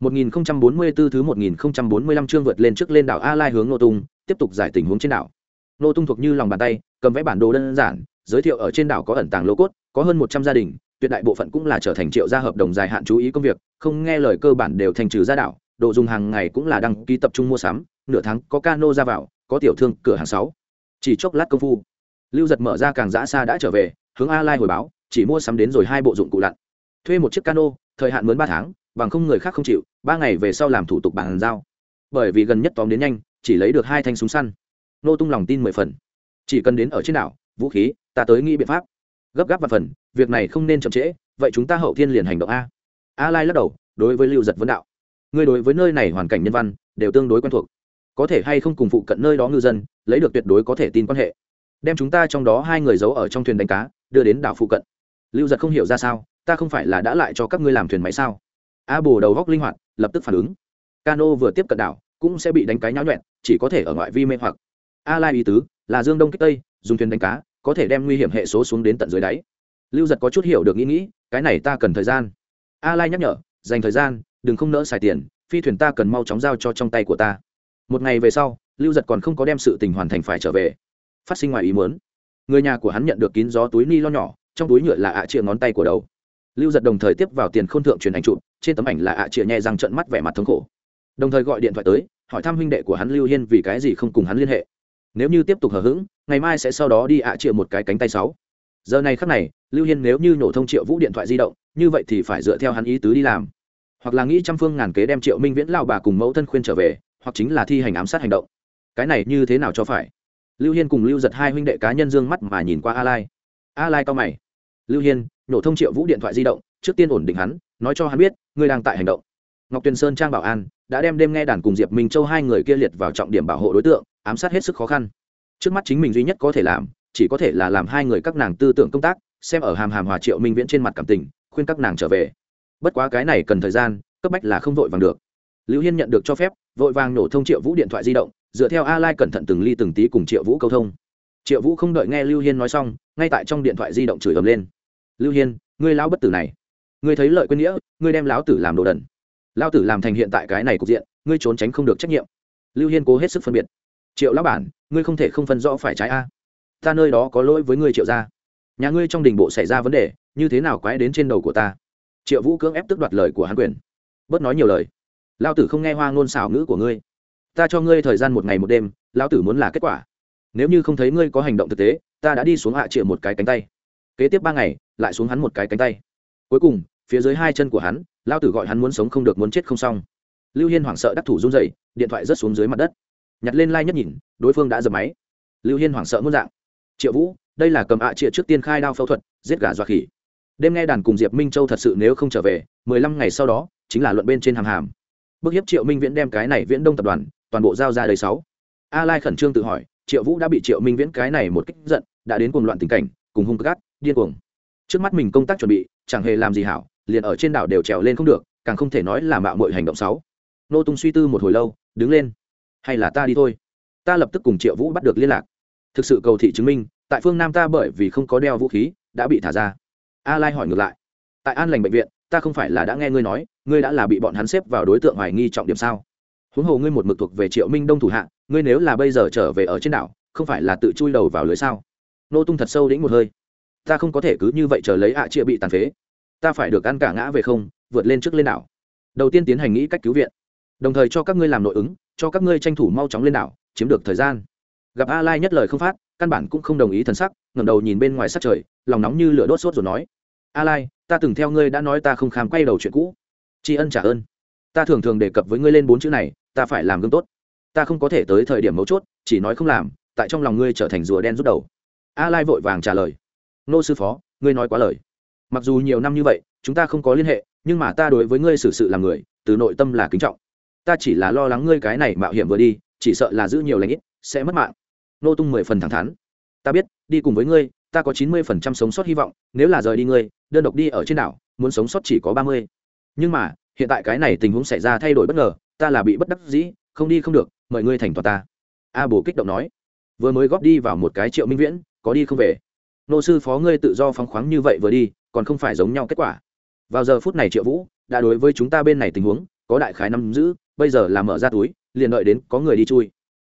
1044 thứ 1045 chương vượt lên trước lên đảo A Lai hướng Nô Tung, tiếp tục giải tình huống trên đảo. Nô Tung thuộc như lòng bàn tay, cầm vẽ bản đồ đơn giản, giới thiệu ở trên đảo có ẩn tàng lô cốt, có hơn 100 gia đình, tuyệt đại bộ phận cũng là trở thành triệu gia hợp đồng dài hạn chú ý công việc, không nghe lời cơ bản đều thành trừ ra đảo, đồ dùng hàng ngày cũng là đăng ký tập trung mua sắm, nửa tháng có cano ra vào, có tiểu thương, cửa hàng 6. Chỉ chốc lát công phu, Lưu Giật mở ra càng dã xa đã trở về, hướng A Lai hồi báo, chỉ mua sắm đến rồi hai bộ dụng cụ lặn. Thuê một chiếc cano, thời hạn mướn 3 tháng, bằng không người khác không chịu, ba ngày về sau làm thủ tục bàn giao. Bởi vì gần nhất tóm đến nhanh, chỉ lấy được hai thanh súng săn. Nô tung lòng tin mười phần. Chỉ cần đến ở trên đảo, vũ khí, ta tới nghĩ biện pháp. Gấp gáp và phần, việc này không nên chậm trễ, vậy chúng ta hậu thiên liền hành động a. A lai lắc đầu, đối với lưu giật vấn đạo. Người đối với nơi này hoàn cảnh nhân văn, đều tương đối quen thuộc. Có thể hay không cùng phụ cận nơi đó ngư dân, lấy được tuyệt đối có thể tin quan hệ. Đem chúng ta trong đó hai người giấu ở trong thuyền đánh cá, đưa đến đảo phụ cận. Lưu giật không hiểu ra sao, ta không phải là đã lại cho các ngươi làm thuyền máy sao? A bồ đầu góc linh hoạt, lập tức phản ứng. Cano vừa tiếp cận đảo, cũng sẽ bị đánh cái nháo nhuẹn chỉ có thể ở ngoại vi mê hoặc. A lai ý tứ, là dương đông kích tây, dùng thuyền đánh cá, có thể đem nguy hiểm hệ số xuống đến tận dưới đáy. Lưu giật có chút hiểu được nghĩ nghĩ, cái này ta cần thời gian. A lai nhắc nhở, dành thời gian, đừng không nỡ xài tiền, phi thuyền ta cần mau chóng giao cho trong tay của ta. Một ngày về sau, lưu giật còn không có đem sự tình hoàn thành phải trở về. Phát sinh ngoài ý muốn. Người nhà của hắn nhận được kín gió túi ni lo nhỏ, trong túi nhựa là ạ à ngón tay của đầu lưu giật đồng thời tiếp vào tiền k h ô n thượng truyền ảnh chụp, trên tấm ảnh là ạ à chĩa nhẹ răng trận mắt vẻ mặt thống khổ. Đồng thời gọi điện thoại tới, hỏi thăm huynh đệ của hắn lưu hiên vì cái gì không cùng hắn liên hệ. Nếu như tiếp tục hờ hững, ngày mai sẽ sau đó đi ạ à chĩa một cái cánh tay sáu. Giờ này khắc này, lưu hiên nếu như nổ thông triệu vũ điện thoại di động, như vậy thì phải dựa theo hắn ý tứ đi làm. Hoặc là nghĩ trăm phương ngàn kế đem triệu minh viễn lao bà cùng mẫu thân khuyên trở về, hoặc chính là thi hành ám sát hành động. Cái này như thế nào cho phải? Lưu hiên cùng lưu giật hai huynh đệ cá nhân dương mắt mà nhìn qua a lai. A lai cao mày. Lưu hiên nổ thông triệu vũ điện thoại di động, trước tiên ổn định hắn, nói cho hắn biết, ngươi đang tại hành động. Ngọc tuyền sơn trang bảo an đã đem đêm nghe đàn cùng diệp minh châu hai người kia liệt vào trọng điểm bảo hộ đối tượng, ám sát hết sức khó khăn. Trước mắt chính mình duy nhất có thể làm, chỉ có thể là làm hai người các nàng tư tưởng công tác, xem ở hàm hàm hòa triệu minh viễn trên mặt cảm tình, khuyên các nàng trở về. Bất quá cái này cần thời gian, cấp bách là không vội vàng được. Lưu hiên nhận được cho phép, vội vàng nổ thông triệu vũ điện thoại di động, dựa theo a lai cẩn thận từng ly từng tí cùng triệu vũ câu thông. Triệu vũ không đợi nghe lưu hiên nói xong, ngay tại trong điện thoại di động chửi ầm lên lưu hiên, ngươi lão bất tử này. Ngươi thấy lợi quên nghĩa, ngươi đem lão tử làm đồ đần. Lão tử làm thành hiện tại cái này cục diện, ngươi trốn tránh không được trách nhiệm. Lưu hiên cố hết sức phân biệt. Triệu lão bản, ngươi không thể không phân rõ phải trái a. Ta nơi đó có lỗi với ngươi triệu gia. Nhà ngươi trong đình bộ xảy ra vấn đề, như thế nào quái đến trên đầu của ta? Triệu vũ cưỡng ép tức đoạt lời của hắn quyền. Bớt nói nhiều lời. Lão tử không nghe hoa ngôn xảo ngữ của ngươi. Ta cho ngươi thời gian một ngày một đêm, lão tử muốn là kết quả. Nếu như không thấy ngươi có hành động thực tế, ta đã đi xuống hạ triệu một cái cánh tay kế tiếp ba ngày, lại xuống hắn một cái cánh tay. Cuối cùng, phía dưới hai chân của hắn, lao tử gọi hắn muốn sống không được muốn chết không xong. Lưu hiên hoảng sợ đắc thủ run dậy điện thoại rớt xuống dưới mặt đất. Nhặt lên lai、like、nhất nhìn, đối phương đã dập máy. Lưu hiên hoảng sợ muốn dạng. Triệu vũ, đây là cầm ạ à triệu trước tiên khai đao phẫu thuật, giết gà dọa khỉ. Đêm nghe đàn cùng diệp minh châu thật sự nếu không trở về, mười lăm ngày sau đó, chính là luận bên trên hàm hàm. Bức hiếp triệu minh viễn đem cái này viễn đông tập đoàn, toàn bộ giao ra đầy sáu. A lai khẩn trương tự hỏi, triệu vũ đã bị triệu minh viễn cái này một kích giận, đã đến cuồng loạn tình cảnh, cùng hung gắt điên cuồng. Trước mắt mình công tác chuẩn bị, chẳng hề làm gì hảo, liền ở trên đảo đều trèo lên không được, càng không thể nói là mạo mọi hành động sáu. Nô tung suy tư một hồi lâu, đứng lên. Hay là ta đi thôi. Ta lập tức cùng triệu vũ bắt được liên lạc. Thực sự cầu thị chứng minh, tại phương nam ta bởi vì không có đeo vũ khí, đã bị thả ra. A lai hỏi ngược lại. Tại an lành bệnh viện, ta không phải là đã nghe ngươi nói, ngươi đã là bị bọn hắn xếp vào đối tượng hoài nghi trọng điểm sao? Huống hồ ngươi một mực thuộc về triệu minh đông thủ hạ, ngươi nếu là bây giờ trở về ở trên đảo, không phải là tự chui đầu vào lưới sao? Nô tung thật sâu đĩnh một hơi ta không có thể cứ như vậy chờ lấy ạ à chia bị tàn phế. Ta phải được ăn cả ngã về không, vượt lên trước lên đảo. Đầu tiên tiến hành nghĩ cách cứu viện. Đồng thời cho các ngươi làm nội ứng, cho các ngươi tranh thủ mau chóng lên đảo, chiếm được thời gian. Gặp a lai nhất lời không phát, căn bản cũng không đồng ý thần sắc, ngẩng đầu nhìn bên ngoài sắc trời, lòng nóng như lửa đốt sốt rồi nói, a lai, ta từng theo ngươi đã nói ta không khám quay đầu chuyện cũ. Tri ân trả ơn. Ta thường thường đề cập với ngươi lên bốn chữ này, ta phải làm gương tốt. Ta không có thể tới thời điểm mấu chốt, chỉ nói không làm, tại trong lòng ngươi trở thành rùa đen rút đầu. A lai vội vàng trả lời nô sư phó, ngươi nói quá lời. Mặc dù nhiều năm như vậy, chúng ta không có liên hệ, nhưng mà ta đối với ngươi xử sự làm người, từ nội tâm là kính trọng. Ta chỉ là lo lắng ngươi cái này mạo hiểm vừa đi, chỉ sợ là giữ nhiều lãnh ít, sẽ mất mạng. Nô tung mười phần thẳng thắn. Ta biết, đi cùng với ngươi, ta có chín mươi phần trăm sống sót hy vọng, nếu là rời đi ngươi, đơn độc đi ở trên đảo, muốn sống sót chỉ có ba mươi. Nhưng mà, hiện tại cái này tình huống xảy ra thay đổi bất ngờ, ta là bị bất đắc dĩ, không đi không được, mời ngươi thành toàn ta. A bồ kích động nói. Vừa mới góp đi vào một cái triệu minh viễn, có đi không về? Nô sư phó ngươi tự do phóng khoáng như vậy vừa đi, còn không phải giống nhau kết quả. Vào giờ phút này triệu vũ đã đối với chúng ta bên này tình huống, có đại khái nắm giữ, bây giờ là mở ra túi, liền đợi đến có người đi chui.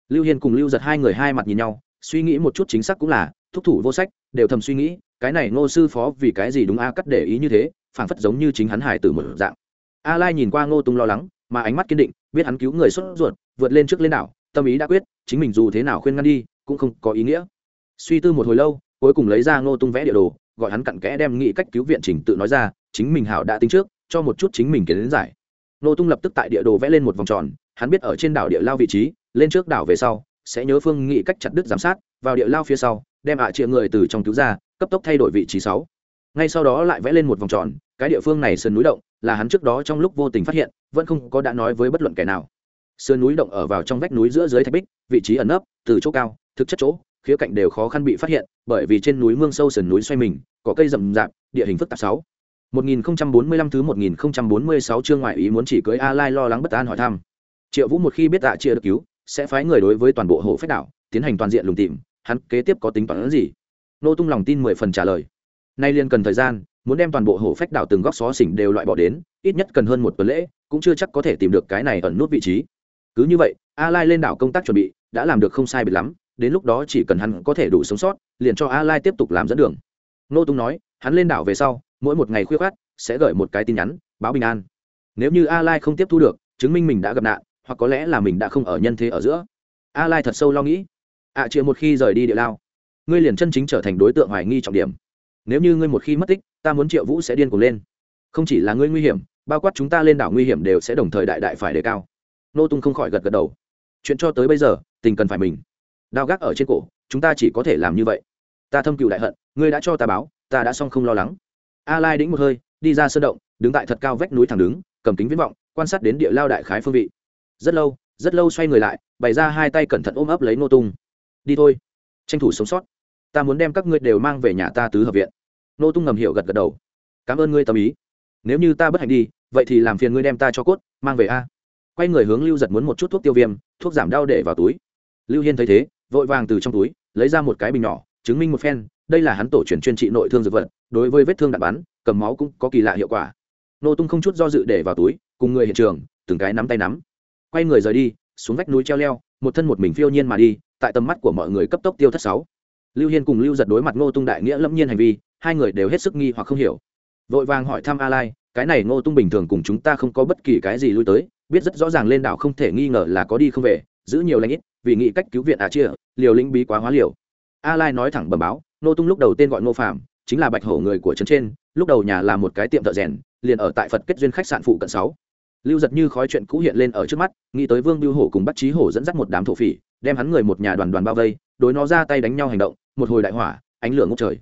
Lưu hiên cùng lưu giật hai người hai mặt nhìn nhau, suy nghĩ một chút chính xác cũng là, thúc thủ vô sách, đều thầm suy nghĩ, cái này ngô sư phó vì cái gì đúng a, cắt để ý như thế, phảng phất giống như chính hắn hải từ một dạng. A lai nhìn qua ngô tung lo lắng, mà ánh mắt kiên định, biết hắn cứu người xuất ruột, vượt lên trước lên đảo, tâm ý đã quyết, chính mình dù thế nào khuyên ngăn đi, cũng không có ý nghĩa. Suy tư một hồi lâu cuối cùng lấy ra ngô tung vẽ địa đồ, gọi hắn cặn kẽ đem nghĩ cách cứu viện trình tự nói ra, chính mình hảo đã tính trước, cho một chút chính mình kiến giải. Ngô tung lập tức tại địa đồ vẽ lên một vòng tròn, hắn biết ở trên đảo địa lao vị trí, lên trước đảo về sau, sẽ nhớ phương nghĩ cách chặt đứt giám sát, vào địa lao phía sau, đem ạ à người từ trong cứu ra, cấp tốc thay đổi vị trí sáu. Ngay sau đó lại vẽ lên một vòng tròn, cái địa phương này sườn núi động, là hắn trước đó trong lúc vô tình phát hiện, vẫn không có đã nói với bất luận kẻ nào. Sườn núi động ở vào trong vách núi giữa dưới thạch bích, vị trí ẩn nấp, từ chỗ cao, thực chất chỗ, khía cạnh đều khó khăn bị phát hiện bởi vì trên núi mương sâu sườn núi xoay mình có cây rậm rạp địa hình phức tạp sáu 1045 thứ 1046 chương ngoại ý muốn chỉ cưới A Lai lo lắng bất an hỏi thăm. Triệu Vũ một khi biết tạ chia được cứu, sẽ phái người đối với toàn bộ hộ phách đảo, tiến hành toàn diện lùng tìm, hắn kế tiếp có tính toán gì? Nô Tung lòng tin 10 phần trả lời. Nay liên cần thời gian, muốn đem toàn bộ hộ phách đảo từng góc xó xỉnh đều loại bỏ đến, ít nhất cần hơn một tuần lễ, cũng chưa chắc có thể tìm được cái này ẩn nút vị trí. Cứ như vậy, A Lai lên đảo công tác chuẩn bị, đã làm được không sai biệt lắm, đến lúc đó chỉ cần hắn có thể đủ sống sót, liền cho A Lai tiếp tục làm dẫn đường. Nô Tung nói, hắn lên đảo về sau, mỗi một ngày khuya khoát sẽ gửi một cái tin nhắn báo bình an. Nếu như a lai không tiếp thu được chứng minh mình đã gặp nạn hoặc có lẽ là mình đã không ở nhân thế ở giữa. A lai thật sâu lo nghĩ. Ạ à, chịa một khi rời đi địa lao. Ngươi liền chân chính trở thành đối tượng hoài nghi trọng điểm. Nếu như ngươi một khi mất tích ta muốn triệu vũ sẽ điên cuồng lên. Không chỉ là ngươi nguy hiểm bao quát chúng ta lên đảo nguy hiểm đều sẽ đồng thời đại đại phải đề cao. Nô tung không khỏi gật gật đầu. Chuyện cho tới bây giờ tình cần phải mình đao gác ở trên cổ, chúng ta chỉ có thể làm như vậy. Ta thâm cựu đại hận, ngươi đã cho ta báo, ta đã xong không lo lắng. A lai đĩnh một hơi, đi ra sơn động, đứng tại thật cao vách núi thẳng đứng, cầm kính viễn vọng, quan sát đến địa lao đại khái phương vị. Rất lâu rất lâu xoay người lại, bày ra hai tay cẩn thận ôm ấp lấy nô tung. Đi thôi, tranh thủ sống sót. Ta muốn đem các ngươi đều mang về nhà ta tứ hợp viện. Nô tung ngầm hiểu gật gật đầu. Cảm ơn ngươi tâm ý. Nếu như ta bất hạnh đi, vậy thì làm phiền ngươi đem ta cho cốt, mang về a. Quay người hướng lưu giật muốn một chút thuốc tiêu viêm, thuốc giảm đau để vào túi. Lưu hiên thấy thế vội vàng từ trong túi lấy ra một cái bình nhỏ, chứng minh một phen, đây là hắn tổ truyền chuyên trị nội thương dược vật, đối với vết thương đạn bắn, cầm máu cũng có kỳ lạ hiệu quả. Nô tung không chút do dự để vào túi, cùng người hiện trường, từng cái nắm tay nắm. Quay người rời đi, xuống vách núi treo leo, một thân một mình phiêu nhiên mà đi, tại tầm mắt của mọi người cấp tốc tiêu thất sáu. Lưu hiên cùng lưu giật đối mặt ngô tung đại nghĩa lâm nhiên hành vi, hai người đều hết sức nghi hoặc không hiểu. Vội vàng hỏi thăm a lai, cái này ngô tung bình thường cùng chúng ta không có bất kỳ cái gì lui tới, biết rất rõ ràng lên đảo không thể nghi ngờ là có đi không về giữ nhiều lãnh ít, vì nghĩ cách cứu viện à chia, liều lĩnh bí quá hóa liều. A lai nói thẳng bẩm báo, nô tung lúc đầu tên gọi ngô phạm chính là bạch hổ người của trấn trên, lúc đầu nhà là một cái tiệm thợ rèn, liền ở tại phật kết duyên khách sạn phụ cận sáu. Lưu giật như khói chuyện cũ hiện lên ở trước mắt, nghĩ tới vương biêu hổ cùng bắt trí hổ dẫn dắt một đám thổ phỉ, đem hắn người một nhà đoàn đoàn bao vây, đối nó ra tay đánh nhau hành động, một hồi đại hỏa, ánh lửa ngốc trời.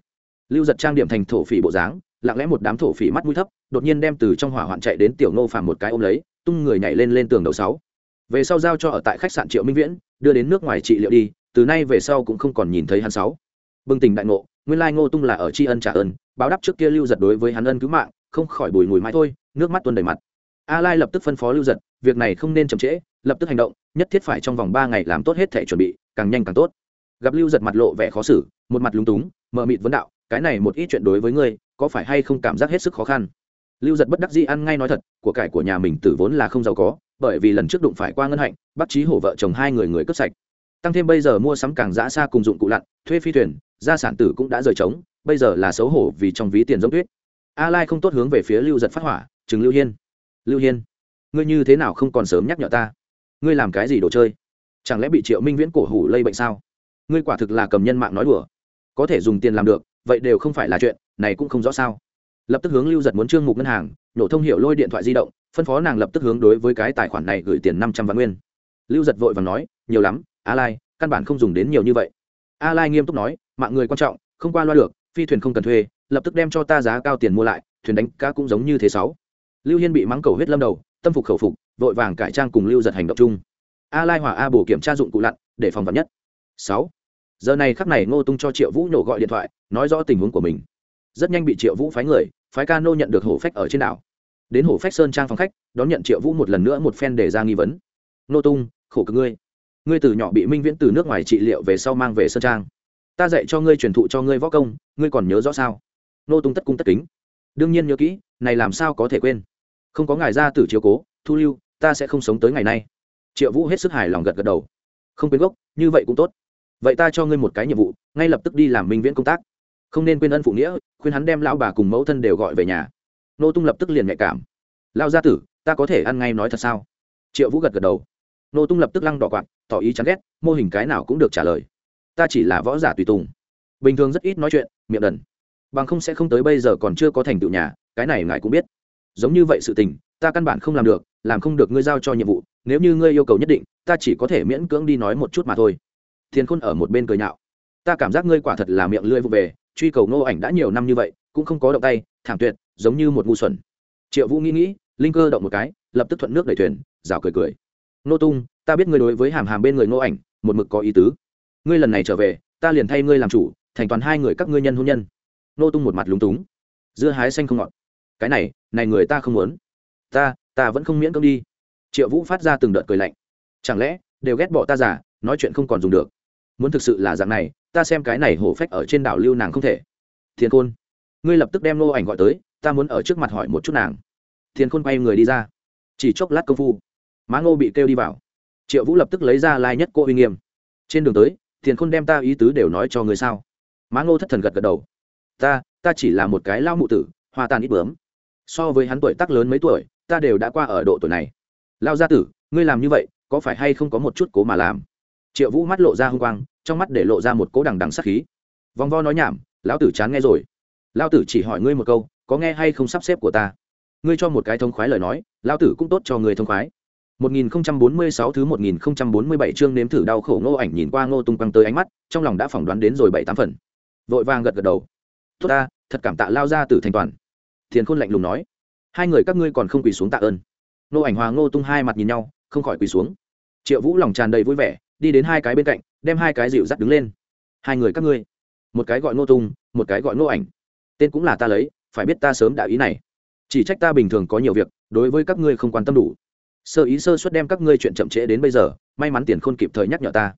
Lưu giật trang điểm thành thổ phỉ bộ dáng, lặng lẽ một đám thổ phỉ mắt mũi thấp, đột nhiên đem từ trong hỏa hoạn chạy đến tiểu nô phàm một cái ôm lấy, tung người nhảy lên lên tường đầu sáu về sau giao cho ở tại khách sạn triệu minh viễn, đưa đến nước ngoài trị liệu đi, từ nay về sau cũng không còn nhìn thấy hắn sáu. Bừng tỉnh đại ngộ, nguyên lai ngô tung là ở tri ân trả ơn, báo đáp trước kia lưu giật đối với hắn ân cứu mạng, không khỏi bùi mùi mãi thôi, nước mắt tuôn đầy mặt. A lai lập tức phân phó lưu giật, việc này không nên chậm trễ, lập tức hành động, nhất thiết phải trong vòng ba ngày làm tốt hết thể chuẩn bị, càng nhanh càng tốt. Gặp lưu giật mặt lộ vẻ khó xử, một mặt lúng túng mờ mịt vấn đạo, cái này một ít chuyện đối với ngươi, có phải hay không cảm giác hết sức khó khăn? Lưu giật bất đắc dĩ ăn ngay nói thật, của cải của nhà mình tử vốn là không giàu có bởi vì lần trước đụng phải qua ngân hạnh, bắt trí hổ vợ chồng hai người người cướp sạch. Tăng thêm bây giờ mua sắm càng giã xa cùng dụng cụ lặn, thuê phi thuyền, gia sản tử cũng đã rời trống, bây giờ là xấu hổ vì trong ví tiền giống tuyết. A lai không tốt hướng về phía lưu giật phát hỏa, chừng lưu hiên lưu hiên, ngươi như thế nào không còn sớm nhắc nhở ta? Ngươi làm cái gì đồ chơi? Chẳng lẽ bị triệu minh viễn cổ hủ lây bệnh sao? Ngươi quả thực là cầm nhân mạng nói đùa. Có thể dùng tiền làm được, vậy đều không phải là chuyện, này cũng không rõ sao lập tức hướng lưu giật muốn trương mục ngân hàng, nổ thông hiệu lôi điện thoại di động, phân phó nàng lập tức hướng đối với cái tài khoản này gửi tiền năm trăm vạn nguyên. Lưu giật vội và nói, nhiều lắm a lai căn bản không dùng đến nhiều như vậy. A lai nghiêm túc nói, mạng người quan trọng, không qua loa được, phi thuyền không cần thuê, lập tức đem cho ta giá cao tiền mua lại, thuyền đánh cá cũng giống như thế sáu. Lưu hiên bị mắng cầu huyết lâm đầu, tâm phục khẩu phục, vội vàng cải trang cùng lưu giật hành động chung. A lai hòa a bổ kiểm tra dụng cụ lặn, để phòng vật nhất. Sáu. Giờ này khắc này ngô tung cho triệu vũ nhổ gọi điện thoại, nói rõ tình huống của mình. Rất nhanh bị triệu vũ phái người phái ca nô nhận được hổ phách ở trên đảo. Đến hổ phách sơn trang phòng khách, đón nhận triệu vũ một lần nữa một phen để ra nghi vấn. Nô tung, khổ cực ngươi. Ngươi từ nhỏ bị minh viễn từ nước ngoài trị liệu về sau mang về sơn trang. Ta dạy cho ngươi truyền thụ cho ngươi võ công, ngươi còn nhớ rõ sao? Nô tung tất cung tất kính. Đương nhiên nhớ kỹ, này làm sao có thể quên? Không có ngài ra tử chiếu cố, thu lưu, ta sẽ không sống tới ngày nay. Triệu vũ hết sức hài lòng gật gật đầu. Không quên gốc, như vậy cũng tốt. Vậy ta cho ngươi một cái nhiệm vụ, ngay lập tức đi làm minh viễn công tác không nên quên ân phụ nghĩa, khuyên hắn đem lão bà cùng mẫu thân đều gọi về nhà. Nô tung lập tức liền nhạy cảm. Lao gia tử, ta có thể ăn ngay nói thật sao? Triệu vũ gật gật đầu. Nô tung lập tức lăng đỏ quạt, tỏ ý chán ghét, mô hình cái nào cũng được trả lời. Ta chỉ là võ giả tùy tùng. Bình thường rất ít nói chuyện, miệng đần. Bằng không sẽ không tới bây giờ còn chưa có thành tựu nhà, cái này ngài cũng biết. Giống như vậy sự tình, ta căn bản không làm được, làm không được ngươi giao cho nhiệm vụ, nếu như ngươi yêu cầu nhất định, ta chỉ có thể miễn cưỡng đi nói một chút mà thôi. Thiên khôn ở một bên cười nhạo. Ta cảm giác ngươi quả thật là miệng lưỡi vụ về truy cầu nô ảnh đã nhiều năm như vậy, cũng không có động tay, thảm tuyệt, giống như một ngu xuẩn. Triệu vũ nghĩ nghĩ, linh cơ động một cái, lập tức thuận nước đẩy thuyền, rào cười cười. Nô tung, ta biết ngươi đối với hàm hàm bên người nô ảnh, một mực có ý tứ. Ngươi lần này trở về, ta liền thay ngươi làm chủ, thành toàn hai người các ngươi nhân hôn nhân. Nô tung một mặt lúng túng. Dưa hái xanh không ngọt. Cái này này người ta không muốn. Ta ta vẫn không miễn cưỡng đi. Triệu vũ phát ra từng đợt cười lạnh. Chẳng lẽ, đều ghét bỏ ta giả nói chuyện không còn dùng được muốn thực sự là dạng này, ta xem cái này hổ phách ở trên đảo lưu nàng không thể. Thiên khôn, ngươi lập tức đem nô ảnh gọi tới, ta muốn ở trước mặt hỏi một chút nàng. Thiên khôn quay người đi ra. Chỉ chốc lát công phu, má ngô bị kêu đi vào. Triệu vũ lập tức lấy ra lai nhất cô uy nghiêm. Trên đường tới, thiên khôn đem ta ý tứ đều nói cho người sao? Má ngô thất thần gật gật đầu. Ta ta chỉ là một cái lao mụ tử hoa tàn ít bướm. So với hắn tuổi tác lớn mấy tuổi, ta đều đã qua ở độ tuổi này. Lao gia tử, ngươi làm như vậy, có phải hay không có một chút cố mà làm? Triệu vũ mắt lộ ra h u n g quang, trong mắt để lộ ra một cố đằng đằng sắc khí. Vòng vo nói nhảm, lão tử chán nghe rồi. Lão tử chỉ hỏi ngươi một câu, có nghe hay không sắp xếp của ta? Ngươi cho một cái thông khoái lời nói, lão tử cũng tốt cho người thông khoái. 1046 thứ 1047 chương nếm thử đau khổ ngô ảnh nhìn qua ngô tung quăng tới ánh mắt, trong lòng đã phỏng đoán đến rồi bảy tám phần. Vội vàng gật gật đầu. Tốt ta, thật cảm tạ lao ra tử thành toàn. Thiền khôn lạnh lùng nói. Hai người các ngươi còn không quỳ xuống tạ ơn. Ngô ảnh hòa ngô tung hai mặt nhìn nhau, không khỏi quỳ xuống. Triệu vũ lòng tràn đầy vui vẻ đi đến hai cái bên cạnh, đem hai cái dịu dắt đứng lên. Hai người các ngươi, một cái gọi ngô tung, một cái gọi ngô ảnh. Tên cũng là ta lấy, phải biết ta sớm đã ý này. Chỉ trách ta bình thường có nhiều việc, đối với các ngươi không quan tâm đủ. Sơ ý sơ suất đem các ngươi chuyện chậm trễ đến bây giờ, may mắn tiền khôn kịp thời nhắc nhở ta.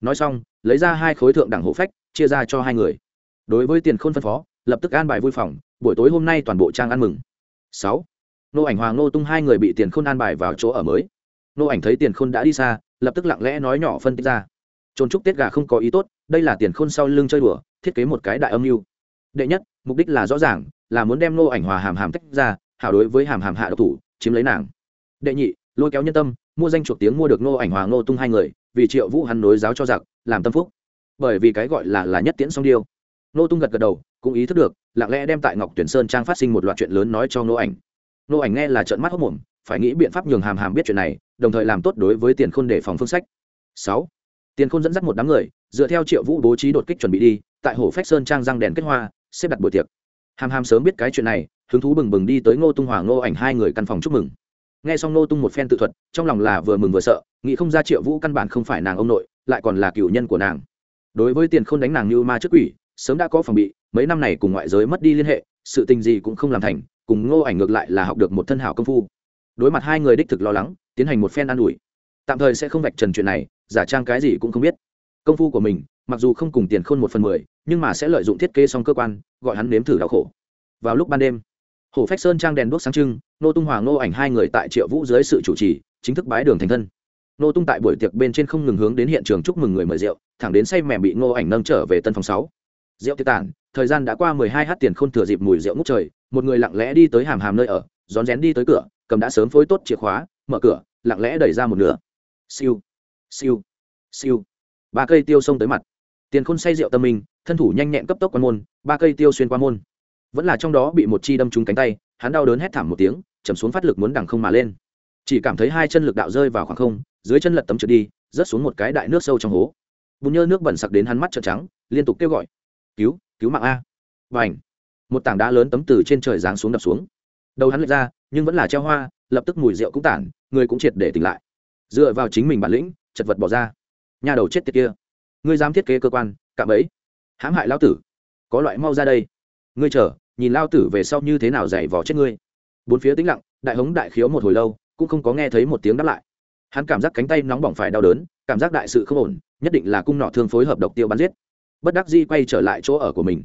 Nói xong, lấy ra hai khối thượng đẳng hộ phách, chia ra cho hai người. Đối với tiền khôn phân phó, lập tức an bài vui phòng, buổi tối hôm nay toàn bộ trang ăn mừng. Sáu nô ảnh hoàng nô tung hai người bị tiền khôn an bài vào chỗ ở mới. Nô ảnh thấy tiền khôn đã đi xa lập tức lặng lẽ nói nhỏ phân tích ra. Trốn trúc tiết gà không có ý tốt, đây là tiền khôn sau lưng chơi đùa, thiết kế một cái đại âm mưu. Đệ nhất, mục đích là rõ ràng, là muốn đem nô ảnh hòa hàm hàm tách ra, hảo đối với hàm hàm hạ độc thủ, chiếm lấy nàng. Đệ nhị, lôi kéo nhân tâm, mua danh chuộc tiếng mua được nô ảnh hòa nô tung hai người, vì triệu vũ hắn nối giáo cho giặc, làm tâm phúc. Bởi vì cái gọi là là nhất tiễn song điêu. Nô tung gật gật đầu, cũng ý thức được, lặng lẽ đem tại ngọc tuyển sơn trang phát sinh một loạt chuyện lớn nói cho nô ảnh. Nô ảnh nghe là trợn mắt hốc mồm phải nghĩ biện pháp nhường hàm hàm biết chuyện này, đồng thời làm tốt đối với tiền khôn để phòng phương sách. Sáu, tiền khôn dẫn dắt một đám người, dựa theo triệu vũ bố trí đột kích chuẩn bị đi, tại hồ phách sơn trang răng đèn kết hoa, xếp đặt buổi tiệc. Hàm hàm sớm biết cái chuyện này, hứng thú bừng bừng đi tới ngô tung hòa ngô ảnh hai người căn phòng chúc mừng. Nghe xong ngô tung một phen tự thuật, trong lòng là vừa mừng vừa sợ, nghĩ không ra triệu vũ căn bản không phải nàng ông nội, lại còn là cựu nhân của nàng. Đối với tiền khôn đánh nàng như ma trước quỷ, sớm đã có phòng bị, mấy năm này cùng ngoại giới mất đi liên hệ, sự tình gì cũng không làm thành, cùng ngô ảnh ngược lại là học được một thân hảo công phu đối mặt hai người đích thực lo lắng, tiến hành một phen an ủi. Tạm thời sẽ không vạch trần chuyện này, giả trang cái gì cũng không biết. Công phu của mình, mặc dù không cùng tiền khôn một phần mười, nhưng mà sẽ lợi dụng thiết kế xong cơ quan, gọi hắn nếm thử đau khổ. Vào lúc ban đêm, hồ phách sơn trang đèn đuốc sáng trưng, nô tung hoàng nô ảnh hai người tại triệu vũ dưới sự chủ trì, chính thức bái đường thành thân. Nô tung tại buổi tiệc bên trên không ngừng hướng đến hiện trường chúc mừng người mời rượu, thẳng đến say mèm bị ngô ảnh nâng trở về tân phòng sáu. Rượu tiệc tản thời gian đã qua mười hai h tiền khôn thừa dịp mùi rượu ngút trời, một người lặng lẽ đi tới hàm hàm nơi ở, rón rén đi tới cửa cầm đã sớm phối tốt chìa khóa, mở cửa, lặng lẽ đẩy ra một nửa. Siêu siêu siêu. Ba cây tiêu xông tới mặt. Tiền khôn say rượu tâm minh thân thủ nhanh nhẹn cấp tốc quan môn, ba cây tiêu xuyên qua môn. Vẫn là trong đó bị một chi đâm trúng cánh tay, hắn đau đớn hét thảm một tiếng chầm xuống phát lực muốn đằng không mà lên. Chỉ cảm thấy hai chân lực đạo rơi vào khoảng không, dưới chân lật tấm trượt đi, rớt xuống một cái đại nước sâu trong hố. Bùn nhơ nước bẩn sặc đến hắn mắt trợn trắng, liên tục kêu gọi. Cứu cứu mạng a! Và ảnh một tảng đá lớn tấm từ trên trời giáng xuống đập xuống. Đầu hắn lệch ra nhưng vẫn là treo hoa, lập tức mùi rượu cũng tản, người cũng triệt để tỉnh lại. Dựa vào chính mình bản lĩnh, chật vật bỏ ra. Nhà đầu chết tiệt kia. Ngươi dám thiết kế cơ quan, cạm ấy hãm hại lao tử. Có loại mau ra đây. Ngươi chờ, nhìn lao tử về sau như thế nào dày vò chết ngươi. Bốn phía tĩnh lặng, đại hống đại khiếu một hồi lâu, cũng không có nghe thấy một tiếng đáp lại. Hắn cảm giác cánh tay nóng bỏng phải đau đớn, cảm giác đại sự không ổn, nhất định là cung nọ thương phối hợp độc tiêu bắn giết. Bất đắc di quay trở lại chỗ ở của mình.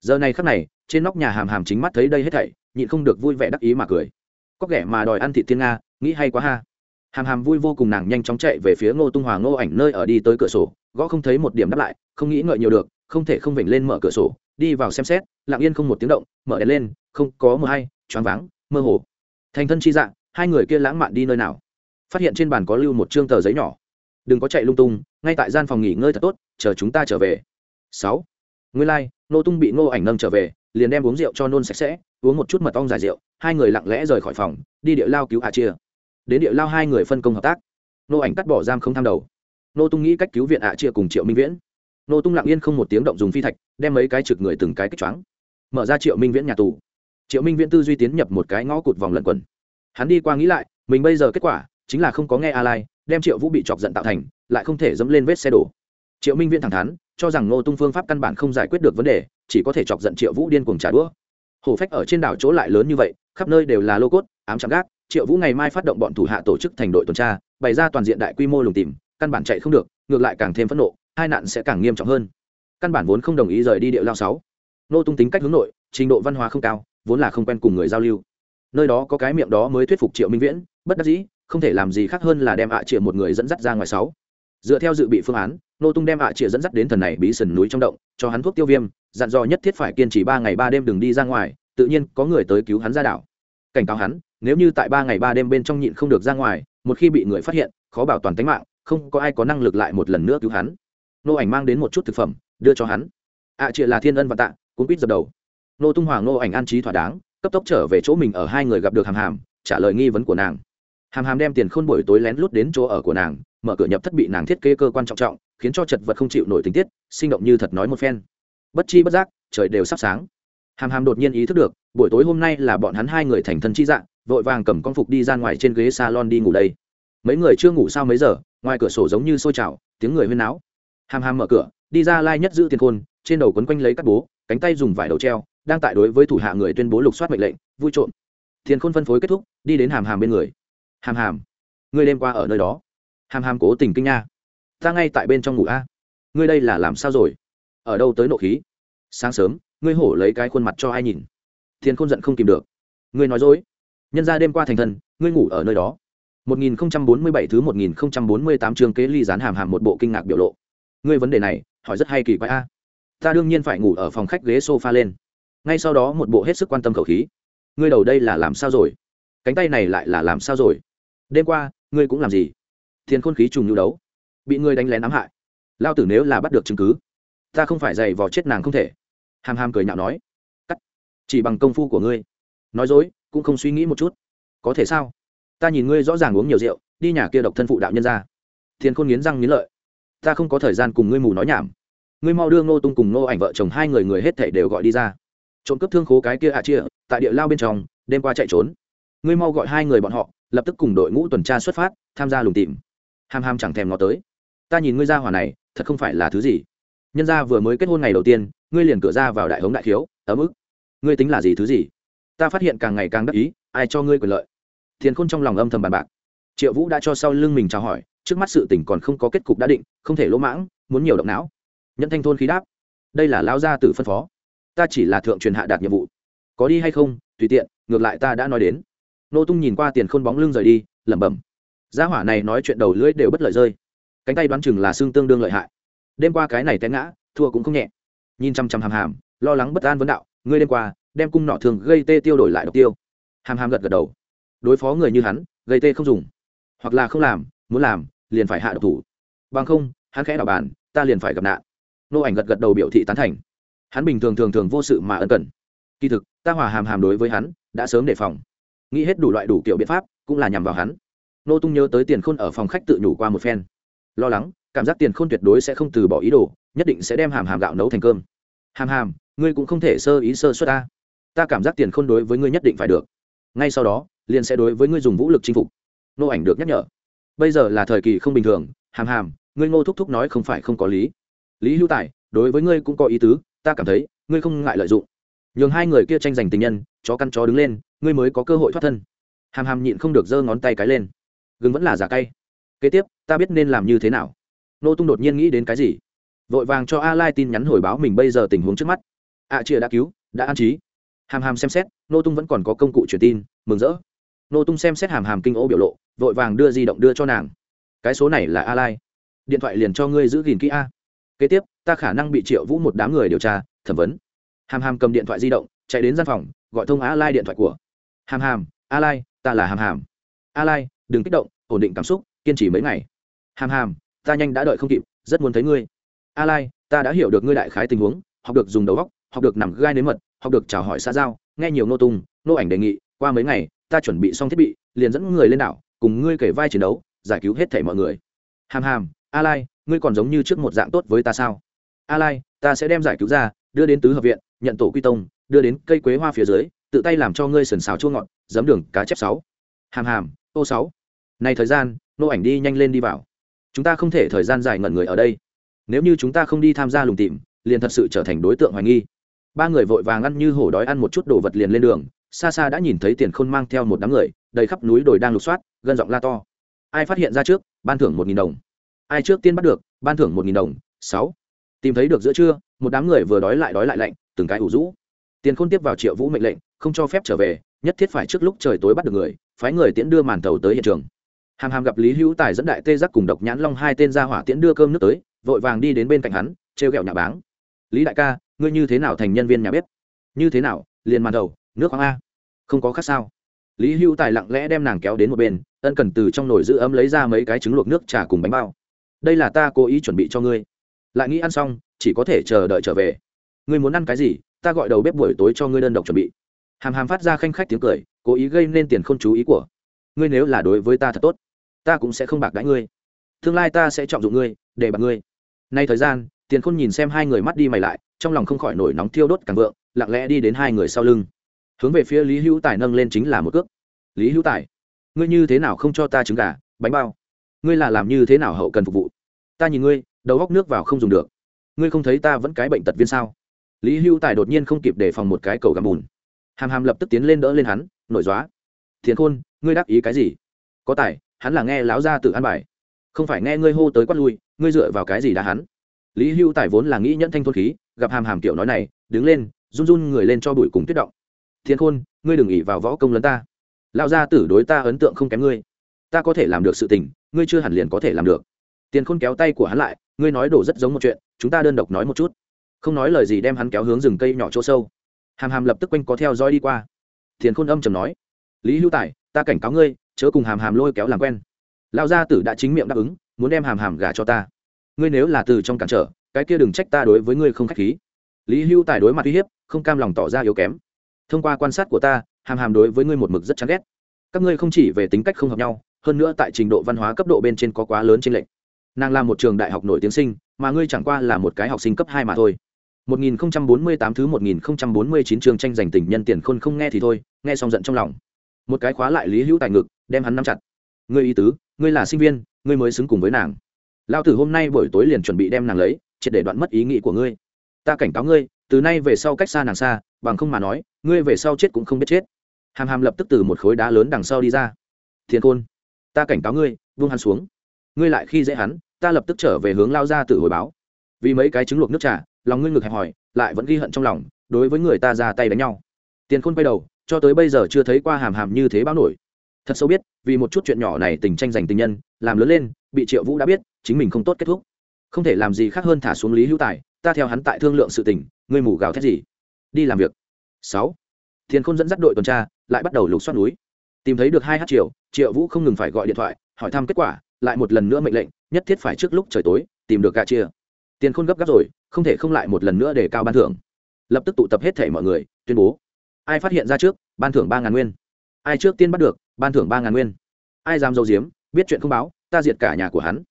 Giờ này khắc này, trên nóc nhà hàm hàm chính mắt thấy đây hết thảy, nhịn không được vui vẻ đắc ý mà cười có kẻ mà đòi ăn thị thiên nga nghĩ hay quá ha. Hàm hàm vui vô cùng nàng nhanh chóng chạy về phía ngô tung hòa ngô ảnh nơi ở đi tới cửa sổ gõ không thấy một điểm đáp lại không nghĩ ngợi nhiều được không thể không vểnh lên mở cửa sổ đi vào xem xét lặng yên không một tiếng động mở đèn lên không có mờ hay choáng váng mơ hồ. Thành thân chi dạng hai người kia lãng mạn đi nơi nào? Phát hiện trên bàn có lưu một chương tờ giấy nhỏ. Đừng có chạy lung tung ngay tại gian phòng nghỉ ngơi thật tốt chờ chúng ta trở về. Sáu. Nguyên lai、like, nô tung bị Ngô ảnh nâng trở về liền đem uống rượu cho nôn sạch sẽ uống một chút mật ong dài rượu hai người lặng lẽ rời khỏi phòng, đi địa lao cứu hạ chia đến địa lao hai người phân công hợp tác. Nô ảnh cắt bỏ giam không tham đầu. Nô tung nghĩ cách cứu viện hạ chia cùng triệu minh viễn. Nô tung lặng yên không một tiếng động dùng phi thạch, đem mấy cái trực người từng cái kích choáng. Mở ra triệu minh viễn nhà tù. Triệu minh viễn tư duy tiến nhập một cái ngõ cụt vòng lẩn quẩn. Hắn đi qua nghĩ lại, mình bây giờ kết quả chính là không có nghe a lai đem triệu vũ bị chọc giận tạo thành, lại không thể dẫm lên vết xe đổ. Triệu minh viễn thẳng thắn, cho rằng ngô tung phương pháp căn bản không giải quyết được vấn đề, chỉ có thể chọc giận triệu vũ điên cuồng trả đũa. Hổ phách ở trên đảo chỗ lại lớn như vậy khắp nơi đều là lô cốt, ám chạm gác. Triệu vũ ngày mai phát động bọn thủ hạ tổ chức thành đội tuần tra, bày ra toàn diện đại quy mô lùng tìm, căn bản chạy không được, ngược lại càng thêm phẫn nộ, hai nạn sẽ càng nghiêm trọng hơn. Căn bản vốn không đồng ý rời đi địa lao sáu. Nô tung tính cách hướng nội, trình độ văn hóa không cao, vốn là không quen cùng người giao lưu. Nơi đó có cái miệng đó mới thuyết phục triệu minh viễn, bất đắc dĩ, không thể làm gì khác hơn là đem ạ à triệu một người dẫn dắt ra ngoài sáu. Dựa theo dự bị phương án, nô tung đem ạ à triệu dẫn dắt đến thần này bí sần núi trong động, cho hắn thuốc tiêu viêm, dặn dò nhất thiết phải kiên trì ba ngày ba đêm đừng đi ra ngoài, tự nhiên có người tới cứu hắn ra đảo cảnh cáo hắn nếu như tại ba ngày ba đêm bên trong nhịn không được ra ngoài một khi bị người phát hiện khó bảo toàn tính mạng không có ai có năng lực lại một lần nữa cứu hắn. Nô ảnh mang đến một chút thực phẩm đưa cho hắn. Ạ à, là thiên ân và tạ cũng quýt dập đầu. Nô tung hoàng nô ảnh an trí thỏa đáng cấp tốc trở về chỗ mình ở hai người gặp được hàm hàm trả lời nghi vấn của nàng. Hàm hàm đem tiền khôn buổi tối lén lút đến chỗ ở của nàng mở cửa nhập thất bị nàng thiết kế cơ quan trọng trọng khiến cho chật vật không chịu nổi tình tiết sinh động như thật nói một phen. Bất chi bất giác trời đều sắp sáng. Hàm hàm đột nhiên ý thức được buổi tối hôm nay là bọn hắn hai người thành thân chi dạng, vội vàng cầm con phục đi ra ngoài trên ghế salon đi ngủ đây. Mấy người chưa ngủ sao mấy giờ, ngoài cửa sổ giống như sôi trào, tiếng người huyên náo. Hàm hàm mở cửa, đi ra lai nhất giữ tiền khôn, trên đầu quấn quanh lấy các bố, cánh tay dùng vải đầu treo, đang tại đối với thủ hạ người tuyên bố lục soát mệnh lệnh, vui trộm. Tiền khôn phân phối kết thúc, đi đến hàm hàm bên người. Hàm hàm, ngươi đêm qua ở nơi đó. Hàm hàm cố tình kinh nha. Ta ngay tại bên trong ngủ a. Ngươi đây là làm sao rồi? Ở đâu tới nộ khí? Sáng sớm, ngươi hổ lấy cái khuôn mặt cho ai nhìn? Thiên khôn giận không kìm được. Ngươi nói dối. Nhân ra đêm qua thành thần, ngươi ngủ ở nơi đó. 1047 thứ 1048 chương kế ly dán hàm hàm một bộ kinh ngạc biểu lộ. Ngươi vấn đề này hỏi rất hay kỳ quái a. Ta đương nhiên phải ngủ ở phòng khách ghế sofa lên. Ngay sau đó một bộ hết sức quan tâm khẩu khí. Ngươi đầu đây là làm sao rồi? Cánh tay này lại là làm sao rồi? Đêm qua ngươi cũng làm gì? Thiên khôn khí trùng nhu đấu. Bị ngươi đánh lén ám hại. Lao tử nếu là bắt được chứng cứ ta không phải dày vò chết nàng không thể. Hàm hàm cười nhạo nói chỉ bằng công phu của ngươi. Nói dối, cũng không suy nghĩ một chút. Có thể sao? Ta nhìn ngươi rõ ràng uống nhiều rượu, đi nhà kia độc thân phụ đạo nhân ra. Thiên khôn nghiến răng nghiến lợi. Ta không có thời gian cùng ngươi mù nói nhảm. Ngươi mau đưa ngô tung cùng ngô ảnh vợ chồng hai người người hết thể đều gọi đi ra. Trộm cướp thương khố cái kia ạ chia tại địa lao bên trong, đêm qua chạy trốn. Ngươi mau gọi hai người bọn họ, lập tức cùng đội ngũ tuần tra xuất phát, tham gia lùng tìm. Ham ham chẳng thèm ngó tới. Ta nhìn ngươi ra hỏa này, thật không phải là thứ gì. Nhân gia vừa mới kết hôn ngày đầu tiên, ngươi liền cửa ra vào đại hống đại thiếu, ấm ức ngươi tính là gì thứ gì? Ta phát hiện càng ngày càng đắc ý, ai cho ngươi quyền lợi? Thiền khôn trong lòng âm thầm bàn bạc. Triệu vũ đã cho sau lưng mình chào hỏi, trước mắt sự tình còn không có kết cục đã định, không thể lỗ mãng, muốn nhiều động não. Nhận thanh thôn khí đáp. Đây là lao gia tử phân phó. Ta chỉ là thượng truyền hạ đạt nhiệm vụ. Có đi hay không, tùy tiện, ngược lại ta đã nói đến. Nô tung nhìn qua tiền khôn bóng lưng rời đi, lẩm bẩm. Gia hỏa này nói chuyện đầu lưỡi đều bất lợi rơi. Cánh tay đoán chừng là xương tương đương lợi hại. Đêm qua cái này té ngã, thua cũng không nhẹ. Nhìn chăm chăm hàm hàm, lo lắng bất an vấn đạo ngươi đêm qua, đem cung nọ thường gây tê tiêu đổi lại độc tiêu. Hàm hàm gật gật đầu. Đối phó người như hắn, gây tê không dùng. Hoặc là không làm, muốn làm, liền phải hạ độc thủ. Bằng không, hắn khẽ đảo bàn, ta liền phải gặp nạn. Nô ảnh gật gật đầu biểu thị tán thành. Hắn bình thường thường thường vô sự mà ân cần. Kỳ thực, ta hòa hàm hàm đối với hắn, đã sớm đề phòng. Nghĩ hết đủ loại đủ kiểu biện pháp, cũng là nhằm vào hắn. Nô tung nhớ tới tiền khôn ở phòng khách tự nhủ qua một phen. Lo lắng, cảm giác tiền khôn tuyệt đối sẽ không từ bỏ ý đồ, nhất định sẽ đem hàm hàm gạo nấu thành cơm. Hàm hàm ngươi cũng không thể sơ ý sơ xuất ta. Ta cảm giác tiền khôn đối với ngươi nhất định phải được. Ngay sau đó, liền sẽ đối với ngươi dùng vũ lực chinh phục. Nô ảnh được nhắc nhở. Bây giờ là thời kỳ không bình thường, hàm hàm, ngươi ngô thúc thúc nói không phải không có lý. Lý hữu tài, đối với ngươi cũng có ý tứ, ta cảm thấy, ngươi không ngại lợi dụng. Nhường hai người kia tranh giành tình nhân, chó căn chó đứng lên, ngươi mới có cơ hội thoát thân. Hàm hàm nhịn không được giơ ngón tay cái lên. Gừng vẫn là giả cay. Kế tiếp, ta biết nên làm như thế nào. Nô tung đột nhiên nghĩ đến cái gì? Vội vàng cho a lai tin nhắn hồi báo mình bây giờ tình huống trước mắt. À chia đã cứu, đã an trí. Hàm hàm xem xét, nô tung vẫn còn có công cụ truyền tin, mừng rỡ. Nô tung xem xét hàm hàm kinh ô biểu lộ, vội vàng đưa di động đưa cho nàng. Cái số này là a lai điện thoại liền cho ngươi giữ gìn kỹ a. Kế tiếp, ta khả năng bị triệu vũ một đám người điều tra, thẩm vấn. Hàm hàm cầm điện thoại di động, chạy đến gian phòng, gọi thông a lai điện thoại của. Hàm hàm a lai ta là hàm hàm. A lai đừng kích động, ổn định cảm xúc, kiên trì mấy ngày. Hàm hàm, ta nhanh đã đợi không kịp, rất muốn thấy ngươi. A lai ta đã hiểu được ngươi đại khái tình huống, học được dùng đầu góc học được nằm gai nếm mật, học được chào hỏi xã giao, nghe nhiều nô tung, nô ảnh đề nghị, qua mấy ngày, ta chuẩn bị xong thiết bị, liền dẫn người lên đảo, cùng ngươi kể vai chiến đấu, giải cứu hết thảy mọi người. Hàm hàm a lai ngươi còn giống như trước một dạng tốt với ta sao? A lai ta sẽ đem giải cứu ra, đưa đến tứ hợp viện, nhận tổ quy tông, đưa đến cây quế hoa phía dưới, tự tay làm cho ngươi sần xào chua ngọt, giấm đường, cá chép sáu. Hàm hàm, ô sáu. Này thời gian, nô ảnh đi nhanh lên đi vào. Chúng ta không thể thời gian dài ngẩn người ở đây. Nếu như chúng ta không đi tham gia lùng tìm, liền thật sự trở thành đối tượng hoài nghi ba người vội vàng ăn như hổ đói ăn một chút đồ vật liền lên đường, xa xa đã nhìn thấy tiền khôn mang theo một đám người, đầy khắp núi đồi đang lục soát, gân giọng la to. Ai phát hiện ra trước, ban thưởng một nghìn đồng. Ai trước tiên bắt được, ban thưởng một nghìn đồng. Sáu. Tìm thấy được giữa trưa, một đám người vừa đói lại đói lại lạnh, từng cái ủ rũ. Tiền khôn tiếp vào triệu vũ mệnh lệnh, không cho phép trở về, nhất thiết phải trước lúc trời tối bắt được người, phái người tiễn đưa màn tàu tới hiện trường. Hàm hàm gặp lý hữu tài dẫn đại tê giác cùng độc nhãn long hai tên ra hỏa tiễn đưa cơm nước tới, vội vàng đi đến bên cạnh hắn, trêu ghẹo nhà báng lý đại ca, ngươi như thế nào thành nhân viên nhà bếp? Như thế nào, liền màn đầu, nước khoáng a. Không có khác sao. Lý Hưu tài lặng lẽ đem nàng kéo đến một bên, ân cần từ trong nồi giữ ấm lấy ra mấy cái trứng luộc nước, trà cùng bánh bao. Đây là ta cố ý chuẩn bị cho ngươi. Lại nghĩ ăn xong, chỉ có thể chờ đợi trở về. Ngươi muốn ăn cái gì, ta gọi đầu bếp buổi tối cho ngươi đơn độc chuẩn bị. Hàm hàm phát ra khanh khách tiếng cười, cố ý gây nên tiền không chú ý của. Ngươi nếu là đối với ta thật tốt, ta cũng sẽ không bạc đãi ngươi. Tương lai ta sẽ trọng dụng ngươi, để bạc ngươi. Nay thời gian tiền khôn nhìn xem hai người mắt đi mày lại, trong lòng không khỏi nổi nóng thiêu đốt càng vượng, lặng lẽ đi đến hai người sau lưng. Hướng về phía lý hữu tài nâng lên chính là một cước. Lý hữu tài, ngươi như thế nào không cho ta trứng gà, bánh bao? Ngươi là làm như thế nào hậu cần phục vụ? Ta nhìn ngươi, đầu góc nước vào không dùng được. Ngươi không thấy ta vẫn cái bệnh tật viên sao? Lý hữu tài đột nhiên không kịp đề phòng một cái cầu gặm bùn. Hàm hàm lập tức tiến lên đỡ lên hắn, nổi dóa thiền khôn, ngươi đáp ý cái gì? Có tài, hắn là nghe láo ra tự ăn bài. Không phải nghe ngươi hô tới quát lui, ngươi dựa vào cái gì đã hắn? Lý Hưu tài vốn là nghĩ nhẫn thanh thôn khí, gặp hàm hàm kiểu nói này, đứng lên, run run người lên cho bụi cùng tuyết động. Thiên khôn, ngươi đừng ỉ vào võ công lấn ta. Lao gia tử đối ta ấn tượng không kém ngươi. Ta có thể làm được sự tình, ngươi chưa hẳn liền có thể làm được. Tiền khôn kéo tay của hắn lại, ngươi nói đổ rất giống một chuyện, chúng ta đơn độc nói một chút. Không nói lời gì đem hắn kéo hướng rừng cây nhỏ chỗ sâu. Hàm hàm lập tức quanh có theo dõi đi qua. Tiền khôn âm chầm nói, lý hữu tài, ta cảnh cáo ngươi, chớ cùng hàm hàm lôi kéo làm quen. Lao gia tử đã chính miệng đáp ứng, muốn đem hàm hàm gả cho ta ngươi nếu là từ trong cản trở, cái kia đừng trách ta đối với ngươi không k h á c h khí. Lý hưu tài đối mặt uy hiếp, không cam lòng tỏ ra yếu kém. Thông qua quan sát của ta, hàm hàm đối với ngươi một mực rất chán ghét. Các ngươi không chỉ về tính cách không hợp nhau, hơn nữa tại trình độ văn hóa cấp độ bên trên có quá lớn trên lệnh nàng là một trường đại học nổi tiếng sinh, mà ngươi chẳng qua là một cái học sinh cấp hai mà thôi. 1048 thứ 1049 trường tranh giành tình nhân tiền khôn không nghe thì thôi, nghe xong giận trong lòng. Một cái khóa lại lý hữu tài ngực, đem hắn nắm chặt. Ngươi ý tứ, ngươi là sinh viên, ngươi mới xứng cùng với nàng lao tử hôm nay buổi tối liền chuẩn bị đem nàng lấy, triệt để đoạn mất ý nghĩ của ngươi. Ta cảnh cáo ngươi, từ nay về sau cách xa nàng xa, bằng không mà nói, ngươi về sau chết cũng không biết chết. Hàm hàm lập tức từ một khối đá lớn đằng sau đi ra. Thiên côn, ta cảnh cáo ngươi vung hắn xuống. Ngươi lại khi dễ hắn, ta lập tức trở về hướng lao ra tự hồi báo. Vì mấy cái trứng luộc nước trà, lòng ngươi ngực hẹp hòi, lại vẫn ghi hận trong lòng, đối với người ta ra tay đánh nhau. Tiền khôn quay đầu, cho tới bây giờ chưa thấy qua hàm hàm như thế báo nổi thật sâu biết, vì một chút chuyện nhỏ này tình tranh giành tình nhân, làm lớn lên, bị triệu vũ đã biết, chính mình không tốt kết thúc. Không thể làm gì khác hơn thả xuống lý hữu tài, ta theo hắn tại thương lượng sự tình, ngươi mù gào thét gì? Đi làm việc. Sáu. Thiền khôn dẫn dắt đội tuần tra, lại bắt đầu lục xoát núi. Tìm thấy được hai hát triệu triệu vũ không ngừng phải gọi điện thoại, hỏi thăm kết quả, lại một lần nữa mệnh lệnh, nhất thiết phải trước lúc trời tối, tìm được gà chia. Tiền khôn gấp gáp rồi, không thể không lại một lần nữa để cao ban thưởng. Lập tức tụ tập hết thể mọi người, tuyên bố. Ai phát hiện ra trước, ban thưởng ba ngàn nguyên ai trước tiên bắt được, ban thưởng ba ngàn nguyên. Ai dám dâu diếm biết chuyện không báo, ta diệt cả nhà của hắn.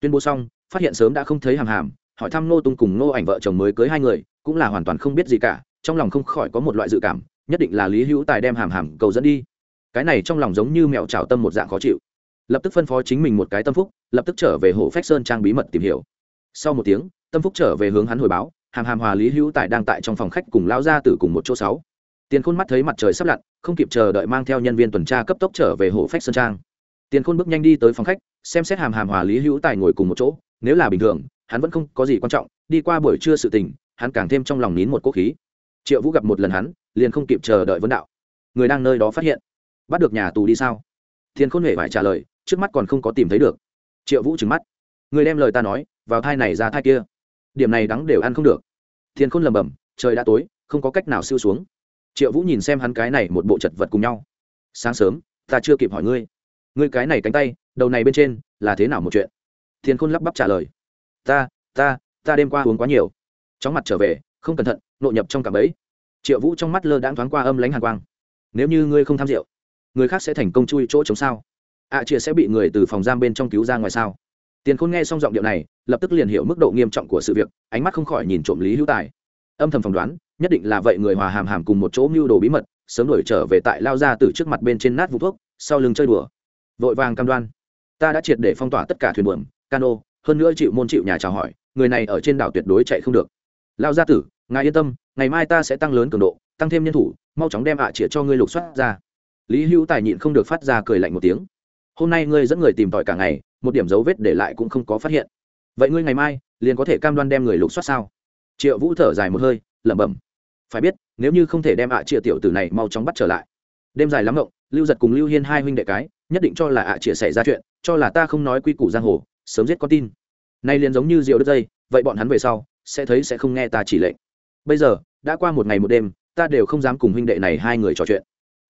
Tuyên bố xong, phát hiện sớm đã không thấy hàm hàm, hỏi thăm nô tung cùng nô ảnh vợ chồng mới cưới hai người, cũng là hoàn toàn không biết gì cả, trong lòng không khỏi có một loại dự cảm, nhất định là lý hữu tài đem hàm hàm cầu dẫn đi. Cái này trong lòng giống như mẹo trào tâm một dạng khó chịu. Lập tức phân phó chính mình một cái tâm phúc, lập tức trở về hồ phách sơn trang bí mật tìm hiểu. Sau một tiếng, tâm phúc trở về hướng hắn hồi báo, hàm hàm hòa lý hữu tài đang tại trong phòng khách cùng lao ra từ cùng một chỗ sáu tiền khôn mắt thấy mặt trời sắp lặn, không kịp chờ đợi mang theo nhân viên tuần tra cấp tốc trở về hộ phách sơn trang. Tiền khôn bước nhanh đi tới phòng khách, xem xét hàm hàm hòa lý hữu tài ngồi cùng một chỗ, nếu là bình thường, hắn vẫn không có gì quan trọng, đi qua buổi trưa sự tình, hắn càng thêm trong lòng nín một cố khí. Triệu vũ gặp một lần hắn, liền không kịp chờ đợi vấn đạo. Người đang nơi đó phát hiện, bắt được nhà tù đi sao? Thiên khôn huệ phải trả lời, trước mắt còn không có tìm thấy được. Triệu vũ trừng mắt. Người đem lời ta nói, vào thai này ra thai kia. Điểm này đắng đều ăn không được. Thiên khôn lầm bầm trời đã tối, không có cách nào siêu xuống triệu vũ nhìn xem hắn cái này một bộ chật vật cùng nhau. Sáng sớm ta chưa kịp hỏi ngươi. Ngươi cái này cánh tay đầu này bên trên là thế nào một chuyện? Thiên khôn lắp bắp trả lời. Ta ta ta đêm qua uống quá nhiều. Chóng mặt trở về không cẩn thận nội nhập trong cả bẫy. Triệu vũ trong mắt lơ đãng thoáng qua âm lánh hàn quang. Nếu như ngươi không tham rượu người khác sẽ thành công chui chỗ chống sao? Ạ à, chia sẽ bị người từ phòng giam bên trong cứu ra ngoài sao? Tiền khôn nghe xong giọng điệu này lập tức liền hiểu mức độ nghiêm trọng của sự việc ánh mắt không khỏi nhìn trộm lý hữu tài âm thầm phỏng đoán, nhất định là vậy người hòa hàm hàm cùng một chỗ mưu đồ bí mật, sớm đổi trở về tại lao ra từ trước mặt bên trên nát vụ thuốc, sau lưng chơi đùa. Vội vàng cam đoan. Ta đã triệt để phong tỏa tất cả thuyền buồm, cano, hơn nữa chịu môn chịu nhà chào hỏi, người này ở trên đảo tuyệt đối chạy không được. Lao gia tử, ngài yên tâm, ngày mai ta sẽ tăng lớn cường độ, tăng thêm nhân thủ, mau chóng đem ạ à chĩa cho ngươi lục soát ra. Lý hữu tài nhịn không được phát ra cười lạnh một tiếng. Hôm nay ngươi dẫn người tìm tòi cả ngày, một điểm dấu vết để lại cũng không có phát hiện. Vậy ngươi ngày mai liền có thể cam đoan đem người lục soát sao? Triệu vũ thở dài một hơi, lẩm bẩm. Phải biết, nếu như không thể đem ạ à tiểu tử này mau chóng bắt trở lại. Đêm dài lắm ngộng, lưu giật cùng lưu hiên hai huynh đệ cái, nhất định cho là ạ à xảy ra chuyện, cho là ta không nói quy củ giang hồ, sớm giết con tin. Nay liền giống như rượu đất dây, vậy bọn hắn về sau, sẽ thấy sẽ không nghe ta chỉ lệnh. Bây giờ, đã qua một ngày một đêm, ta đều không dám cùng huynh đệ này hai người trò chuyện.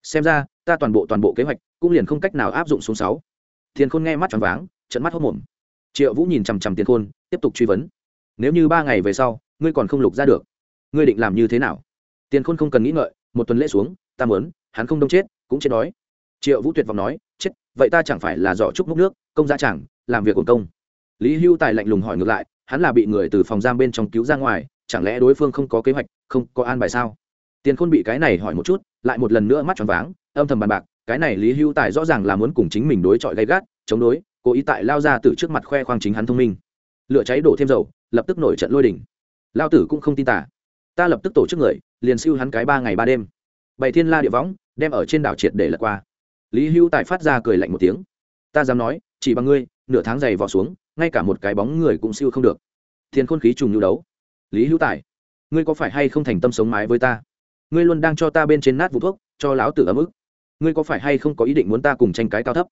Xem ra, ta toàn bộ toàn bộ kế hoạch, cũng liền không cách nào áp dụng xuống sáu. Thiên khôn nghe mắt tròn váng trận mắt hốc mồm. Triệu vũ nhìn chằm chằm tiền khôn, tiếp tục truy vấn. Nếu như ba ngày về sau ngươi còn không lục ra được. Ngươi định làm như thế nào? Tiền khôn không cần nghĩ ngợi, một tuần lễ xuống, ta mớn hắn không đông chết, cũng chết đói. Triệu vũ tuyệt vọng nói, chết, vậy ta chẳng phải là giỏ trúc múc nước, công gia chẳng, làm việc của công. Lý hưu tài lạnh lùng hỏi ngược lại, hắn là bị người từ phòng giam bên trong cứu ra ngoài, chẳng lẽ đối phương không có kế hoạch, không có an bài sao? Tiền khôn bị cái này hỏi một chút, lại một lần nữa mắt tròn váng, âm thầm bàn bạc, cái này lý hưu tài rõ ràng là muốn cùng chính mình đối chọi gay gắt, chống đối, cố ý tại lao ra từ trước mặt khoe khoang chính hắn thông minh. Lửa cháy đổ thêm dầu, lập tức nổi trận lôi đỉnh lao tử cũng không tin tả ta lập tức tổ chức người, liền siêu hắn cái ba ngày ba đêm. Bày thiên la địa võng, đem ở trên đảo triệt để lật qua. Lý hưu tài phát ra cười lạnh một tiếng. Ta dám nói, chỉ bằng ngươi, nửa tháng dày vò xuống, ngay cả một cái bóng người cũng siêu không được. Thiên khôn khí trùng nhu đấu. Lý hữu tài, ngươi có phải hay không thành tâm sống mái với ta? Ngươi luôn đang cho ta bên trên nát vụ thuốc, cho lão tử ấm ức. Ngươi có phải hay không có ý định muốn ta cùng tranh cái cao thấp?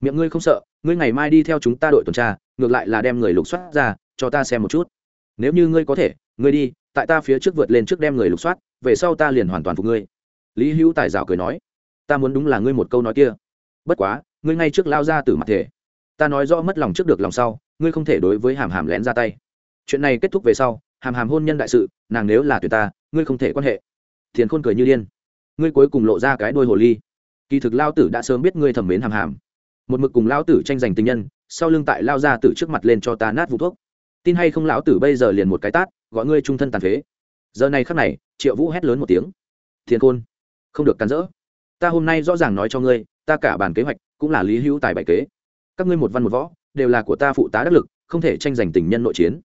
Miệng ngươi không sợ, ngươi ngày mai đi theo chúng ta đội tuần tra, ngược lại là đem người lục soát ra, cho ta xem một chút. Nếu như ngươi có thể ngươi đi, tại ta phía trước vượt lên trước đem người lục soát, về sau ta liền hoàn toàn phục ngươi. Lý hữu tài rào cười nói, ta muốn đúng là ngươi một câu nói kia. Bất quá, ngươi ngay trước lao ra từ mặt thể. Ta nói rõ mất lòng trước được lòng sau, ngươi không thể đối với hàm hàm lén ra tay. Chuyện này kết thúc về sau, hàm hàm hôn nhân đại sự, nàng nếu là tuyệt ta, ngươi không thể quan hệ. Thiền khôn cười như điên. Ngươi cuối cùng lộ ra cái đôi hồ ly. Kỳ thực lao tử đã sớm biết ngươi thẩm mến hàm hàm. Một mực cùng lao tử tranh giành tình nhân, sau lưng tại lao ra từ trước mặt lên cho ta nát vụ thuốc tin hay không lão tử bây giờ liền một cái tát, gọi ngươi trung thân tàn phế. Giờ này khắc này, triệu vũ hét lớn một tiếng. Thiên khôn, không được cắn rỡ. Ta hôm nay rõ ràng nói cho ngươi, ta cả bản kế hoạch cũng là lý hữu tài bài kế. Các ngươi một văn một võ, đều là của ta phụ tá đắc lực, không thể tranh giành tình nhân nội chiến.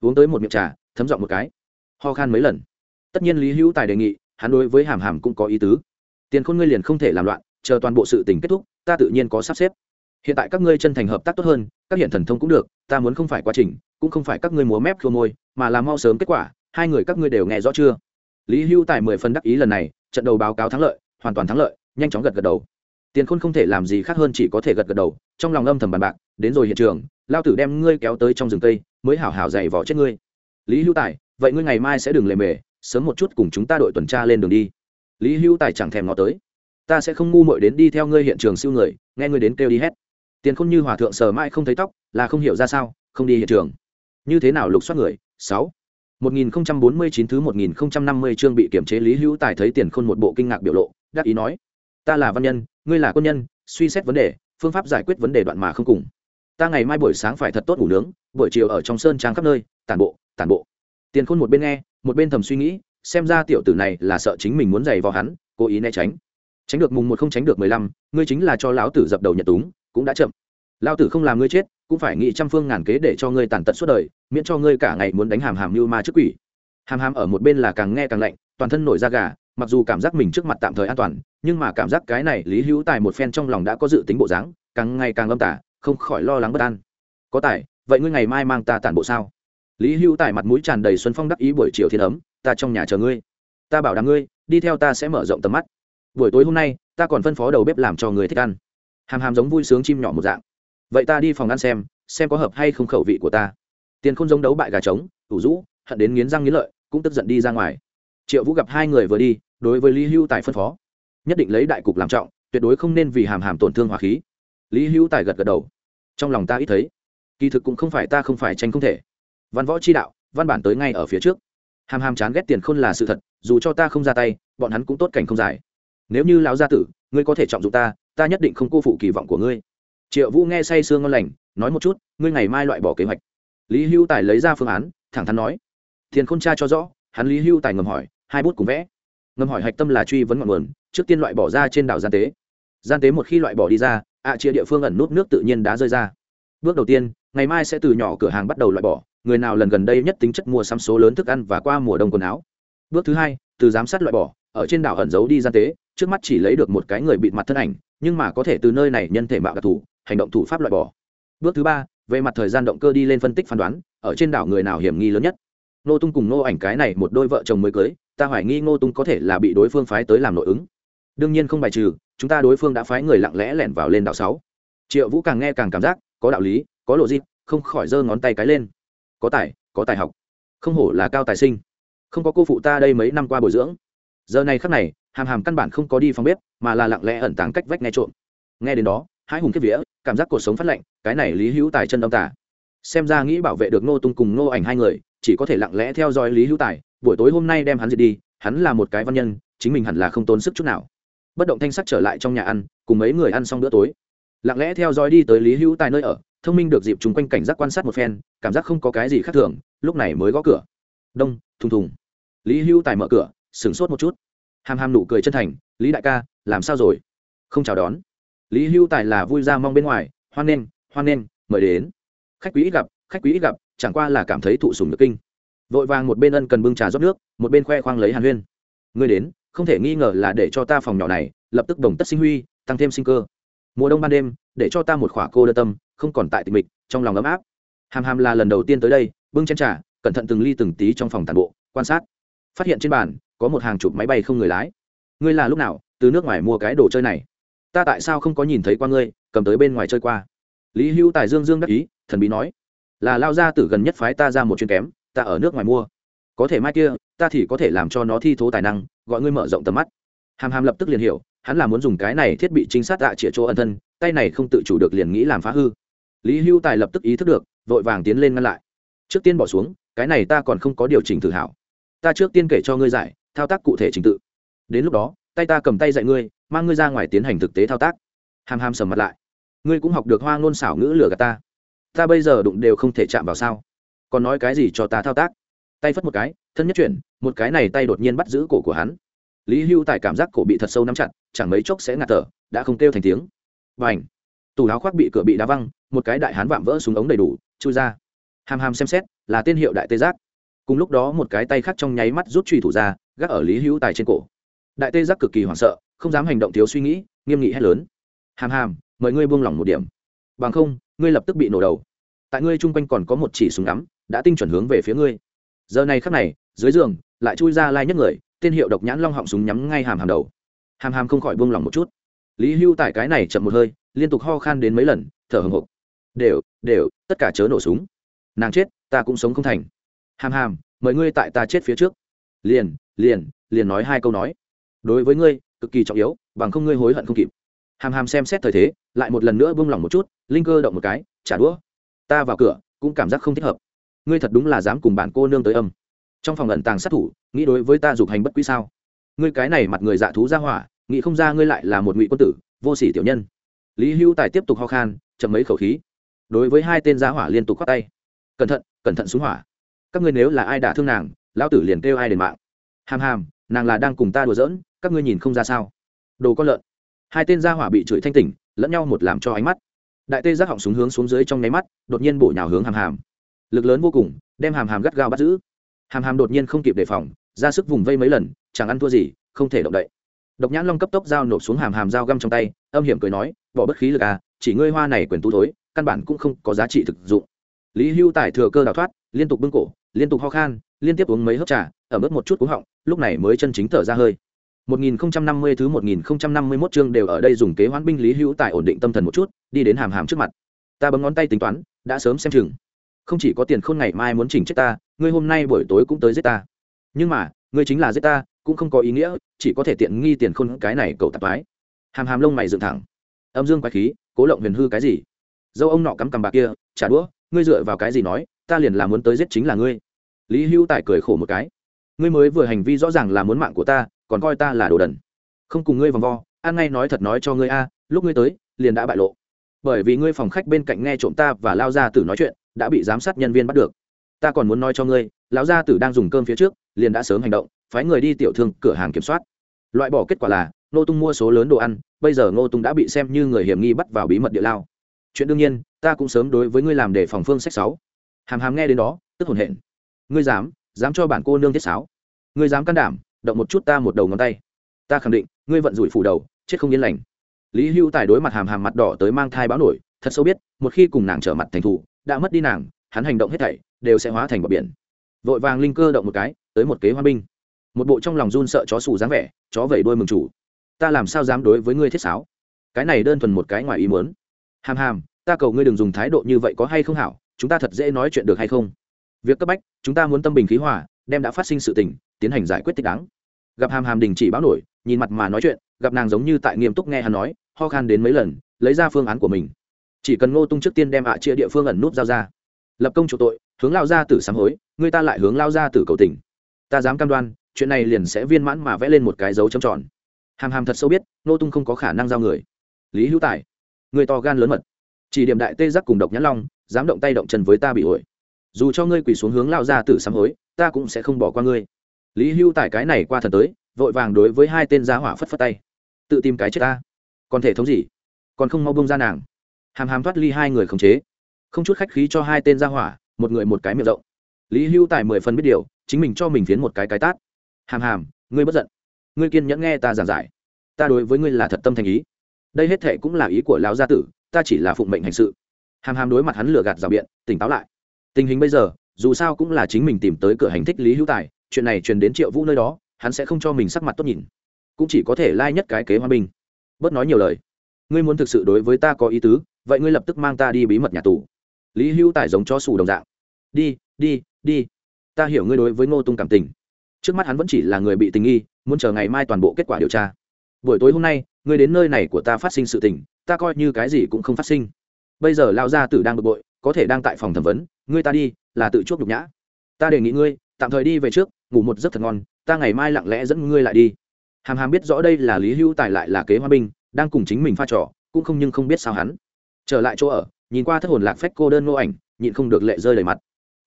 Uống tới một miệng trà, thấm giọng một cái. Ho khan mấy lần. Tất nhiên lý hữu tài đề nghị, hắn đối với hàm hàm cũng có ý tứ. Tiền khôn ngươi liền không thể làm loạn, chờ toàn bộ sự tình kết thúc, ta tự nhiên có sắp xếp. Hiện tại các ngươi chân thành hợp tác tốt hơn, các hiện thần thông cũng được, ta muốn không phải quá trình cũng không phải các ngươi múa mép khua môi, mà là mau sớm kết quả, hai người các ngươi đều nghe rõ chưa? Lý Hưu tài mười phần đắc ý lần này, trận đầu báo cáo thắng lợi, hoàn toàn thắng lợi, nhanh chóng gật gật đầu. Tiền khôn không thể làm gì khác hơn chỉ có thể gật gật đầu, trong lòng âm thầm bàn bạc, đến rồi hiện trường, lao tử đem ngươi kéo tới trong rừng cây, mới hảo hảo dày vỏ chết ngươi. Lý Hưu tài, vậy ngươi ngày mai sẽ đừng lề mề, sớm một chút cùng chúng ta đội tuần tra lên đường đi. Lý Hưu tài chẳng thèm ngó tới. Ta sẽ không ngu mội đến đi theo ngươi hiện trường siêu người, nghe ngươi đến kêu đi hết. Tiền khôn như hòa thượng sờ mãi không thấy tóc, là không hiểu ra sao, không đi hiện trường như thế nào lục soát người sáu 1049 thứ 1050 chương bị kiểm chế Lý Hữu Tài thấy Tiền Khôn một bộ kinh ngạc biểu lộ, đáp ý nói: "Ta là văn nhân, ngươi là quân nhân, suy xét vấn đề, phương pháp giải quyết vấn đề đoạn mà không cùng. Ta ngày mai buổi sáng phải thật tốt ngủ nướng, buổi chiều ở trong sơn trang khắp nơi, tản bộ, tản bộ." Tiền Khôn một bên nghe, một bên thầm suy nghĩ, xem ra tiểu tử này là sợ chính mình muốn giày vào hắn, cố ý né tránh. Tránh được mùng một không tránh được mười lăm, ngươi chính là cho lão tử dập đầu nhận túng, cũng đã chậm. Lão tử không làm ngươi chết, cũng phải nghĩ trăm phương ngàn kế để cho ngươi tàn tật suốt đời, miễn cho ngươi cả ngày muốn đánh hàm hàm như ma trước quỷ. Hàm hàm ở một bên là càng nghe càng lạnh, toàn thân nổi da gà, mặc dù cảm giác mình trước mặt tạm thời an toàn, nhưng mà cảm giác cái này lý hữu tài một phen trong lòng đã có dự tính bộ dáng, càng ngày càng âm tả không khỏi lo lắng bất an. Có tài, vậy ngươi ngày mai mang ta tản bộ sao? Lý hữu tài mặt mũi tràn đầy xuân phong đắc ý buổi chiều thiên ấm, ta trong nhà chờ ngươi. Ta bảo đảm ngươi, đi theo ta sẽ mở rộng tầm mắt. Buổi tối hôm nay, ta còn phân phó đầu bếp làm cho người thích ăn. Hàm hàm giống vui sướng chim nhỏ một dạng vậy ta đi phòng ăn xem xem có hợp hay không khẩu vị của ta. Tiền không giống đấu bại gà trống, ủ rũ, hận đến nghiến răng nghiến lợi, cũng tức giận đi ra ngoài. Triệu vũ gặp hai người vừa đi, đối với lý hưu tài phân phó. Nhất định lấy đại cục làm trọng, tuyệt đối không nên vì hàm hàm tổn thương hòa khí. Lý hưu tài gật gật đầu. Trong lòng ta ít thấy. Kỳ thực cũng không phải ta không phải tranh không thể. Văn võ chi đạo, văn bản tới ngay ở phía trước. Hàm hàm chán ghét tiền khôn là sự thật, dù cho ta không ra tay, bọn hắn cũng tốt cảnh không dài nếu như lão gia tử, ngươi có thể trọng dụng ta ta nhất định không cô phụ kỳ vọng của ngươi triệu vũ nghe say sương ngon lành, nói một chút, ngươi ngày mai loại bỏ kế hoạch. Lý hưu tài lấy ra phương án, thẳng thắn nói, tiền khôn tra cho rõ. Hắn lý hưu tài ngầm hỏi, hai bút cùng vẽ? Ngầm hỏi hạch tâm là truy vấn ngọn nguồn, trước tiên loại bỏ ra trên đảo gian tế. Gian tế một khi loại bỏ đi ra, ạ chia địa phương ẩn nút nước tự nhiên đã rơi ra. Bước đầu tiên, ngày mai sẽ từ nhỏ cửa hàng bắt đầu loại bỏ, người nào lần gần đây nhất tính chất mua sắm số lớn thức ăn và qua mùa đông quần áo. Bước thứ hai, từ giám sát loại bỏ, ở trên đảo ẩn giấu đi gian tế, trước mắt chỉ lấy được một cái người bịt mặt thân ảnh, nhưng mà có thể từ nơi này nhân thể mạo đặc thủ hành động thủ pháp loại bỏ. Bước thứ ba, về mặt thời gian động cơ đi lên phân tích phán đoán, ở trên đảo người nào hiểm nghi lớn nhất? Nô tung cùng nô ảnh cái này một đôi vợ chồng mới cưới, ta hoài nghi ngô tung có thể là bị đối phương phái tới làm nội ứng. Đương nhiên không bài trừ, chúng ta đối phương đã phái người lặng lẽ lẻn vào lên đảo sáu. Triệu vũ càng nghe càng cảm giác, có đạo lý, có lộ dịp, không khỏi giơ ngón tay cái lên. Có tài có tài học. Không hổ là cao tài sinh. Không có cô phụ ta đây mấy năm qua bồi dưỡng. Giờ này khắc này, hàm hàm căn bản không có đi phòng bếp, mà là lặng lẽ ẩn tàng cách vách nghe trộm. Nghe đến đó hai hùng kiếp vía, cảm giác cuộc sống phát lạnh, cái này lý hữu tài chân đông tả xem ra nghĩ bảo vệ được ngô tung cùng ngô ảnh hai người, chỉ có thể lặng lẽ theo dõi lý hữu tài, buổi tối hôm nay đem hắn diệt đi, hắn là một cái văn nhân, chính mình hẳn là không tốn sức chút nào. Bất động thanh sắc trở lại trong nhà ăn, cùng mấy người ăn xong bữa tối. Lặng lẽ theo dõi đi tới lý hữu tài nơi ở, thông minh được dịp chung quanh cảnh giác quan sát một phen, cảm giác không có cái gì khác thường, lúc này mới gõ cửa. Đông, thùng thùng. Lý hữu tài mở cửa, sửng sốt một chút. Hàm hàm nụ cười chân thành, lý đại ca, làm sao rồi? Không chào đón lý Hưu tài là vui ra mong bên ngoài, hoan nghênh hoan nghênh, mời đến. Khách quý ít gặp, khách quý ít gặp, chẳng qua là cảm thấy thụ sùng nước kinh. Vội vàng một bên ân cần bưng trà rót nước, một bên khoe khoang lấy hàn huyên. Người đến, không thể nghi ngờ là để cho ta phòng nhỏ này, lập tức đồng tất sinh huy, tăng thêm sinh cơ. Mùa đông ban đêm, để cho ta một khỏa cô đơn tâm, không còn tại tình mịch, trong lòng ấm áp. Hàm hàm là lần đầu tiên tới đây, bưng chen trà, cẩn thận từng ly từng tí trong phòng tàn bộ, quan sát. Phát hiện trên bàn, có một hàng chục máy bay không người lái. Ngươi là lúc nào, từ nước ngoài mua cái đồ chơi này? Ta tại sao không có nhìn thấy qua ngươi, cầm tới bên ngoài chơi qua. Lý hữu tài dương dương đắc ý, thần bí nói, là lao gia tử gần nhất phái ta ra một chuyên kém, ta ở nước ngoài mua. Có thể mai kia, ta thì có thể làm cho nó thi thố tài năng, gọi ngươi mở rộng tầm mắt. Hàm hàm lập tức liền hiểu, hắn là muốn dùng cái này thiết bị trinh sát dạ tạ chĩa chỗ ân thân, tay này không tự chủ được liền nghĩ làm phá hư. Lý hưu tài lập tức ý thức được, vội vàng tiến lên ngăn lại. Trước tiên bỏ xuống, cái này ta còn không có điều chỉnh thử hảo. Ta trước tiên kể cho ngươi giải, thao tác cụ thể trình tự. Đến lúc đó, tay ta cầm tay dạy ngươi mang ngươi ra ngoài tiến hành thực tế thao tác. Hàm hàm sầm mặt lại. Ngươi cũng học được hoa ngôn xảo ngữ lửa gạt ta. Ta bây giờ đụng đều không thể chạm vào sao. Còn nói cái gì cho ta thao tác? Tay phất một cái, thân nhất chuyển, một cái này tay đột nhiên bắt giữ cổ của hắn. Lý hưu tài cảm giác cổ bị thật sâu nắm chặt, chẳng mấy chốc sẽ ngạt thở, đã không kêu thành tiếng. Và ảnh tủ áo khoác bị cửa bị đá văng, một cái đại hán vạm vỡ xuống ống đầy đủ, chui ra. Hàm hàm xem xét, là tên hiệu đại tê giác. Cùng lúc đó một cái tay khác trong nháy mắt rút truy thủ ra, gác ở lý hữu tài trên cổ đại tê giác cực kỳ hoảng sợ, không dám hành động thiếu suy nghĩ, nghiêm nghị hét lớn. Hàm hàm, mời ngươi buông lỏng một điểm. Bằng không, ngươi lập tức bị nổ đầu. Tại ngươi chung quanh còn có một chỉ súng ngắm, đã tinh chuẩn hướng về phía ngươi. Giờ này khắc này, dưới giường, lại chui ra lai nhất người, tên hiệu độc nhãn long họng súng nhắm ngay hàm hàm đầu. Hàm hàm không khỏi buông lỏng một chút. Lý hưu tại cái này chậm một hơi, liên tục ho khan đến mấy lần, thở hồng hộc. Đều đều, tất cả chớ nổ súng. Nàng chết, ta cũng sống không thành. Hàm hàm, mời ngươi tại ta chết phía trước. Liền liền liền nói hai câu nói đối với ngươi, cực kỳ trọng yếu, bằng không ngươi hối hận không kịp. Hàm hàm xem xét thời thế, lại một lần nữa buông lỏng một chút, linh cơ động một cái, trả đũa. Ta vào cửa, cũng cảm giác không thích hợp. Ngươi thật đúng là dám cùng bản cô nương tới âm. Trong phòng ẩn tàng sát thủ, nghĩ đối với ta dục hành bất quý sao? Ngươi cái này mặt người dạ thú ra hỏa, nghĩ không ra ngươi lại là một ngụy quân tử, vô sỉ tiểu nhân. Lý hưu tài tiếp tục ho khan, chậm mấy khẩu khí. Đối với hai tên giá hỏa liên tục khoác tay. Cẩn thận cẩn thận xuống hỏa. Các ngươi nếu là ai đả thương nàng, lão tử liền kêu ai đền mạng. Hàm hàm, nàng là đang cùng ta đùa giỡn các ngươi nhìn không ra sao? Đồ con lợn. Hai tên gia hỏa bị chửi thanh tỉnh, lẫn nhau một làm cho ánh mắt. Đại tê giác họng súng hướng xuống dưới trong nháy mắt, đột nhiên bổ nhào hướng hàm hàm. Lực lớn vô cùng, đem hàm hàm gắt gao bắt giữ. Hàm hàm đột nhiên không kịp đề phòng, ra sức vùng vây mấy lần, chẳng ăn thua gì, không thể động đậy. Độc nhãn long cấp tốc dao nộp xuống hàm hàm dao găm trong tay, âm hiểm cười nói, bỏ bất khí lực à chỉ ngươi hoa này quyền tu thối, căn bản cũng không có giá trị thực dụng. Lý hưu tài thừa cơ đào thoát, liên tục bưng cổ, liên tục ho khan, liên tiếp uống mấy hớp trà, ở mức một chút cúng họng, lúc này mới chân chính thở ra hơi. 1050 thứ 1051 chương đều ở đây dùng kế hoán binh lý hữu tài ổn định tâm thần một chút, đi đến hàm hàm trước mặt. Ta bấm ngón tay tính toán, đã sớm xem chừng. Không chỉ có tiền khôn ngày mai muốn chỉnh chết ta, ngươi hôm nay buổi tối cũng tới giết ta. Nhưng mà, ngươi chính là giết ta, cũng không có ý nghĩa, chỉ có thể tiện nghi tiền khôn cái này cậu tạp bái. hàm hàm lông mày dựng thẳng. Âm dương quái khí, cố lộng huyền hư cái gì? Dâu ông nọ cắm cằm bạc kia trả đũa, ngươi dựa vào cái gì nói, ta liền là muốn tới giết chính là ngươi. Lý hữu tài cười khổ một cái. Ngươi mới vừa hành vi rõ ràng là muốn mạng của ta còn coi ta là đồ đần. Không cùng ngươi vòng vo an ngay nói thật nói cho ngươi a, lúc ngươi tới, liền đã bại lộ. Bởi vì ngươi phòng khách bên cạnh nghe trộm ta và lao ra tử nói chuyện, đã bị giám sát nhân viên bắt được. Ta còn muốn nói cho ngươi, lão gia tử đang dùng cơm phía trước, liền đã sớm hành động, phái người đi tiểu thương cửa hàng kiểm soát. Loại bỏ kết quả là, ngô tung mua số lớn đồ ăn, bây giờ ngô tung đã bị xem như người hiểm nghi bắt vào bí mật địa lao. Chuyện đương nhiên, ta cũng sớm đối với ngươi làm để phòng phương sách sáu. Hàm hàm nghe đến đó, tức hồn hển. Ngươi dám dám cho bản cô nương tiết sáo. Ngươi dám can đảm động một chút ta một đầu ngón tay. Ta khẳng định, ngươi vận rủi phủ đầu, chết không yên lành. Lý hưu tài đối mặt hàm hàm mặt đỏ tới mang thai báo nổi, thật sâu biết, một khi cùng nàng trở mặt thành thủ, đã mất đi nàng, hắn hành động hết thảy đều sẽ hóa thành bờ biển. Vội vàng linh cơ động một cái, tới một kế hoa binh. Một bộ trong lòng run sợ chó sủ dáng vẻ, chó vẩy đôi mừng chủ. Ta làm sao dám đối với ngươi thiết sáo? Cái này đơn thuần một cái ngoài ý muốn. Hàm hàm, ta cầu ngươi đừng dùng thái độ như vậy có hay không hảo, chúng ta thật dễ nói chuyện được hay không? Việc cấp bách, chúng ta muốn tâm bình khí hòa, đem đã phát sinh sự tình tiến hành giải quyết thích đáng. Gặp hàm hàm đình chỉ báo nổi, nhìn mặt mà nói chuyện, gặp nàng giống như tại nghiêm túc nghe hắn nói, ho khan đến mấy lần, lấy ra phương án của mình. Chỉ cần ngô tung trước tiên đem ạ chia địa phương ẩn nút giao ra. Lập công chủ tội, hướng lao ra tử sám hối, người ta lại hướng lao ra tử cầu tình. Ta dám cam đoan, chuyện này liền sẽ viên mãn mà vẽ lên một cái dấu trầm tròn. Hàm hàm thật sâu biết, ngô tung không có khả năng giao người. Lý hữu tài, người to gan lớn mật. Chỉ điểm đại tê giác cùng độc nhãn long, dám động tay động chân với ta bị ổi dù cho ngươi quỳ xuống hướng lao ra tử sám hối, ta cũng sẽ không bỏ qua ngươi lý hưu tài cái này qua thần tới, vội vàng đối với hai tên giá hỏa phất phất tay. Tự tìm cái chết ta. Còn thể thống gì? Còn không mau bông ra nàng. Hàm hàm thoát ly hai người khống chế. Không chút khách khí cho hai tên giá hỏa, một người một cái miệng rộng. Lý hưu tài mười phần biết điều, chính mình cho mình phiến một cái cái tát. Hàm hàm, ngươi bất giận. Ngươi kiên nhẫn nghe ta giảng giải. Ta đối với ngươi là thật tâm thành ý. Đây hết thệ cũng là ý của lão gia tử, ta chỉ là phụng mệnh hành sự. Hàm hàm đối mặt hắn lừa gạt rào biện, tỉnh táo lại. Tình hình bây giờ, dù sao cũng là chính mình tìm tới cửa hành thích lý hữu tài chuyện này truyền đến triệu vũ nơi đó, hắn sẽ không cho mình sắc mặt tốt nhìn. Cũng chỉ có thể lai nhất cái kế hòa bình. bớt nói nhiều lời. Ngươi muốn thực sự đối với ta có ý tứ, vậy ngươi lập tức mang ta đi bí mật nhà tù. Lý hữu tài giống cho sủ đồng dạng. Đi đi đi. Ta hiểu ngươi đối với ngô tung cảm tình. Trước mắt hắn vẫn chỉ là người bị tình nghi, muốn chờ ngày mai toàn bộ kết quả điều tra. Buổi tối hôm nay, ngươi đến nơi này của ta phát sinh sự tình, ta coi như cái gì cũng không phát sinh. Bây giờ lao gia tử đang bực bội, có thể đang tại phòng thẩm vấn, ngươi ta đi, là tự chuốc nhục nhã. Ta đề nghị ngươi, tạm thời đi về trước ngủ một giấc thật ngon, ta ngày mai lặng lẽ dẫn ngươi lại đi. Hàm hàm biết rõ đây là lý hữu tài lại là kế hoa binh, đang cùng chính mình pha trò, cũng không nhưng không biết sao hắn. Trở lại chỗ ở, nhìn qua thất hồn lạc phách cô đơn Ngô ảnh, nhịn không được lệ rơi đầy mặt.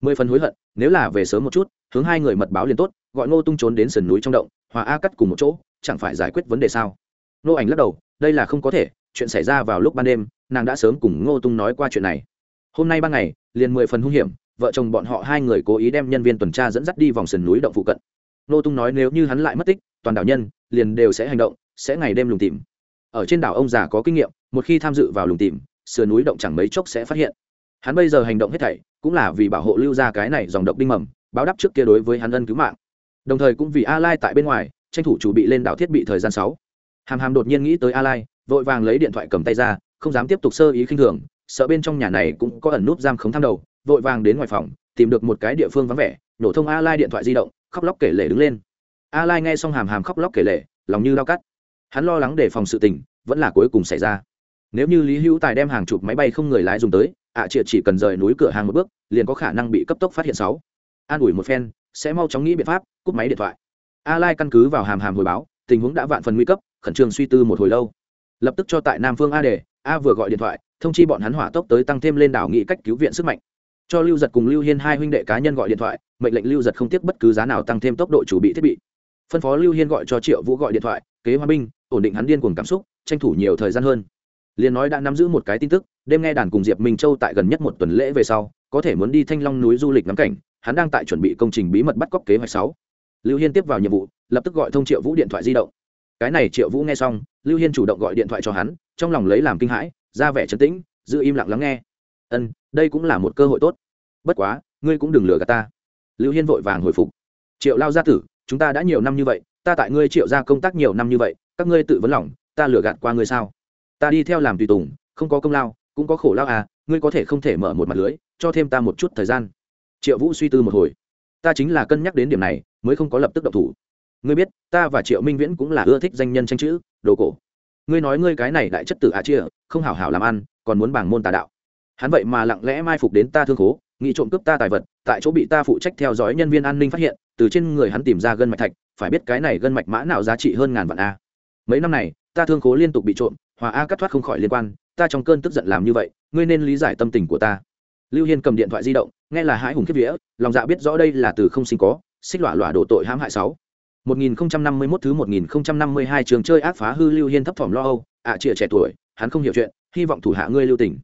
Mười phần hối hận, nếu là về sớm một chút, hướng hai người mật báo liền tốt, gọi ngô tung trốn đến sườn núi trong động, hòa a cắt cùng một chỗ, chẳng phải giải quyết vấn đề sao? Ngô ảnh lắc đầu, đây là không có thể, chuyện xảy ra vào lúc ban đêm, nàng đã sớm cùng ngô tung nói qua chuyện này. Hôm nay ban ngày, liền mười phần hung hiểm vợ chồng bọn họ hai người cố ý đem nhân viên tuần tra dẫn dắt đi vòng sườn núi động phụ cận. Nô tung nói nếu như hắn lại mất tích, toàn đảo nhân liền đều sẽ hành động, sẽ ngày đêm lùng tìm. Ở trên đảo ông già có kinh nghiệm, một khi tham dự vào lùng tìm, sườn núi động chẳng mấy chốc sẽ phát hiện. Hắn bây giờ hành động hết thảy cũng là vì bảo hộ lưu ra cái này dòng động đinh mầm, báo đáp trước kia đối với hắn ân cứu mạng. Đồng thời cũng vì a lai tại bên ngoài, tranh thủ chủ bị lên đảo thiết bị thời gian sáu. Hàm hàm đột nhiên nghĩ tới a lai, vội vàng lấy điện thoại cầm tay ra, không dám tiếp tục sơ ý khinh thường, sợ bên trong nhà này cũng có ẩn nút giam khống tham đầu vội vàng đến ngoài phòng, tìm được một cái địa phương vắng vẻ, nổ thông a lai điện thoại di động, khóc lóc kể lể đứng lên. A lai nghe xong hàm hàm khóc lóc kể lể, lòng như đau cắt. Hắn lo lắng để phòng sự tình, vẫn là cuối cùng xảy ra. Nếu như lý hữu tài đem hàng chục máy bay không người lái dùng tới, ạ à chỉ cần rời núi cửa hàng một bước, liền có khả năng bị cấp tốc phát hiện sáu. An ủi một phen, sẽ mau chóng nghĩ biện pháp, cúp máy điện thoại. A lai căn cứ vào hàm hàm hồi báo, tình huống đã vạn phần nguy cấp, khẩn trương suy tư một hồi lâu. Lập tức cho tại nam phương a đề, a vừa gọi điện thoại, thông chi bọn hắn hỏa tốc tới tăng thêm lên đảo nghị cách cứu viện sức mạnh cho lưu giật cùng lưu hiên hai huynh đệ cá nhân gọi điện thoại, mệnh lệnh lưu giật không tiếc bất cứ giá nào tăng thêm tốc độ chủ bị thiết bị. Phân phó lưu hiên gọi cho triệu vũ gọi điện thoại, kế hoa binh, ổn định hắn điên cuồng cảm xúc, tranh thủ nhiều thời gian hơn. Liền nói đã nắm giữ một cái tin tức, đêm nghe đàn cùng diệp minh châu tại gần nhất một tuần lễ về sau, có thể muốn đi thanh long núi du lịch ngắm cảnh, hắn đang tại chuẩn bị công trình bí mật bắt cóc kế hoạch sáu. Lưu hiên tiếp vào nhiệm vụ, lập tức gọi thông triệu vũ điện thoại di động. Cái này triệu vũ nghe xong, lưu hiên chủ động gọi điện thoại cho hắn, trong lòng lấy làm kinh hãi, ra vẻ trấn tĩnh, giữ im lặng lắng nghe ân, đây cũng là một cơ hội tốt. Bất quá, ngươi cũng đừng lừa gạt ta. Lưu hiên vội vàng hồi phục. Triệu lao gia tử, chúng ta đã nhiều năm như vậy, ta tại ngươi triệu ra công tác nhiều năm như vậy, các ngươi tự vấn lòng, ta lừa gạt qua ngươi sao? Ta đi theo làm tùy tùng, không có công lao, cũng có khổ lao à ngươi có thể không thể mở một mặt lưới, cho thêm ta một chút thời gian. Triệu vũ suy tư một hồi. Ta chính là cân nhắc đến điểm này, mới không có lập tức động thủ. Ngươi biết, ta và triệu minh viễn cũng là ưa thích danh nhân tranh chữ, đồ cổ. Ngươi nói ngươi cái này đại chất tử ạ chia, không hảo hảo làm ăn, còn muốn bảng môn tà đạo hắn vậy mà lặng lẽ mai phục đến ta thương khố nghĩ trộm cướp ta tài vật tại chỗ bị ta phụ trách theo dõi nhân viên an ninh phát hiện từ trên người hắn tìm ra gân mạch thạch phải biết cái này gân mạch mã nào giá trị hơn ngàn vạn a. Mấy năm này ta thương khố liên tục bị trộm hòa a cắt thoát không khỏi liên quan ta trong cơn tức giận làm như vậy ngươi nên lý giải tâm tình của ta. Lưu hiên cầm điện thoại di động nghe là hãi hùng kiếp vía lòng dạ biết rõ đây là từ không sinh có xích lọa lọa đổ tội hãm hại sáu. 1051 thứ 1052 trường chơi ác phá hư Lưu Hiên thấp thỏm lo âu, ạ à, trẻ tuổi, hắn không hiểu chuyện, hy vọng thủ hạ ngươi lưu tình.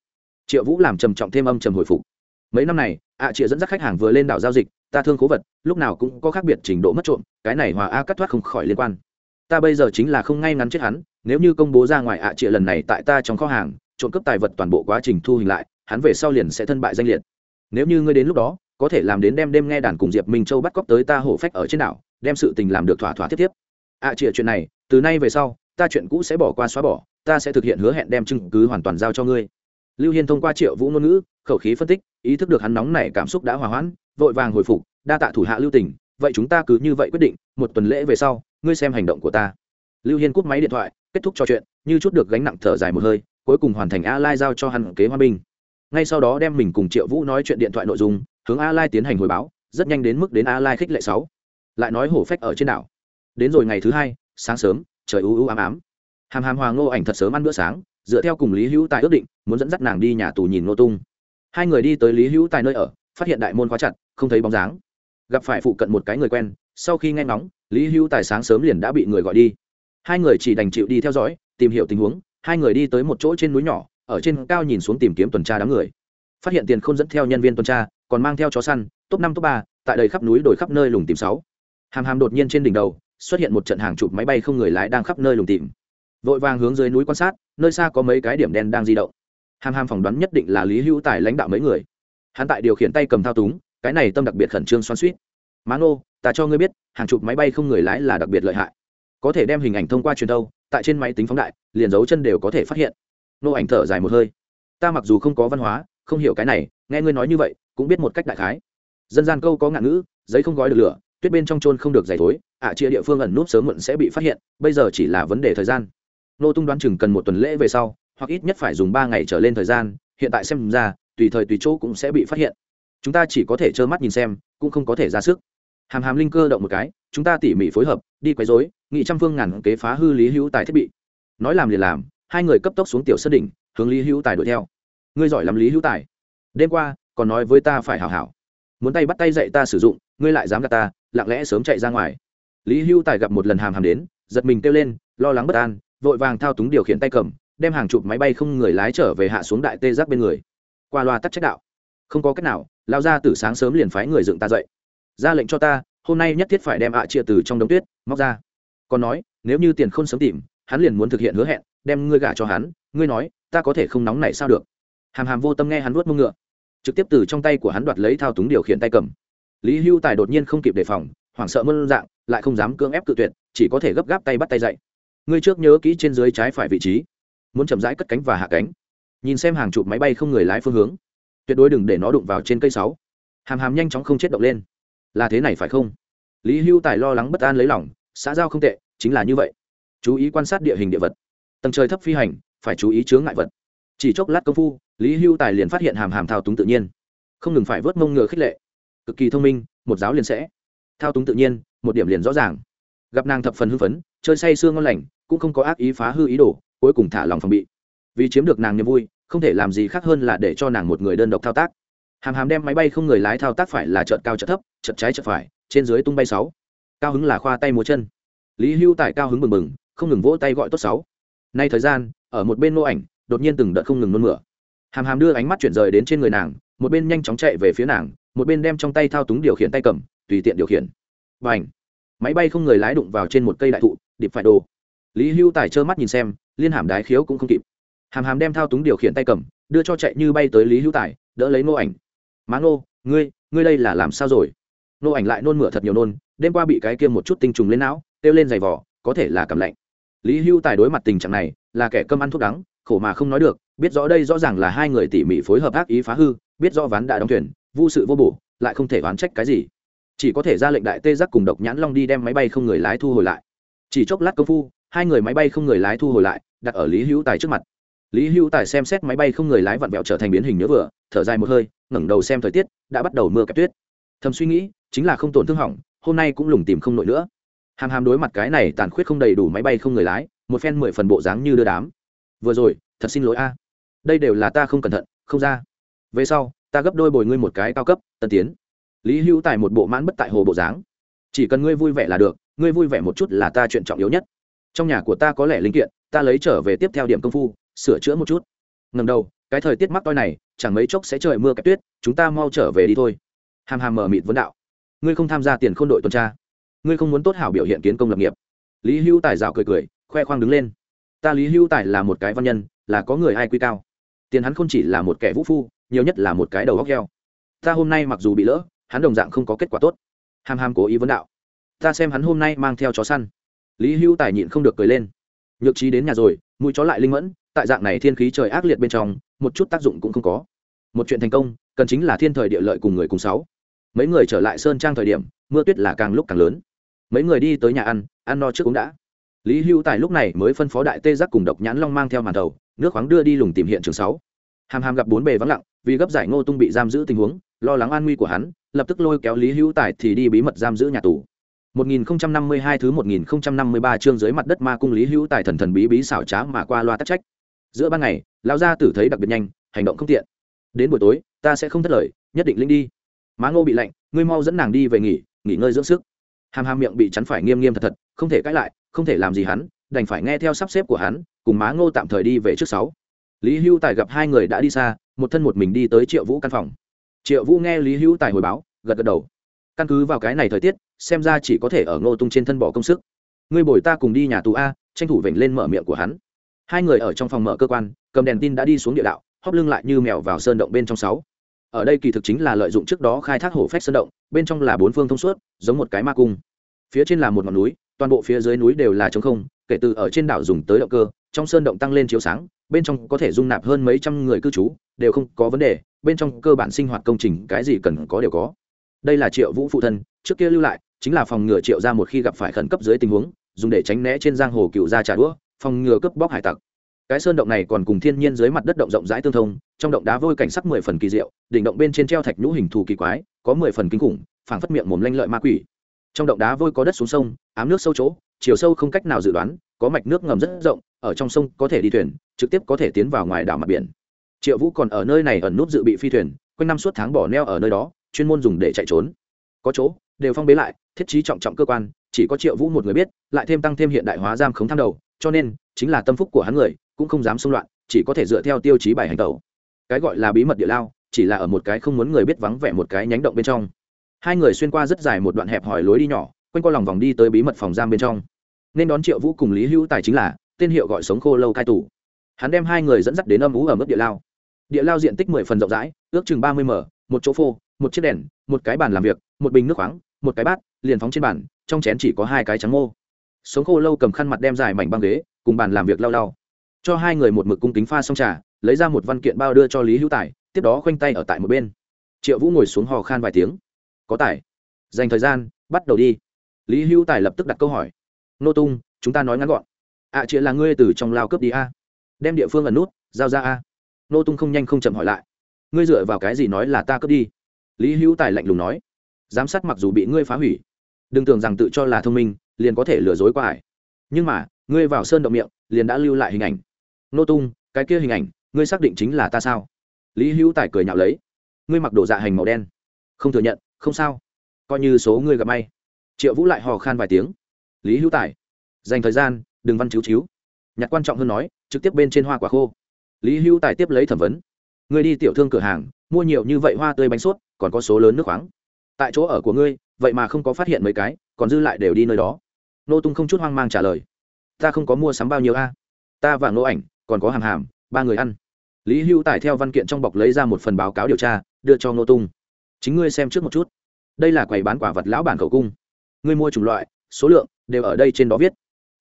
Triệu Vũ làm trầm trọng thêm âm trầm hồi phục. Mấy năm này, ạ à, dẫn dắt khách hàng vừa lên đảo giao dịch, ta thương cố vật, lúc nào cũng có khác biệt trình độ mất trộm, cái này hòa a cắt thoát không khỏi liên quan. Ta bây giờ chính là không ngay ngắn chết hắn, nếu như công bố ra ngoài ạ à, lần này tại ta trong kho hàng, trộm cướp tài vật toàn bộ quá trình thu hình lại, hắn về sau liền sẽ thân bại danh liệt. Nếu như ngươi đến lúc đó, có thể làm đến đem đêm nghe đàn cùng Diệp Minh Châu bắt cóc tới ta hổ phách ở trên đảo, đem sự tình làm được thỏa thỏa tiếp tiếp ạ chịa chuyện này từ nay về sau ta chuyện cũ sẽ bỏ qua xóa bỏ ta sẽ thực hiện hứa hẹn đem chứng cứ hoàn toàn giao cho ngươi lưu hiên thông qua triệu vũ ngôn ngữ, khẩu khí phân tích, ý thức được hắn nóng này cảm xúc đã hòa hoãn, vội vàng hồi phục, đa tạ thủ hạ lưu tình, vậy chúng ta cứ như vậy quyết định, một tuần lễ về sau, ngươi xem hành động của ta. Lưu hiên cúp máy điện thoại, kết thúc trò chuyện, như chút được gánh nặng thở dài một hơi, cuối cùng hoàn thành a lai giao cho hắn kế hoa binh ngay sau đó đem mình cùng triệu vũ nói chuyện điện thoại nội dung, hướng a lai tiến hành hồi báo, rất nhanh đến mức đến a lai khích lệ sáu. Lại nói hổ phách ở trên đảo. Đến rồi ngày thứ hai, sáng sớm, trời u u ám ám. Hàm hàm hoàng ngô ảnh thật sớm ăn bữa sáng, dựa theo cùng lý hữu tài ước định muốn dẫn dắt nàng đi nhà tù nhìn ngô tung. Hai người đi tới lý hữu tài nơi ở, phát hiện đại môn khóa chặt, không thấy bóng dáng. Gặp phải phụ cận một cái người quen, sau khi nghe ngóng, lý hữu tài sáng sớm liền đã bị người gọi đi. Hai người chỉ đành chịu đi theo dõi, tìm hiểu tình huống, hai người đi tới một chỗ trên núi nhỏ, ở trên cao nhìn xuống tìm kiếm tuần tra đám người. Phát hiện tiền không dẫn theo nhân viên tuần tra, còn mang theo chó săn, top năm, top ba, tại đây khắp núi đổi khắp nơi lùng tìm sáu. Hàm hàm đột nhiên trên đỉnh đầu, xuất hiện một trận hàng chục máy bay không người lái đang khắp nơi lùng tìm. Vội vàng hướng dưới núi quan sát, nơi xa có mấy cái điểm đen đang di động hàm hàm phỏng đoán nhất định là lý hữu tài lãnh đạo mấy người. Hắn tại điều khiển tay cầm thao túng, cái này tâm đặc biệt khẩn trương xoắn suýt má ngô, ta cho ngươi biết, hàng chục máy bay không người lái là đặc biệt lợi hại. Có thể đem hình ảnh thông qua truyền đâu tại trên máy tính phóng đại, liền dấu chân đều có thể phát hiện. Nô ảnh thở dài một hơi. Ta mặc dù không có văn hóa, không hiểu cái này, nghe ngươi nói như vậy, cũng biết một cách đại khái. Dân gian câu có ngạn ngữ, giấy không gói được lửa, tuyết bên trong trôn không được giải thối, ạ chia địa phương ẩn núp sớm muộn sẽ bị phát hiện, bây giờ chỉ là vấn đề thời gian. Nô tung đoán chừng cần một tuần lễ về sau hoặc ít nhất phải dùng ba ngày trở lên thời gian, hiện tại xem ra, tùy thời tùy chỗ cũng sẽ bị phát hiện. Chúng ta chỉ có thể trơ mắt nhìn xem, cũng không có thể ra sức. Hàm hàm linh cơ động một cái, chúng ta tỉ mỉ phối hợp, đi quấy dối nghị trăm phương ngàn kế phá hư lý hữu tài thiết bị. Nói làm liền làm, hai người cấp tốc xuống tiểu sân đỉnh, hướng lý hữu tài đuổi theo. Ngươi giỏi lắm lý hữu tài. Đêm qua, còn nói với ta phải hảo hảo. Muốn tay bắt tay dạy ta sử dụng, ngươi lại dám gạt ta, lặng lẽ sớm chạy ra ngoài. Lý hưu tài gặp một lần hàm hàm đến, giật mình kêu lên, lo lắng bất an, vội vàng thao túng điều khiển tay cầm đem hàng chục máy bay không người lái trở về hạ xuống đại tê giác bên người. Qua loa tắt trách đạo. Không có cách nào lao ra từ sáng sớm liền phái người dựng ta dậy. Ra lệnh cho ta, hôm nay nhất thiết phải đem ạ chia từ trong đống tuyết, móc ra. Còn nói, nếu như tiền không sớm tìm, hắn liền muốn thực hiện hứa hẹn, đem ngươi gả cho hắn, ngươi nói, ta có thể không nóng này sao được. Hàm hàm vô tâm nghe hắn vuốt mông ngựa. Trực tiếp từ trong tay của hắn đoạt lấy thao túng điều khiển tay cầm. Lý hưu tài đột nhiên không kịp đề phòng, hoảng sợ mơn dạng, lại không dám cưỡng ép cự tuyệt, chỉ có thể gấp gáp tay bắt tay dậy. Ngươi trước nhớ kỹ trên dưới trái phải vị trí muốn chậm rãi cất cánh và hạ cánh. Nhìn xem hàng chục máy bay không người lái phương hướng. Tuyệt đối đừng để nó đụng vào trên cây sáu. Hàm hàm nhanh chóng không chết động lên. Là thế này phải không? Lý hưu tài lo lắng bất an lấy lòng, xã giao không tệ, chính là như vậy. Chú ý quan sát địa hình địa vật. Tầng trời thấp phi hành, phải chú ý chướng ngại vật. Chỉ chốc lát công phu, lý hưu tài liền phát hiện hàm hàm thao túng tự nhiên. Không ngừng phải vớt mông ngựa khích lệ. Cực kỳ thông minh, một giáo liền sẽ. Thao túng tự nhiên, một điểm liền rõ ràng. Gặp nàng thập phần hưng phấn, chơi say sương ngon lành cũng không có ác ý phá hư ý đồ, cuối cùng thả lòng phòng bị. Vì chiếm được nàng niềm vui, không thể làm gì khác hơn là để cho nàng một người đơn độc thao tác. Hàm hàm đem máy bay không người lái thao tác phải là trợt cao trợt thấp trợt trái trợt phải, trên dưới tung bay sáu. Cao hứng là khoa tay múa chân. Lý hưu tại cao hứng mừng mừng không ngừng vỗ tay gọi tốt sáu. Nay thời gian, ở một bên nô ảnh, đột nhiên từng đợt không ngừng nôn mửa. Hàm hàm đưa ánh mắt chuyển rời đến trên người nàng, một bên nhanh chóng chạy về phía nàng, một bên đem trong tay thao túng điều khiển tay cầm, tùy tiện điều khiển. Và ảnh máy bay không người lái đụng vào trên một cây đại thụ, điệp phải đồ lý hưu tài trơ mắt nhìn xem, liên hàm đái khiếu cũng không kịp. Hàm hàm đem thao túng điều khiển tay cầm, đưa cho chạy như bay tới lý hưu tài, đỡ lấy nô ảnh. Má nô ngươi ngươi đây là làm sao rồi? Nô ảnh lại nôn mửa thật nhiều nôn, đêm qua bị cái kia một chút tinh trùng lên não, kêu lên giày vỏ có thể là cầm lạnh. Lý hưu tài đối mặt tình trạng này, là kẻ cơm ăn thuốc đắng, khổ mà không nói được, biết rõ đây rõ ràng là hai người tỉ mỉ phối hợp ác ý phá hư, biết rõ ván đã đóng thuyền, vô sự vô bổ, lại không thể oán trách cái gì. Chỉ có thể ra lệnh đại tê giác cùng độc nhãn long đi đem máy bay không người lái thu hồi lại. Chỉ chốc lát công phu hai người máy bay không người lái thu hồi lại, đặt ở lý hữu tài trước mặt. Lý hữu tài xem xét máy bay không người lái vặn vẹo trở thành biến hình nhớ vừa, thở dài một hơi, ngẩng đầu xem thời tiết, đã bắt đầu mưa kẹp tuyết. Thầm suy nghĩ, chính là không tổn thương hỏng, hôm nay cũng lùng tìm không nổi nữa. Hàm hàm đối mặt cái này tàn khuyết không đầy đủ máy bay không người lái, một phen mười phần bộ dáng như đưa đám. Vừa rồi, thật xin lỗi a. Đây đều là ta không cẩn thận, không ra. Về sau, ta gấp đôi bồi ngươi một cái cao cấp, tân tiến. Lý hữu tài một bộ mãn bất tại hồ bộ dáng. Chỉ cần ngươi vui vẻ là được, ngươi vui vẻ một chút là ta chuyện trọng yếu nhất trong nhà của ta có lẽ linh kiện, ta lấy trở về tiếp theo điểm công phu, sửa chữa một chút. Ngầm đầu, cái thời tiết mắc toi này, chẳng mấy chốc sẽ trời mưa kẹp tuyết, chúng ta mau trở về đi thôi. Hàm hàm mở mịt vấn đạo. Ngươi không tham gia tiền k h ô n đội tuần tra. Ngươi không muốn tốt hảo biểu hiện kiến công lập nghiệp. Lý hữu tài rào cười cười, khoe khoang đứng lên. Ta lý hữu tài là một cái văn nhân, là có người ai quy cao. Tiền hắn không chỉ là một kẻ vũ phu, nhiều nhất là một cái đầu góc heo ta hôm nay mặc dù bị lỡ, hắn đồng dạng không có kết quả tốt. Hàm hàm cố ý vấn đạo. Ta xem hắn hôm nay mang theo chó săn lý hữu tài nhịn không được cười lên. Nhược trí đến nhà rồi, mũi chó lại linh mẫn, tại dạng này thiên khí trời ác liệt bên trong, một chút tác dụng cũng không có. Một chuyện thành công, cần chính là thiên thời địa lợi cùng người cùng sáu. Mấy người trở lại sơn trang thời điểm, mưa tuyết là càng lúc càng lớn. Mấy người đi tới nhà ăn ăn no trước cũng đã. Lý hưu tài lúc này mới phân phó đại tê giác cùng độc nhãn long mang theo màn đầu, nước khoáng đưa đi lùng tìm hiện trường sáu. Hàm hàm gặp bốn bề vắng lặng, vì gấp giải ngô tung bị giam giữ tình huống, lo lắng an nguy của hắn, lập tức lôi kéo lý hữu tài thì đi bí mật giam giữ nhà tù. 1052 thứ 1053 chương dưới mặt đất ma cung lý hữu tài thần thần bí bí xảo trá mà qua loa tắc trách. Giữa ban ngày, lão gia tử thấy đặc biệt nhanh, hành động không tiện. Đến buổi tối, ta sẽ không thất lời, nhất định linh đi. Má ngô bị lạnh, ngươi mau dẫn nàng đi về nghỉ nghỉ ngơi dưỡng sức. Hàm hàm miệng bị chắn phải nghiêm nghiêm thật thật, không thể cãi lại, không thể làm gì hắn, đành phải nghe theo sắp xếp của hắn, cùng má ngô tạm thời đi về trước sáu. Lý hữu tài gặp hai người đã đi xa, một thân một mình đi tới triệu vũ căn phòng. Triệu vũ nghe lý hữu tài hồi báo, gật gật đầu căn cứ vào cái này thời tiết, xem ra chỉ có thể ở ngô tung trên thân bỏ công sức. Ngươi bồi ta cùng đi nhà tù a, tranh thủ vểnh lên mở miệng của hắn. Hai người ở trong phòng mở cơ quan, cầm đèn tin đã đi xuống địa đạo, hóp lưng lại như mèo vào sơn động bên trong sáu. Ở đây kỳ thực chính là lợi dụng trước đó khai thác hổ phách sơn động, bên trong là bốn phương thông suốt, giống một cái ma cung. Phía trên là một ngọn núi, toàn bộ phía dưới núi đều là trống không, kể từ ở trên đảo dùng tới động cơ, trong sơn động tăng lên chiếu sáng, bên trong có thể dung nạp hơn mấy trăm người cư trú, đều không có vấn đề, bên trong cơ bản sinh hoạt công trình cái gì cần có đều có đây là triệu vũ phụ thân, trước kia lưu lại, chính là phòng ngừa triệu ra một khi gặp phải khẩn cấp dưới tình huống, dùng để tránh né trên giang hồ cựu ra trả đũa, phòng ngừa cướp bóc hải tặc. Cái sơn động này còn cùng thiên nhiên dưới mặt đất động rộng rãi tương thông, trong động đá vôi cảnh sắc mười phần kỳ diệu, đỉnh động bên trên treo thạch nhũ hình thù kỳ quái, có mười phần kinh khủng, phảng phất miệng mồm lanh lợi ma quỷ. Trong động đá vôi có đất xuống sông, ám nước sâu chỗ, chiều sâu không cách nào dự đoán, có mạch nước ngầm rất rộng, ở trong sông có thể đi thuyền, trực tiếp có thể tiến vào ngoài đảo mặt biển. Triệu vũ còn ở nơi này ẩn nút dự bị phi thuyền, quanh năm suốt tháng bỏ neo ở nơi đó chuyên môn dùng để chạy trốn. Có chỗ, đều phong bế lại, thiết trí trọng trọng cơ quan, chỉ có triệu vũ một người biết, lại thêm tăng thêm hiện đại hóa giam khống tham đầu, cho nên, chính là tâm phúc của hắn người, cũng không dám xung loạn, chỉ có thể dựa theo tiêu chí bài hành tẩu. Cái gọi là bí mật địa lao, chỉ là ở một cái không muốn người biết vắng vẻ một cái nhánh động bên trong. Hai người xuyên qua rất dài một đoạn hẹp hỏi lối đi nhỏ, quanh qua lòng vòng đi tới bí mật phòng giam bên trong. Nên đón triệu vũ cùng lý hữu tài chính là, tên hiệu gọi sống khô lâu cai tủ hắn đem hai người dẫn dắt đến âm ú ở mức địa lao. Địa lao diện tích mười phần rộng rãi, ước chừng ba mươi m, một chỗ phô một chiếc đèn một cái bàn làm việc một bình nước khoáng một cái bát liền phóng trên bàn trong chén chỉ có hai cái trắng mô. Sống khô lâu cầm khăn mặt đem dài mảnh băng ghế cùng bàn làm việc lau lau. Cho hai người một mực cung kính pha xong trà lấy ra một văn kiện bao đưa cho lý hữu tài tiếp đó khoanh tay ở tại một bên. Triệu vũ ngồi xuống hò khan vài tiếng. Có tài dành thời gian bắt đầu đi. Lý hữu tài lập tức đặt câu hỏi. Nô tung chúng ta nói ngắn gọn. Ạ à, chị là ngươi từ trong lao cướp đi a. Đem địa phương ẩn nút giao ra a. Nô tung không nhanh không chậm hỏi lại. Ngươi dựa vào cái gì nói là ta cướp đi? Lý hữu tài lạnh lùng nói, giám sát mặc dù bị ngươi phá hủy, đừng tưởng rằng tự cho là thông minh, liền có thể lừa dối qua ải nhưng mà, ngươi vào sơn động miệng, liền đã lưu lại hình ảnh. Nô tung, cái kia hình ảnh, ngươi xác định chính là ta sao? Lý hữu tài cười nhạo lấy, ngươi mặc đồ dạ hành màu đen. Không thừa nhận, không sao. Coi như số ngươi gặp may. Triệu vũ lại hò khan vài tiếng. Lý hữu tài, dành thời gian, đừng văn chiếu chiếu. Nhặt quan trọng hơn nói, trực tiếp bên trên hoa quả khô. Lý hữu tài tiếp lấy thẩm vấn. Ngươi đi tiểu thương cửa hàng, mua nhiều như vậy hoa tươi bánh suốt còn có số lớn nước khoáng. Tại chỗ ở của ngươi, vậy mà không có phát hiện mấy cái, còn dư lại đều đi nơi đó. Nô tung không chút hoang mang trả lời. Ta không có mua sắm bao nhiêu a? Ta và nô ảnh, còn có hàng hàm, ba người ăn. Lý hưu tải theo văn kiện trong bọc lấy ra một phần báo cáo điều tra, đưa cho nô tung. Chính ngươi xem trước một chút. Đây là quầy bán quả vật lão bản khẩu cung. Ngươi mua chủng loại, số lượng, đều ở đây trên đó viết.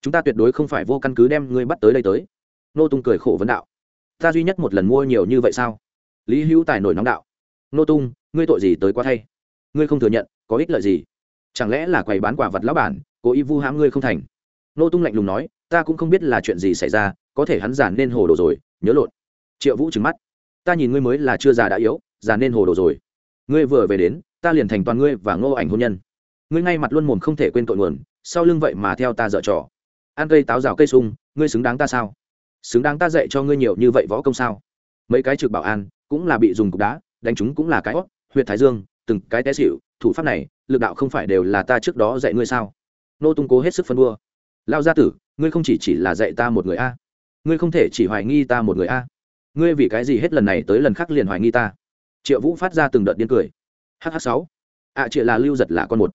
Chúng ta tuyệt đối không phải vô căn cứ đem ngươi bắt tới đây tới. Nô tung cười khổ vấn đạo. Ta duy nhất một lần mua nhiều như vậy sao? Lý hữu tài nổi nóng đạo nô tung, ngươi tội gì tới quá thay? Ngươi không thừa nhận, có ích lợi gì? Chẳng lẽ là quầy bán quả vật lão bản, cố ý vu hãm ngươi không thành? Nô tung lạnh lùng nói, ta cũng không biết là chuyện gì xảy ra, có thể hắn giản nên hồ đồ rồi, nhớ lộn. Triệu vũ trừng mắt. Ta nhìn ngươi mới là chưa già đã yếu già nên hồ đồ rồi. Ngươi vừa về đến, ta liền thành toàn ngươi và ngô ảnh hôn nhân. Ngươi ngay mặt luôn mồm không thể quên tội nguồn, sau lưng vậy mà theo ta dở trò. Ăn cây táo rào cây sung, ngươi xứng đáng ta sao? Xứng đáng ta dạy cho ngươi nhiều như vậy võ công sao? Mấy cái trực bảo an, cũng là bị dùng cục đá đánh chúng cũng là cái hót huyện thái dương từng cái té xịu thủ pháp này lực đạo không phải đều là ta trước đó dạy ngươi sao? Nô tung cố hết sức phân đua lao gia tử ngươi không chỉ chỉ là dạy ta một người a. Ngươi không thể chỉ hoài nghi ta một người a. Ngươi vì cái gì hết lần này tới lần khác liền hoài nghi ta? Triệu vũ phát ra từng đợt điên cười. Hh sáu. Ạ à, chị là lưu giật là con một.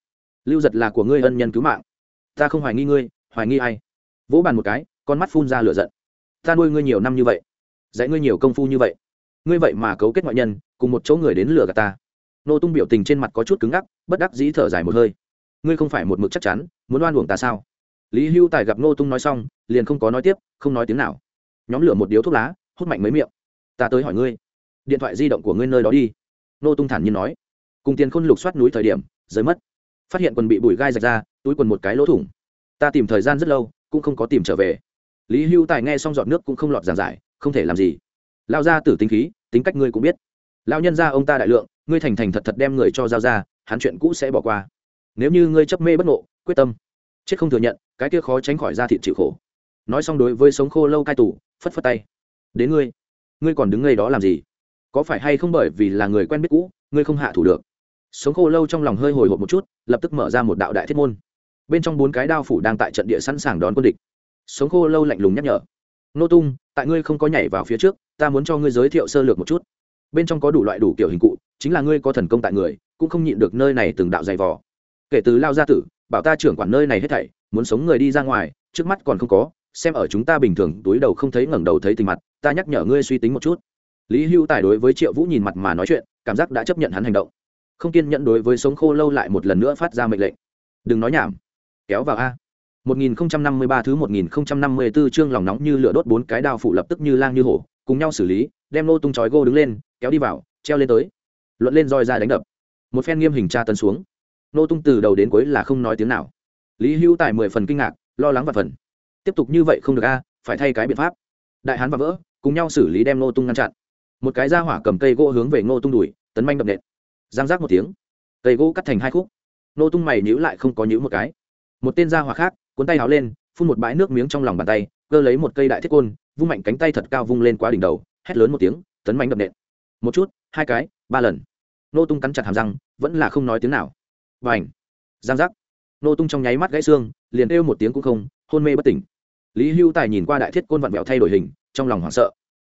Lưu giật là của ngươi ân nhân cứu mạng. Ta không hoài nghi ngươi hoài nghi ai? Vỗ bàn một cái con mắt phun ra lửa giận. Ta nuôi ngươi nhiều năm như vậy dạy ngươi nhiều công phu như vậy ngươi vậy mà cấu kết ngoại nhân, cùng một chỗ người đến lừa gạt ta. Nô tung biểu tình trên mặt có chút cứng ngắc, bất đắc dĩ thở dài một hơi. Ngươi không phải một mực chắc chắn, muốn oan uổng ta sao? Lý hưu tài gặp nô tung nói xong, liền không có nói tiếp, không nói tiếng nào. Nhóm lửa một điếu thuốc lá, hút mạnh mấy miệng. Ta tới hỏi ngươi. Điện thoại di động của ngươi nơi đó đi. Nô tung thản nhiên nói. Cùng tiền khôn lục soát núi thời điểm rơi mất. Phát hiện quần bị bụi gai rạch ra, túi quần một cái lỗ thủng. Ta tìm thời gian rất lâu, cũng không có tìm trở về. Lý hưu tài nghe xong giọt nước cũng không lọt giảng giải, không thể làm gì lao ra tử tính khí, tính cách ngươi cũng biết. Lao nhân ra ông ta đại lượng, ngươi thành thành thật thật đem người cho giao ra, hắn chuyện cũ sẽ bỏ qua. Nếu như ngươi chấp mê bất ngộ, quyết tâm, chết không thừa nhận, cái kia khó tránh khỏi ra thịt chịu khổ. Nói xong đối với sống khô lâu cai tủ phất phất tay. Đến ngươi ngươi còn đứng ngay đó làm gì? Có phải hay không bởi vì là người quen biết cũ, ngươi không hạ thủ được? Sống khô lâu trong lòng hơi hồi hộp một chút, lập tức mở ra một đạo đại thiết môn. Bên trong bốn cái đao phủ đang tại trận địa sẵn sàng đón quân địch. Sống khô lâu lạnh lùng nhắc nhở. Nô tung tại ngươi không có nhảy vào phía trước, ta muốn cho ngươi giới thiệu sơ lược một chút. Bên trong có đủ loại đủ kiểu hình cụ, chính là ngươi có thần công tại người, cũng không nhịn được nơi này từng đạo dày vò. Kể từ lao gia tử, bảo ta trưởng quản nơi này hết thảy, muốn sống người đi ra ngoài, trước mắt còn không có, xem ở chúng ta bình thường, túi đầu không thấy ngẩng đầu thấy tình mặt, ta nhắc nhở ngươi suy tính một chút. Lý hưu tài đối với triệu vũ nhìn mặt mà nói chuyện, cảm giác đã chấp nhận hắn hành động. Không kiên nhẫn đối với sống khô lâu lại một lần nữa phát ra mệnh lệnh. Đừng nói nhảm. Kéo vào a. 1053 thứ 1054 chương lòng nóng như lửa đốt bốn cái đao phụ lập tức như lang như hổ, cùng nhau xử lý, đem nô tung chói gô đứng lên, kéo đi vào, treo lên tới. Luận lên roi ra đánh đập. Một phen nghiêm hình tra tấn xuống. Nô tung từ đầu đến cuối là không nói tiếng nào. Lý Hữu Tài mười phần kinh ngạc, lo lắng và phần. Tiếp tục như vậy không được a, phải thay cái biện pháp. Đại hán và vỡ, cùng nhau xử lý đem nô tung ngăn chặn. Một cái ra hỏa cầm cây gỗ hướng về nô tung đuổi, tấn manh đập nện. Giang rác một tiếng, cây gỗ cắt thành hai khúc. Nô tung mày nhíu lại không có nhíu một cái. Một tên ra hỏa khác, cuốn tay áo lên, phun một bãi nước miếng trong lòng bàn tay, cơ lấy một cây đại thiết côn, vung mạnh cánh tay thật cao vung lên quá đỉnh đầu, hét lớn một tiếng, tấn mạnh đập nện. Một chút, hai cái, ba lần. Nô tung cắn chặt hàm răng, vẫn là không nói tiếng nào. Và ảnh giang giác. Nô tung trong nháy mắt gãy xương, liền kêu một tiếng cũng không, hôn mê bất tỉnh. Lý hưu tài nhìn qua đại thiết côn vặn vẹo thay đổi hình, trong lòng hoảng sợ.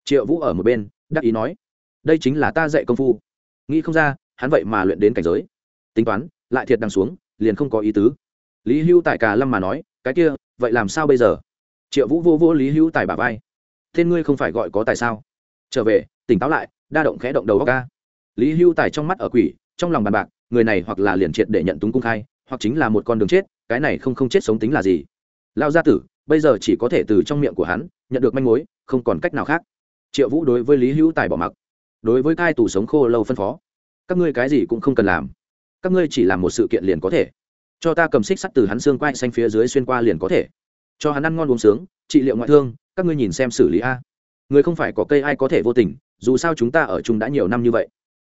Triệu vũ ở một bên, đắc ý nói, đây chính là ta dạy công phu. Nghĩ không ra, hắn vậy mà luyện đến cảnh giới. Tính toán, lại thiệt đằng xuống, liền không có ý tứ lý hưu tài cà lâm mà nói, cái kia, vậy làm sao bây giờ? Triệu vũ vô vô lý hưu tài bà vai. Tên ngươi không phải gọi có tài sao? Trở về, tỉnh táo lại, đa động khẽ động đầu ca lý hưu tài trong mắt ở quỷ, trong lòng bàn bạc, người này hoặc là liền triệt để nhận túng cung khai, hoặc chính là một con đường chết, cái này không không chết sống tính là gì? Lao gia tử, bây giờ chỉ có thể từ trong miệng của hắn, nhận được manh mối, không còn cách nào khác. Triệu vũ đối với lý hữu tài bỏ mặc. Đối với cai tù sống khô lâu phân phó. Các ngươi cái gì cũng không cần làm. Các ngươi chỉ làm một sự kiện liền có thể cho ta cầm xích sắt từ hắn xương quai xanh phía dưới xuyên qua liền có thể. Cho hắn ăn ngon uống sướng, trị liệu ngoại thương, các ngươi nhìn xem xử lý a. Người không phải có cây ai có thể vô tình, dù sao chúng ta ở chung đã nhiều năm như vậy.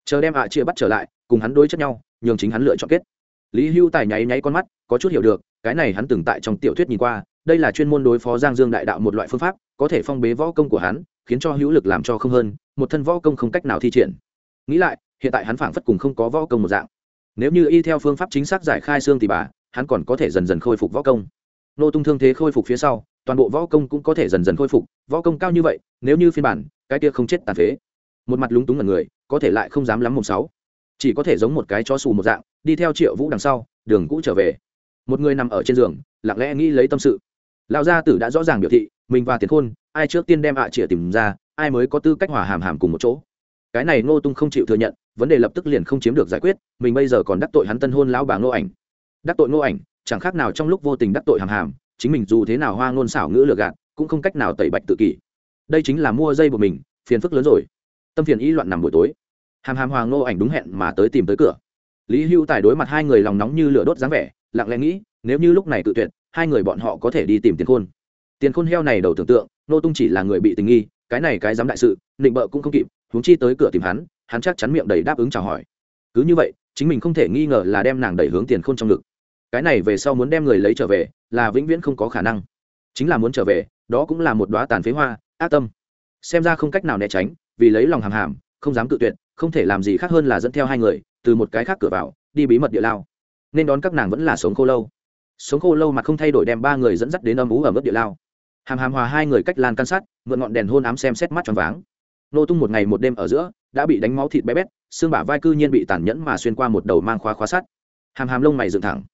Chờ đem ạ chia bắt trở lại, cùng hắn đối chất nhau, nhường chính hắn lựa chọn kết. Lý hưu tài nháy nháy con mắt, có chút hiểu được, cái này hắn từng tại trong tiểu thuyết nhìn qua, đây là chuyên môn đối phó giang dương đại đạo một loại phương pháp, có thể phong bế võ công của hắn, khiến cho hữu lực làm cho không hơn, một thân võ công không cách nào thi triển. Nghĩ lại, hiện tại hắn phảng phất cùng không có võ công một dạng nếu như y theo phương pháp chính xác giải khai xương thì bà, hắn còn có thể dần dần khôi phục võ công. Nô tung thương thế khôi phục phía sau, toàn bộ võ công cũng có thể dần dần khôi phục. Võ công cao như vậy, nếu như phiên bản, cái kia không chết tàn phế. Một mặt lúng túng ngần người, có thể lại không dám lắm mồm sáu. Chỉ có thể giống một cái chó xù một dạng, đi theo triệu vũ đằng sau, đường cũ trở về. Một người nằm ở trên giường, lặng lẽ nghĩ lấy tâm sự. Lão gia tử đã rõ ràng biểu thị, mình và tiền khôn, ai trước tiên đem ạ à chĩa tìm ra, ai mới có tư cách hòa hàm hàm cùng một chỗ. Cái này ngô tung không chịu thừa nhận vấn đề lập tức liền không chiếm được giải quyết, mình bây giờ còn đắc tội hắn tân hôn lão bà ngô ảnh. Đắc tội ngô ảnh, chẳng khác nào trong lúc vô tình đắc tội hàm hàm, chính mình dù thế nào hoa ngôn xảo ngữ lừa gạt, cũng không cách nào tẩy bạch tự kỷ. Đây chính là mua dây của mình, phiền phức lớn rồi. Tâm phiền ý loạn nằm buổi tối. Hàm hàm hoàng ngô ảnh đúng hẹn mà tới tìm tới cửa. Lý hưu tài đối mặt hai người lòng nóng như lửa đốt dáng vẻ, lặng lẽ nghĩ, nếu như lúc này tự tuyệt, hai người bọn họ có thể đi tìm tiền khôn. Tiền khôn heo này đầu tưởng tượng nô tung chỉ là người bị tình nghi, cái này cái dám đại sự định bợ cũng không kịp, huống chi tới cửa tìm hắn hắn chắc chắn miệng đầy đáp ứng chào hỏi. Cứ như vậy, chính mình không thể nghi ngờ là đem nàng đẩy hướng tiền khôn trong ngực. Cái này về sau muốn đem người lấy trở về, là vĩnh viễn không có khả năng. Chính là muốn trở về, đó cũng là một đoá tàn phế hoa, ác tâm. Xem ra không cách nào né tránh, vì lấy lòng hàm hàm, không dám cự tuyệt, không thể làm gì khác hơn là dẫn theo hai người, từ một cái khác cửa vào, đi bí mật địa lao. Nên đón các nàng vẫn là sống khô lâu. Sống khô lâu mà không thay đổi đem ba người dẫn dắt đến âm ú ở mức địa lao. Hàm hàm hòa hai người cách lan căn sát, mượn ngọn đèn hôn ám xem xét mắt tròn váng. Nô tung một ngày một đêm ở giữa đã bị đánh máu thịt bé bét, xương bả vai cư nhiên bị tàn nhẫn mà xuyên qua một đầu mang khóa khóa sắt. Hàm hàm lông mày dựng thẳng.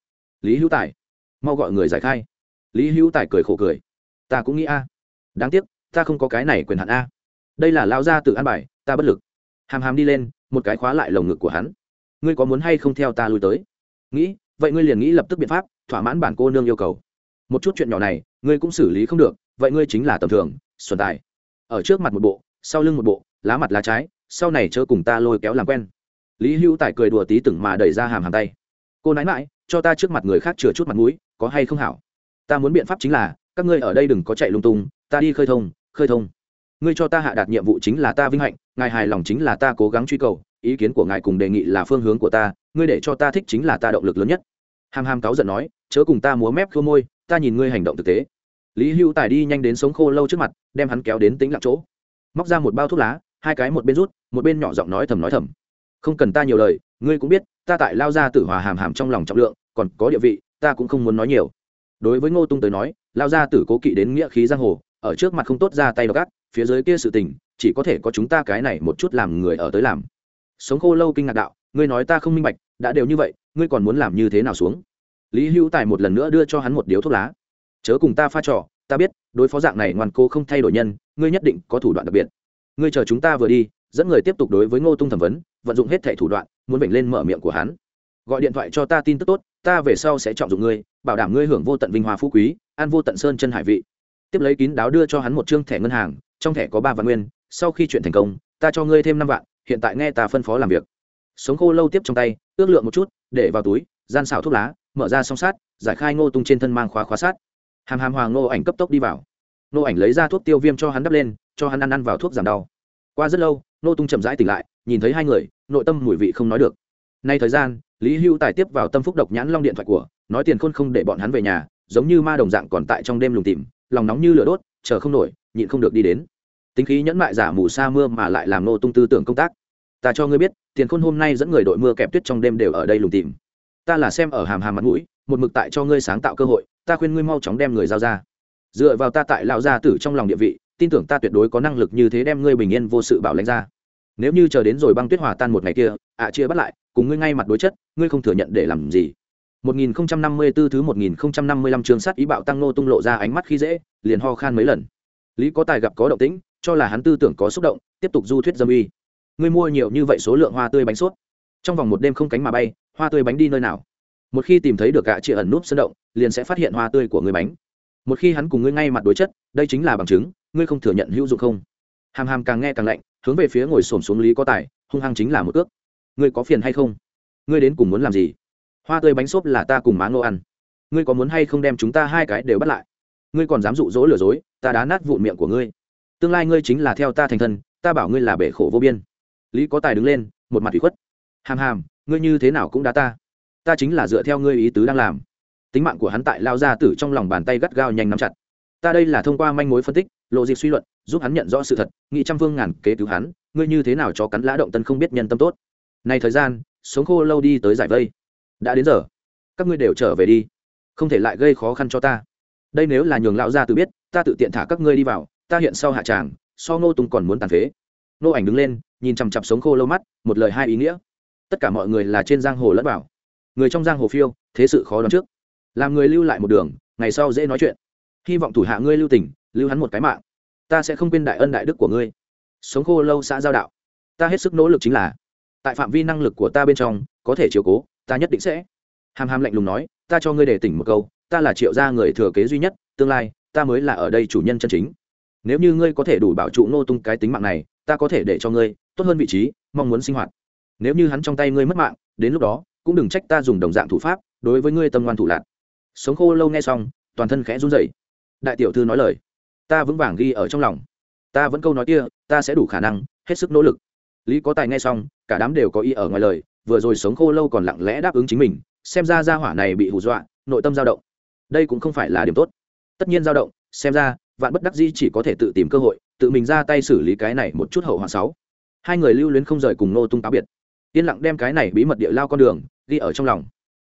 Lý hữu tài, mau gọi người giải khai. Lý hữu tài cười khổ cười. Ta cũng nghĩ a. Đáng tiếc, ta không có cái này quyền hạn a. Đây là lao ra tự an bài, ta bất lực. Hàm hàm đi lên, một cái khóa lại lồng ngực của hắn. Ngươi có muốn hay không theo ta lui tới? Nghĩ, vậy ngươi liền nghĩ lập tức biện pháp, thỏa mãn bản cô nương yêu cầu. Một chút chuyện nhỏ này, ngươi cũng xử lý không được, vậy ngươi chính là tầm thường, xuân tài. Ở trước mặt một bộ, sau lưng một bộ, lá mặt lá trái sau này chớ cùng ta lôi kéo làm quen. Lý hữu tài cười đùa tí từng mà đẩy ra hàm hàm tay. Cô nãi mãi cho ta trước mặt người khác chừa chút mặt mũi, có hay không hảo? Ta muốn biện pháp chính là, các ngươi ở đây đừng có chạy lung tung, ta đi khơi thông khơi thông. Ngươi cho ta hạ đạt nhiệm vụ chính là ta vinh hạnh, ngài hài lòng chính là ta cố gắng truy cầu, ý kiến của ngài cùng đề nghị là phương hướng của ta, ngươi để cho ta thích chính là ta động lực lớn nhất. Hàm hàm cáu giận nói, chớ cùng ta múa mép khô môi, ta nhìn ngươi hành động thực tế. Lý Hưu tài đi nhanh đến sống khô lâu trước mặt, đem hắn kéo đến tính lặng chỗ. Móc ra một bao thuốc lá hai cái một bên rút, một bên nhỏ giọng nói thầm nói thầm. Không cần ta nhiều lời, ngươi cũng biết, ta tại lao gia tử hòa hàm hàm trong lòng trọng lượng, còn có địa vị, ta cũng không muốn nói nhiều. Đối với ngô tung tới nói, lao gia tử cố kỵ đến nghĩa khí giang hồ, ở trước mặt không tốt ra tay đ gác phía dưới kia sự tình, chỉ có thể có chúng ta cái này một chút làm người ở tới làm. Sống khô lâu kinh ngạc đạo, ngươi nói ta không minh bạch, đã đều như vậy, ngươi còn muốn làm như thế nào xuống? Lý hữu tài một lần nữa đưa cho hắn một điếu thuốc lá. Chớ cùng ta pha trò, ta biết, đối phó dạng này ngoan cô không thay đổi nhân, ngươi nhất định có thủ đoạn đặc biệt ngươi chờ chúng ta vừa đi, dẫn người tiếp tục đối với ngô tung thẩm vấn, vận dụng hết thẻ thủ đoạn, muốn bệnh lên mở miệng của hắn. Gọi điện thoại cho ta tin tức tốt, ta về sau sẽ trọng dụng ngươi, bảo đảm ngươi hưởng vô tận vinh hoa phú quý an vô tận sơn chân hải vị. Tiếp lấy kín đáo đưa cho hắn một chương thẻ ngân hàng, trong thẻ có ba vạn nguyên, sau khi chuyện thành công, ta cho ngươi thêm năm vạn, hiện tại nghe ta phân phó làm việc. Sống khô lâu tiếp trong tay, ước lượng một chút, để vào túi, gian xào thuốc lá, mở ra song sát, giải khai ngô tung trên thân mang khóa khóa sát. Hàm hàm hoàng ngô ảnh cấp tốc đi vào nô ảnh lấy ra thuốc tiêu viêm cho hắn đắp lên, cho hắn ăn ăn vào thuốc giảm đau. Qua rất lâu, nô tung chậm rãi tỉnh lại, nhìn thấy hai người, nội tâm mùi vị không nói được. Nay thời gian, lý hưu tài tiếp vào tâm phúc độc nhãn long điện thoại của, nói tiền khôn không để bọn hắn về nhà, giống như ma đồng dạng còn tại trong đêm lùng tìm, lòng nóng như lửa đốt, chờ không nổi, nhịn không được đi đến. Tính khí nhẫn mại giả mù sa mưa mà lại làm nô tung tư tưởng công tác. Ta cho ngươi biết, tiền khôn hôm nay dẫn người đội mưa kẹp tuyết trong đêm đều ở đây lùng tìm. Ta là xem ở hàm hàm mặt mũi, một mực tại cho ngươi sáng tạo cơ hội, ta khuyên ngươi mau chóng đem người giao ra dựa vào ta tại lão gia tử trong lòng địa vị, tin tưởng ta tuyệt đối có năng lực như thế đem ngươi bình yên vô sự bảo lãnh ra. Nếu như chờ đến rồi băng tuyết hòa tan một ngày kia, ạ chia bắt lại, cùng ngươi ngay mặt đối chất, ngươi không thừa nhận để làm gì. 1054 thứ 1055 trường sát ý bạo tăng nô tung lộ ra ánh mắt khi dễ, liền ho khan mấy lần. Lý có tài gặp có động tĩnh, cho là hắn tư tưởng có xúc động, tiếp tục du thuyết dâm uy. Ngươi mua nhiều như vậy số lượng hoa tươi bánh suốt. Trong vòng một đêm không cánh mà bay, hoa tươi bánh đi nơi nào? Một khi tìm thấy được gạ chị ẩn núp sân động, liền sẽ phát hiện hoa tươi của người bánh một khi hắn cùng ngươi ngay mặt đối chất, đây chính là bằng chứng, ngươi không thừa nhận hữu dụng không? Hàm hàm càng nghe càng lạnh, hướng về phía ngồi xổm xuống lý có tài, hung hăng chính là một ước ngươi có phiền hay không? Ngươi đến cùng muốn làm gì? Hoa tươi bánh xốp là ta cùng má ngô ăn. Ngươi có muốn hay không đem chúng ta hai cái đều bắt lại? Ngươi còn dám dụ dỗ lừa dối, ta đá nát vụn miệng của ngươi. Tương lai ngươi chính là theo ta thành thân, ta bảo ngươi là bể khổ vô biên. Lý có tài đứng lên, một mặt ủy khuất. Hàm hàm, ngươi như thế nào cũng đá ta. Ta chính là dựa theo ngươi ý tứ đang làm tính mạng của hắn tại lao ra tử trong lòng bàn tay gắt gao nhanh nắm chặt. Ta đây là thông qua manh mối phân tích, lộ dịp suy luận, giúp hắn nhận rõ sự thật nghị trăm phương ngàn kế cứu hắn, ngươi như thế nào cho cắn lã động tân không biết nhân tâm tốt. Này thời gian, sống khô lâu đi tới giải vây. Đã đến giờ, các ngươi đều trở về đi. Không thể lại gây khó khăn cho ta. Đây nếu là nhường lão gia tự biết, ta tự tiện thả các ngươi đi vào, ta hiện sau hạ tràng, so ngô tùng còn muốn tàn phế. Nô ảnh đứng lên, nhìn chằm chặp sống khô lâu mắt, một lời hai ý nghĩa. Tất cả mọi người là trên giang hồ lẫn vào. Người trong giang hồ phiêu, thế sự khó đoán trước làm người lưu lại một đường, ngày sau dễ nói chuyện. Hy vọng thủ hạ ngươi lưu tình, lưu hắn một cái mạng. Ta sẽ không quên đại ân đại đức của ngươi. Sống khô lâu xã giao đạo. Ta hết sức nỗ lực chính là, tại phạm vi năng lực của ta bên trong, có thể chiều cố, ta nhất định sẽ. Hàm hàm lạnh lùng nói, ta cho ngươi để tỉnh một câu, ta là triệu gia người thừa kế duy nhất, tương lai, ta mới là ở đây chủ nhân chân chính. Nếu như ngươi có thể đủ bảo trụ ngô tung cái tính mạng này, ta có thể để cho ngươi tốt hơn vị trí, mong muốn sinh hoạt. Nếu như hắn trong tay ngươi mất mạng, đến lúc đó, cũng đừng trách ta dùng đồng dạng thủ pháp, đối với ngươi tâm ngoan thủ lạc sống khô lâu nghe xong, toàn thân khẽ run rẩy. Đại tiểu thư nói lời, ta vững vàng ghi ở trong lòng. Ta vẫn câu nói kia, ta sẽ đủ khả năng, hết sức nỗ lực. Lý có tài nghe xong, cả đám đều có ý ở ngoài lời, vừa rồi sống khô lâu còn lặng lẽ đáp ứng chính mình, xem ra gia hỏa này bị hù dọa, nội tâm dao động. Đây cũng không phải là điểm tốt. Tất nhiên dao động, xem ra, vạn bất đắc di chỉ có thể tự tìm cơ hội, tự mình ra tay xử lý cái này một chút hậu hoạn sáu hai người lưu luyến không rời cùng nô tung táo biệt. Yên lặng đem cái này bí mật địa lao con đường, ghi ở trong lòng.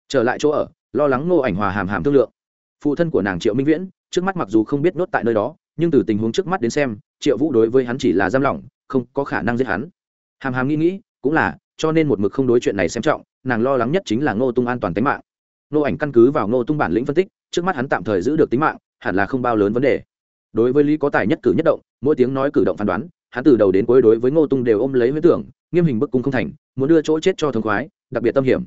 Trở lại chỗ ở lo lắng Ngô ảnh hòa hàm hàm thương lượng. Phụ thân của nàng triệu minh viễn, trước mắt mặc dù không biết nốt tại nơi đó, nhưng từ tình huống trước mắt đến xem, triệu vũ đối với hắn chỉ là giam lỏng, không có khả năng giết hắn. Hàm hàm nghĩ nghĩ, cũng là, cho nên một mực không đối chuyện này xem trọng, nàng lo lắng nhất chính là ngô tung an toàn tính mạng. Ngô ảnh căn cứ vào ngô tung bản lĩnh phân tích, trước mắt hắn tạm thời giữ được tính mạng, hẳn là không bao lớn vấn đề. Đối với lý có tài nhất cử nhất động, mỗi tiếng nói cử động phán đoán, hắn từ đầu đến cuối đối với ngô tung đều ôm lấy huyết tưởng, nghiêm hình bức cung không thành, muốn đưa chỗ chết cho thông khoái, đặc biệt tâm hiểm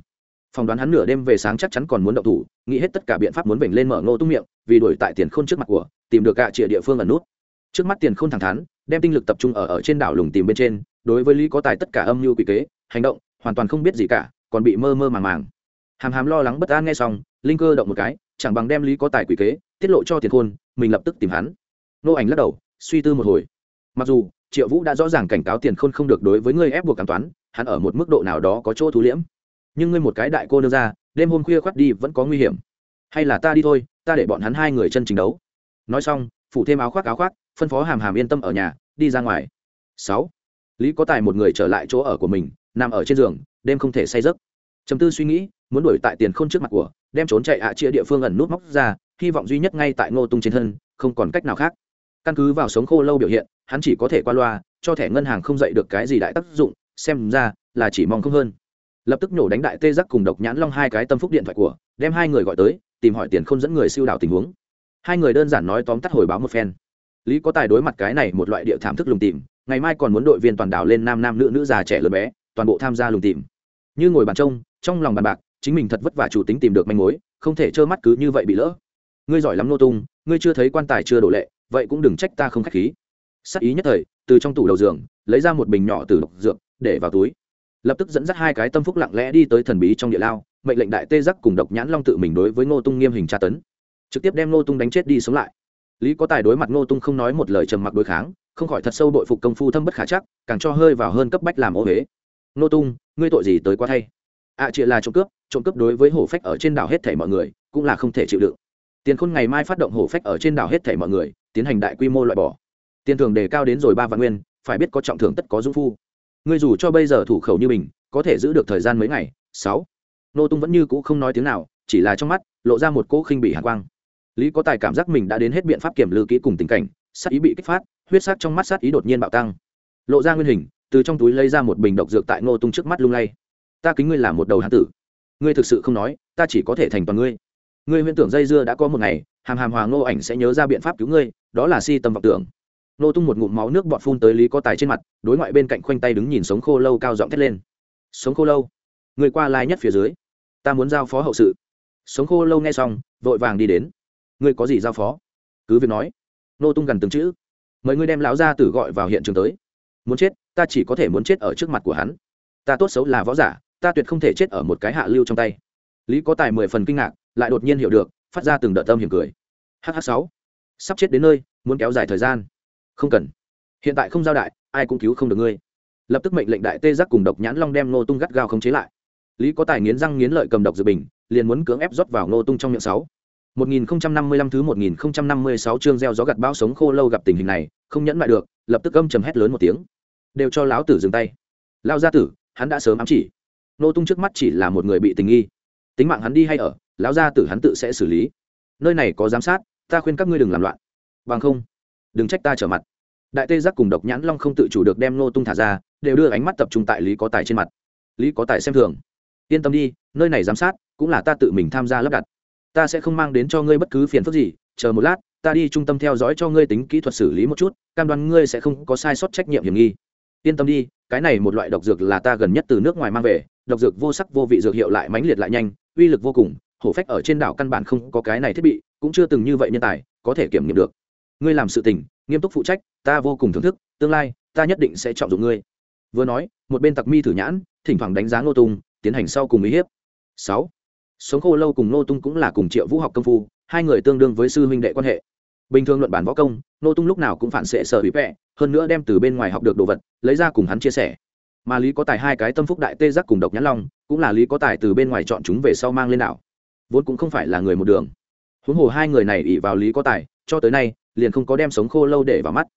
phỏng đoán hắn nửa đêm về sáng chắc chắn còn muốn động thủ, nghĩ hết tất cả biện pháp muốn vểnh lên mở ngô tung miệng, vì đuổi tại tiền khôn trước mặt của, tìm được cả trịa địa phương ẩn nút. Trước mắt tiền khôn thẳng thắn, đem tinh lực tập trung ở ở trên đảo lùng tìm bên trên, đối với lý có tài tất cả âm mưu quỷ kế, hành động, hoàn toàn không biết gì cả, còn bị mơ mơ màng màng. Hàm hàm lo lắng bất an nghe xong, linh cơ động một cái, chẳng bằng đem lý có tài quỷ kế, tiết lộ cho tiền khôn, mình lập tức tìm hắn. Nô ảnh lắc đầu, suy tư một hồi. Mặc dù, triệu vũ đã rõ ràng cảnh cáo tiền khôn không được đối với ngươi ép buộc cảm toán, hắn ở một mức độ nào đó có chỗ thú liễm nhưng ngươi một cái đại cô nương ra, đêm hôm khuya khoắt đi vẫn có nguy hiểm. Hay là ta đi thôi, ta để bọn hắn hai người chân trình đấu. Nói xong, phủ thêm áo khoác áo khoác, phân phó hàm hàm yên tâm ở nhà, đi ra ngoài. Sáu, lý có tài một người trở lại chỗ ở của mình, nằm ở trên giường, đêm không thể say giấc. Chấm tư suy nghĩ, muốn đuổi tại tiền khôn trước mặt của, đem trốn chạy ạ chia địa phương ẩn nút móc ra, hy vọng duy nhất ngay tại ngô tung trên thân, không còn cách nào khác. Căn cứ vào sống khô lâu biểu hiện, hắn chỉ có thể qua loa, cho thẻ ngân hàng không dạy được cái gì đại tác dụng, xem ra là chỉ mong không hơn lập tức nổ đánh đại tê giác cùng độc nhãn long hai cái tâm phúc điện thoại của, đem hai người gọi tới, tìm hỏi tiền không dẫn người siêu đảo tình huống. Hai người đơn giản nói tóm tắt hồi báo một phen. Lý có tài đối mặt cái này một loại địa thảm thức lùng tìm, ngày mai còn muốn đội viên toàn đảo lên nam nam nữ nữ già trẻ lớn bé, toàn bộ tham gia lùng tìm. Như ngồi bàn trông, trong lòng bàn bạc, chính mình thật vất vả chủ tính tìm được manh mối, không thể trơ mắt cứ như vậy bị lỡ. Ngươi giỏi lắm nô tung, ngươi chưa thấy quan tài chưa đổ lệ, vậy cũng đừng trách ta không k h á c h khí. Sắc ý nhất thời, từ trong tủ đầu giường, lấy ra một bình nhỏ từ độc dược, để vào túi lập tức dẫn dắt hai cái tâm phúc lặng lẽ đi tới thần bí trong địa lao mệnh lệnh đại tê giác cùng độc nhãn long tự mình đối với ngô tung nghiêm hình tra tấn trực tiếp đem ngô tung đánh chết đi sống lại. Lý có tài đối mặt ngô tung không nói một lời trầm mặc đối kháng không khỏi thật sâu đội phục công phu thâm bất khả chắc càng cho hơi vào hơn cấp bách làm ô huế ngô tung ngươi tội gì tới quá thay? Ạ à, là trộm cướp trộm cướp đối với hổ phách ở trên đảo hết thảy mọi người cũng là không thể chịu đựng. Tiền khôn ngày mai phát động hổ phách ở trên đảo hết thảy mọi người tiến hành đại quy mô loại bỏ. Tiền thưởng đề cao đến rồi ba vạn nguyên phải biết có trọng thưởng tất có dũng phu ngươi dù cho bây giờ thủ khẩu như mình, có thể giữ được thời gian mấy ngày? Sáu. Nô tung vẫn như cũ không nói tiếng nào, chỉ là trong mắt, lộ ra một cỗ khinh bị hàn quang. Lý có tài cảm giác mình đã đến hết biện pháp kiểm lư kỹ cùng tình cảnh, sát ý bị kích phát, huyết sắc trong mắt sát ý đột nhiên bạo tăng. Lộ ra nguyên hình, từ trong túi lấy ra một bình độc dược tại ngô tung trước mắt lung lay. Ta kính ngươi là một đầu hán tử. Ngươi thực sự không nói, ta chỉ có thể thành toàn ngươi. Ngươi huyễn tưởng dây dưa đã có một ngày, hàm hàm hòa ngô ảnh sẽ nhớ ra biện pháp cứu ngươi, đó là si tâm vọng tưởng nô tung một ngụm máu nước bọt phun tới lý có tài trên mặt, đối ngoại bên cạnh khoanh tay đứng nhìn sống khô lâu cao giọng thét lên. Sống khô lâu? Người qua lai nhất phía dưới. Ta muốn giao phó hậu sự. Sống khô lâu nghe xong, vội vàng đi đến. Ngươi có gì giao phó? Cứ việc nói. Nô tung gần từng chữ. Mời ngươi đem lão gia tử gọi vào hiện trường tới. Muốn chết, ta chỉ có thể muốn chết ở trước mặt của hắn. Ta tốt xấu là võ giả, ta tuyệt không thể chết ở một cái hạ lưu trong tay. Lý có tài mười phần kinh ngạc, lại đột nhiên hiểu được, phát ra từng đợt tâm hiểm cười. Hh sáu, sắp chết đến nơi, muốn kéo dài thời gian không cần hiện tại không giao đại ai cũng cứu không được ngươi lập tức mệnh lệnh đại tê giác cùng độc nhãn long đem nô tung gắt gao không chế lại lý có tài nghiến răng nghiến lợi cầm độc dự bình liền muốn cưỡng ép rót vào nô tung trong miệng sáu 1055 thứ 1056 chương gieo gió gặt bão sống khô lâu gặp tình hình này, không nhẫn lại được, lập tức âm trầm hét lớn một tiếng. Đều cho lão tử dừng tay. Lão gia tử, hắn đã sớm ám chỉ. Nô tung trước mắt chỉ là một người bị tình nghi. Tính mạng hắn đi hay ở, lão gia tử hắn tự sẽ xử lý. Nơi này có giám sát, ta khuyên các ngươi đừng làm loạn. Bằng không, đừng trách ta trở mặt. Đại tê giác cùng độc nhãn long không tự chủ được đem nô tung thả ra, đều đưa ánh mắt tập trung tại lý có tài trên mặt. Lý có tài xem thường. Yên tâm đi, nơi này giám sát, cũng là ta tự mình tham gia lắp đặt. Ta sẽ không mang đến cho ngươi bất cứ phiền phức gì, chờ một lát, ta đi trung tâm theo dõi cho ngươi tính kỹ thuật xử lý một chút, cam đoan ngươi sẽ không có sai sót trách nhiệm hiểm nghi. Yên tâm đi, cái này một loại độc dược là ta gần nhất từ nước ngoài mang về, độc dược vô sắc vô vị dược hiệu lại mãnh liệt lại nhanh, uy lực vô cùng, hổ phách ở trên đảo căn bản không có cái này thiết bị, cũng chưa từng như vậy nhân tài, có thể kiểm nghiệm được ngươi làm sự tình, nghiêm túc phụ trách, ta vô cùng thưởng thức, tương lai, ta nhất định sẽ trọng dụng ngươi. Vừa nói, một bên tặc mi thử nhãn, thỉnh thoảng đánh giá ngô tung tiến hành sau cùng ý hiếp. Sáu. Sống khô lâu cùng ngô tung cũng là cùng triệu vũ học công phu, hai người tương đương với sư huynh đệ quan hệ. Bình thường luận bản võ công, ngô tung lúc nào cũng phản xệ sở bị vẽ hơn nữa đem từ bên ngoài học được đồ vật, lấy ra cùng hắn chia sẻ. Mà lý có tài hai cái tâm phúc đại tê giác cùng độc nhãn long, cũng là lý có tài từ bên ngoài chọn chúng về sau mang lên đảo vốn cũng không phải là người một đường. Huống hồ hai người này ỉ vào lý có tài, cho tới nay liền không có đem sống khô lâu để vào mắt.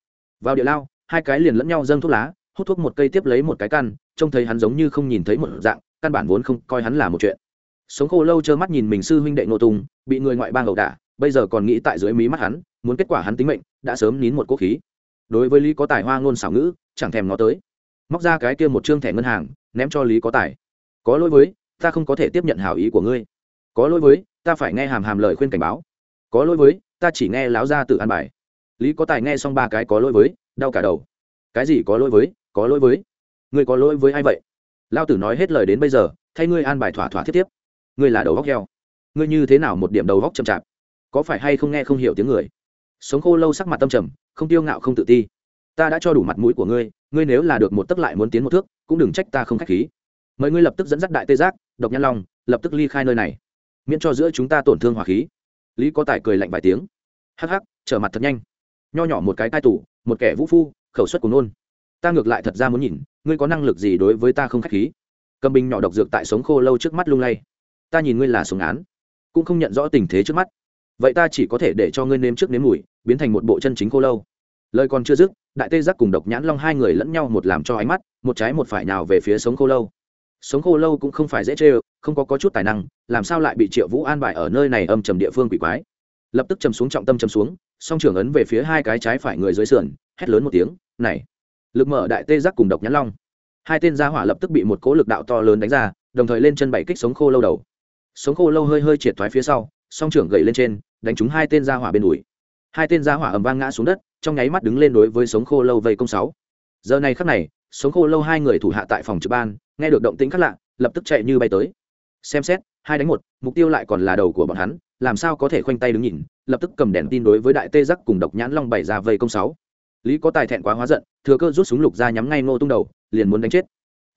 Vào địa lao, hai cái liền lẫn nhau dâng thuốc lá, hút thuốc một cây tiếp lấy một cái căn, trông thấy hắn giống như không nhìn thấy một dạng, căn bản vốn không coi hắn là một chuyện. Sống khô lâu trơ mắt nhìn mình sư huynh đệ nô tùng, bị người ngoại bang ẩu đả, bây giờ còn nghĩ tại dưới mí mắt hắn, muốn kết quả hắn tính mệnh, đã sớm nín một quốc khí. Đối với lý có tài hoa ngôn xảo ngữ, chẳng thèm nó tới. Móc ra cái kia một chương thẻ ngân hàng, ném cho lý có tài. Có lỗi với, ta không có thể tiếp nhận hảo ý của ngươi. Có lỗi với, ta phải nghe hàm hàm lời khuyên cảnh báo có lỗi với, ta chỉ nghe láo ra tự an bài. Lý có tài nghe xong ba cái có lỗi với, đau cả đầu. Cái gì có lỗi với, có lỗi với? Ngươi có lỗi với ai vậy? Lao tử nói hết lời đến bây giờ, thay ngươi an bài thỏa thỏa thiết tiếp. Ngươi là đầu góc heo. Ngươi như thế nào một điểm đầu góc chậm chạp? Có phải hay không nghe không hiểu tiếng người? Sống khô lâu sắc mặt tâm trầm, không tiêu ngạo không tự ti. Ta đã cho đủ mặt mũi của ngươi ngươi nếu là được một tấc lại muốn tiến một thước, cũng đừng trách ta không k h á c h khí. Mời ngươi lập tức dẫn dắt đại tê giác, độc nhãn long, lập tức ly khai nơi này. Miễn cho giữa chúng ta tổn thương hỏa khí lý có tài cười lạnh vài tiếng. Hắc hắc, trở mặt thật nhanh. Nho nhỏ một cái tai tủ, một kẻ vũ phu, khẩu suất của nôn. Ta ngược lại thật ra muốn nhìn, ngươi có năng lực gì đối với ta không k h á c h khí? Cầm bình nhỏ độc dược tại sống khô lâu trước mắt lung lay. Ta nhìn ngươi là sống án, cũng không nhận rõ tình thế trước mắt. Vậy ta chỉ có thể để cho ngươi nếm trước nếm mùi, biến thành một bộ chân chính khô lâu. Lời còn chưa dứt, đại tê giác cùng độc nhãn long hai người lẫn nhau một làm cho ánh mắt, một trái một phải nào về phía sống khô lâu. Sống khô lâu cũng không phải dễ chê không có, có chút tài năng làm sao lại bị triệu vũ an bài ở nơi này âm trầm địa phương quỷ quái? Lập tức chầm xuống trọng tâm chầm xuống song trưởng ấn về phía hai cái trái phải người dưới sườn hét lớn một tiếng này! Lực mở đại tê giác cùng độc nhãn long. Hai tên gia hỏa lập tức bị một cỗ lực đạo to lớn đánh ra đồng thời lên chân bảy kích sống khô lâu đầu. Sống khô lâu hơi hơi triệt thoái phía sau song trưởng gậy lên trên đánh trúng hai tên gia hỏa bên đùi. Hai tên gia hỏa ầm vang ngã xuống đất trong nháy mắt đứng lên đối với sống khô lâu vây công sáu. Giờ này khắc này sống khô lâu hai người thủ hạ tại phòng trực ban nghe được động tĩnh khác lạ lập tức chạy như bay tới xem xét, hai đánh một, mục tiêu lại còn là đầu của bọn hắn, làm sao có thể khoanh tay đứng nhìn, lập tức cầm đèn tin đối với đại tê giác cùng độc nhãn long bày ra vây công sáu. Lý có tài thẹn quá hóa giận, thừa cơ rút súng lục ra nhắm ngay ngô tung đầu, liền muốn đánh chết.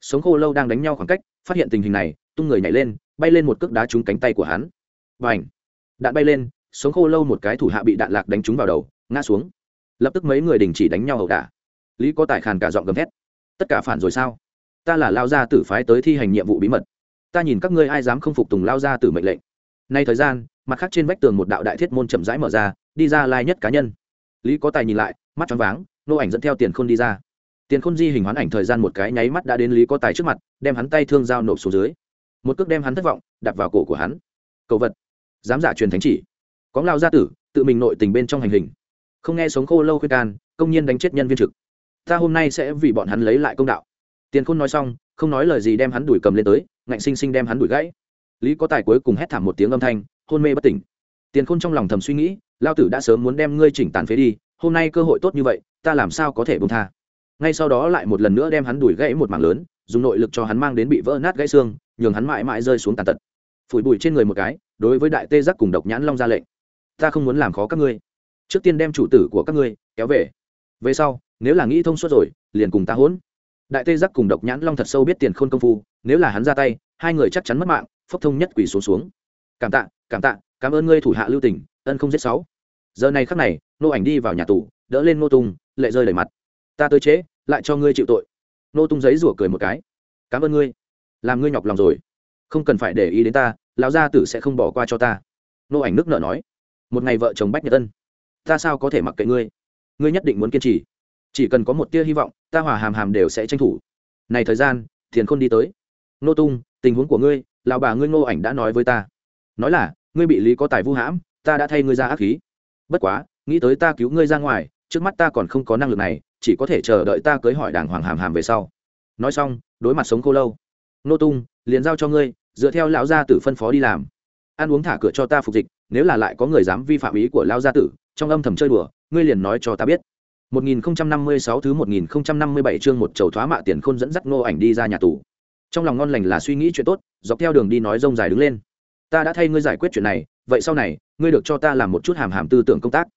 Sống khô lâu đang đánh nhau khoảng cách, phát hiện tình hình này, tung người nhảy lên, bay lên một cước đá trúng cánh tay của hắn. Và ảnh đạn bay lên, sống khô lâu một cái thủ hạ bị đạn lạc đánh trúng vào đầu, ngã xuống. Lập tức mấy người đình chỉ đánh nhau ẩu đả. Lý có tài khàn cả giọng gầm thét. Tất cả phản rồi sao? Ta là lao gia tử phái tới thi hành nhiệm vụ bí mật ta nhìn các ngươi ai dám không phục tùng lao gia tử mệnh lệnh. Nay thời gian, mặt khác trên vách tường một đạo đại thiết môn chậm rãi mở ra, đi ra lai nhất cá nhân. Lý có tài nhìn lại, mắt choáng váng, nô ảnh dẫn theo tiền khôn đi ra. Tiền khôn di hình hoán ảnh thời gian một cái nháy mắt đã đến lý có tài trước mặt, đem hắn tay thương dao nộp xuống dưới. Một cước đem hắn thất vọng đặt vào cổ của hắn. Cầu vật. Dám giả truyền thánh chỉ. Có lao gia tử, tự mình nội tình bên trong hành hình. Không nghe sống khô lâu khuyên can, công nhiên đánh chết nhân viên trực. Ta hôm nay sẽ vì bọn hắn lấy lại công đạo tiền khôn nói xong, không nói lời gì đem hắn đuổi cầm lên tới, ngạnh sinh sinh đem hắn đuổi gãy. Lý có tài cuối cùng hét thảm một tiếng âm thanh, hôn mê bất tỉnh. Tiền khôn trong lòng thầm suy nghĩ, lao tử đã sớm muốn đem ngươi chỉnh tàn phế đi, hôm nay cơ hội tốt như vậy, ta làm sao có thể bông tha? Ngay sau đó lại một lần nữa đem hắn đuổi gãy một mảng lớn, dùng nội lực cho hắn mang đến bị vỡ nát gãy xương, nhường hắn mãi mãi rơi xuống tàn tật. Phủi bụi trên người một cái, đối với đại tê giác cùng độc nhãn long ra lệnh. Ta không muốn làm khó các ngươi. Trước tiên đem chủ tử của các ngươi kéo về. Về sau, nếu là nghĩ thông suốt rồi, liền cùng ta hỗn đại tê giác cùng độc nhãn long thật sâu biết tiền khôn công phu, nếu là hắn ra tay, hai người chắc chắn mất mạng, phốc thông nhất quỷ xuống xuống. Cảm tạ cảm tạ, cảm ơn ngươi thủ hạ lưu tỉnh ân không giết sáu. Giờ này khắc này, nô ảnh đi vào nhà tù, đỡ lên nô tung, lệ rơi đầy mặt. Ta tới chế, lại cho ngươi chịu tội. Nô tung giấy rủa cười một cái. Cảm ơn ngươi. Làm ngươi nhọc lòng rồi. Không cần phải để ý đến ta, lão gia tử sẽ không bỏ qua cho ta. Nô ảnh nước nợ nói. Một ngày vợ chồng bách nhật ân ta sao có thể mặc kệ ngươi? Ngươi nhất định muốn kiên trì chỉ cần có một tia hy vọng, ta hòa hàm hàm đều sẽ tranh thủ. Này thời gian, thiền khôn đi tới. Nô tung, tình huống của ngươi, lão bà ngươi ngô ảnh đã nói với ta. Nói là, ngươi bị lý có tài vu hãm, ta đã thay ngươi ra ác khí. Bất quá, nghĩ tới ta cứu ngươi ra ngoài, trước mắt ta còn không có năng lực này, chỉ có thể chờ đợi ta cưới hỏi đảng hoàng hàm hàm về sau. Nói xong, đối mặt sống khô lâu. Nô tung, liền giao cho ngươi, dựa theo lão gia tử phân phó đi làm. Ăn uống thả cửa cho ta phục dịch, nếu là lại có người dám vi phạm ý của lão gia tử, trong âm thầm chơi đùa, ngươi liền nói cho ta biết. 1056 thứ 1057 chương một chầu thoá mạ tiền khôn dẫn dắt Ngô Ảnh đi ra nhà tù. Trong lòng ngon lành là suy nghĩ chuyện tốt, dọc theo đường đi nói rông dài đứng lên. Ta đã thay ngươi giải quyết chuyện này, vậy sau này, ngươi được cho ta làm một chút hàm hàm tư tưởng công tác.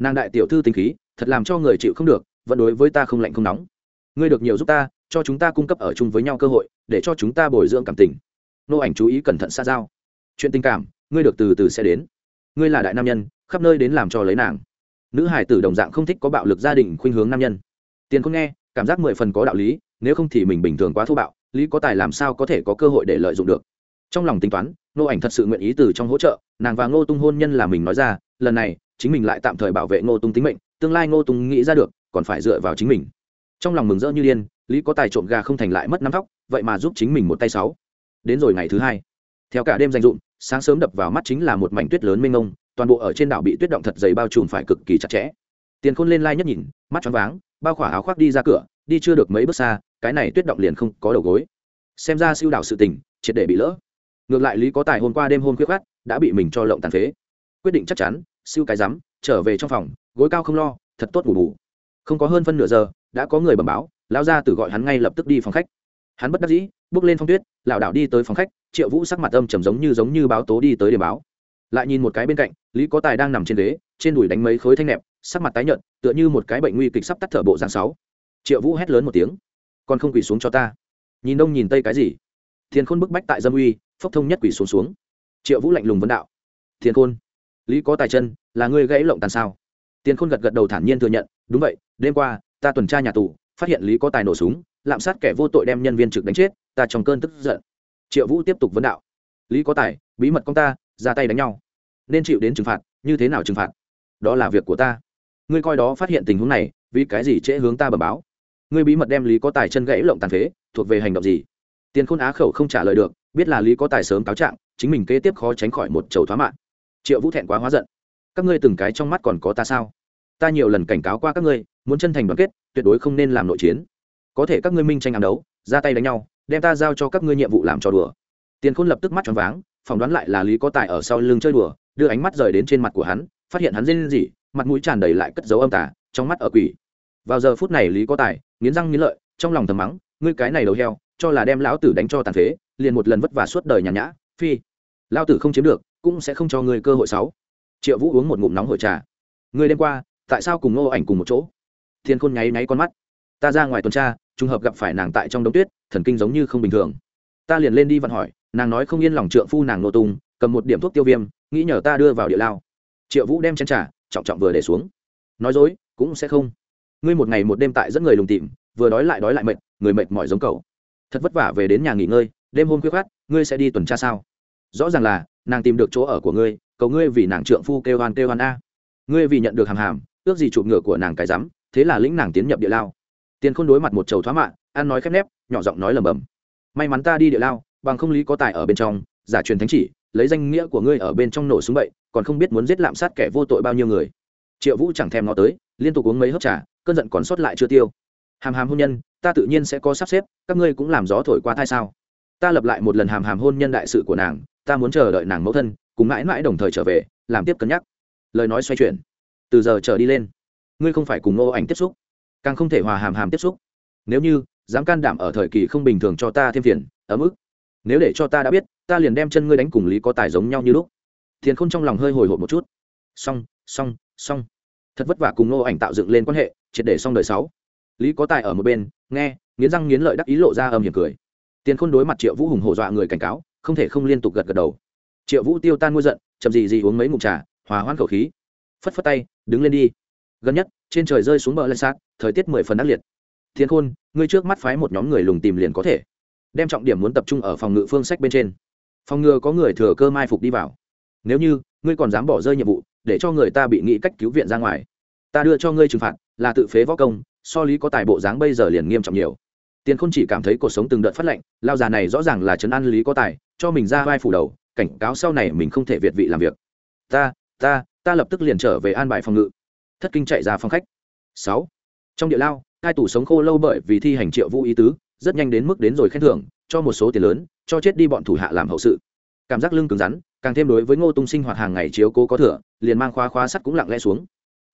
nàng đại tiểu thư tình khí thật làm cho người chịu không được vẫn đối với ta không lạnh không nóng ngươi được nhiều giúp ta cho chúng ta cung cấp ở chung với nhau cơ hội để cho chúng ta bồi dưỡng cảm tình nô ảnh chú ý cẩn thận xa giao chuyện tình cảm ngươi được từ từ sẽ đến ngươi là đại nam nhân khắp nơi đến làm cho lấy nàng nữ hải tử đồng dạng không thích có bạo lực gia đình khuynh hướng nam nhân. Tiền không nghe, cảm giác mười phần có đạo lý, nếu không thì mình bình thường quá thô bạo, lý có tài làm sao có thể có cơ hội để lợi dụng được. Trong lòng tính toán nô ảnh thật sự nguyện ý từ trong hỗ trợ, nàng và ngô tung hôn nhân là mình nói ra, lần này, chính mình lại tạm thời bảo vệ ngô tung tính mệnh, tương lai ngô tung nghĩ ra được, còn phải dựa vào chính mình. Trong lòng mừng rỡ như điên, lý có tài trộm gà không thành lại mất năm tóc vậy mà giúp chính mình một tay sáu. Đến rồi ngày thứ hai. Theo cả đêm danh dụng sáng sớm đập vào mắt chính là một mảnh tuyết lớn mênh mông toàn bộ ở trên đảo bị tuyết động thật dày bao trùm phải cực kỳ chặt chẽ. Tiền khôn lên lai nhất nhìn, mắt choáng váng, bao khỏa áo khoác đi ra cửa, đi chưa được mấy bước xa, cái này tuyết động liền không có đầu gối. Xem ra siêu đảo sự tình, triệt để bị lỡ. Ngược lại lý có tài hôm qua đêm hôm khuyết khát đã bị mình cho lộng tàn phế. Quyết định chắc chắn, siêu cái rắm, trở về trong phòng, gối cao không lo, thật tốt ngủ ngủ. Không có hơn phân nửa giờ, đã có người bẩm báo lao ra từ gọi hắn ngay lập tức đi phòng khách. Hắn bất đắc dĩ, bước lên phong tuyết, lảo đảo đi tới phòng khách, triệu vũ sắc mặt âm trầm giống như giống như báo tố đi tới để báo lại nhìn một cái bên cạnh, lý có tài đang nằm trên ghế, trên đùi đánh mấy khối thanh nẹp, sắc mặt tái nhợt, tựa như một cái bệnh nguy kịch sắp tắt thở bộ dạng sáu. Triệu vũ hét lớn một tiếng. Còn không quỳ xuống cho ta. Nhìn đông nhìn tây cái gì? Thiên khôn bức bách tại dâm uy, phốc thông nhất quỳ xuống xuống. Triệu vũ lạnh lùng vấn đạo. Thiên khôn, lý có tài chân, là ngươi gãy lộng tàn sao? Tiền khôn gật gật đầu thản nhiên thừa nhận. Đúng vậy, đêm qua, ta tuần tra nhà tù, phát hiện lý có tài nổ súng, lạm sát kẻ vô tội đem nhân viên trực đánh chết, ta trong cơn tức giận. Triệu vũ tiếp tục vấn đạo. Lý có tài, bí mật công ta ra tay đánh nhau. Nên chịu đến trừng phạt, như thế nào trừng phạt? Đó là việc của ta. Ngươi coi đó phát hiện tình huống này, vì cái gì trễ hướng ta bẩm báo? Ngươi bí mật đem lý có tài chân gãy lộng tàn phế, thuộc về hành động gì? Tiền khôn á khẩu không trả lời được, biết là lý có tài sớm cáo trạng, chính mình kế tiếp khó tránh khỏi một chầu thoá mạng. Triệu vũ thẹn quá hóa giận. Các ngươi từng cái trong mắt còn có ta sao? Ta nhiều lần cảnh cáo qua các ngươi, muốn chân thành đoàn kết, tuyệt đối không nên làm nội chiến. Có thể các ngươi minh tranh ám đấu, ra tay đánh nhau, đem ta giao cho các ngươi nhiệm vụ làm trò đùa. Tiền khôn lập tức mắt tròn váng phỏng đoán lại là lý có tài ở sau lưng chơi đùa, đưa ánh mắt rời đến trên mặt của hắn, phát hiện hắn rên gì mặt mũi tràn đầy lại cất dấu âm tả trong mắt ở quỷ. Vào giờ phút này lý có tài, nghiến răng nghiến lợi, trong lòng thầm mắng, ngươi cái này đầu heo, cho là đem lão tử đánh cho tàn phế, liền một lần vất vả suốt đời nhàn nhã, phi. Lão tử không chiếm được, cũng sẽ không cho ngươi cơ hội sáu. Triệu vũ uống một ngụm nóng hội trà. Ngươi đêm qua, tại sao cùng ngô ảnh cùng một chỗ? Thiên khôn nháy nháy con mắt. Ta ra ngoài tuần tra, trùng hợp gặp phải nàng tại trong đống tuyết, thần kinh giống như không bình thường. Ta liền lên đi vận hỏi nàng nói không yên lòng trượng phu nàng nô tung, cầm một điểm thuốc tiêu viêm, nghĩ nhờ ta đưa vào địa lao. Triệu vũ đem chén trà, trọng trọng vừa để xuống. Nói dối, cũng sẽ không. Ngươi một ngày một đêm tại dẫn người lùng tìm, vừa đói lại đói lại mệt, người mệt mỏi giống cậu. Thật vất vả về đến nhà nghỉ ngơi, đêm hôm khuya khát ngươi sẽ đi tuần tra sao? Rõ ràng là, nàng tìm được chỗ ở của ngươi, cầu ngươi vì nàng trượng phu kêu hoan kêu hoan a. Ngươi vì nhận được hàm hàm, ước gì chụp ngựa của nàng cái rắm, thế là lĩnh nàng tiến nhập địa lao. Tiền không đối mặt một chầu thoá mạ, ăn nói khép nép, nhỏ giọng nói lầm bầm may mắn ta đi địa lao bằng không lý có tài ở bên trong, giả truyền thánh chỉ, lấy danh nghĩa của ngươi ở bên trong nổ súng bậy, còn không biết muốn giết lạm sát kẻ vô tội bao nhiêu người. Triệu vũ chẳng thèm ngó tới, liên tục uống mấy hớp trà, cơn giận còn sót lại chưa tiêu. Hàm hàm hôn nhân, ta tự nhiên sẽ có sắp xếp, các ngươi cũng làm gió thổi qua thai sao? Ta lập lại một lần hàm hàm hôn nhân đại sự của nàng, ta muốn chờ đợi nàng mẫu thân, cùng mãi mãi đồng thời trở về, làm tiếp cân nhắc. Lời nói xoay chuyển. Từ giờ trở đi lên, ngươi không phải cùng ngô ảnh tiếp xúc, càng không thể hòa hàm hàm tiếp xúc. Nếu như, dám can đảm ở thời kỳ không bình thường cho ta thêm phiền, ấm ức nếu để cho ta đã biết, ta liền đem chân ngươi đánh cùng lý có tài giống nhau như lúc. Thiền khôn trong lòng hơi hồi hộp một chút. Xong xong xong. Thật vất vả cùng ngô ảnh tạo dựng lên quan hệ, triệt để xong đời sáu. Lý có tài ở một bên, nghe, nghiến răng nghiến lợi đắc ý lộ ra âm hiểm cười. Tiền khôn đối mặt triệu vũ hùng hổ dọa người cảnh cáo, không thể không liên tục gật gật đầu. Triệu vũ tiêu tan ngôi giận, chậm gì gì uống mấy ngụm trà, hòa hoãn khẩu khí. Phất phất tay, đứng lên đi. Gần nhất, trên trời rơi xuống bờ lên sát thời tiết mười phần ác liệt. Thiên khôn, ngươi trước mắt phái một nhóm người lùng tìm liền có thể đem trọng điểm muốn tập trung ở phòng ngự phương sách bên trên. Phòng ngừa có người thừa cơ mai phục đi vào. Nếu như, ngươi còn dám bỏ rơi nhiệm vụ, để cho người ta bị nghĩ cách cứu viện ra ngoài. Ta đưa cho ngươi trừng phạt, là tự phế võ công, so lý có tài bộ dáng bây giờ liền nghiêm trọng nhiều. Tiền khôn chỉ cảm thấy cuộc sống từng đợt phát lệnh lao già này rõ ràng là chấn an lý có tài, cho mình ra vai phủ đầu, cảnh cáo sau này mình không thể việt vị làm việc. Ta ta ta lập tức liền trở về an bài phòng ngự. Thất kinh chạy ra phòng khách. Sáu. Trong địa lao, hai tủ sống khô lâu bởi vì thi hành triệu vũ ý tứ rất nhanh đến mức đến rồi khen thưởng, cho một số tiền lớn, cho chết đi bọn thủ hạ làm hậu sự. Cảm giác lưng cứng rắn, càng thêm đối với ngô tung sinh hoạt hàng ngày chiếu cố có thừa, liền mang khóa khóa sắt cũng lặng lẽ xuống.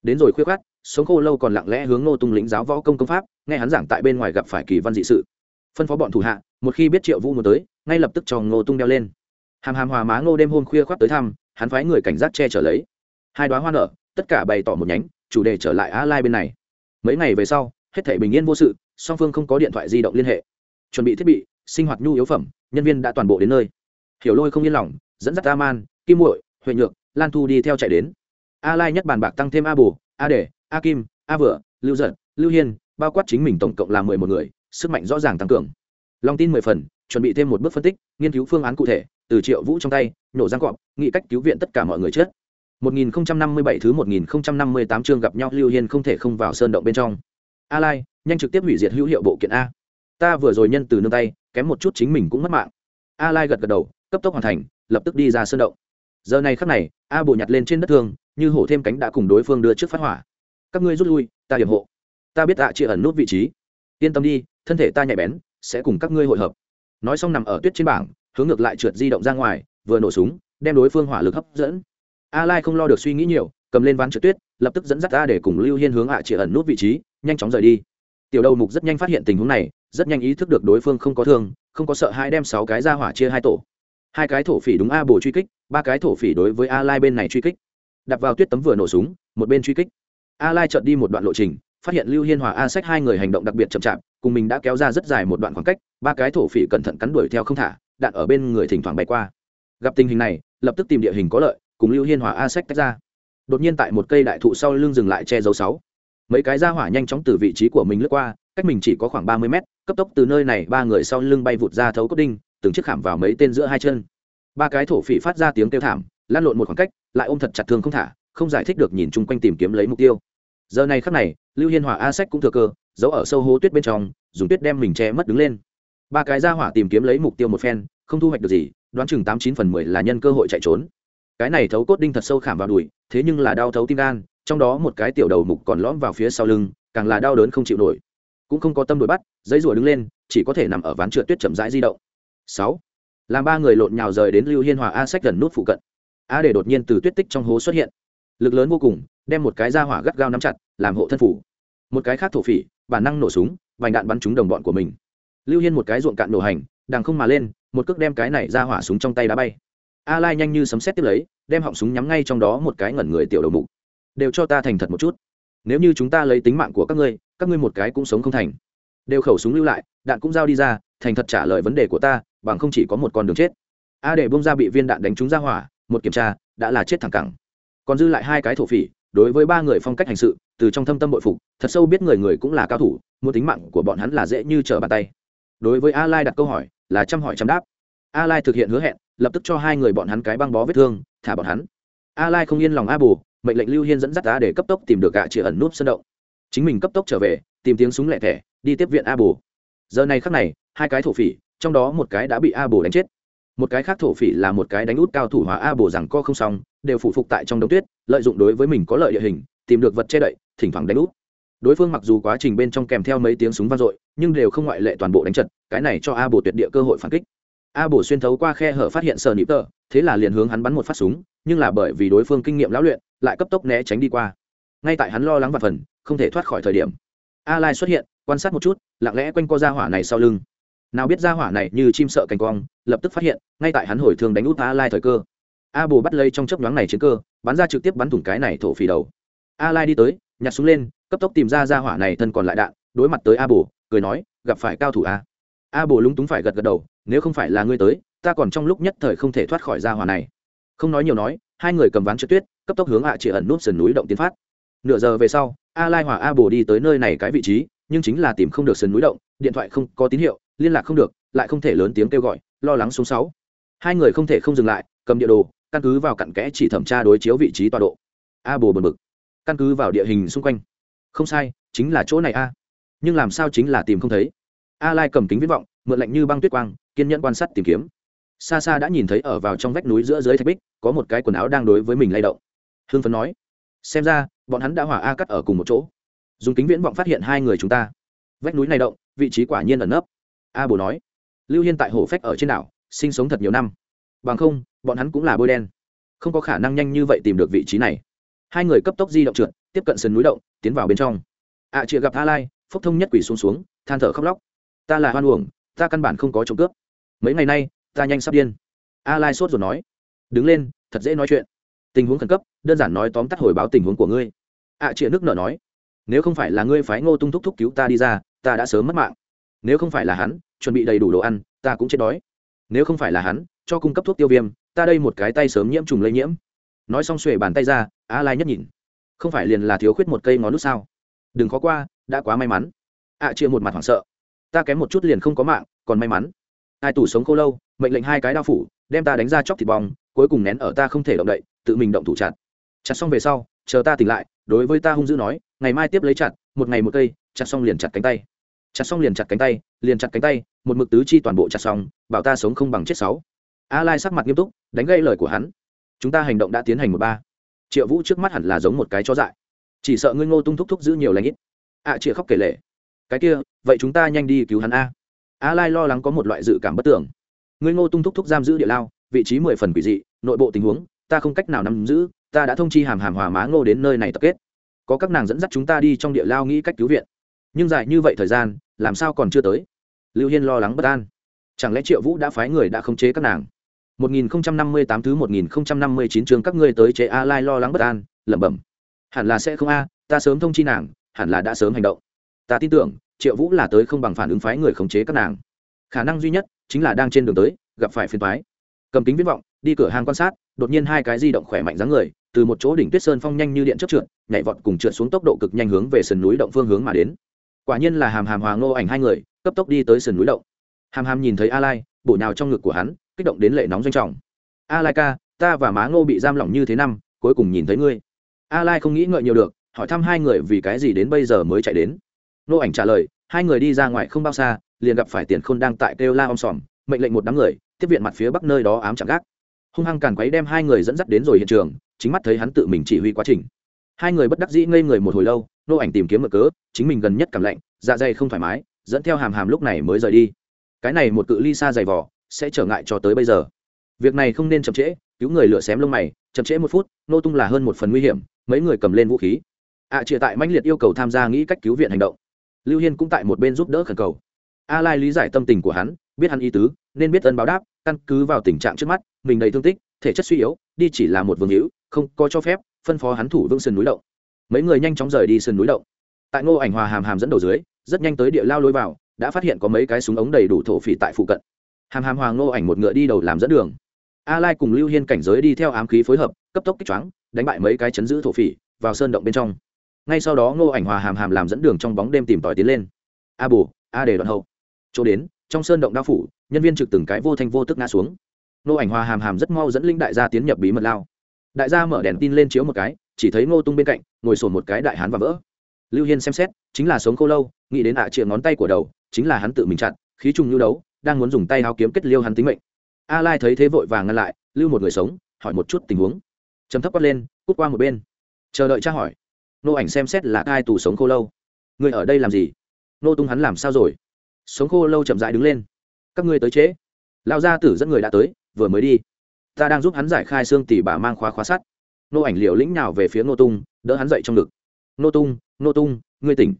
Đến rồi khuyết khát sống khô lâu còn lặng lẽ hướng ngô tung lĩnh giáo võ công công pháp, nghe hắn giảng tại bên ngoài gặp phải kỳ văn dị sự. Phân phó bọn thủ hạ, một khi biết triệu vũ muốn tới, ngay lập tức cho ngô tung đeo lên. Hàm hàm hòa má ngô đêm hôm khuya khoác tới thăm, hắn phái người cảnh giác che chở lấy. Hai đoá hoa nở, tất cả bày tỏ một nhánh, chủ đề trở lại a lai bên này. Mấy ngày về sau, hết thể bình yên vô sự song phương không có điện thoại di động liên hệ. Chuẩn bị thiết bị, sinh hoạt nhu yếu phẩm, nhân viên đã toàn bộ đến nơi. Hiểu lôi không yên lòng, dẫn dắt a man kim muội, huệ nhược, lan thu đi theo chạy đến. A lai nhất bàn bạc tăng thêm a bù a đề a kim a vựa lưu giận lưu hiên, bao quát chính mình tổng cộng là mười một người, sức mạnh rõ ràng tăng cường. Lòng tin mười phần, chuẩn bị thêm một bước phân tích, nghiên cứu phương án cụ thể, từ triệu vũ trong tay, nổ răng cọp nghĩ cách cứu viện tất cả mọi người chết. 1057 thứ 1058 chương gặp nhau Lưu Hiên không thể không vào sơn động bên trong. A Lai, nhanh trực tiếp hủy diệt hữu hiệu bộ kiện a. Ta vừa rồi nhân từ nương tay, kém một chút chính mình cũng mất mạng. A Lai gật gật đầu, cấp tốc hoàn thành, lập tức đi ra sơn động. Giờ này khắc này, A Bộ nhặt lên trên đất thương, như hổ thêm cánh đã cùng đối phương đưa trước phát hỏa. Các ngươi rút lui, ta điểm hộ. Ta biết tạ à, ẩn nút vị trí. Yên tâm đi, thân thể ta nhạy bén, sẽ cùng các ngươi hội hợp. Nói xong nằm ở tuyết trên bảng, hướng ngược lại trượt di động ra ngoài, vừa nổ súng, đem đối phương hỏa lực hấp dẫn a lai không lo được suy nghĩ nhiều cầm lên ván trượt tuyết lập tức dẫn dắt ta để cùng lưu hiên hướng hạ chị ẩn nút vị trí nhanh chóng rời đi. Tiểu đầu mục rất nhanh phát hiện tình huống này, rất nhanh ý thức được đối phương không có thương, không có sợ hãi đem sáu cái ra hỏa chia hai tổ. Hai cái thổ phỉ đúng a bồ truy kích, ba cái thổ phỉ đối với a lai bên này truy kích. Đặt vào tuyết tấm vừa nổ súng, một bên truy kích. A lai chợt đi một đoạn lộ trình, phát hiện lưu hiên hòa a sách hai người hành động đặc biệt chậm chạp, cùng mình đã kéo ra rất dài một đoạn khoảng cách, ba cái thổ phỉ cẩn thận cắn đuổi theo không thả, đạn ở bên người thỉnh thoảng bay qua. Gặp tình hình này, lập tức tìm địa hình có lợi, cùng lưu hiên hòa a sách tách ra. Đột nhiên tại một cây đại thụ sau lưng dừng lại che giấu sáu mấy cái ra hỏa nhanh chóng từ vị trí của mình lướt qua, cách mình chỉ có khoảng ba mươi mét, cấp tốc từ nơi này, ba người sau lưng bay vụt ra thấu cốt đinh, từng chiếc khảm vào mấy tên giữa hai chân. Ba cái thổ phỉ phát ra tiếng kêu thảm lan lộn một khoảng cách, lại ôm thật chặt thương không thả, không giải thích được nhìn chung quanh tìm kiếm lấy mục tiêu. Giờ này khắc này, lưu hiên hòa a sách cũng thừa cơ, giấu ở sâu hố tuyết bên trong, dùng tuyết đem mình che mất đứng lên. Ba cái ra hỏa tìm kiếm lấy mục tiêu một phen, không thu hoạch được gì, đoán chừng tám chín phần mười là nhân cơ hội chạy trốn. Cái này thấu cốt đinh thật sâu khảm vào đùi thế nhưng là đau thấu tim gan, trong đó một cái tiểu đầu mục còn lõm vào phía sau lưng, càng là đau đớn không chịu nổi. Cũng không có tâm đuổi bắt, giấy rùa đứng lên, chỉ có thể nằm ở ván trượt tuyết chậm rãi di động. Sáu. Làm ba người lộn nhào rời đến lưu hiên hòa a sách gần nút phụ cận. A để đột nhiên từ tuyết tích trong hố xuất hiện. Lực lớn vô cùng, đem một cái ra hỏa gắt gao nắm chặt, làm hộ thân phủ. Một cái khác thổ phỉ, bản năng nổ súng, vành đạn bắn trúng đồng bọn của mình. Lưu hiên một cái ruộng cạn nổ hành, đằng không mà lên, một cước đem cái này ra hỏa súng trong tay đá bay. A lai nhanh như sấm xét tiếp lấy đem họng súng nhắm ngay trong đó một cái ngẩn người tiểu đầu mục. Đều cho ta thành thật một chút. Nếu như chúng ta lấy tính mạng của các ngươi các ngươi một cái cũng sống không thành. Đều khẩu súng lưu lại, đạn cũng giao đi ra, thành thật trả lời vấn đề của ta, bằng không chỉ có một con đường chết. A để bông ra bị viên đạn đánh trúng ra hỏa, một kiểm tra, đã là chết thẳng cẳng. Còn dư lại hai cái thổ phỉ, đối với ba người phong cách hành sự, từ trong thâm tâm bội phục, thật sâu biết người người cũng là cao thủ, muốn tính mạng của bọn hắn là dễ như trở bàn tay. Đối với a lai đặt câu hỏi, là chăm hỏi chăm đáp. A lai thực hiện hứa hẹn, lập tức cho hai người bọn hắn cái băng bó vết thương thả bọn hắn. A lai không yên lòng a bù mệnh lệnh lưu hiên dẫn dắt ta để cấp tốc tìm được gạ chỉ ẩn núp sân động. Chính mình cấp tốc trở về, tìm tiếng súng lẹ thẻ, đi tiếp viện a bù giờ này khắc này, hai cái thổ phỉ, trong đó một cái đã bị a bù đánh chết. Một cái khác thổ phỉ là một cái đánh út cao thủ hóa a bù rằng co không xong, đều phụ phục tại trong đống tuyết, lợi dụng đối với mình có lợi địa hình, tìm được vật che đậy, thỉnh thoảng đánh út. Đối phương mặc dù quá trình bên trong kèm theo mấy tiếng súng vang dội, nhưng đều không ngoại lệ toàn bộ đánh trận, cái này cho a bù tuyệt địa cơ hội phản kích a bổ xuyên thấu qua khe hở phát hiện sờ nịp tờ, thế là liền hướng hắn bắn một phát súng, nhưng là bởi vì đối phương kinh nghiệm lão luyện, lại cấp tốc né tránh đi qua. Ngay tại hắn lo lắng và phần, không thể thoát khỏi thời điểm, a lai xuất hiện, quan sát một chút, lặng lẽ quanh co ra hỏa này sau lưng. Nào biết ra hỏa này như chim sợ cành quong, lập tức phát hiện, ngay tại hắn hồi thường đánh út a lai thời cơ. A bồ bắt lấy trong chấp nhoáng này chiến cơ, bắn ra trực tiếp bắn thủng cái này thổ phì đầu. A lai đi tới, nhặt súng lên, cấp tốc tìm ra ra hỏa này thân còn lại đạn, đối mặt tới a bồ cười nói, gặp phải cao thủ a a bồ lúng túng phải gật gật đầu, nếu không phải là ngươi tới, ta còn trong lúc nhất thời không thể thoát khỏi gia hòa này. Không nói nhiều nói, hai người cầm ván trượt tuyết, cấp tốc hướng ạ chỉ ẩn nút sườn núi động tiến phát. Nửa giờ về sau, a lai hòa a bồ đi tới nơi này cái vị trí, nhưng chính là tìm không được sườn núi động, điện thoại không có tín hiệu, liên lạc không được, lại không thể lớn tiếng kêu gọi, lo lắng xuống sáu. Hai người không thể không dừng lại, cầm địa đồ, căn cứ vào cặn kẽ chỉ thẩm tra đối chiếu vị trí tọa độ. A bồ bật bực. Căn cứ vào địa hình xung quanh. Không sai, chính là chỗ này a. Nhưng làm sao chính là tìm không thấy? A lai cầm kính viễn vọng mượn lạnh như băng tuyết quang kiên nhẫn quan sát tìm kiếm. Xa xa đã nhìn thấy ở vào trong vách núi giữa dưới thạch bích có một cái quần áo đang đối với mình lay động. Hương phấn nói xem ra bọn hắn đã hỏa a cắt ở cùng một chỗ. Dùng kính viễn vọng phát hiện hai người chúng ta. Vách núi này động vị trí quả nhiên ẩn nấp. A bồ nói lưu hiên tại hồ phách ở trên đảo sinh sống thật nhiều năm. Bằng không bọn hắn cũng là bôi đen. Không có khả năng nhanh như vậy tìm được vị trí này. Hai người cấp tốc di động trượt tiếp cận sườn núi động tiến vào bên trong. Ạ à, chịa gặp a lai phốc thông nhất quỷ xuống xuống than thở khóc lóc ta là hoan uổng ta căn bản không có trộm cướp. Mấy ngày nay ta nhanh sắp điên. A lai sốt rồi nói. Đứng lên thật dễ nói chuyện. Tình huống khẩn cấp đơn giản nói tóm tắt hồi báo tình huống của ngươi. Ạ à, nước nợ nói. Nếu không phải là ngươi phái ngô tung thúc thúc cứu ta đi ra ta đã sớm mất mạng. Nếu không phải là hắn chuẩn bị đầy đủ đồ ăn ta cũng chết đói. Nếu không phải là hắn cho cung cấp thuốc tiêu viêm ta đây một cái tay sớm nhiễm trùng lây nhiễm. Nói xong xuề bàn tay ra a lai nhất nhìn. Không phải liền là thiếu khuyết một cây ngón nút sao? Đừng khó qua đã quá may mắn. Ạ à, chia một mặt hoảng sợ ta kém một chút liền không có mạng còn may mắn. Ai tủ sống khô lâu mệnh lệnh hai cái đao phủ đem ta đánh ra chóc thịt bong cuối cùng nén ở ta không thể động đậy tự mình động thủ chặt. Chặt xong về sau chờ ta tỉnh lại đối với ta hung dữ nói ngày mai tiếp lấy chặt một ngày một cây chặt xong liền chặt cánh tay. Chặt xong liền chặt cánh tay liền chặt cánh tay một mực tứ chi toàn bộ chặt xong bảo ta sống không bằng chết sáu. A lai sắc mặt nghiêm túc đánh gây lời của hắn. Chúng ta hành động đã tiến hành một ba. Triệu vũ trước mắt hẳn là giống một cái chó dại. Chỉ sợ ngươi ngô tung thúc thúc giữ nhiều lãnh ít. Ạ à, khóc kể lệ cái kia vậy chúng ta nhanh đi cứu hắn a. A lai lo lắng có một loại dự cảm bất tưởng. Ngươi ngô tung thúc thúc giam giữ địa lao vị trí mười phần quỷ dị nội bộ tình huống ta không cách nào nắm giữ ta đã thông chi hàm hàm hòa má ngô đến nơi này tập kết. Có các nàng dẫn dắt chúng ta đi trong địa lao nghĩ cách cứu viện. Nhưng dài như vậy thời gian làm sao còn chưa tới? Lưu hiên lo lắng bất an. Chẳng lẽ triệu vũ đã phái người đã khống chế các nàng? 1058 thứ 1059 chương các ngươi tới chế A Lai lo lắng bất an, lẩm bẩm. Hẳn là sẽ không a, ta sớm thông chi nàng, hẳn là đã sớm hành động. Ta tin tưởng, Triệu Vũ là tới không bằng phản ứng phái người khống chế các nàng. Khả năng duy nhất chính là đang trên đường tới, gặp phải phiền phái. Cầm kính viễn vọng, đi cửa hàng quan sát, đột nhiên hai cái di động khỏe mạnh dáng người, từ một chỗ đỉnh Tuyết Sơn phong nhanh như điện chớp trượt, nhảy vọt cùng trượt xuống tốc độ cực nhanh hướng về sườn núi động phương hướng mà đến. Quả nhiên là Hàm Hàm Hòa Ngô ảnh hai người, cấp tốc đi tới sườn núi động. Hàm Hàm nhìn thấy A Lai, bổ nhào trong ngực của hắn, kích động đến lệ nóng doanh trọng a lai ca ta và má ngô bị giam lỏng như thế năm cuối cùng nhìn thấy ngươi a lai không nghĩ ngợi nhiều được hỏi thăm hai người vì cái gì đến bây giờ mới chạy đến nô ảnh trả lời hai người đi ra ngoài không bao xa liền gặp phải tiền khôn đang tại kêu la om sòm mệnh lệnh một đám người tiếp viện mặt phía bắc nơi đó ám chạm gác. Hung hăng càn quấy đem hai người dẫn dắt đến rồi hiện trường chính mắt thấy hắn tự mình chỉ huy quá trình. Hai người bất đắc dĩ ngây người một hồi lâu nô ảnh tìm kiếm mở cớ chính mình gần nhất cảm lạnh dạ dày không thoải mái dẫn theo hàm hàm lúc này mới rời đi. Cái này một cự ly xa dày vỏ sẽ trở ngại cho tới bây giờ. Việc này không nên chậm trễ cứu người lửa xém lông mày chậm trễ một phút nô tung là hơn một phần nguy hiểm mấy người cầm lên vũ khí. Ạ à, chia tại mãnh liệt yêu cầu tham gia nghĩ cách cứu viện hành động lưu hiên cũng tại một bên giúp đỡ khẩn cầu. A lai lý giải tâm tình của hắn, biết hắn ý tứ, nên biết ân báo đáp, căn cứ vào tình trạng trước mắt, mình đầy thương tích, thể chất suy yếu, đi chỉ là một vương hữu, không có cho phép phân phó hắn thủ vương sườn núi động. Mấy người nhanh chóng rời đi sườn núi động. Tại ngô ảnh hòa hàm hàm dẫn đầu dưới, rất nhanh tới địa lao lối vào, đã phát hiện có mấy cái súng ống đầy đủ thổ phỉ tại phụ cận. Hàm hàm hòa ngô ảnh một ngựa đi đầu làm dẫn đường. A lai cùng lưu hiên cảnh giới đi theo ám khí phối hợp, cấp tốc kích choáng, đánh bại mấy cái chấn giữ thổ phỉ, vào sơn động bên trong ngay sau đó ngô ảnh hòa hàm hàm làm dẫn đường trong bóng đêm tìm tòi tiến lên. A bù a đề đoạn hậu. Chỗ đến, trong sơn động đao phủ, nhân viên trực từng cái vô thanh vô tức ngã xuống. Ngô ảnh hòa hàm hàm rất mau dẫn linh đại gia tiến nhập bí mật lao. Đại gia mở đèn tin lên chiếu một cái, chỉ thấy ngô tung bên cạnh, ngồi sổ một cái đại hán và vỡ. Lưu hiên xem xét, chính là sống khô lâu, nghĩ đến ạ à chĩa ngón tay của đầu, chính là hắn tự mình chặn khí trùng nhu đấu, đang muốn dùng tay hao kiếm kết liêu hắn tính mệnh. A lai thấy thế vội vàng ngăn lại, lưu một người sống, hỏi một chút tình huống. Chấm thấp quát lên, cút qua một bên. Chờ đợi tra hỏi nô ảnh xem xét là ai tù sống khô lâu. Người ở đây làm gì? Nô tung hắn làm sao rồi? Sống khô lâu chậm rãi đứng lên. Các ngươi tới chế. lao gia tử dẫn người đã tới vừa mới đi. Ta đang giúp hắn giải khai xương tỉ bà mang khóa khóa sắt. Nô ảnh liều lĩnh nào về phía nô tung đỡ hắn dậy trong ngực. Nô tung nô tung ngươi tỉnh.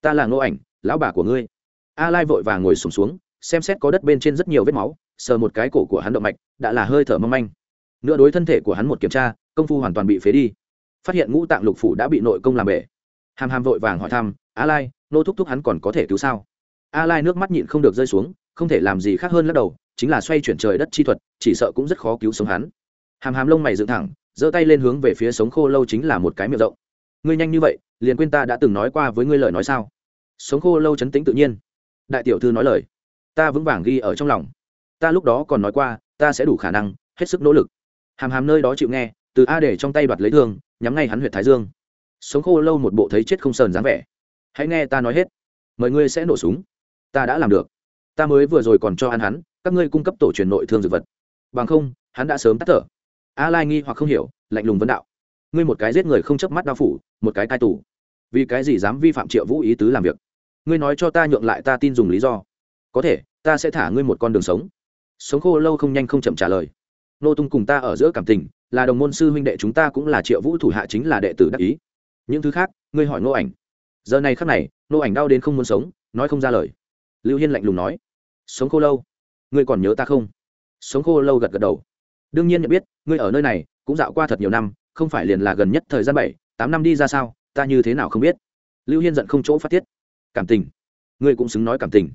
Ta là nô ảnh lão bà của ngươi. A lai vội vàng ngồi sùng xuống, xuống xem xét có đất bên trên rất nhiều vết máu sờ một cái cổ của hắn động mạch đã là hơi thở mong manh. Nửa đối thân thể của hắn một kiểm tra công phu hoàn toàn bị phế đi phát hiện ngũ tạng lục phủ đã bị nội công làm bể. Hàm hàm vội vàng hỏi thăm, a lai, nô thúc thúc hắn còn có thể cứu sao? A lai nước mắt nhịn không được rơi xuống, không thể làm gì khác hơn lắc đầu, chính là xoay chuyển trời đất chi thuật, chỉ sợ cũng rất khó cứu sống hắn. Hàm hàm lông mày dựng thẳng, giơ tay lên hướng về phía sống khô lâu chính là một cái miệng rộng. Ngươi nhanh như vậy, liền quên ta đã từng nói qua với ngươi lời nói sao? Sống khô lâu chấn tĩnh tự nhiên. Đại tiểu thư nói lời. Ta vững vàng ghi ở trong lòng. Ta lúc đó còn nói qua, ta sẽ đủ khả năng, hết sức nỗ lực. Hàm hàm nơi đó chịu nghe, từ a để trong tay đoạt lấy thương nhắm ngay hắn huyện thái dương. Sống khô lâu một bộ thấy chết không sờn dáng vẻ. Hãy nghe ta nói hết. Mời ngươi sẽ nổ súng. Ta đã làm được. Ta mới vừa rồi còn cho ăn hắn, các ngươi cung cấp tổ truyền nội thương dược vật. Bằng không, hắn đã sớm tắt thở. A lai nghi hoặc không hiểu, lạnh lùng vấn đạo. Ngươi một cái giết người không chớp mắt đao phủ, một cái cai tù. Vì cái gì dám vi phạm triệu vũ ý tứ làm việc? Ngươi nói cho ta nhượng lại ta tin dùng lý do. Có thể, ta sẽ thả ngươi một con đường sống. Sống khô lâu không nhanh không chậm trả lời. Nô tung cùng ta ở giữa cảm tình là đồng môn sư huynh đệ chúng ta cũng là triệu vũ thủ hạ chính là đệ tử đắc ý. Những thứ khác ngươi hỏi nô ảnh. Giờ này khắc này nô ảnh đau đến không muốn sống nói không ra lời. Lưu hiên lạnh lùng nói. Sống khô lâu. Ngươi còn nhớ ta không? Sống khô lâu gật gật đầu. Đương nhiên nhận biết ngươi ở nơi này cũng dạo qua thật nhiều năm không phải liền là gần nhất thời gian bảy tám năm đi ra sao ta như thế nào không biết. Lưu hiên giận không chỗ phát tiết. Cảm tình. Ngươi cũng xứng nói cảm tình.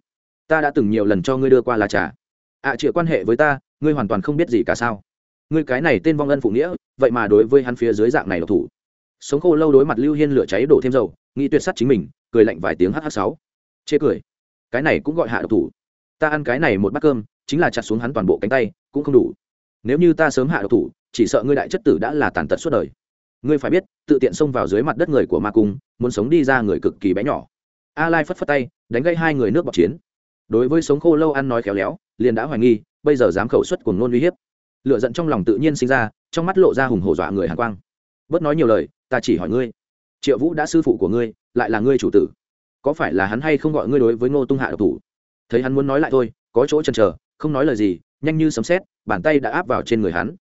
Ta đã từng nhiều lần cho ngươi đưa qua lá trà. Ạ à, chịa quan hệ với ta ngươi hoàn toàn không biết gì cả sao ngươi cái này tên vong ân phụ nghĩa, vậy mà đối với hắn phía dưới dạng này độc thủ. Sống khô lâu đối mặt lưu hiên lửa cháy đổ thêm dầu, nghĩ tuyệt sắt chính mình, cười lạnh vài tiếng hh sáu. Chê cười. Cái này cũng gọi hạ độc thủ. Ta ăn cái này một bát cơm, chính là chặt xuống hắn toàn bộ cánh tay, cũng không đủ. Nếu như ta sớm hạ độc thủ, chỉ sợ ngươi đại chất tử đã là tàn tật suốt đời. Ngươi phải biết, tự tiện xông vào dưới mặt đất người của ma cung, muốn sống đi ra người cực kỳ bé nhỏ. A lai phất phất tay, đánh gây hai người nước bọc chiến. Đối với sống khô lâu ăn nói khéo léo, liền đã hoài nghi, bây giờ dám khẩu xuất cùng nôn uy hiếp lựa giận trong lòng tự nhiên sinh ra, trong mắt lộ ra hùng hổ dọa người hàn quang. Bớt nói nhiều lời, ta chỉ hỏi ngươi, triệu vũ đã sư phụ của ngươi, lại là ngươi chủ tử. Có phải là hắn hay không gọi ngươi đối với ngô tung hạ độc thủ? Thấy hắn muốn nói lại thôi, có chỗ chần chờ, không nói lời gì, nhanh như sấm xét bàn tay đã áp vào trên người hắn.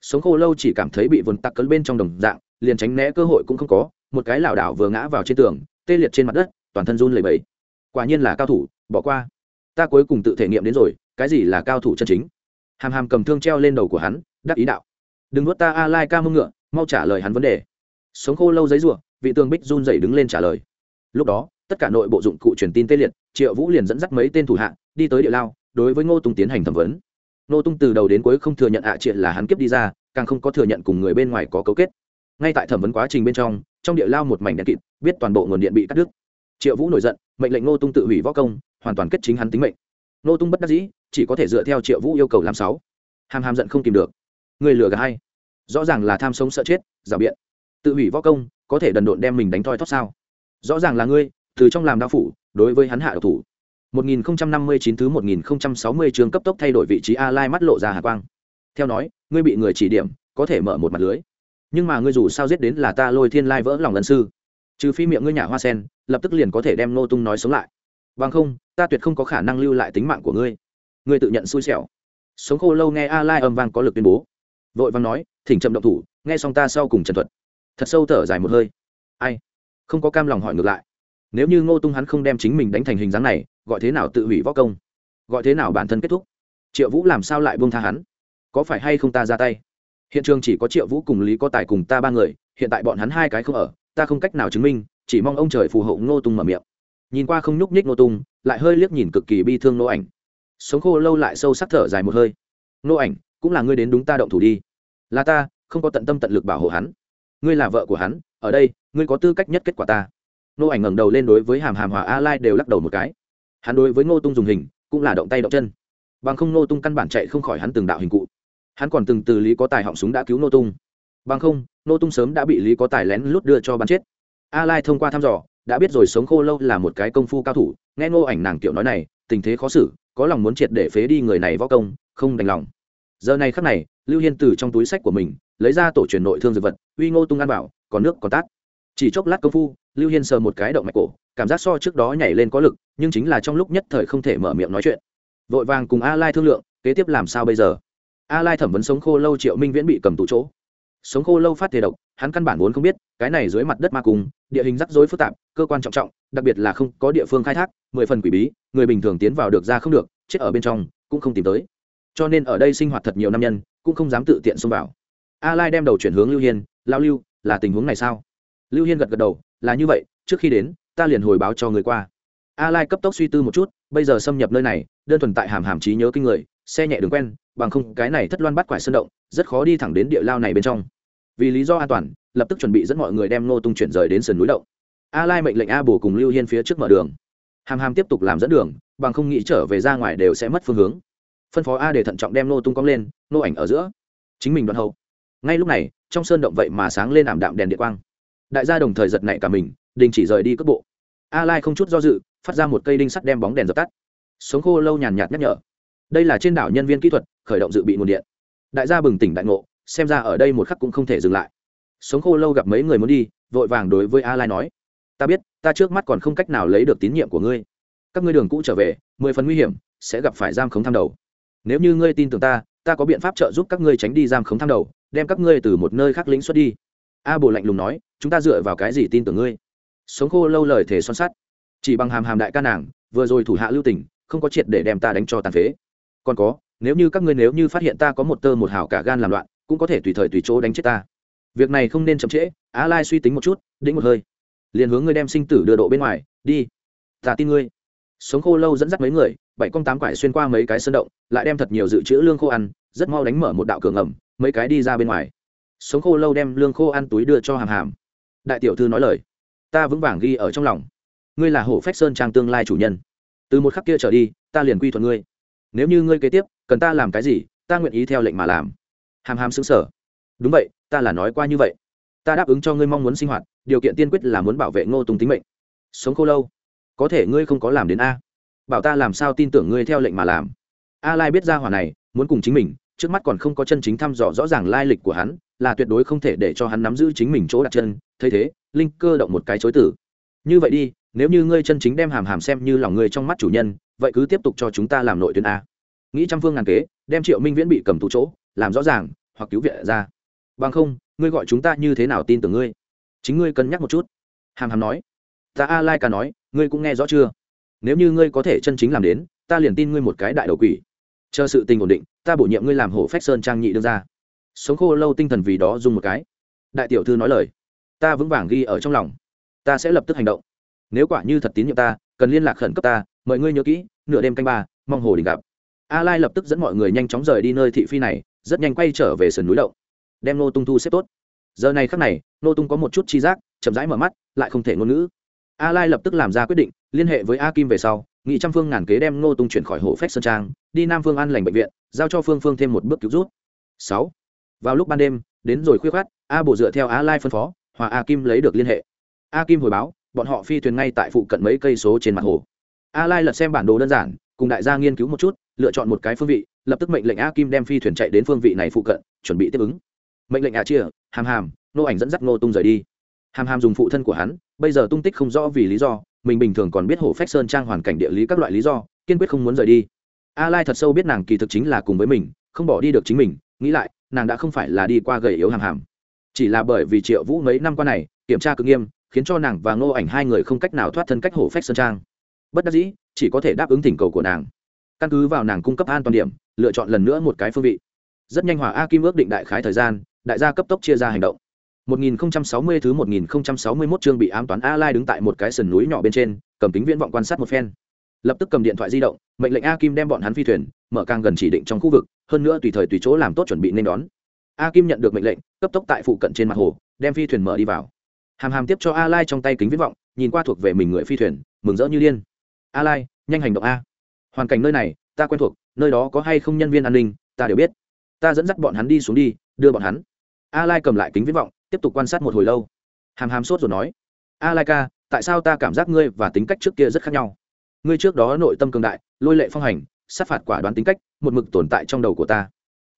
Sống khô lâu chỉ cảm thấy bị vườn tặc cấn bên trong đồng dạng, liền tránh né cơ hội cũng không có, một cái lảo đảo vừa ngã vào trên tường, tê liệt trên mặt đất, toàn thân run lẩy bẩy. Quả nhiên là cao thủ, bỏ qua. Ta cuối cùng tự thể nghiệm đến rồi, cái gì là cao thủ chân chính? Hàm hàm cầm thương treo lên đầu của hắn, đắc ý đạo. Đừng nuốt ta a lai ca mông ngựa, mau trả lời hắn vấn đề. Sống khô lâu giấy rủa, vị tường bích run dậy đứng lên trả lời. Lúc đó, tất cả nội bộ dụng cụ truyền tin tê liệt, triệu vũ liền dẫn dắt mấy tên thủ hạ, đi tới địa lao, đối với ngô tung tiến hành thẩm vấn. Ngô tung từ đầu đến cuối không thừa nhận ạ à triệt là hắn kiếp đi ra, càng không có thừa nhận cùng người bên ngoài có cấu kết. Ngay tại thẩm vấn quá trình bên trong trong địa lao một mảnh đèn kịt, biết toàn bộ nguồn điện bị cắt đứt. Triệu vũ nổi giận, mệnh lệnh ngô tung tự hủy võ công, hoàn toàn kết chính hắn tính mệnh. Ngô tung bất đắc dĩ chỉ có thể dựa theo triệu vũ yêu cầu làm sáu hàm hàm giận không tìm được người lừa gà hay rõ ràng là tham sống sợ chết giả biện tự hủy võ công có thể đần độn đem mình đánh thoi thóp sao rõ ràng là ngươi từ trong làm đao phủ đối với hắn hạ độc thủ 1059 thứ 1060 trường cấp tốc thay đổi vị trí A Lai mắt lộ ra hà quang. Theo nói, ngươi bị người chỉ điểm, có thể mở một mặt lưới. Nhưng mà ngươi dù sao giết đến là ta Lôi Thiên Lai vỡ lòng lần sư. Trừ phi miệng ngươi nhả hoa sen, lập tức liền có thể đem nô tung nói sống lại. Bằng không, ta tuyệt không có khả năng lưu lại tính mạng của ngươi. Ngươi tự nhận xui xẻo. Sống khô lâu nghe A Lai âm vang có lực tuyên bố. Vội vàng nói, thỉnh chậm động thủ, nghe xong ta sau cùng trần thuật. Thật sâu thở dài một hơi. Ai? Không có cam lòng hỏi ngược lại nếu như ngô tung hắn không đem chính mình đánh thành hình dáng này gọi thế nào tự hủy võ công gọi thế nào bản thân kết thúc triệu vũ làm sao lại buông tha hắn có phải hay không ta ra tay hiện trường chỉ có triệu vũ cùng lý có tài cùng ta ba người hiện tại bọn hắn hai cái không ở ta không cách nào chứng minh chỉ mong ông trời phù hộ ngô tung mở miệng nhìn qua không nhúc nhích ngô tung lại hơi liếc nhìn cực kỳ bi thương nô ảnh sống khô lâu lại sâu sắc thở dài một hơi. Nô ảnh, cũng là ngươi đến đúng ta động thủ đi. Là ta, không có tận tâm tận lực bảo hộ hắn. Ngươi là vợ của hắn, ở đây, ngươi có tư cách nhất kết quả ta. Nô ảnh ngẩng đầu lên đối với hàm hàm hòa a lai đều lắc đầu một cái. Hắn đối với ngô tung dùng hình, cũng là động tay động chân. Bằng không ngô tung căn bản chạy không khỏi hắn từng đạo hình cụ. Hắn còn từng từ lý có tài họng súng đã cứu nô tung. Bằng không nô tung sớm đã bị lý có tài lén lút đưa cho bắn chết. A lai thông qua thăm dò, đã biết rồi sống khô lâu là một cái công phu cao thủ. Nghe ngô ảnh nàng kiểu nói này, tình thế khó xử có lòng muốn triệt để phế đi người này võ công, không đành lòng. Giờ này khắc này, lưu hiên từ trong túi sách của mình, lấy ra tổ truyền nội thương dược vật, uy ngô tung ăn bảo còn nước còn tát. Chỉ chốc lát công phu, lưu hiên sờ một cái động mạch cổ, cảm giác so trước đó nhảy lên có lực, nhưng chính là trong lúc nhất thời không thể mở miệng nói chuyện. Vội vàng cùng a lai thương lượng, kế tiếp làm sao bây giờ? A lai thẩm vấn sống khô lâu triệu minh viễn bị cầm tụ chỗ. Sống khô lâu phát thể độc hắn căn bản vốn không biết cái này dưới mặt đất ma cung, địa hình rắc rối phức tạp cơ quan trọng trọng đặc biệt là không có địa phương khai thác mười phần quỷ bí người bình thường tiến vào được ra không được chết ở bên trong cũng không tìm tới. Cho nên ở đây sinh hoạt thật nhiều nam nhân cũng không dám tự tiện xông vào. A lai đem đầu chuyển hướng lưu hiên lao lưu là tình huống này sao? Lưu hiên gật gật đầu là như vậy trước khi đến ta liền hồi báo cho người qua. A lai cấp tốc suy tư một chút bây giờ xâm nhập nơi này đơn thuần tại hàm hàm trí nhớ kinh người xe nhẹ đường quen bằng không cái này thất loan bắt quải sơn động rất khó đi thẳng đến địa lao này bên trong vì lý do an toàn, lập tức chuẩn bị dẫn mọi người đem nô tung chuyển rời đến sườn núi động. A lai mệnh lệnh a bồ cùng lưu hiên phía trước mở đường. Hàm hàm tiếp tục làm dẫn đường, bằng không nghĩ trở về ra ngoài đều sẽ mất phương hướng. Phân phó a để thận trọng đem nô tung cong lên nô ảnh ở giữa. Chính mình đoạn hậu. Ngay lúc này, trong sơn động vậy mà sáng lên ảm đạm đèn địa quang. Đại gia đồng thời giật nảy cả mình, đình chỉ rời đi cước bộ. A lai không chút do dự, phát ra một cây đinh sắt đem bóng đèn dập tắt. Sống khô lâu nhàn nhạt nhắc nhở. Đây là trên đảo nhân viên kỹ thuật, khởi động dự bị nguồn điện. Đại gia bừng tỉnh đại ngộ xem ra ở đây một khắc cũng không thể dừng lại. Sống khô lâu gặp mấy người muốn đi, vội vàng đối với a lai nói, ta biết, ta trước mắt còn không cách nào lấy được tín nhiệm của ngươi. Các ngươi đường cũ trở về, mười phần nguy hiểm, sẽ gặp phải giam khống tham đầu. Nếu như ngươi tin tưởng ta ta có biện pháp trợ giúp các ngươi tránh đi giam khống tham đầu, đem các ngươi từ một nơi khác lĩnh xuất đi. A bồ lạnh lùng nói, chúng ta dựa vào cái gì tin tưởng ngươi? Sống khô lâu lời thể son sắt. Chỉ bằng hàm hàm đại ca nàng, vừa rồi thủ hạ lưu tình, không có triệt để đem ta đánh cho tàn phế. Còn có, nếu như các ngươi nếu như phát hiện ta có một tơ một hào cả gan làm loạn cũng có thể tùy thời tùy chỗ đánh chết ta. Việc này không nên chậm trễ, á lai suy tính một chút, đĩnh một hơi. Liền hướng ngươi đem sinh tử đưa độ bên ngoài, đi. Ta tin ngươi. Sống khô lâu dẫn dắt mấy người, bảy con tám quải xuyên qua mấy cái sơn động, lại đem thật nhiều dự trữ lương khô ăn, rất mau đánh mở một đạo cửa ngầm, mấy cái đi ra bên ngoài. Sống khô lâu đem lương khô ăn túi đưa cho hàm hàm. Đại tiểu thư nói lời. Ta vững vàng ghi ở trong lòng. Ngươi là hổ phách sơn trang tương lai chủ nhân. Từ một khắc kia trở đi, ta liền quy thuận ngươi. Nếu như ngươi kế tiếp, cần ta làm cái gì, ta nguyện ý theo lệnh mà làm hàm hàm xứng sở đúng vậy, ta là nói qua như vậy. Ta đáp ứng cho ngươi mong muốn sinh hoạt, điều kiện tiên quyết là muốn bảo vệ ngô tùng tính mệnh. Sống khô lâu. Có thể ngươi không có làm đến a. Bảo ta làm sao tin tưởng ngươi theo lệnh mà làm. A lai biết ra hỏa này, muốn cùng chính mình, trước mắt còn không có chân chính thăm dò rõ ràng lai lịch của hắn, là tuyệt đối không thể để cho hắn nắm giữ chính mình chỗ đặt chân. Thấy thế, linh cơ động một cái chối tử như vậy đi, nếu như ngươi chân chính đem hàm hàm xem như lòng ngươi trong mắt chủ nhân, vậy cứ tiếp tục cho chúng ta làm nội tuyến a. Nghĩ trăm phương ngàn kế, đem triệu minh viễn bị cầm tù chỗ làm rõ ràng hoặc cứu viện ra. Bằng không, ngươi gọi chúng ta như thế nào tin tưởng ngươi? Chính ngươi cân nhắc một chút. Hàm hàm nói. Ta a lai ca nói, ngươi cũng nghe rõ chưa? Nếu như ngươi có thể chân chính làm đến, ta liền tin ngươi một cái đại đầu quỷ. Chờ sự tình ổn định, ta bổ nhiệm ngươi làm hổ phách sơn trang nhị đương ra sống khô lâu tinh thần vì đó dùng một cái. Đại tiểu thư nói lời. Ta vững vàng ghi ở trong lòng. Ta sẽ lập tức hành động. Nếu quả như thật tín nhiệm ta, cần liên lạc khẩn cấp ta, mời ngươi nhớ kỹ, nửa đêm canh ba, mong hồ đình gặp. A lai lập tức dẫn mọi người nhanh chóng rời đi nơi thị phi này rất nhanh quay trở về sườn núi động đem nô tung thu xếp tốt. Giờ này khắc này nô tung có một chút chi giác, chậm rãi mở mắt, lại không thể ngôn ngữ. A lai lập tức làm ra quyết định, liên hệ với a kim về sau, nghị trăm phương ngàn kế đem nô tung chuyển khỏi hộ phách sơn trang, đi nam phương an lành bệnh viện, giao cho phương phương thêm một bước cứu rút sáu, vào lúc ban đêm, đến rồi khuya khoát, a bộ dựa theo a lai phân phó, hòa a kim lấy được liên hệ. A kim hồi báo, bọn họ phi thuyền ngay tại phụ cận mấy cây số trên mặt hồ. A lai lật xem bản đồ đơn giản, cùng đại gia nghiên cứu một chút, lựa chọn một cái phương vị lập tức mệnh lệnh a kim đem phi thuyền chạy đến phương vị này phụ cận, chuẩn bị tiếp ứng. Mệnh lệnh a chia, hàm hàm nô ảnh dẫn dắt nô tung rời đi. Hàm hàm dùng phụ thân của hắn, bây giờ tung tích không rõ vì lý do, mình bình thường còn biết hổ phách sơn trang hoàn cảnh địa lý các loại lý do, kiên quyết không muốn rời đi. A lai thật sâu biết nàng kỳ thực chính là cùng với mình, không bỏ đi được chính mình, nghĩ lại, nàng đã không phải là đi qua gầy yếu hàm hàm. Chỉ là bởi vì triệu vũ mấy năm qua này, kiểm tra cực nghiêm, khiến cho nàng và ngô ảnh hai người không cách nào thoát thân cách hổ phách sơn trang. Bất đắc dĩ, chỉ có thể đáp ứng thỉnh cầu của nàng căn cứ vào nàng cung cấp an toàn điểm lựa chọn lần nữa một cái phương vị rất nhanh hòa a kim ước định đại khái thời gian đại gia cấp tốc chia ra hành động 1060 thứ 1061 chương bị ám toán A Lai đứng tại một cái sườn núi nhỏ bên trên, cầm kính viễn vọng quan sát một phen. Lập tức cầm điện thoại di động, mệnh lệnh A Kim đem bọn hắn phi thuyền mở càng gần chỉ định trong khu vực, hơn nữa tùy thời tùy chỗ làm tốt chuẩn bị nên đón. A Kim nhận được mệnh lệnh, cấp tốc tại phụ cận trên mặt hồ, đem phi thuyền mở đi vào. Hàm Hàm tiếp cho A Lai trong tay kính viễn vọng, nhìn qua thuộc về mình người phi thuyền, mừng rỡ như điên. A Lai, nhanh hành động a. Hoàn cảnh nơi này, ta quen thuộc, nơi đó có hay không nhân viên an ninh, ta đều biết. Ta dẫn dắt bọn hắn đi xuống đi, đưa bọn hắn. A Lai cầm lại kính viễn vọng, tiếp tục quan sát một hồi lâu hàm hàm sốt rồi nói a lai ca tại sao ta cảm giác ngươi và tính cách trước kia rất khác nhau ngươi trước đó nội tâm cường đại lôi lệ phong hành sát phạt quả đoán tính cách một mực tồn tại trong đầu của ta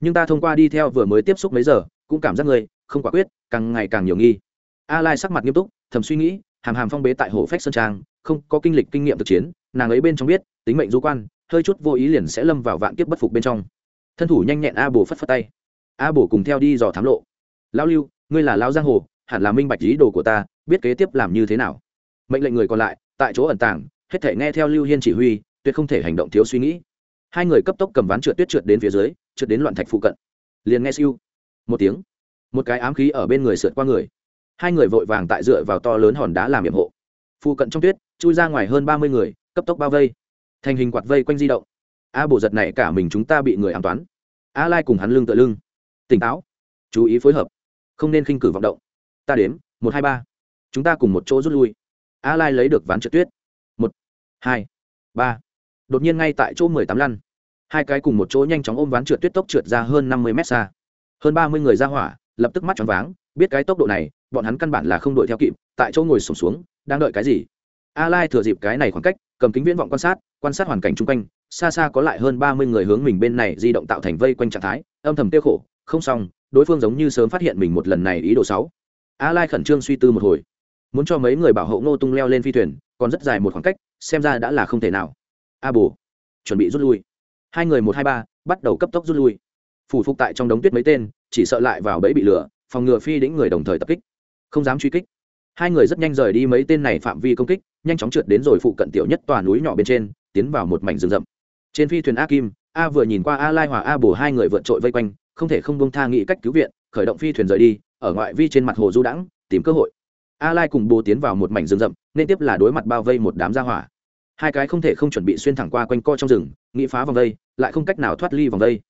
nhưng ta thông qua đi theo vừa mới tiếp xúc mấy giờ cũng cảm giác ngươi không quả quyết càng ngày càng nhiều nghi a lai sắc mặt nghiêm túc thầm suy nghĩ hàm hàm phong bế tại hồ phách sơn trang không có kinh lịch kinh nghiệm thực chiến nàng ấy bên trong biết tính mệnh du quan, hơi chút vô ý liền sẽ lâm vào vạn kiếp bất phục bên trong. Thân thủ nhanh nhẹn a bồ phất phất tay. A bồ cùng theo đi dò thám lộ. Lão lưu, ngươi là lão giang hồ, hẳn là minh bạch ý đồ của ta, biết kế tiếp làm như thế nào. Mệnh lệnh người còn lại, tại chỗ ẩn tàng, hết thể nghe theo lưu hiên chỉ huy, tuyệt không thể hành động thiếu suy nghĩ. Hai người cấp tốc cầm ván trượt tuyết trượt đến phía dưới, trượt đến loạn thạch phụ cận. Liền nghe siêu, một tiếng, một cái ám khí ở bên người sượt qua người. Hai người vội vàng tại dựa vào to lớn hòn đá làm nhiệm hộ. Phụ cận trong tuyết, chui ra ngoài hơn ba mươi người, cấp tốc bao vây thành hình quạt vây quanh di động. A bộ giật này cả mình chúng ta bị người an toán. A lai cùng hắn lưng tựa lưng. Tỉnh táo. Chú ý phối hợp. Không nên khinh cử vọng động. Ta đếm một hai ba. Chúng ta cùng một chỗ rút lui. A lai lấy được ván trượt tuyết. Một hai ba. Đột nhiên ngay tại chỗ mười tám lăn. Hai cái cùng một chỗ nhanh chóng ôm ván trượt tuyết tốc trượt ra hơn năm mươi mét xa. Hơn ba mươi người ra hỏa lập tức mắt tròn váng biết cái tốc độ này bọn hắn căn bản là không đuổi theo kịp tại chỗ ngồi sùng xuống, xuống đang đợi cái gì? A lai thừa dịp cái này khoảng cách cầm kính viễn vọng quan sát quan sát hoàn cảnh chung quanh, xa xa có lại hơn ba mươi người hướng mình bên này di động tạo thành vây quanh trạng thái, âm thầm tiêu khổ, không xong, đối phương giống như sớm phát hiện mình một lần này ý đồ sáu a lai khẩn trương suy tư một hồi. Muốn cho mấy người bảo hộ ngô tung leo lên phi thuyền, còn rất dài một khoảng cách, xem ra đã là không thể nào. A Bù chuẩn bị rút lui. Hai người một hai ba, bắt đầu cấp tốc rút lui. Phủ phục tại trong đống tuyết mấy tên, chỉ sợ lại vào bẫy bị lửa, phòng ngừa phi đĩnh người đồng thời tập kích. Không dám truy kích hai người rất nhanh rời đi mấy tên này phạm vi công kích, nhanh chóng trượt đến rồi phụ cận tiểu nhất tòa núi nhỏ bên trên, tiến vào một mảnh rừng rậm. Trên phi thuyền a kim, a vừa nhìn qua a lai hòa a bồ hai người vượt trội vây quanh, không thể không bông tha nghĩ cách cứu viện, khởi động phi thuyền rời đi, ở ngoại vi trên mặt hồ du đãng, tìm cơ hội. A lai cùng bù tiến vào một mảnh rừng rậm, nên tiếp là đối mặt bao vây một đám gia hỏa. Hai cái không thể không chuẩn bị xuyên thẳng qua quanh co trong rừng, nghĩ phá vòng vây lại không cách nào thoát ly vòng vây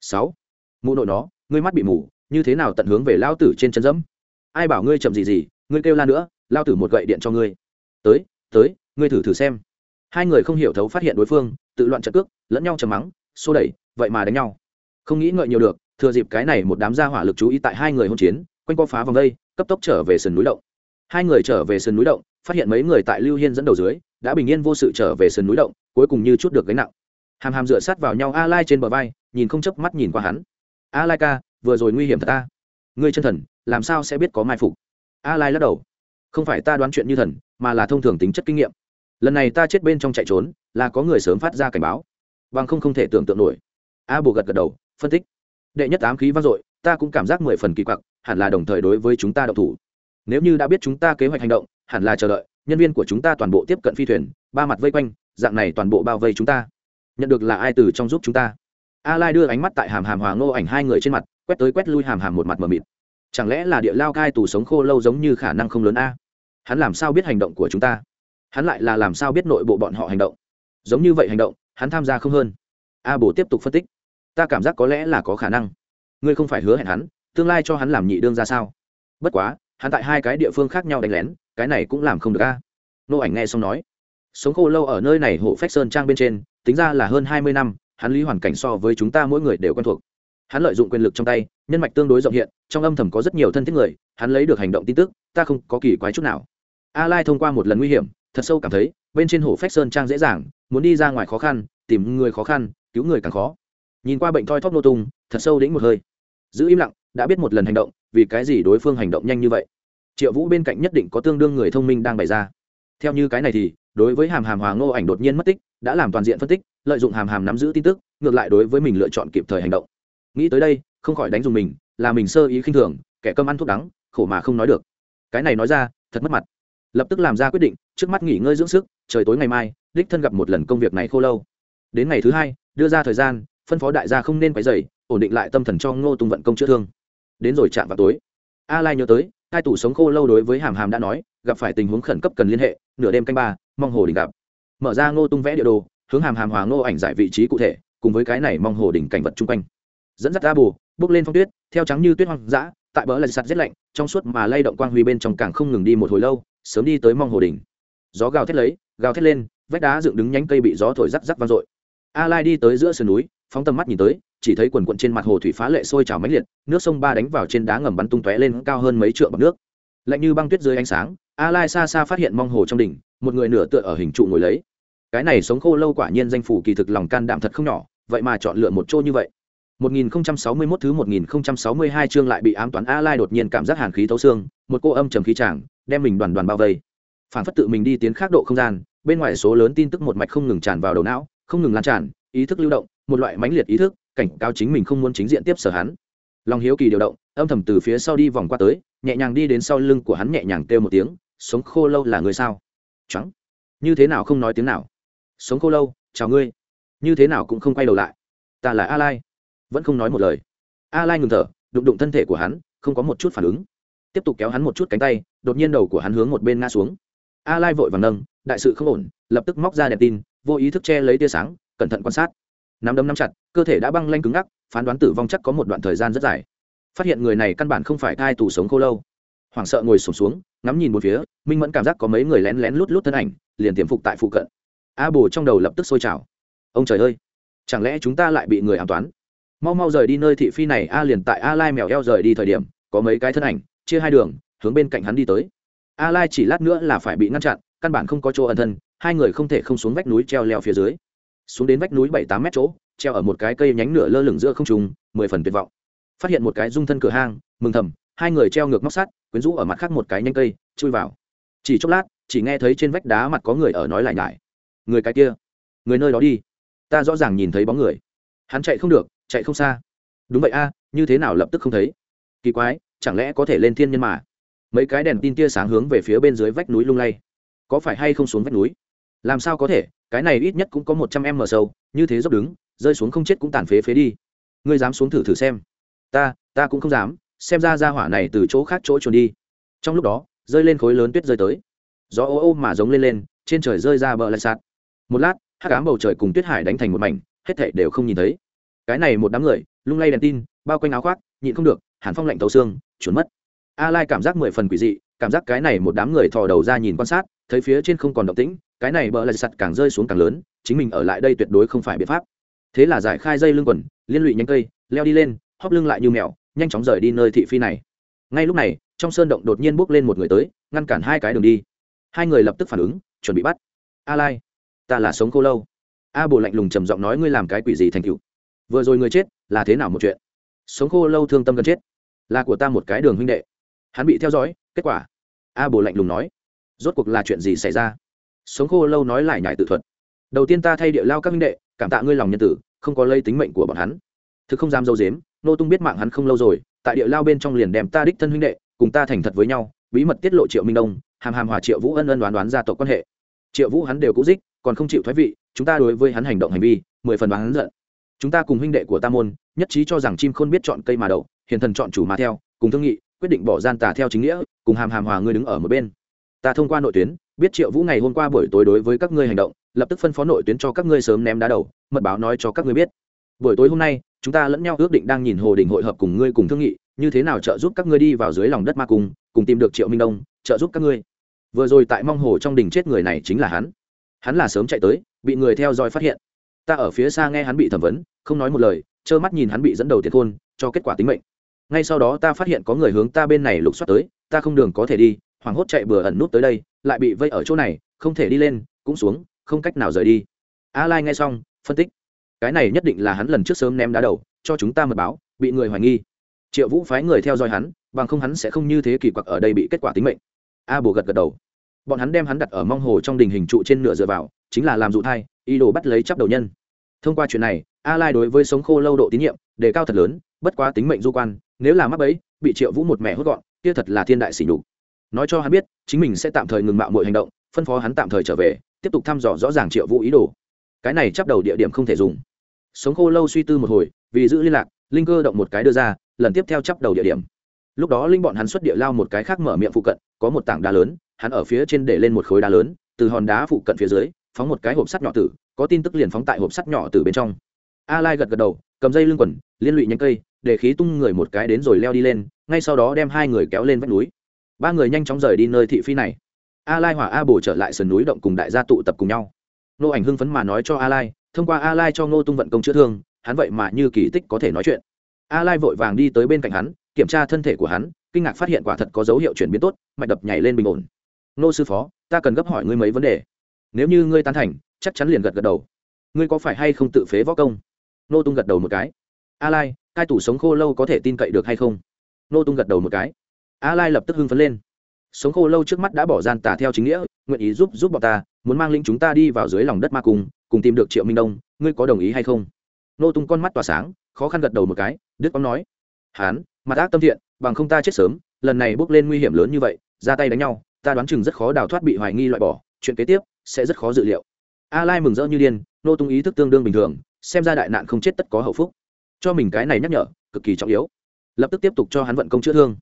sáu, mụ nội nó, ngươi mắt bị mù, như thế nào tận hướng về lao tử trên chân dẫm? Ai bảo ngươi chậm gì gì ngươi kêu la nữa lao tử một gậy điện cho ngươi. Tới tới ngươi thử thử xem. Hai người không hiểu thấu phát hiện đối phương tự loạn trận cước lẫn nhau chầm mắng xô đẩy vậy mà đánh nhau. Không nghĩ ngợi nhiều được thừa dịp cái này một đám gia hỏa lực chú ý tại hai người hôn chiến quanh co phá vòng đây, cấp tốc trở về sườn núi động. Hai người trở về sườn núi động phát hiện mấy người tại lưu hiên dẫn đầu dưới đã bình yên vô sự trở về sườn núi động cuối cùng như chút được gánh nặng. Hàm hàm dựa sát vào nhau a lai trên bờ vai nhìn không chớp mắt nhìn qua hắn. A lai ca vừa rồi nguy hiểm thật ta. Ngươi chân thần làm sao sẽ biết có mai phục? A lai lắc đầu. Không phải ta đoán chuyện như thần, mà là thông thường tính chất kinh nghiệm. Lần này ta chết bên trong chạy trốn, là có người sớm phát ra cảnh báo. Bằng không không thể tưởng tượng nổi. A bồ gật gật đầu, phân tích. Đệ nhất ám khí vang dội, ta cũng cảm giác mười phần kỳ quặc, hẳn là đồng thời đối với chúng ta độc thủ. Nếu như đã biết chúng ta kế hoạch hành động, hẳn là chờ đợi, nhân viên của chúng ta toàn bộ tiếp cận phi thuyền, ba mặt vây quanh, dạng này toàn bộ bao vây chúng ta. Nhận được là ai từ trong giúp chúng ta? A lai đưa ánh mắt tại hàm hàm hòa ngô ảnh hai người trên mặt, quét tới quét lui hàm hàm một mặt mờ mịt chẳng lẽ là địa lao cai tù sống khô lâu giống như khả năng không lớn a? Hắn làm sao biết hành động của chúng ta? Hắn lại là làm sao biết nội bộ bọn họ hành động? Giống như vậy hành động, hắn tham gia không hơn. A bồ tiếp tục phân tích. Ta cảm giác có lẽ là có khả năng. Ngươi không phải hứa hẹn hắn, tương lai cho hắn làm nhị đương ra sao? Bất quá, hắn tại hai cái địa phương khác nhau đánh lén, cái này cũng làm không được a. Nô ảnh nghe xong nói. Sống khô lâu ở nơi này hộ phách sơn trang bên trên, tính ra là hơn hai mươi năm, hắn lý hoàn cảnh so với chúng ta mỗi người đều quen thuộc hắn lợi dụng quyền lực trong tay, nhân mạch tương đối rộng hiện, trong âm thầm có rất nhiều thân thiết người, hắn lấy được hành động tin tức, ta không có kỳ quái chút nào. A lai thông qua một lần nguy hiểm, thật sâu cảm thấy, bên trên hồ phách sơn trang dễ dàng, muốn đi ra ngoài khó khăn, tìm người khó khăn, cứu người càng khó. Nhìn qua bệnh thoi thóp nô tung, thật sâu đĩnh một hơi. Giữ im lặng, đã biết một lần hành động, vì cái gì đối phương hành động nhanh như vậy? Triệu vũ bên cạnh nhất định có tương đương người thông minh đang bày ra. Theo như cái này thì, đối với hàm hàm hòa ngô ảnh đột nhiên mất tích, đã làm toàn diện phân tích, lợi dụng hàm hàm nắm giữ tin tức, ngược lại đối với mình lựa chọn kịp thời hành động nghĩ tới đây, không khỏi đánh dùng mình, là mình sơ ý khinh thường, kẻ cơm ăn thuốc đắng, khổ mà không nói được. Cái này nói ra, thật mất mặt. Lập tức làm ra quyết định, trước mắt nghỉ ngơi dưỡng sức, trời tối ngày mai, đích thân gặp một lần công việc này khô lâu. Đến ngày thứ hai, đưa ra thời gian, phân phó đại gia không nên quấy dày ổn định lại tâm thần cho ngô tung vận công chữa thương. Đến rồi chạm vào tối, a lai nhớ tới, hai tủ sống khô lâu đối với hàm hàm đã nói, gặp phải tình huống khẩn cấp cần liên hệ, nửa đêm canh ba, mong hồ đình gặp. Mở ra ngô tung vẽ địa đồ, hướng hàm hàm hòa ngô ảnh giải vị trí cụ thể, cùng với cái này mong hồ đỉnh cảnh vật chung quanh dẫn dắt a bù, bước lên phong tuyết, theo trắng như tuyết hoang dã, tại bờ là sạt rét lạnh, trong suốt mà lay động quang huy bên trong càng không ngừng đi một hồi lâu, sớm đi tới mong hồ đỉnh. Gió gào thét lấy, gào thét lên, vách đá dựng đứng nhánh cây bị gió thổi rắc rắc vang dội. A lai đi tới giữa sườn núi, phóng tầm mắt nhìn tới, chỉ thấy quần quận trên mặt hồ thủy phá lệ sôi trào mãnh liệt, nước sông ba đánh vào trên đá ngầm bắn tung tóe lên cao hơn mấy trượng bọc nước. Lạnh như băng tuyết dưới ánh sáng, a lai xa xa phát hiện mong hồ trong đỉnh, một người nửa tựa ở hình trụ ngồi lấy. Cái này sống khô lâu quả nhiên danh phủ kỳ thực lòng can đảm thật không nhỏ, vậy mà chọn lựa một chỗ như vậy. 1061 thứ 1062 chương lại bị ám toán A Lai đột nhiên cảm giác hàn khí thấu xương, một cô âm trầm khí chàng, đem mình đoàn đoàn bao vây. Phản phất tự mình đi tiến khác độ không gian, bên ngoài số lớn tin tức một mạch không ngừng tràn vào đầu não, không ngừng lan tràn, ý thức lưu động, một loại mãnh liệt ý thức, cảnh cáo chính mình không muốn chính diện tiếp sở hắn. Long hiếu kỳ điều động, âm thầm từ phía sau đi vòng qua tới, nhẹ nhàng đi đến sau lưng của hắn nhẹ nhàng kêu một tiếng, sống khô lâu là người sao? Trắng. Như thế nào không nói tiếng nào? Sống khô lâu, chào ngươi. Như thế nào cũng không quay đầu lại. Ta là A Lai vẫn không nói một lời. A lai ngừng thở đụng đụng thân thể của hắn không có một chút phản ứng. Tiếp tục kéo hắn một chút cánh tay đột nhiên đầu của hắn hướng một bên ngã xuống. A lai vội vàng nâng đại sự không ổn lập tức móc ra đèn tin vô ý thức che lấy tia sáng cẩn thận quan sát. Nắm đấm nắm chặt cơ thể đã băng lanh cứng ngắc phán đoán tử vong chắc có một đoạn thời gian rất dài. Phát hiện người này căn bản không phải thai tù sống khô lâu. Hoảng sợ ngồi sụp xuống, xuống ngắm nhìn một phía minh mẫn cảm giác có mấy người lén lén lút lút thân ảnh liền tiềm phục tại phụ cận. A bồ trong đầu lập tức sôi trào. Ông trời ơi chẳng lẽ chúng ta lại bị người ám toán? Mau mau rời đi nơi thị phi này, a liền tại a lai mèo eo rời đi thời điểm, có mấy cái thân ảnh, chia hai đường, hướng bên cạnh hắn đi tới. A lai chỉ lát nữa là phải bị ngăn chặn, căn bản không có chỗ ẩn thân, hai người không thể không xuống vách núi treo leo phía dưới. Xuống đến vách núi bảy tám mét chỗ, treo ở một cái cây nhánh nửa lơ lửng giữa không trùng mười phần tuyệt vọng. Phát hiện một cái dung thân cửa hang, mừng thầm, hai người treo ngược móc sắt, quyến rũ ở mặt khác một cái nhanh cây, chui vào. Chỉ chốc lát, chỉ nghe thấy trên vách đá mặt có người ở nói lại nhải. Người cái kia, người nơi đó đi. Ta rõ ràng nhìn thấy bóng người. Hắn chạy không được chạy không xa. Đúng vậy a, như thế nào lập tức không thấy? Kỳ quái, chẳng lẽ có thể lên thiên nhân mà? Mấy cái đèn tin tia sáng hướng về phía bên dưới vách núi lung lay. Có phải hay không xuống vách núi? Làm sao có thể? Cái này ít nhất cũng có một trăm em mở sâu, như thế dốc đứng, rơi xuống không chết cũng tàn phế phế đi. Ngươi dám xuống thử thử xem. Ta ta cũng không dám, xem ra ra hỏa này từ chỗ khác chỗ trốn đi. Trong lúc đó, rơi lên khối lớn tuyết rơi tới. Gió ô ô mà giống lên lên, trên trời rơi ra bờ lại sạt. Một lát hát cám bầu trời cùng tuyết hải đánh thành một mảnh, hết thảy đều không nhìn thấy cái này một đám người, lung lay đèn tin, bao quanh áo khoác, nhịn không được, hàn phong lạnh tấu xương, chuẩn mất. A lai cảm giác mười phần quỷ dị, cảm giác cái này một đám người thò đầu ra nhìn quan sát, thấy phía trên không còn động tĩnh, cái này bờ lại sạt càng rơi xuống càng lớn, chính mình ở lại đây tuyệt đối không phải biện pháp. Thế là giải khai dây lưng quần, liên lụy nhanh cây, leo đi lên, hóp lưng lại như mèo, nhanh chóng rời đi nơi thị phi này. Ngay lúc này, trong sơn động đột nhiên bước lên một người tới, ngăn cản hai cái đường đi. Hai người lập tức phản ứng, chuẩn bị bắt. A lai, ta là sống khô lâu. A bồ lạnh lùng trầm giọng nói, ngươi làm cái quỷ gì thành cựu vừa rồi người chết là thế nào một chuyện? Sống khô lâu thương tâm gần chết. Là của ta một cái đường huynh đệ. Hắn bị theo dõi, kết quả. A bồ lạnh lùng nói. Rốt cuộc là chuyện gì xảy ra? Sống khô lâu nói lại nhải tự thuật. Đầu tiên ta thay địa lao các huynh đệ, cảm tạ ngươi lòng nhân tử, không có lây tính mệnh của bọn hắn. Thực không dám dâu dếm, nô tung biết mạng hắn không lâu rồi, tại địa lao bên trong liền đem ta đích thân huynh đệ, cùng ta thành thật với nhau, bí mật tiết lộ triệu minh đông, hàm hàm hòa triệu vũ ân ân đoán đoán ra tộc quan hệ. Triệu vũ hắn đều cũ dích, còn không chịu thoái vị, chúng ta đối với hắn hành động hành vi, mười phần đoán hắn giận chúng ta cùng huynh đệ của ta môn, nhất trí cho rằng chim khôn biết chọn cây mà đậu, hiền thần chọn chủ mà theo, cùng thương nghị, quyết định bỏ gian tà theo chính nghĩa, cùng hàm hàm hòa ngươi đứng ở một bên. Ta thông qua nội tuyến, biết triệu vũ ngày hôm qua buổi tối đối với các ngươi hành động, lập tức phân phó nội tuyến cho các ngươi sớm ném đá đầu, mật báo nói cho các ngươi biết. Buổi tối hôm nay, chúng ta lẫn nhau ước định đang nhìn hồ đình hội hợp cùng ngươi cùng thương nghị, như thế nào trợ giúp các ngươi đi vào dưới lòng đất ma cung, cùng tìm được triệu minh đông, trợ giúp các ngươi. Vừa rồi tại mong hồ trong đình chết người này chính là hắn. Hắn là sớm chạy tới, bị người theo dõi phát hiện ta ở phía xa nghe hắn bị thẩm vấn, không nói một lời, trơ mắt nhìn hắn bị dẫn đầu tiền khôn, cho kết quả tính mệnh. Ngay sau đó ta phát hiện có người hướng ta bên này lục soát tới, ta không đường có thể đi, hoảng hốt chạy bừa ẩn nút tới đây, lại bị vây ở chỗ này, không thể đi lên, cũng xuống, không cách nào rời đi. A lai nghe xong, phân tích. Cái này nhất định là hắn lần trước sớm ném đá đầu, cho chúng ta mật báo, bị người hoài nghi. Triệu vũ phái người theo dõi hắn, bằng không hắn sẽ không như thế kỳ quặc ở đây bị kết quả tính mệnh. A bồ gật gật đầu. Bọn hắn đem hắn đặt ở mong hồ trong đình hình trụ trên nửa dựa vào chính là làm dụ thai ý đồ bắt lấy chấp đầu nhân. Thông qua chuyện này a lai đối với sống khô lâu độ tín nhiệm đề cao thật lớn bất quá tính mệnh du quan nếu là mắc ấy, bị triệu vũ một mẹ hốt gọn kia thật là thiên đại sỉ nhục. Nói cho hắn biết chính mình sẽ tạm thời ngừng mạo mọi hành động phân phó hắn tạm thời trở về tiếp tục thăm dò rõ ràng triệu vũ ý đồ. Cái này chấp đầu địa điểm không thể dùng. Sống khô lâu suy tư một hồi vì giữ liên lạc linh cơ động một cái đưa ra lần tiếp theo chấp đầu địa điểm. Lúc đó linh bọn hắn xuất địa lao một cái khác mở miệng phụ cận có một tảng đá lớn hắn ở phía trên để lên một khối đá lớn từ hòn đá phụ cận phía dưới phóng một cái hộp sắt nhỏ tử, có tin tức liền phóng tại hộp sắt nhỏ tử bên trong. A lai gật gật đầu, cầm dây lưng quần, liên lụy nhanh cây, để khí tung người một cái đến rồi leo đi lên, ngay sau đó đem hai người kéo lên vách núi. Ba người nhanh chóng rời đi nơi thị phi này. A lai hỏa a Bồ trở lại sườn núi động cùng đại gia tụ tập cùng nhau. Nô ảnh hưng phấn mà nói cho a lai, thông qua a lai cho ngô tung vận công chữa thương, hắn vậy mà như kỳ tích có thể nói chuyện. A lai vội vàng đi tới bên cạnh hắn, kiểm tra thân thể của hắn, kinh ngạc phát hiện quả thật có dấu hiệu chuyển biến tốt, mạch đập nhảy lên bình ổn. Nô sư phó, ta cần gấp hỏi ngươi mấy vấn đề nếu như ngươi tán thành, chắc chắn liền gật gật đầu. Ngươi có phải hay không tự phế võ công? Nô tung gật đầu một cái. A lai, cai tủ sống khô lâu có thể tin cậy được hay không? Nô tung gật đầu một cái. A lai lập tức hưng phấn lên. Sống khô lâu trước mắt đã bỏ gian tả theo chính nghĩa, nguyện ý giúp giúp bọn ta, muốn mang linh chúng ta đi vào dưới lòng đất ma cung, cùng tìm được triệu minh đông, ngươi có đồng ý hay không? Nô tung con mắt tỏa sáng, khó khăn gật đầu một cái, đức ông nói. Hán, mặt ác tâm thiện, bằng không ta chết sớm, lần này bước lên nguy hiểm lớn như vậy, ra tay đánh nhau, ta đoán chừng rất khó đào thoát bị hoài nghi loại bỏ, chuyện kế tiếp sẽ rất khó dự liệu. A lai mừng rỡ như điên, nô tung ý thức tương đương bình thường, xem ra đại nạn không chết tất có hậu phúc. Cho mình cái này nhắc nhở, cực kỳ trọng yếu. Lập tức tiếp tục cho hắn vận công chữa thương.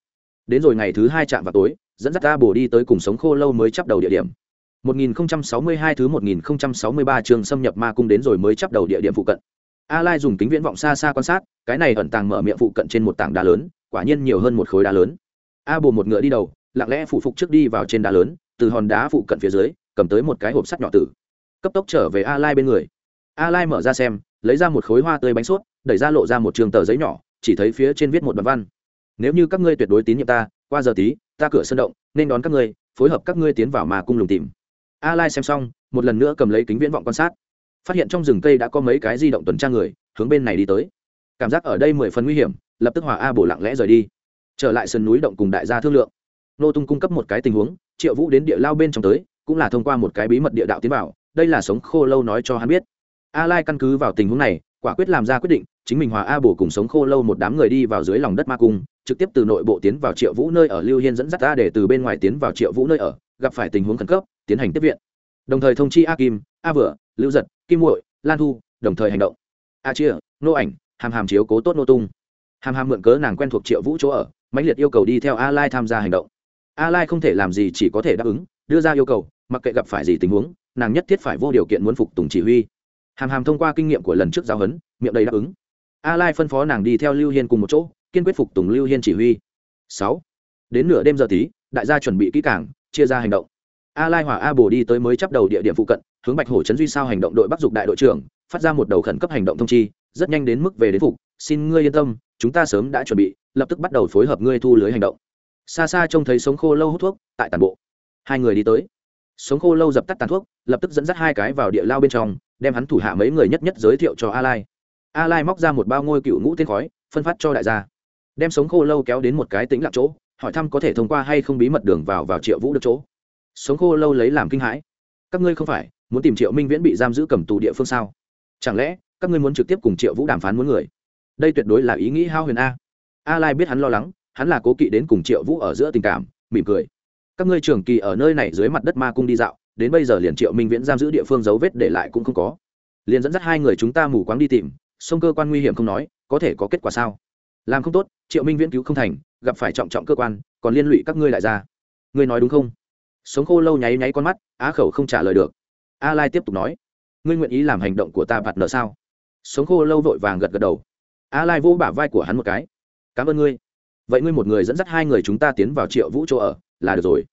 Đến rồi ngày thứ hai chạm vào tối, dẫn dắt ta bổ đi tới cùng sống khô lâu mới chấp đầu địa điểm. 1062 thứ 1063 trường xâm nhập ma cung đến rồi mới chấp đầu địa điểm phụ cận. A lai dùng kính viễn vọng xa xa quan sát, cái này ẩn tàng mở miệng phụ cận trên một tảng đá lớn, quả nhiên nhiều hơn một khối đá lớn. A bồ một ngựa đi đầu, lặng lẽ phụ phục trước đi vào trên đá lớn, từ hòn đá phụ cận phía dưới cầm tới một cái hộp sắt nhỏ tử. Cấp tốc trở về a lai bên người. A lai mở ra xem, lấy ra một khối hoa tươi bánh suốt đẩy ra lộ ra một trường tờ giấy nhỏ, chỉ thấy phía trên viết một đoạn văn. Nếu như các ngươi tuyệt đối tín nhiệm ta, qua giờ tí, ta cửa sân động, nên đón các ngươi, phối hợp các ngươi tiến vào mà cung lùng tìm. A lai xem xong, một lần nữa cầm lấy kính viễn vọng quan sát. Phát hiện trong rừng cây đã có mấy cái di động tuần tra người, hướng bên này đi tới. Cảm giác ở đây mười phần nguy hiểm, lập tức hòa a bổ lặng lẽ rời đi. Trở lại sườn núi động cùng đại gia thương lượng. Nô tung cung cấp một cái tình huống, triệu vũ đến địa lao bên trong tới cũng là thông qua một cái bí mật địa đạo tiến vào đây là sống khô lâu nói cho hắn biết. A lai căn cứ vào tình huống này quả quyết làm ra quyết định chính mình hòa a bổ cùng sống khô lâu một đám người đi vào dưới lòng đất ma cung trực tiếp từ nội bộ tiến vào triệu vũ nơi ở lưu hiên dẫn dắt ta để từ bên ngoài tiến vào triệu vũ nơi ở gặp phải tình huống khẩn cấp tiến hành tiếp viện. Đồng thời thông chi a kim a Vừa, lưu giật kim muội lan thu đồng thời hành động. A chia nô ảnh hàm hàm chiếu cố tốt nô tung. Hàm hàm mượn cớ nàng quen thuộc triệu vũ chỗ ở mãnh liệt yêu cầu đi theo a lai tham gia hành động. A lai không thể làm gì chỉ có thể đáp ứng đưa ra yêu cầu mặc kệ gặp phải gì tình huống, nàng nhất thiết phải vô điều kiện muốn phục tùng chỉ huy. Hàm hàm thông qua kinh nghiệm của lần trước giáo huấn, miệng đầy đáp ứng. A lai phân phó nàng đi theo lưu hiên cùng một chỗ, kiên quyết phục tùng lưu hiên chỉ huy. 6. đến nửa đêm giờ tí, đại gia chuẩn bị kỹ càng, chia ra hành động. A lai hòa a bồ đi tới mới chấp đầu địa điểm phụ cận, hướng bạch hổ trấn duy sao hành động đội bắc dục đại đội trưởng, phát ra một đầu khẩn cấp hành động thông chi, rất nhanh đến mức về đến phục, xin ngươi yên tâm, chúng ta sớm đã chuẩn bị, lập tức bắt đầu phối hợp ngươi thu lưới hành động. Xa xa trông thấy sống khô lâu hút thuốc, tại tàn bộ. Hai người đi tới sống khô lâu dập tắt tàn thuốc, lập tức dẫn dắt hai cái vào địa lao bên trong, đem hắn thủ hạ mấy người nhất nhất giới thiệu cho a lai. A lai móc ra một bao ngôi cựu ngũ tên khói, phân phát cho đại gia. Đem sống khô lâu kéo đến một cái tĩnh lặng chỗ, hỏi thăm có thể thông qua hay không bí mật đường vào vào triệu vũ được chỗ. Sống khô lâu lấy làm kinh hãi. Các ngươi không phải, muốn tìm triệu minh viễn bị giam giữ cầm tù địa phương sao? Chẳng lẽ, các ngươi muốn trực tiếp cùng triệu vũ đàm phán muốn người? Đây tuyệt đối là ý nghĩ hao huyền a. A lai biết hắn lo lắng, hắn là cố kỵ đến cùng triệu vũ ở giữa tình cảm, mỉm cười các ngươi trường kỳ ở nơi này dưới mặt đất ma cung đi dạo, đến bây giờ liền triệu minh viễn giam giữ địa phương dấu vết để lại cũng không có. Liền dẫn dắt hai người chúng ta mù quáng đi tìm sông cơ quan nguy hiểm không nói, có thể có kết quả sao? Làm không tốt, triệu minh viễn cứu không thành, gặp phải trọng trọng cơ quan, còn liên lụy các ngươi lại ra. Ngươi nói đúng không? Sống khô lâu nháy nháy con mắt, á khẩu không trả lời được. A lai tiếp tục nói, ngươi nguyện ý làm hành động của ta bạt nợ sao? Sống khô lâu vội vàng gật gật đầu. A lai vỗ bả vai của hắn một cái. Cảm ơn ngươi. Vậy ngươi một người dẫn dắt hai người chúng ta tiến vào triệu vũ chỗ ở là được rồi.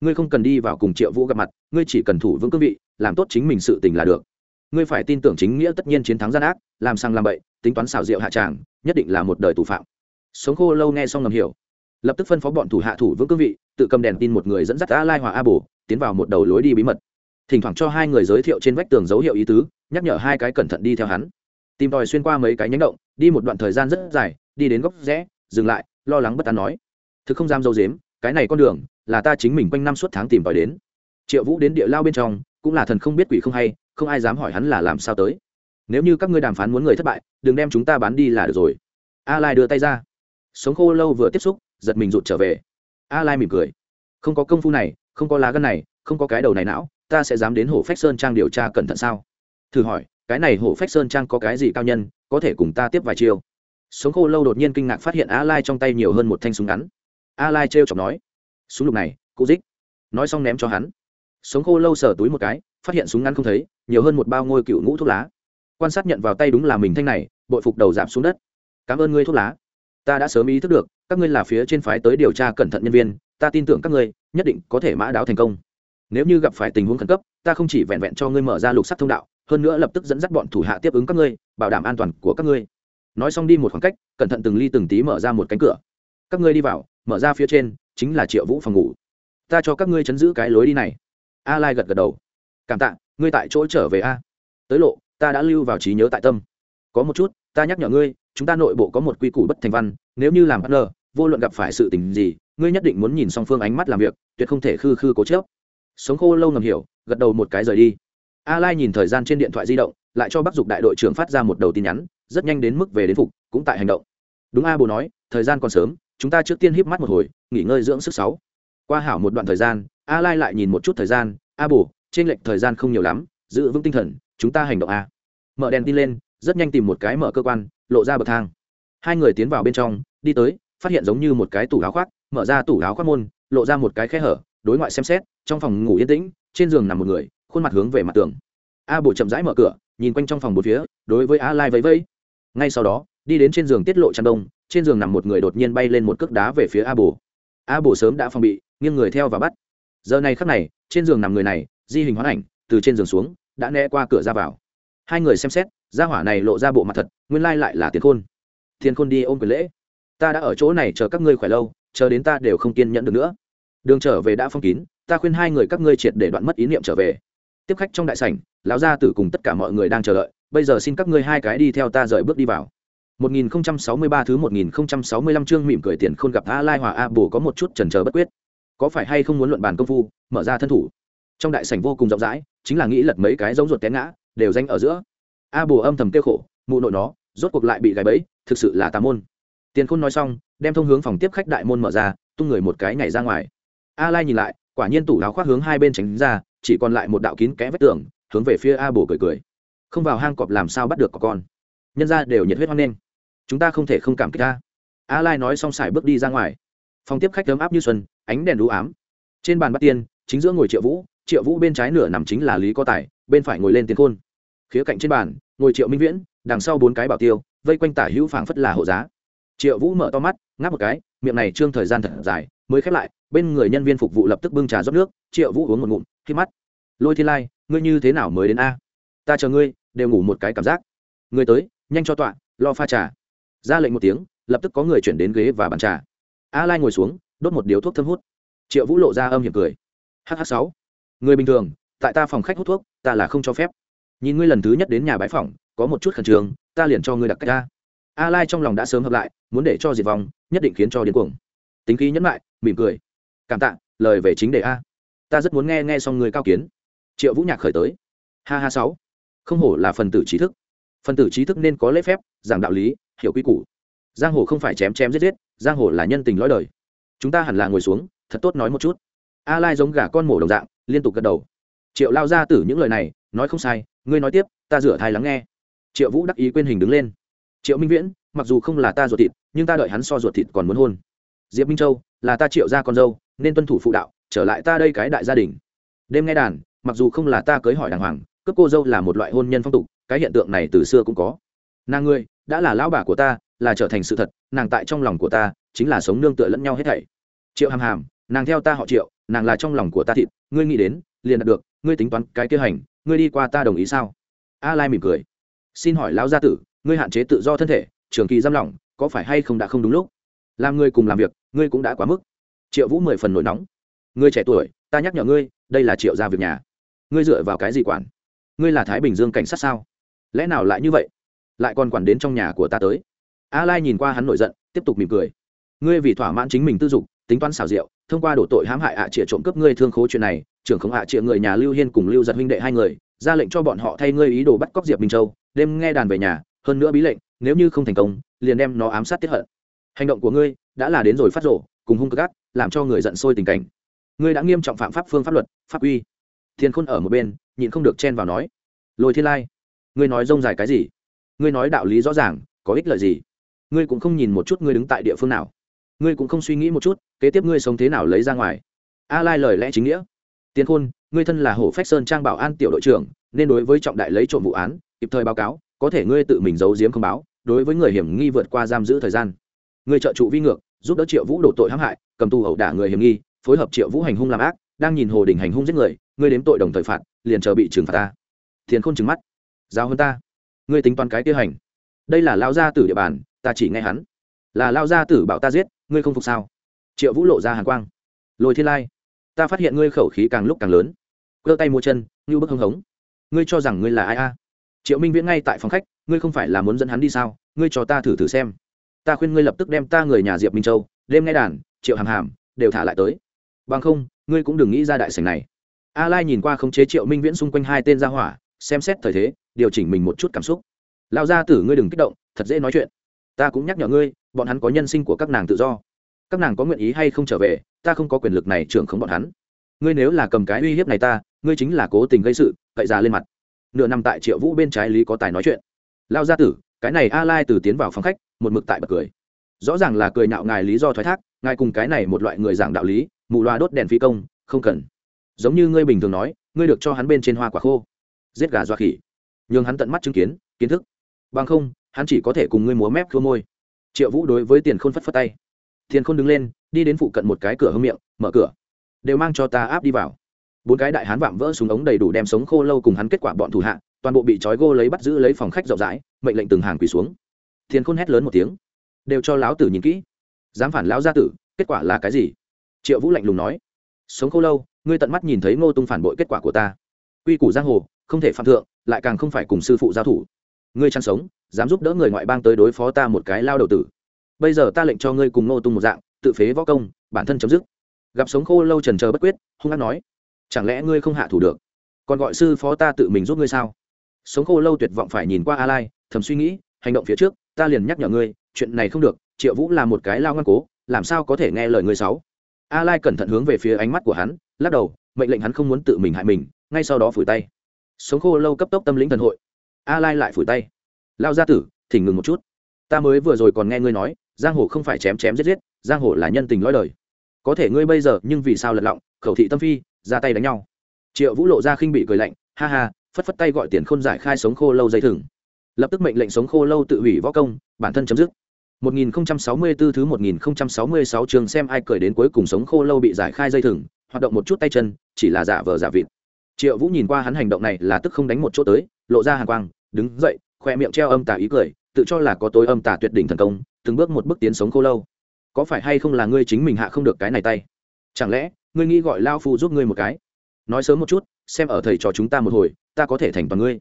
Ngươi không cần đi vào cùng triệu vũ gặp mặt, ngươi chỉ cần thủ vững cương vị, làm tốt chính mình sự tình là được. Ngươi phải tin tưởng chính nghĩa tất nhiên chiến thắng gian ác, làm sang làm bậy, tính toán xảo diệu hạ tràng, nhất định là một đời tù phạm. Sống khô lâu nghe xong ngầm hiểu. Lập tức phân phó bọn thủ hạ thủ vững cương vị, tự cầm đèn tin một người dẫn dắt a lai hòa a bồ, tiến vào một đầu lối đi bí mật. Thỉnh thoảng cho hai người giới thiệu trên vách tường dấu hiệu ý tứ, nhắc nhở hai cái cẩn thận đi theo hắn. Tìm tòi xuyên qua mấy cái nhánh động, đi một đoạn thời gian rất dài, đi đến góc rẽ, dừng lại, lo lắng bất an nói. Thực không dám dâu dếm, cái này con đường là ta chính mình quanh năm suốt tháng tìm tòi đến. Triệu vũ đến địa lao bên trong, cũng là thần không biết quỷ không hay, không ai dám hỏi hắn là làm sao tới. Nếu như các ngươi đàm phán muốn người thất bại, đừng đem chúng ta bán đi là được rồi. A lai đưa tay ra. Sống khô lâu vừa tiếp xúc, giật mình rụt trở về. A lai mỉm cười. Không có công phu này, không có lá gân này, không có cái đầu này não, ta sẽ dám đến hồ phách sơn trang điều tra cẩn thận sao? Thử hỏi, cái này hồ phách sơn trang có cái gì cao nhân, có thể cùng ta tiếp vài chiêu? Sống khô lâu đột nhiên kinh ngạc phát hiện a lai trong tay nhiều hơn một thanh súng ngắn. A lai trêu chọc nói súng lục này, cụ dích. Nói xong ném cho hắn. Sống khô lâu sờ túi một cái, phát hiện súng ngắn không thấy, nhiều hơn một bao ngôi cựu ngũ thuốc lá. Quan sát nhận vào tay đúng là mình thanh này, bội phục đầu giảm xuống đất. Cảm ơn ngươi thuốc lá. Ta đã sớm ý thức được, các ngươi là phía trên phái tới điều tra cẩn thận nhân viên, ta tin tưởng các ngươi, nhất định có thể mã đáo thành công. Nếu như gặp phải tình huống khẩn cấp, ta không chỉ vẹn vẹn cho ngươi mở ra lục sắt thông đạo, hơn nữa lập tức dẫn dắt bọn thủ hạ tiếp ứng các ngươi, bảo đảm an toàn của các ngươi. Nói xong đi một khoảng cách, cẩn thận từng ly từng tí mở ra một cánh cửa. Các ngươi đi vào, mở ra phía trên chính là triệu vũ phòng ngủ. Ta cho các ngươi chấn giữ cái lối đi này. A lai gật gật đầu. Cảm tạ, ngươi tại chỗ trở về a. Tới lộ, ta đã lưu vào trí nhớ tại tâm. Có một chút, ta nhắc nhở ngươi, chúng ta nội bộ có một quy củ bất thành văn, nếu như làm bất ngờ vô luận gặp phải sự tình gì, ngươi nhất định muốn nhìn song phương ánh mắt làm việc, tuyệt không thể khư khư cố chớp sống khô lâu ngầm hiểu, gật đầu một cái rời đi. A lai nhìn thời gian trên điện thoại di động, lại cho bắc dục đại đội trưởng phát ra một đầu tin nhắn, rất nhanh đến mức về đến phục, cũng tại hành động. Đúng a bồ nói, thời gian còn sớm chúng ta trước tiên híp mắt một hồi, nghỉ ngơi dưỡng sức sáu. Qua hảo một đoạn thời gian, a lai lại nhìn một chút thời gian, a bù trên lệch thời gian không nhiều lắm, giữ vững tinh thần, chúng ta hành động a. Mở đèn tin lên, rất nhanh tìm một cái mở cơ quan, lộ ra bậc thang. Hai người tiến vào bên trong, đi tới, phát hiện giống như một cái tủ áo khoác, mở ra tủ áo khoác môn, lộ ra một cái khe hở, đối ngoại xem xét, trong phòng ngủ yên tĩnh, trên giường nằm một người, khuôn mặt hướng về mặt tường. A bù chậm rãi mở cửa, nhìn quanh trong phòng một phía, đối với a lai vẫy vẫy ngay sau đó, đi đến trên giường tiết lộ chăn đông, trên giường nằm một người đột nhiên bay lên một cước đá về phía a bồ. A bồ sớm đã phòng bị, nghiêng người theo và bắt. Giờ này khắc này, trên giường nằm người này, di hình hoán ảnh, từ trên giường xuống, đã né qua cửa ra vào. Hai người xem xét ra hỏa này lộ ra bộ mặt thật, nguyên lai lại là tiền khôn. Tiền khôn đi ôm quyền lễ. Ta đã ở chỗ này chờ các ngươi khỏe lâu, chờ đến ta đều không kiên nhẫn được nữa. Đường trở về đã phong kín, ta khuyên hai người các ngươi triệt để đoạn mất ý niệm trở về. Tiếp khách trong đại sảnh, lão gia tử cùng tất cả mọi người đang chờ đợi bây giờ xin các ngươi hai cái đi theo ta rời bước đi vào 1063 thứ 1065 chương mỉm cười tiền khôn gặp A Lai Hòa A bồ có một chút chần chờ bất quyết. Có phải hay không muốn luận bàn công phu, mở ra thân thủ. Trong đại sảnh vô cùng rộng rãi, chính là nghĩ lật mấy cái giống ruột té ngã, đều danh ở giữa. A bồ âm thầm kêu khổ, mụ nội nó, rốt cuộc lại bị gài bẫy, thực sự là tà môn. Tiền Khôn nói xong, đem thông hướng phòng tiếp khách đại môn mở ra, tung người một cái nhảy ra ngoài. A Lai nhìn lại, quả nhiên tủ áo khoác hướng hai bên tránh ra, chỉ còn lại một đạo kín kẽ vết tường, hướng về phía A bồ cười cười. Không vào hang cọp làm sao bắt được có con. Nhân gia đều nhiệt huyết hoan nghênh. Chúng ta không thể không cảm kích ta. A lai nói xong xài bước đi ra ngoài. Phòng tiếp khách ấm áp như xuân, ánh đèn đũ ám. Trên bàn bắt tiên, chính giữa ngồi triệu vũ triệu vũ bên trái nửa nằm chính là lý có tài, bên phải ngồi lên tiến khôn. Khía cạnh trên bàn, ngồi triệu minh viễn, đằng sau bốn cái bảo tiêu, vây quanh tả hữu phảng phất là hộ giá. Triệu vũ mở to mắt, ngáp một cái, miệng này trương thời gian thật dài, mới khép lại, bên người nhân viên phục vụ lập tức bưng trà rót nước, triệu vũ uống một ngụm khi mắt. Lôi thiên lai, ngươi như thế nào mới đến a? Ta chờ ngươi, đều ngủ một cái cảm giác. Ngươi tới, nhanh cho tọa, lo pha trà. Ra lệnh một tiếng, lập tức có người chuyển đến ghế và bàn trà. A lai ngồi xuống, đốt một điếu thuốc thâm hút. Triệu vũ lộ ra âm hiểm cười. Hh sáu. Người bình thường, tại ta phòng khách hút thuốc, ta là không cho phép. Nhìn ngươi lần thứ nhất đến nhà bãi phòng, có một chút khẩn trương, ta liền cho ngươi đặt cách ra. A lai trong lòng đã sớm hợp lại, muốn để cho diệt vong, nhất định khiến cho điên cuồng. Tính khí nhẫn lại mỉm cười. Cảm tạ, lời về chính đề a. Ta rất muốn nghe nghe xong người cao kiến. Triệu vũ nhạc khởi tới. Ha ha sáu không hổ là phần tử trí thức. Phần tử trí thức nên có lễ phép, giảng đạo lý, hiểu quy củ. Giang hồ không phải chém chém giết giết, giang hồ là nhân tình lõi đời. Chúng ta hẳn là ngồi xuống, thật tốt nói một chút. A lai giống gà con mổ đồng dạng, liên tục gật đầu. Triệu lao ra tử những lời này, nói không sai, ngươi nói tiếp, ta rửa thai lắng nghe. Triệu vũ đắc ý quên hình đứng lên. Triệu minh viễn, mặc dù không là ta ruột thịt, nhưng ta đợi hắn so ruột thịt còn muốn hôn. Diệp minh châu, là ta triệu ra con dâu, nên tuân thủ phụ đạo, trở lại ta đây cái đại gia đình. Đêm nghe đàn, mặc dù không là ta cưới hỏi đàng hoàng cướp cô dâu là một loại hôn nhân phong tục, cái hiện tượng này từ xưa cũng có. Nàng ngươi, đã là lão bà của ta, là trở thành sự thật, nàng tại trong lòng của ta, chính là sống nương tựa lẫn nhau hết thảy. Triệu hàm hàm, nàng theo ta họ triệu, nàng là trong lòng của ta thịt, ngươi nghĩ đến, liền đạt được, ngươi tính toán cái kế hành, ngươi đi qua ta đồng ý sao? A lai mỉm cười. Xin hỏi lão gia tử, ngươi hạn chế tự do thân thể, trường kỳ giam lỏng, có phải hay không đã không đúng lúc? Làm ngươi cùng làm việc, ngươi cũng đã quá mức. Triệu vũ mười phần nổi nóng. Ngươi trẻ tuổi, ta nhắc nhở ngươi, đây là triệu gia việc nhà. Ngươi dựa vào cái gì quản? Ngươi là thái bình dương cảnh sát sao? Lẽ nào lại như vậy? Lại còn quản đến trong nhà của ta tới. A lai nhìn qua hắn nổi giận, tiếp tục mỉm cười. Ngươi vì thỏa mãn chính mình tư dục, tính toán xảo diệu, thông qua đổ tội hãm hại ạ à trịa trộm cướp ngươi thương khố chuyện này, trưởng không ạ à trịa người nhà lưu hiên cùng lưu giật huynh đệ hai người, ra lệnh cho bọn họ thay ngươi ý đồ bắt cóc diệp minh châu, đêm nghe đàn về nhà, hơn nữa bí lệnh, nếu như không thành công, liền đem nó ám sát tiết hận. Hành động của ngươi đã là đến rồi phát rổ cùng hung cực gắt làm cho người giận sôi tình cảnh. Ngươi đã nghiêm trọng phạm pháp phương pháp luật, pháp uy. Thiên khôn ở một bên nhịn không được chen vào nói, lôi thiên lai, ngươi nói rông dài cái gì? Ngươi nói đạo lý rõ ràng, có ích lợi gì? Ngươi cũng không nhìn một chút ngươi đứng tại địa phương nào. Ngươi cũng không suy nghĩ một chút, kế tiếp ngươi sống thế nào lấy ra ngoài. A lai lời lẽ chính nghĩa. Tiến khôn, ngươi thân là hổ phách sơn trang bảo an tiểu đội trưởng, nên đối với trọng đại lấy trộm vụ án, kịp thời báo cáo, có thể ngươi tự mình giấu giếm không báo, đối với người hiểm nghi vượt qua giam giữ thời gian. Ngươi trợ trụ vi ngược, giúp đỡ triệu vũ đổ tội hãm hại, cầm tù ẩu đả người hiểm nghi, phối hợp triệu vũ hành hung làm ác đang nhìn hồ đình hành hung giết người, ngươi đếm tội đồng thời phạt, liền chờ bị trừng phạt ta. Thiền khôn trừng mắt. Giao hơn ta. Ngươi tính toán cái tiêu hành. Đây là lao gia tử địa bàn, ta chỉ nghe hắn. Là lao gia tử bảo ta giết, ngươi không phục sao? Triệu vũ lộ ra hàn quang. Lôi thiên lai, ta phát hiện ngươi khẩu khí càng lúc càng lớn. Cơ tay mua chân, như bức hưng hống. Ngươi cho rằng ngươi là ai a? Triệu minh viễn ngay tại phòng khách, ngươi không phải là muốn dẫn hắn đi sao? Ngươi cho ta thử thử xem. Ta khuyên ngươi lập tức đem ta người nhà diệp minh châu, đêm nghe đàn, triệu hàm hàm, đều thả lại tới. Bằng không ngươi cũng đừng nghĩ ra đại sảnh này. A lai nhìn qua khống chế triệu minh viễn xung quanh hai tên gia hỏa, xem xét thời thế, điều chỉnh mình một chút cảm xúc. Lao ra tử ngươi đừng kích động, thật dễ nói chuyện. Ta cũng nhắc nhở ngươi, bọn hắn có nhân sinh của các nàng tự do. Các nàng có nguyện ý hay không trở về, ta không có quyền lực này trưởng không bọn hắn. Ngươi nếu là cầm cái uy hiếp này ta, ngươi chính là cố tình gây sự, cậy ra lên mặt. Nửa năm tại triệu vũ bên trái lý có tài nói chuyện. Lao gia tử, cái này a lai từ tiến vào phòng khách, một mực tại bật cười. Rõ ràng là cười nhạo ngài lý do thoái thác, ngài cùng cái này một loại người giảng đạo lý mù loa đốt đèn phi công, không cần. Giống như ngươi bình thường nói, ngươi được cho hắn bên trên hoa quả khô. Giết gà dọa khỉ. Nhường hắn tận mắt chứng kiến kiến thức. Bằng không, hắn chỉ có thể cùng ngươi múa mép khô môi. Triệu vũ đối với tiền khôn phất phất tay. Tiền khôn đứng lên, đi đến phụ cận một cái cửa hông miệng, mở cửa. Đều mang cho ta áp đi vào. Bốn cái đại hán vạm vỡ súng ống đầy đủ đem sống khô lâu cùng hắn kết quả bọn thủ hạ, toàn bộ bị trói gô lấy bắt giữ lấy phòng khách rộng rãi, mệnh lệnh từng hàng quỳ xuống. Thiên khôn hét lớn một tiếng. Đều cho lão tử nhìn kỹ. Dám phản lão gia tử, kết quả là cái gì? Triệu vũ lạnh lùng nói, sống khô lâu, ngươi tận mắt nhìn thấy ngô tung phản bội kết quả của ta. Quy củ giang hồ, không thể phạm thượng, lại càng không phải cùng sư phụ giao thủ. Ngươi chăn sống, dám giúp đỡ người ngoại bang tới đối phó ta một cái lao đầu tử. Bây giờ ta lệnh cho ngươi cùng ngô tung một dạng, tự phế võ công, bản thân chấm dứt. Gặp sống khô lâu trần chờ bất quyết, hung hát nói, chẳng lẽ ngươi không hạ thủ được? Còn gọi sư phó ta tự mình giúp ngươi sao? Sống khô lâu tuyệt vọng phải nhìn qua a lai, thầm suy nghĩ, hành động phía trước, ta liền nhắc nhở ngươi, chuyện này không được, triệu vũ là một cái lao ngăn cố, làm sao có thể nghe lời ngươi sáu a lai cẩn thận hướng về phía ánh mắt của hắn, lắc đầu, mệnh lệnh hắn không muốn tự mình hại mình, ngay sau đó phủi tay. Sống khô lâu cấp tốc tâm lĩnh thần hội. A lai lại phủi tay. Lao gia tử, thỉnh ngừng một chút. Ta mới vừa rồi còn nghe ngươi nói, giang hồ không phải chém chém giết giết, giang hồ là nhân tình lõi đời. Có thể ngươi bây giờ, nhưng vì sao lật lọng, khẩu thị tâm phi, ra tay đánh nhau. Triệu vũ lộ ra khinh bị cười lạnh, ha ha, phất phất tay gọi tiền khôn giải khai sống khô lâu dây thừng. Lập tức mệnh lệnh sống khô lâu tự hủy võ công, bản thân chấm dứt. 1064 thứ 1066 trường xem ai cười đến cuối cùng sống khô lâu bị giải khai dây thừng, hoạt động một chút tay chân, chỉ là giả vờ giả vịt. Triệu vũ nhìn qua hắn hành động này là tức không đánh một chỗ tới, lộ ra hàn quang, đứng dậy, khoe miệng treo âm tà ý cười, tự cho là có tối âm tà tuyệt đỉnh thần công, từng bước một bước tiến sống khô lâu. Có phải hay không là ngươi chính mình hạ không được cái này tay? Chẳng lẽ, ngươi nghĩ gọi lao phu giúp ngươi một cái? Nói sớm một chút, xem ở thầy trò chúng ta một hồi, ta có thể thành toàn ngươi.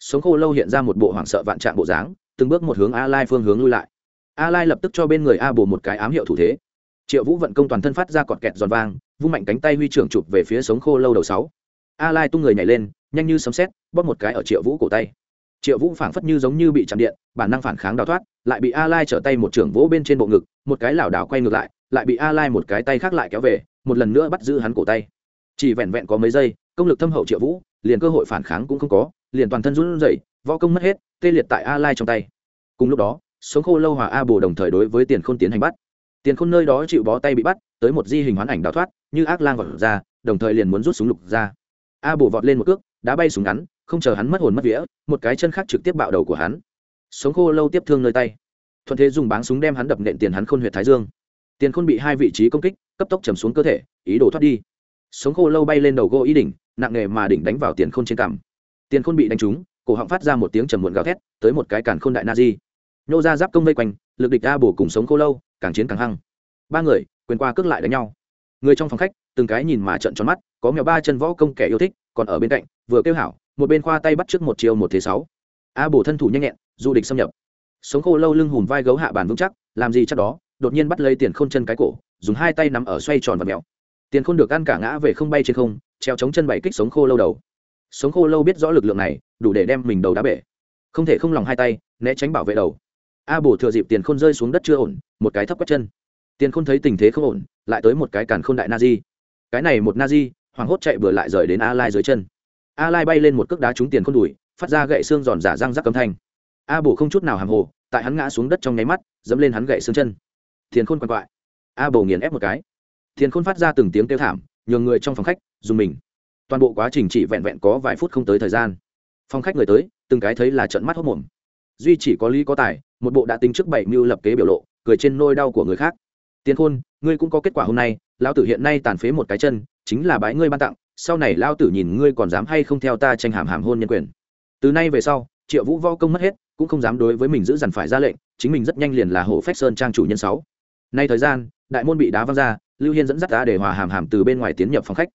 Sống khô lâu hiện ra một bộ hoảng sợ vạn trạng bộ dáng, từng bước một hướng a lai phương hướng lui lại a lai lập tức cho bên người a bồ một cái ám hiệu thủ thế. Triệu vũ vận công toàn thân phát ra cọt kẹt giòn vang, vung mạnh cánh tay huy trưởng chụp về phía sống khô lâu đầu sáu. A lai tung người nhảy lên, nhanh như sấm sét, bóp một cái ở triệu vũ cổ tay. Triệu vũ phảng phất như giống như bị chạm điện, bản năng phản kháng đào thoát, lại bị a lai trở tay một trưởng vỗ bên trên bộ ngực, một cái lảo đảo quay ngược lại lại bị a lai một cái tay khác lại kéo về, một lần nữa bắt giữ hắn cổ tay. Chỉ vẹn vẹn có mấy giây, công lực thâm hậu triệu vũ, liền cơ hội phản kháng cũng không có, liền toàn thân run rẩy, võ công mất hết, tê liệt tại a lai trong tay. Cùng lúc đó sống khô lâu hòa a bồ đồng thời đối với tiền khôn tiến hành bắt. Tiền khôn nơi đó chịu bó tay bị bắt, tới một di hình hoán ảnh đào thoát, như ác lang vọt ra, đồng thời liền muốn rút súng lục ra. A bồ vọt lên một cước, đã bay súng ngắn, không chờ hắn mất hồn mất vía, một cái chân khác trực tiếp bạo đầu của hắn. Sống khô lâu tiếp thương nơi tay. Thuận thế dùng báng súng đem hắn đập nện tiền hắn khôn huyệt thái dương. Tiền khôn bị hai vị trí công kích, cấp tốc chầm xuống cơ thể, ý đồ thoát đi. Sống khô lâu bay lên đầu gỗ ý đỉnh, nặng nghề mà đỉnh đánh vào tiền khôn trên cằm. Tiền khôn bị đánh trúng, cổ họng phát ra một tiếng trầm muộn gào thét, tới một cái cản khôn đại na di nhô ra giáp công vây quanh, lực địch a bổ cùng sống khô lâu, càng chiến càng hăng. Ba người, quyền qua cước lại đánh nhau. Người trong phòng khách, từng cái nhìn mà trận tròn mắt, có mèo ba chân võ công kẻ yêu thích, còn ở bên cạnh, vừa kêu hảo, một bên khoa tay bắt trước một chiều một thế sáu. A bổ thân thủ nhanh nhẹn, du địch xâm nhập. Sống khô lâu lưng hùm vai gấu hạ bàn vững chắc, làm gì chắc đó, đột nhiên bắt lấy tiền khôn chân cái cổ, dùng hai tay nắm ở xoay tròn và mèo. Tiền khôn được ăn cả ngã về không bay trên không, treo chống chân bảy kích sống khô lâu đầu. Sống khô lâu biết rõ lực lượng này, đủ để đem mình đầu đá bể. Không thể không lòng hai tay, né tránh bảo vệ đầu a bổ thừa dịp tiền khôn rơi xuống đất chưa ổn, một cái thấp quét chân. Tiền khôn thấy tình thế không ổn, lại tới một cái càn khôn đại na di cái này một na di hoảng hốt chạy vừa lại rời đến a lai dưới chân. A lai bay lên một cước đá trúng tiền khôn đùi, phát ra gậy xương giòn giả răng rắc cấm thanh. A bổ không chút nào hàm hồ, tại hắn ngã xuống đất trong nháy mắt, dẫm lên hắn gậy xương chân. Tiền khôn quằn quại. A bổ nghiền ép một cái. Tiền khôn phát ra từng tiếng kêu thảm, nhường người trong phòng khách dùng mình. Toàn bộ quá trình chỉ vẹn vẹn có vài phút không tới thời gian. Phòng khách người tới, từng cái thấy là trận mắt hốc mồm. Duy chỉ có lý có tài một bộ đã tính trước bảy mưu lập kế biểu lộ, cười trên nôi đau của người khác. Tiến khôn, ngươi cũng có kết quả hôm nay, lão tử hiện nay tàn phế một cái chân, chính là bái ngươi ban tặng, sau này lao tử nhìn ngươi còn dám hay không theo ta tranh hàm hàm hôn nhân quyền. Từ nay về sau, triệu vũ vo công mất hết, cũng không dám đối với mình giữ dằn phải ra lệnh, chính mình rất nhanh liền là hồ phách sơn trang chủ nhân sáu. Nay thời gian, đại môn bị đá văng ra, lưu hiên dẫn dắt ta để hòa hàm hàm từ bên ngoài tiến nhập phòng khách.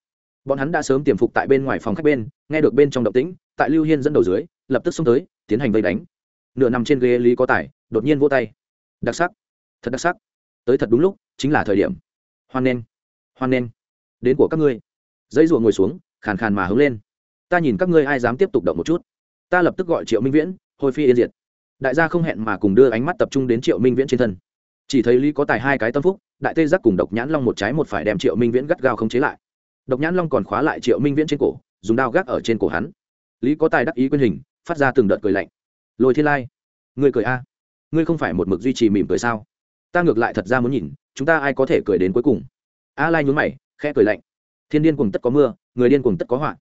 Bọn hắn đã sớm tiềm phục tại bên ngoài phòng khách bên, nghe được bên trong động tĩnh, tại lưu hiên dẫn đầu dưới, lập tức xông tới, tiến hành vây đánh nửa nằm trên ghế lý có tài, đột nhiên vô tay. Đặc sắc. Thật đặc sắc. Tới thật đúng lúc, chính là thời điểm. Hoan nghênh. Hoan nghênh. Đến của các ngươi. Dây ruộng ngồi xuống, khàn khàn mà hướng lên. Ta nhìn các ngươi ai dám tiếp tục động một chút. Ta lập tức gọi triệu minh viễn, hồi phi yên diệt. Đại gia không hẹn mà cùng đưa ánh mắt tập trung đến triệu minh viễn trên thân. Chỉ thấy lý có tài hai cái tâm phúc, đại tê giác cùng độc nhãn long một trái một phải đem triệu minh viễn gắt gao không chế lại. Độc nhãn long còn khóa lại triệu minh viễn trên cổ, dùng đao gác ở trên cổ hắn. Lý có tài đắc ý quyên hình, phát ra từng đợt cười lạnh lôi thiên lai, ngươi cười a. Ngươi không phải một mực duy trì mỉm cười sao? Ta ngược lại thật ra muốn nhìn, chúng ta ai có thể cười đến cuối cùng? A lai nhún mày, khẽ cười lạnh. Thiên điên cùng tất có mưa, người điên cùng tất có họa.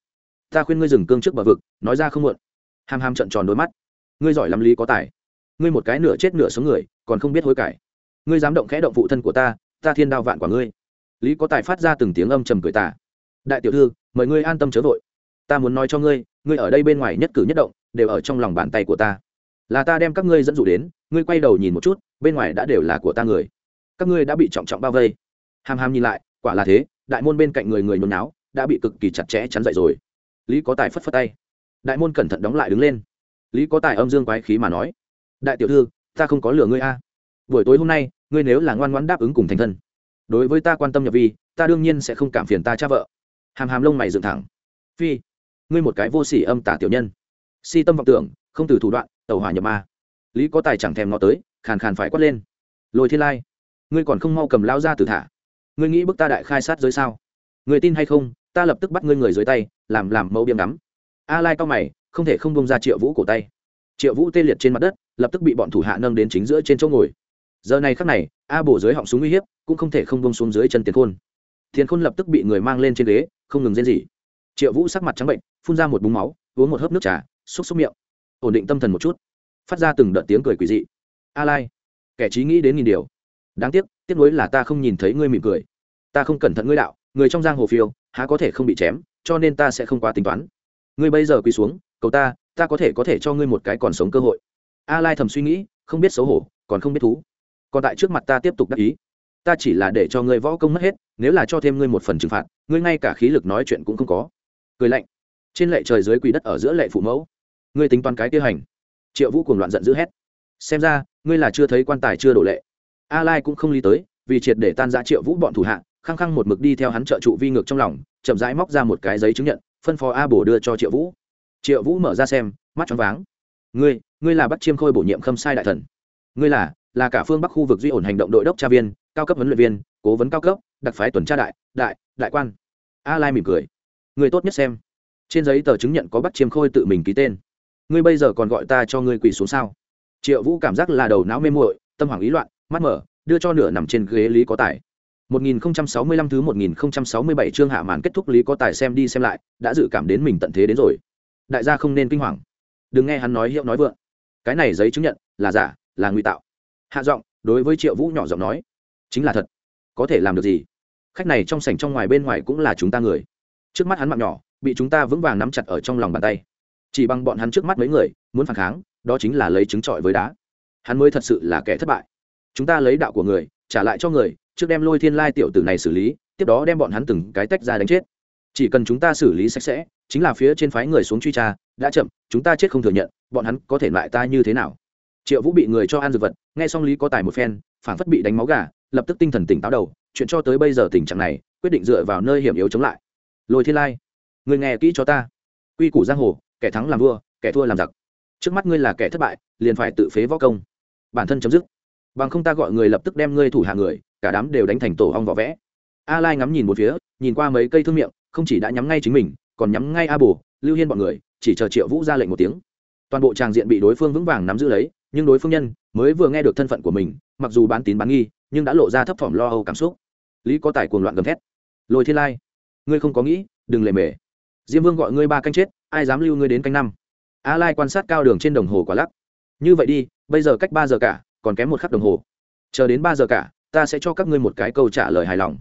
Ta khuyên ngươi dừng cương trước bờ vực, nói ra không muộn. Ham ham trận tròn đôi mắt. Ngươi giỏi lắm lý có tài. Ngươi một cái nửa chết nửa sống người, còn không biết hối cải. Ngươi dám động khẽ động phụ thân của ta ta thiên đao vạn quả ngươi. Lý có tài phát ra từng tiếng âm trầm cười tả đại tiểu thư, mời ngươi an tâm chớ vội. Ta muốn nói cho ngươi ngươi ở đây bên ngoài nhất cử nhất động đều ở trong lòng bàn tay của ta. Là ta đem các ngươi dẫn dụ đến, ngươi quay đầu nhìn một chút, bên ngoài đã đều là của ta người. Các ngươi đã bị trọng trọng bao vây. Hàm hàm nhìn lại, quả là thế, đại môn bên cạnh người người nhốn náo đã bị cực kỳ chặt chẽ chắn dậy rồi. Lý có tài phất phất tay. Đại môn cẩn thận đóng lại đứng lên. Lý có tài âm dương quái khí mà nói, đại tiểu thư, ta không có lừa ngươi a. Buổi tối hôm nay, ngươi nếu là ngoan ngoãn đáp ứng cùng thành thân, đối với ta quan tâm nhập vi, ta đương nhiên sẽ không cảm phiền ta cha vợ. Hàm hàm lông mày dựng thẳng. Phi, ngươi một cái vô sỉ âm tả tiểu nhân si tâm vọng tưởng, không từ thủ đoạn tàu hỏa nhập ma. Lý có tài chẳng thèm ngó tới, khàn khàn phải quát lên. Lôi thiên lai, ngươi còn không mau cầm lao ra từ thả. Ngươi nghĩ bức ta đại khai sát giới sao? Người tin hay không, ta lập tức bắt ngươi người dưới tay, làm làm mẫu biếm đắm a lai cao mày, không thể không bông ra triệu vũ cổ tay. Triệu vũ tê liệt trên mặt đất, lập tức bị bọn thủ hạ nâng đến chính giữa trên chỗ ngồi. Giờ này khắc này, a bổ dưới họng súng uy hiếp, cũng không thể không bông xuống dưới chân tiền khôn. Thiền khôn lập tức bị người mang lên trên ghế, không ngừng rên gì triệu vũ sắc mặt trắng bệnh, phun ra một búng máu, uống một hớp nước trà xúc xúc miệng, ổn định tâm thần một chút, phát ra từng đợt tiếng cười quỷ dị. A lai, kẻ trí nghĩ đến nghìn điều. Đáng tiếc tiếc nuối là ta không nhìn thấy ngươi mỉm cười. Ta không cẩn thận ngươi đạo, người trong giang hồ phiêu, há có thể không bị chém, cho nên ta sẽ không quá tính toán. Ngươi bây giờ quỳ xuống, cầu ta ta có thể có thể cho ngươi một cái còn sống cơ hội. A lai thầm suy nghĩ, không biết xấu hổ, còn không biết thú. Còn tại trước mặt ta tiếp tục đắc ý. Ta chỉ là để cho ngươi võ công mất hết, nếu là cho thêm ngươi một phần trừng phạt, ngươi ngay cả khí lực nói chuyện cũng không có. Cười lạnh. Trên lệ trời dưới quỳ đất ở giữa lệ phụ mẫu ngươi tính toán cái tiêu hành. Triệu vũ cùng loạn giận dữ hét. Xem ra, ngươi là chưa thấy quan tài chưa đổ lệ. A lai cũng không lý tới, vì triệt để tan ra triệu vũ bọn thủ hạ, khăng khăng một mực đi theo hắn trợ trụ vi ngược trong lòng, chậm rãi móc ra một cái giấy chứng nhận, phân phó a bổ đưa cho triệu vũ. Triệu vũ mở ra xem, mắt choáng váng. Ngươi ngươi là bắt chiêm khôi bổ nhiệm khâm sai đại thần. Ngươi là là cả phương bắc khu vực duy ổn hành động đội đốc tra viên, cao cấp huấn luyện viên, cố vấn cao cấp, đặc phái tuần tra đại đại đại quan. A lai mỉm cười. Người tốt nhất xem. Trên giấy tờ chứng nhận có bắt chiêm khôi tự mình ký tên ngươi bây giờ còn gọi ta cho ngươi quỳ xuống sao? Triệu vũ cảm giác là đầu não mê muội, tâm hoảng ý loạn, mắt mở, đưa cho nửa nằm trên ghế lý có tài. 1065 thứ 1067 chương hạ màn kết thúc lý có tài xem đi xem lại, đã dự cảm đến mình tận thế đến rồi. Đại gia không nên kinh hoàng. Đừng nghe hắn nói hiệu nói vượng. Cái này giấy chứng nhận, là giả, là nguy tạo. Hạ giọng, đối với triệu vũ nhỏ giọng nói, chính là thật. Có thể làm được gì? Khách này trong sảnh trong ngoài bên ngoài cũng là chúng ta người. Trước mắt hắn mạng nhỏ, bị chúng ta vững vàng nắm chặt ở trong lòng bàn tay chỉ bằng bọn hắn trước mắt mấy người, muốn phản kháng, đó chính là lấy trứng trọi với đá. Hắn mới thật sự là kẻ thất bại. Chúng ta lấy đạo của người, trả lại cho người, trước đem lôi thiên lai tiểu tử này xử lý, tiếp đó đem bọn hắn từng cái tách ra đánh chết. Chỉ cần chúng ta xử lý sạch sẽ, chính là phía trên phái người xuống truy tra, đã chậm, chúng ta chết không thừa nhận, bọn hắn có thể lại ta như thế nào? Triệu vũ bị người cho ăn dược vật, nghe xong lý có tài một phen phản phất bị đánh máu gà, lập tức tinh thần tỉnh táo đầu, chuyện cho tới bây giờ tình trạng này, quyết định dựa vào nơi hiểm yếu chống lại. Lôi thiên lai, người nghe kỹ cho ta. Quy củ giang hồ kẻ thắng làm vua kẻ thua làm giặc. Trước mắt ngươi là kẻ thất bại liền phải tự phế võ công. Bản thân chấm dứt. Bằng không ta gọi người lập tức đem ngươi thủ hạ người cả đám đều đánh thành tổ hong vỏ vẽ. A lai ngắm nhìn một phía nhìn qua mấy cây thương miệng không chỉ đã nhắm ngay chính mình còn nhắm ngay a Bù, lưu hiên bọn người chỉ chờ triệu vũ ra lệnh một tiếng. Toàn bộ tràng diện bị đối phương vững vàng nắm giữ lấy nhưng đối phương nhân mới vừa nghe được thân phận của mình mặc dù bán tín bán nghi nhưng đã lộ ra thấp thỏm lo âu cảm xúc. Lý có tài cuồng loạn gầm thét. Lôi thiên lai ngươi không có nghĩ đừng lề mề diêm vương gọi ngươi ba canh chết, ai dám lưu ngươi đến canh năm? A lai quan sát cao đường trên đồng hồ quả lắc. Như vậy đi, bây giờ cách ba giờ cả, còn kém một khắc đồng hồ. Chờ đến ba giờ cả, ta sẽ cho các ngươi một cái câu trả lời hài lòng.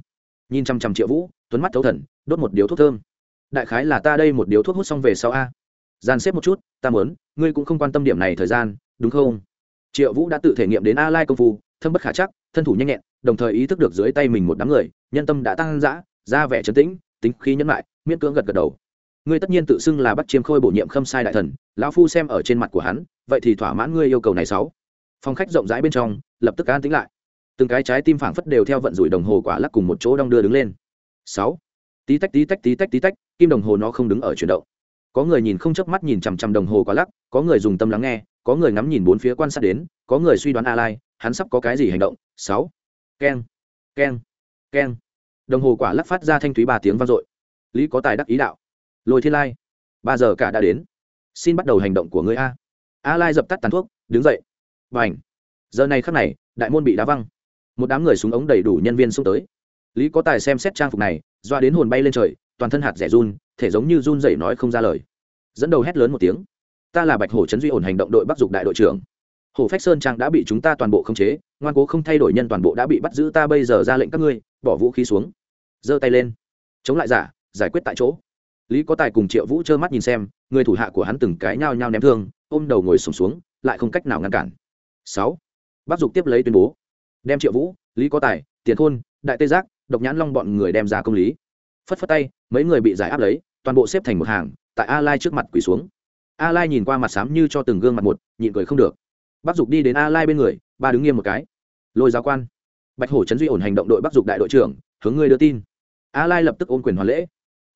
Nhìn chăm chăm triệu vũ, tuấn mắt thấu thần, đốt một điếu thuốc thơm. Đại khái là ta đây một điếu thuốc hút xong về sau a. Gian xếp một chút, ta muốn, ngươi cũng không quan tâm điểm này thời gian, đúng không? Triệu vũ đã tự thể nghiệm đến a lai công phu, thâm bất khả chắc, thân thủ nhanh nhẹn, đồng thời ý thức được dưới tay mình một đám người, nhân tâm đã tăng dã ra vẻ trấn tĩnh, tính khí nhẫn lại miễn cưỡng gật gật đầu ngươi tất nhiên tự xưng là bắt chiêm khôi bổ nhiệm khâm sai đại thần, lão phu xem ở trên mặt của hắn, vậy thì thỏa mãn ngươi yêu cầu này sáu. Phòng khách rộng rãi bên trong, lập tức an tính lại. Từng cái trái tim phảng phất đều theo vận rủi đồng hồ quả lắc cùng một chỗ đong đưa đứng lên. Sáu. Tí tách tí tách tí tách tí tách, kim đồng hồ nó không đứng ở chuyển động. Có người nhìn không chớp mắt nhìn chằm chằm đồng hồ quả lắc, có người dùng tâm lắng nghe, có người ngắm nhìn bốn phía quan sát đến, có người suy đoán a lai hắn sắp có cái gì hành động. Sáu. Keng keng keng. Đồng hồ quả lắc phát ra thanh thúy ba tiếng vang dội. Lý có tài đắc ý đạo lôi thiên lai, ba giờ cả đã đến. Xin bắt đầu hành động của người a. A lai dập tắt tàn thuốc, đứng dậy. Và ảnh giờ này khắc này, đại môn bị đá văng. Một đám người súng ống đầy đủ nhân viên xông tới. Lý có tài xem xét trang phục này, doa đến hồn bay lên trời, toàn thân hạt rẻ run, thể giống như run dậy nói không ra lời. Dẫn đầu hét lớn một tiếng. Ta là bạch hổ trấn duy ổn hành động đội bắc dục đại đội trưởng. Hồ phách sơn trang đã bị chúng ta toàn bộ khống chế, ngoan cố không thay đổi nhân toàn bộ đã bị bắt giữ, ta bây giờ ra lệnh các ngươi, bỏ vũ khí xuống. Giơ tay lên. Chống lại giả, giải quyết tại chỗ lý có tài cùng triệu vũ trơ mắt nhìn xem người thủ hạ của hắn từng cái nhao nhao ném thương ôm đầu ngồi sùng xuống, xuống lại không cách nào ngăn cản sáu bác dục tiếp lấy tuyên bố đem triệu vũ lý có tài tiền khôn đại tê giác độc nhãn long bọn người đem ra công lý phất phất tay mấy người bị giải áp lấy toàn bộ xếp thành một hàng tại a lai trước mặt quỳ xuống a lai nhìn qua mặt xám như cho từng gương mặt một nhịn cười không được bác dục đi đến a lai bên người ba đứng nghiêm một cái lôi giáo quan bạch hổ trấn duy ổn hành động đội bác dục đại đội trưởng hướng ngươi đưa tin a lai lập tức ôm quyền hoàn lễ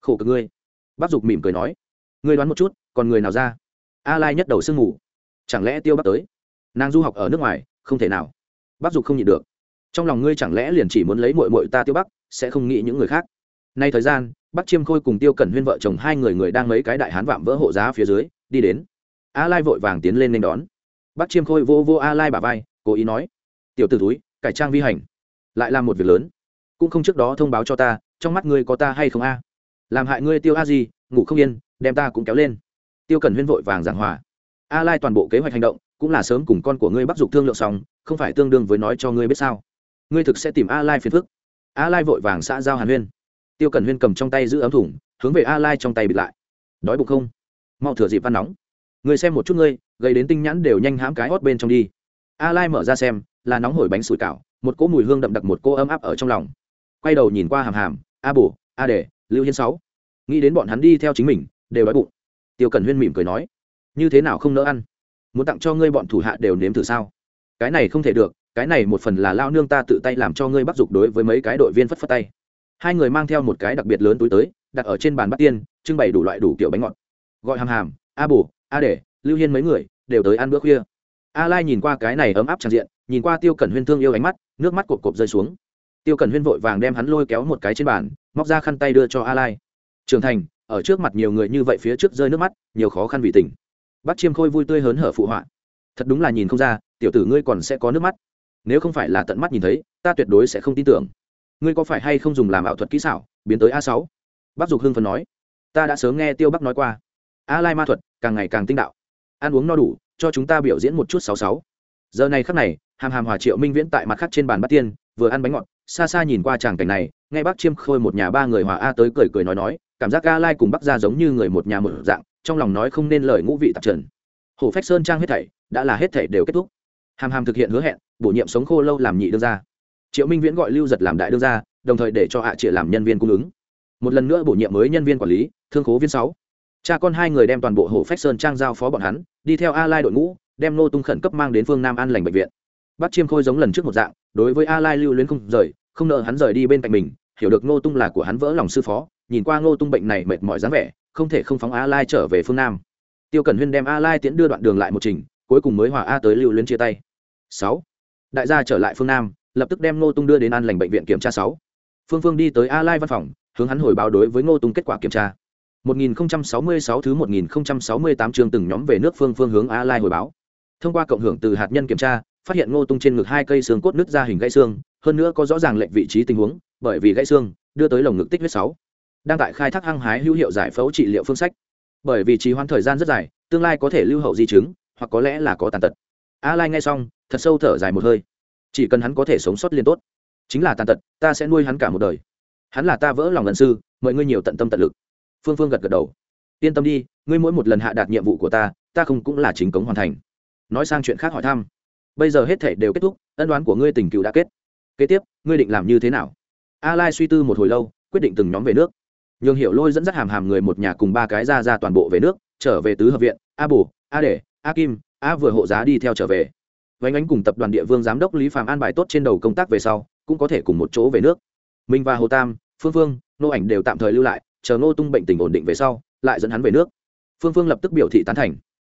khổ cực ngươi bác dục mỉm cười nói, ngươi đoán một chút, còn người nào ra? A lai nhất đầu sương ngủ chẳng lẽ tiêu bắc tới? Nàng du học ở nước ngoài, không thể nào. Bác dục không nhịn được. Trong lòng ngươi chẳng lẽ liền chỉ muốn lấy mội mội ta tiêu bắc, sẽ không nghĩ những người khác? Nay thời gian, bắc chiêm khôi cùng tiêu cẩn huyên vợ chồng hai người người đang mấy cái đại hán vạm vỡ hộ giá phía dưới, đi đến. A lai vội vàng tiến lên nên đón. Bắc chiêm khôi vô vô a lai bà vai, cố ý nói, tiểu t túi cải trang vi hành, lại làm một việc lớn. Cũng không trước đó thông báo cho ta, trong mắt ngươi có ta hay không a? Làm hại ngươi tiêu a gì ngủ không yên, đem ta cũng kéo lên. Tiêu cần huyên vội vàng giảng hòa. A lai toàn bộ kế hoạch hành động, cũng là sớm cùng con của ngươi bắt dục thương lượng xong, không phải tương đương với nói cho ngươi biết sao. Ngươi thực sẽ tìm a lai phiền phức. A lai vội vàng xã giao hàn huyên. Tiêu cần huyên cầm trong tay giữ ấm thủng hướng về a lai trong tay bịt lại. Đói bụng không? Mau thừa dịp văn nóng. Người xem một chút ngươi gây đến tinh nhãn đều nhanh hãm cái hót bên trong đi. A lai mở ra xem, là nóng hổi bánh sủi cảo, một cỗ mùi hương đậm đặc một cô ấm áp ở trong lòng. Quay đầu nhìn qua hàm hàm, a bổ, a để lưu hiên sáu. Nghĩ đến bọn hắn đi theo chính mình đều đói bụng. Tiêu cần huyên mỉm cười nói như thế nào không nỡ ăn? Muốn tặng cho ngươi bọn thủ hạ đều nếm thử sao? Cái này không thể được cái này một phần là lao nương ta tự tay làm cho ngươi bắt dục đối với mấy cái đội viên phất phất tay. Hai người mang theo một cái đặc biệt lớn túi tới đặt ở trên bàn bắt tiên trưng bày đủ loại đủ kiểu bánh ngọt. Gọi hàm hàm a bù, a để lưu hiên mấy người đều tới ăn bữa khuya. A lai nhìn qua cái này ấm áp tràn diện nhìn qua tiêu cẩn huyên thương yêu ánh mắt nước mắt cộp cộp rơi xuống. Tiêu cẩn huyên vội vàng đem hắn lôi kéo một cái trên bàn móc ra khăn tay đưa cho a lai. Trưởng thành, ở trước mặt nhiều người như vậy phía trước rơi nước mắt, nhiều khó khăn vì tình. Bác chiêm khôi vui tươi hớn hở phụ họa. Thật đúng là nhìn không ra, tiểu tử ngươi còn sẽ có nước mắt. Nếu không phải là tận mắt nhìn thấy, ta tuyệt đối sẽ không tin tưởng. Ngươi có phải hay không dùng làm ảo thuật kỹ xảo, biến tới a sáu? Bác dục hưng phần nói. Ta đã sớm nghe tiêu bắc nói qua. A lai ma thuật, càng ngày càng tinh đạo. Ăn uống no đủ, cho chúng ta biểu diễn một chút sáu sáu. Giờ này khắc này, hàm hàm hòa triệu minh viễn tại mặt khắc trên bàn bát tiên, vừa ăn bánh ngọt, xa xa nhìn qua tràng cảnh này nghe bác chiêm khôi một nhà ba người hòa a tới cười cười nói nói, cảm giác a lai cùng bác ra giống như người một nhà một dạng, trong lòng nói không nên lời ngũ vị tạp trần. Hồ phách sơn trang hết thảy, đã là hết thảy đều kết thúc. Hàm hàm thực hiện hứa hẹn, bổ nhiệm sống khô lâu làm nhị đương gia. Triệu minh viễn gọi lưu giật làm đại đương gia, đồng thời để cho hạ à làm nhân viên cung ứng. Một lần nữa bổ nhiệm mới nhân viên quản lý, thương khố viên sáu. Cha con hai người đem toàn bộ hồ phách sơn trang giao phó bọn hắn, đi theo a lai đội ngũ, đem nô tung khẩn cấp mang đến phương nam an lành bệnh viện. Bác chiêm khôi giống lần trước một dạng, đối với a lai lưu luyến không rời, không nợ hắn rời đi bên cạnh mình hiểu được Ngô tung là của hắn vỡ lòng sư phó nhìn qua Ngô tung bệnh này mệt mỏi dáng vẻ không thể không phóng a lai trở về phương nam tiêu cẩn huyên đem a lai tiễn đưa đoạn đường lại một trình cuối cùng mới hòa a tới lưu luyến chia tay 6. đại gia trở lại phương nam lập tức đem Ngô tung đưa đến an lành bệnh viện kiểm tra 6. phương phương đi tới a lai văn phòng hướng hắn hồi báo đối với ngô tung kết quả kiểm tra 1066 thứ 1068 chương từng nhóm về nước phương phương hướng A Lai hồi báo. Thông qua cộng hưởng từ hạt nhân kiểm tra, phát hiện Ngô Tung trên ngực hai cây xương cốt nứt ra hình gãy xương, hơn nữa có rõ ràng lệnh vị trí tình huống, bởi vì gãy xương, đưa tới lồng ngực tích huyết sáu, Đang tại khai thác hăng hái hữu hiệu giải phẫu trị liệu phương sách. Bởi vì trì hoãn thời gian rất dài, tương lai có thể lưu hậu di chứng, hoặc có lẽ là có tàn tật. A Lai nghe xong, thật sâu thở dài một hơi. Chỉ cần hắn có thể sống sót liên tốt, chính là tàn tật, ta sẽ nuôi hắn cả một đời. Hắn là ta vỡ lòng lần sư, mời ngươi nhiều tận tâm tận lực phương phương gật gật đầu yên tâm đi ngươi mỗi một lần hạ đạt nhiệm vụ của ta ta không cũng là chính cống hoàn thành nói sang chuyện khác hỏi thăm bây giờ hết thể đều kết thúc ân đoán của ngươi tình cựu đã kết kế tiếp ngươi định làm như thế nào a lai suy tư một hồi lâu, quyết định từng nhóm về nước. Nhường hiểu lôi dẫn dắt hàm hàm người một nhà cùng ba cái ra ra toàn bộ về nước, trở về tứ hợp viện, a bù a để a kim, a vừa hộ giá đi theo trở về. Vánh ánh cùng tập đoàn địa vương giám đốc lý phạm an bài tốt trên đầu công tác về sau, cũng có thể cùng một chỗ về nước. Minh và hồ tam, phương phương, nô ảnh đều tạm thời lưu lại, chờ ngô tung bệnh tình ổn định về sau, lại dẫn hắn về nước. Phương phương lập tức biểu thị tán thành.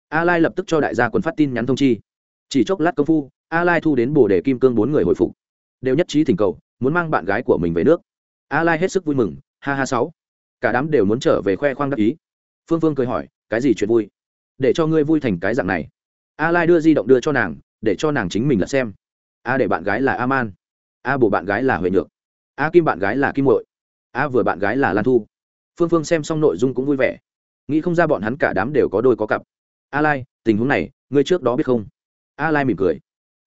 A lai lập tức cho đại gia quân phát tin nhắn thông chi. Chỉ chốc lát công phu, a lai thu đến bồ đề kim cương bốn người hồi phục. Đều nhất trí thỉnh cầu muốn mang bạn gái của mình về nước. A lai hết sức vui mừng, ha ha sáu. Cả đám đều muốn trở về khoe khoang đắc ý. Phương phương cười hỏi, cái gì chuyện vui? Để cho ngươi vui thành cái dạng này. A lai đưa di động đưa cho nàng, để cho nàng chính mình là xem. A để bạn gái là a man a bổ bạn gái là huệ nhược. A kim bạn gái là kim muội. A vừa bạn gái là lan thu. Phương phương xem xong nội dung cũng vui vẻ. Nghĩ không ra bọn hắn cả đám đều có đôi có cặp. A lai, tình huống này, ngươi trước đó biết không? A lai mỉm cười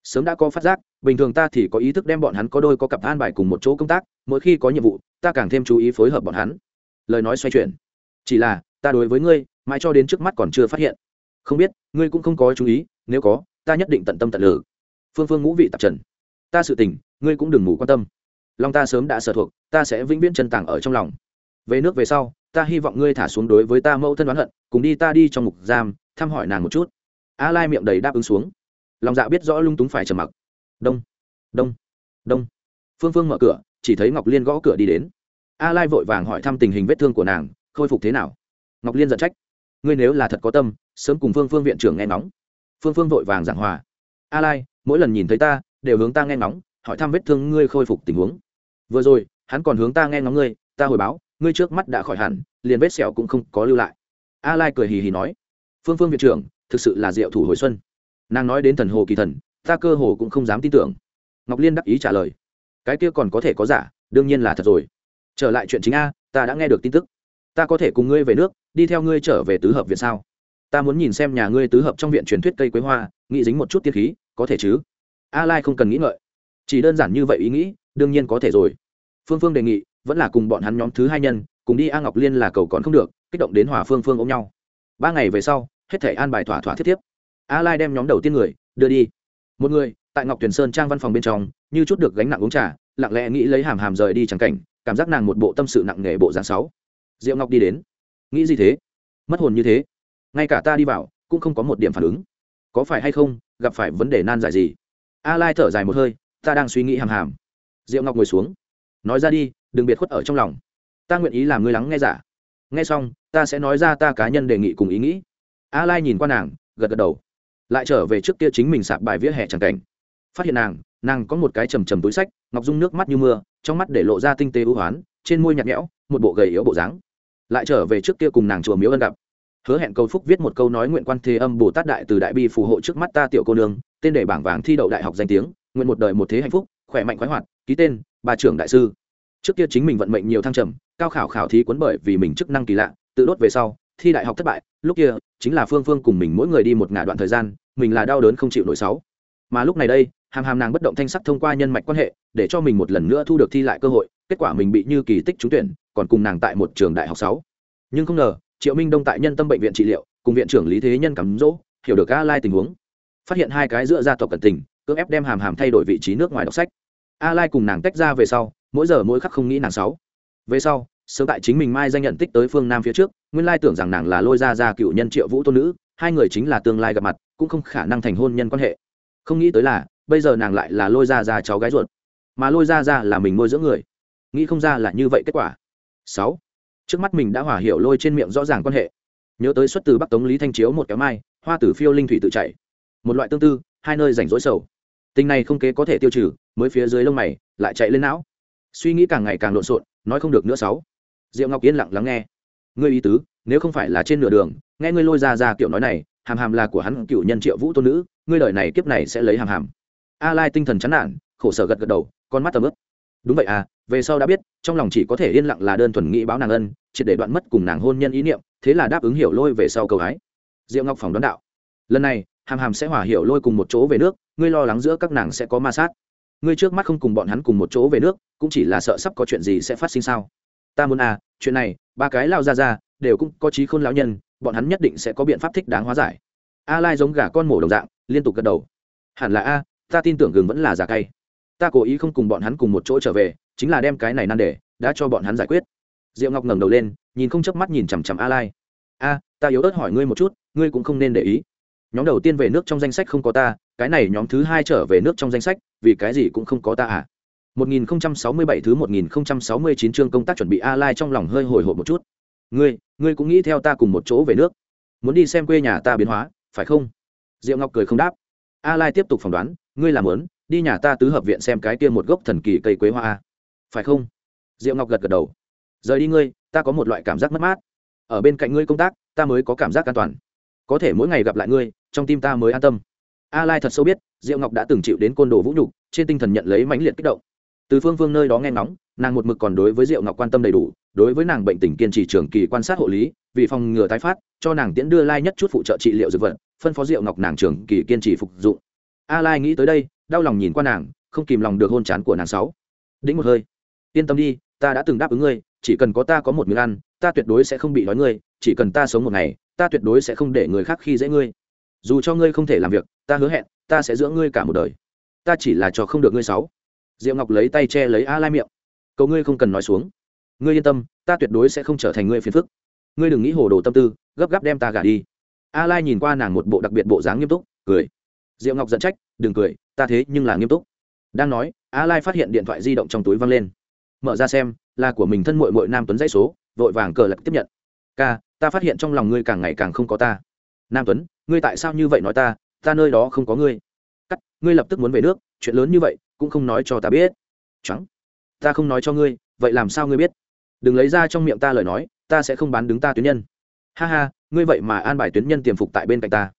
sớm đã có phát giác, bình thường ta thì có ý thức đem bọn hắn có đôi có cặp an bài cùng một chỗ công tác, mỗi khi có nhiệm vụ, ta càng thêm chú ý phối hợp bọn hắn. Lời nói xoay chuyển. Chỉ là, ta đối với ngươi, mãi cho đến trước mắt còn chưa phát hiện. Không biết, ngươi cũng không có chú ý, nếu có, ta nhất định tận tâm tận lử phương phương ngũ vị tập trần. Ta sự tình, ngươi cũng đừng ngủ quan tâm. Lòng ta sớm đã sở thuộc, ta sẽ vĩnh viễn chân tàng ở trong lòng. Về nước về sau, ta hy vọng ngươi thả xuống đối với ta mẫu thân đoán hận, cùng đi ta đi trong ngục giam, thăm hỏi nàng một chút. A lai miệng đầy đáp ứng xuống lòng dạ biết rõ lung túng phải trầm mặc. Đông đông đông. Phương phương mở cửa, chỉ thấy ngọc liên gõ cửa đi đến. A lai vội vàng hỏi thăm tình hình vết thương của nàng, khôi phục thế nào? Ngọc liên giận trách. Ngươi nếu là thật có tâm, sớm cùng phương phương viện trưởng nghe ngóng. Phương phương vội vàng giảng hòa. A lai, mỗi lần nhìn thấy ta, đều hướng ta nghe ngóng, hỏi thăm vết thương ngươi khôi phục tình huống. Vừa rồi, hắn còn hướng ta nghe ngóng ngươi, ta hồi báo, ngươi trước mắt đã khỏi hẳn, liền vết sẹo cũng không có lưu lại. A lai cười hì hì nói. Phương phương viện trưởng, thực sự là diệu thủ hồi xuân nàng nói đến thần hồ kỳ thần, ta cơ hồ cũng không dám tin tưởng. Ngọc liên đắc ý trả lời. Cái kia còn có thể có giả, đương nhiên là thật rồi. Trở lại chuyện chính a, ta đã nghe được tin tức. Ta có thể cùng ngươi về nước, đi theo ngươi trở về tứ hợp viện sao? Ta muốn nhìn xem nhà ngươi tứ hợp trong viện truyền thuyết cây quế hoa, nghĩ dính một chút tiết khí, có thể chứ? A lai không cần nghĩ ngợi. Chỉ đơn giản như vậy ý nghĩ, đương nhiên có thể rồi. Phương phương đề nghị, vẫn là cùng bọn hắn nhóm thứ hai nhân, cùng đi a ngọc liên là cầu còn không được, kích động đến hòa phương phương ôm nhau. Ba ngày về sau, hết thể an bài thỏa thỏa thiết thiếp a lai đem nhóm đầu tiên người đưa đi. Một người, tại ngọc tuyền sơn trang văn phòng bên trong, như chút được gánh nặng uống trà, lặng lẽ nghĩ lấy hàm hàm rời đi chẳng cảnh, cảm giác nàng một bộ tâm sự nặng nề bộ dáng sáu. Diệu ngọc đi đến. Nghĩ gì thế? Mất hồn như thế. Ngay cả ta đi vào, cũng không có một điểm phản ứng. Có phải hay không, gặp phải vấn đề nan giải gì? A lai thở dài một hơi, ta đang suy nghĩ hàm hàm. Diệu ngọc ngồi xuống. Nói ra đi, đừng biệt khuất ở trong lòng. Ta nguyện ý làm ngươi lắng nghe giả. Nghe xong, ta sẽ nói ra ta cá nhân đề nghị cùng ý nghĩ. A lai nhìn qua nàng, gật gật đầu lại trở về trước kia chính mình sạp bài vỉa hè chẳng cảnh. Phát hiện nàng nàng có một cái trầm trầm túi sách, ngọc dung nước mắt như mưa, trong mắt để lộ ra tinh tế ưu hoán, trên môi nhạt nhẽo, một bộ gầy yếu bộ dáng. Lại trở về trước kia cùng nàng chùa miếu ân gặp. Hứa hẹn cầu phúc viết một câu nói nguyện quan thế âm bồ tát đại từ đại bi phù hộ trước mắt ta tiểu cô nương, tên để bảng vàng thi đậu đại học danh tiếng, nguyện một đời một thế hạnh phúc, khỏe mạnh khoái hoạt, ký tên, bà trưởng đại sư. Trước kia chính mình vận mệnh nhiều thăng trầm, cao khảo khảo thí cuốn bởi vì mình chức năng kỳ lạ, tự đốt về sau thi đại học thất bại, lúc kia, chính là phương phương cùng mình mỗi người đi một ngả đoạn thời gian, mình là đau đớn không chịu nổi sáu. Mà lúc này đây, hàm hàm nàng bất động thanh sắc thông qua nhân mạch quan hệ, để cho mình một lần nữa thu được thi lại cơ hội, kết quả mình bị như kỳ tích trúng tuyển, còn cùng nàng tại một trường đại học sáu. Nhưng không ngờ, triệu minh đông tại nhân tâm bệnh viện trị liệu, cùng viện trưởng lý thế nhân cắm dỗ hiểu được a lai tình huống. Phát hiện hai cái giữa gia tộc cẩn tình, cưỡng ép đem hàm hàm thay đổi vị trí nước ngoài đọc sách. A lai cùng nàng tách ra về sau, mỗi giờ mỗi khắc không nghĩ nàng sáu. Về sau sớm tại chính mình mai danh nhận tích tới phương nam phía trước nguyên lai tưởng rằng nàng là lôi ra ra cựu nhân triệu vũ tôn nữ hai người chính là tương lai gặp mặt cũng không khả năng thành hôn nhân quan hệ. Không nghĩ tới là bây giờ nàng lại là lôi ra ra cháu gái ruột. Mà lôi ra ra là mình nuôi dưỡng người. Nghĩ không ra là như vậy kết quả. Sáu. Trước mắt mình đã hỏa hiểu lôi trên miệng rõ ràng quan hệ. Nhớ tới xuất từ bắc tống lý thanh chiếu một kéo mai hoa tử phiêu linh thủy tự chảy, một loại tương tư hai nơi rảnh rỗi sầu. Tình này không kế có thể tiêu trừ mới phía dưới lông mày lại chạy lên não. Suy nghĩ càng ngày càng lộn xộn nói không được nữa sáu diệu ngọc yên lặng lắng nghe. Ngươi ý tứ, nếu không phải là trên nửa đường, nghe ngươi lôi ra ra kiểu nói này, hàm hàm là của hắn cựu nhân triệu vũ tôn nữ, ngươi đời này kiếp này sẽ lấy hàm hàm. A lai tinh thần chán nản, khổ sở gật gật đầu, con mắt tầm ướp đúng vậy à về sau đã biết, trong lòng chỉ có thể yên lặng là đơn thuần nghĩ báo nàng ân, triệt để đoạn mất cùng nàng hôn nhân ý niệm, thế là đáp ứng hiểu lôi về sau cầu hái. Diệu ngọc phòng đón đạo. Lần này, hàm hàm sẽ hỏa hiểu lôi cùng một chỗ về nước, ngươi lo lắng giữa các nàng sẽ có ma sát. Ngươi trước mắt không cùng bọn hắn cùng một chỗ về nước, cũng chỉ là sợ sắp có chuyện gì sẽ phát sinh sao? Ta muốn à chuyện này, ba cái lao ra ra, đều cũng có trí khôn lão nhân, bọn hắn nhất định sẽ có biện pháp thích đáng hóa giải. A lai giống gà con mổ đồng dạng, liên tục gật đầu. Hẳn là a, ta tin tưởng gừng vẫn là giả cay. Ta cố ý không cùng bọn hắn cùng một chỗ trở về, chính là đem cái này nan đề, đã cho bọn hắn giải quyết. Diệu ngọc ngẩng đầu lên, nhìn không chớp mắt nhìn chằm chằm a lai. A, ta yếu ớt hỏi ngươi một chút, ngươi cũng không nên để ý. Nhóm đầu tiên về nước trong danh sách không có ta, cái này nhóm thứ hai trở về nước trong danh sách, vì cái gì cũng không có ta à? 1067 thứ 1069 chương công tác chuẩn bị A Lai trong lòng hơi hồi hộp một chút. Ngươi, ngươi cũng nghĩ theo ta cùng một chỗ về nước, muốn đi xem quê nhà ta biến hóa, phải không? Diệu Ngọc cười không đáp. A Lai tiếp tục phỏng đoán, ngươi làm muốn đi nhà ta tứ hợp viện xem cái kia một gốc thần kỳ cây quế hoa a, phải không? Diệu Ngọc gật gật đầu. Rời đi ngươi, ta có một loại cảm giác mất mát. Ở bên cạnh ngươi công tác, ta mới có cảm giác an toàn. Có thể mỗi ngày gặp lại ngươi, trong tim ta mới an tâm. A Lai thật sâu biết, Diệu Ngọc đã từng chịu đến côn đồ vũ nhục, trên tinh thần nhận lấy mãnh liệt kích động từ phương phương nơi đó nghe ngóng, nàng một mực còn đối với diệu ngọc quan tâm đầy đủ, đối với nàng bệnh tình kiên trì trường kỳ quan sát hộ lý, vì phòng ngừa tái phát, cho nàng tiễn đưa lai nhất chút phụ trợ trị liệu dược vật, phân phó diệu ngọc nàng trường kỳ kiên trì phục dụng. A lai nghĩ tới đây, đau lòng nhìn qua nàng, không kìm lòng được hôn chán của nàng sáu. Đĩnh một hơi. Yên tâm đi, ta đã từng đáp ứng ngươi, chỉ cần có ta có một miếng ăn, ta tuyệt đối sẽ không bị đói ngươi, chỉ cần ta sống một ngày, ta tuyệt đối sẽ không để người khác khi dễ ngươi. Dù cho ngươi không thể làm việc, ta hứa hẹn, ta sẽ dưỡng ngươi cả một đời. Ta chỉ là cho không được ngươi sáu diệu ngọc lấy tay che lấy a lai miệng. Cầu ngươi không cần nói xuống. Ngươi yên tâm, ta tuyệt đối sẽ không trở thành ngươi phiền phức. Ngươi đừng nghĩ hồ đồ tâm tư, gấp gáp đem ta gả đi. A lai nhìn qua nàng một bộ đặc biệt bộ dáng nghiêm túc, cười. Diệu ngọc giận trách, đừng cười, ta thế nhưng là nghiêm túc. Đang nói, a lai phát hiện điện thoại di động trong túi văng lên. Mở ra xem, là của mình thân muội muội nam tuấn dãy số, vội vàng cờ lật tiếp nhận. Ca, ta phát hiện trong lòng ngươi càng ngày càng không có ta. Nam tuấn, ngươi tại sao như vậy nói ta? Ta nơi đó không có ngươi. Cắt, ngươi lập tức muốn về nước, chuyện lớn như vậy cũng không nói cho ta biết. Trắng, ta không nói cho ngươi, vậy làm sao ngươi biết? Đừng lấy ra trong miệng ta lời nói, ta sẽ không bán đứng ta tuyến nhân. Ha ha, ngươi vậy mà an bài tuyến nhân tiềm phục tại bên cạnh ta.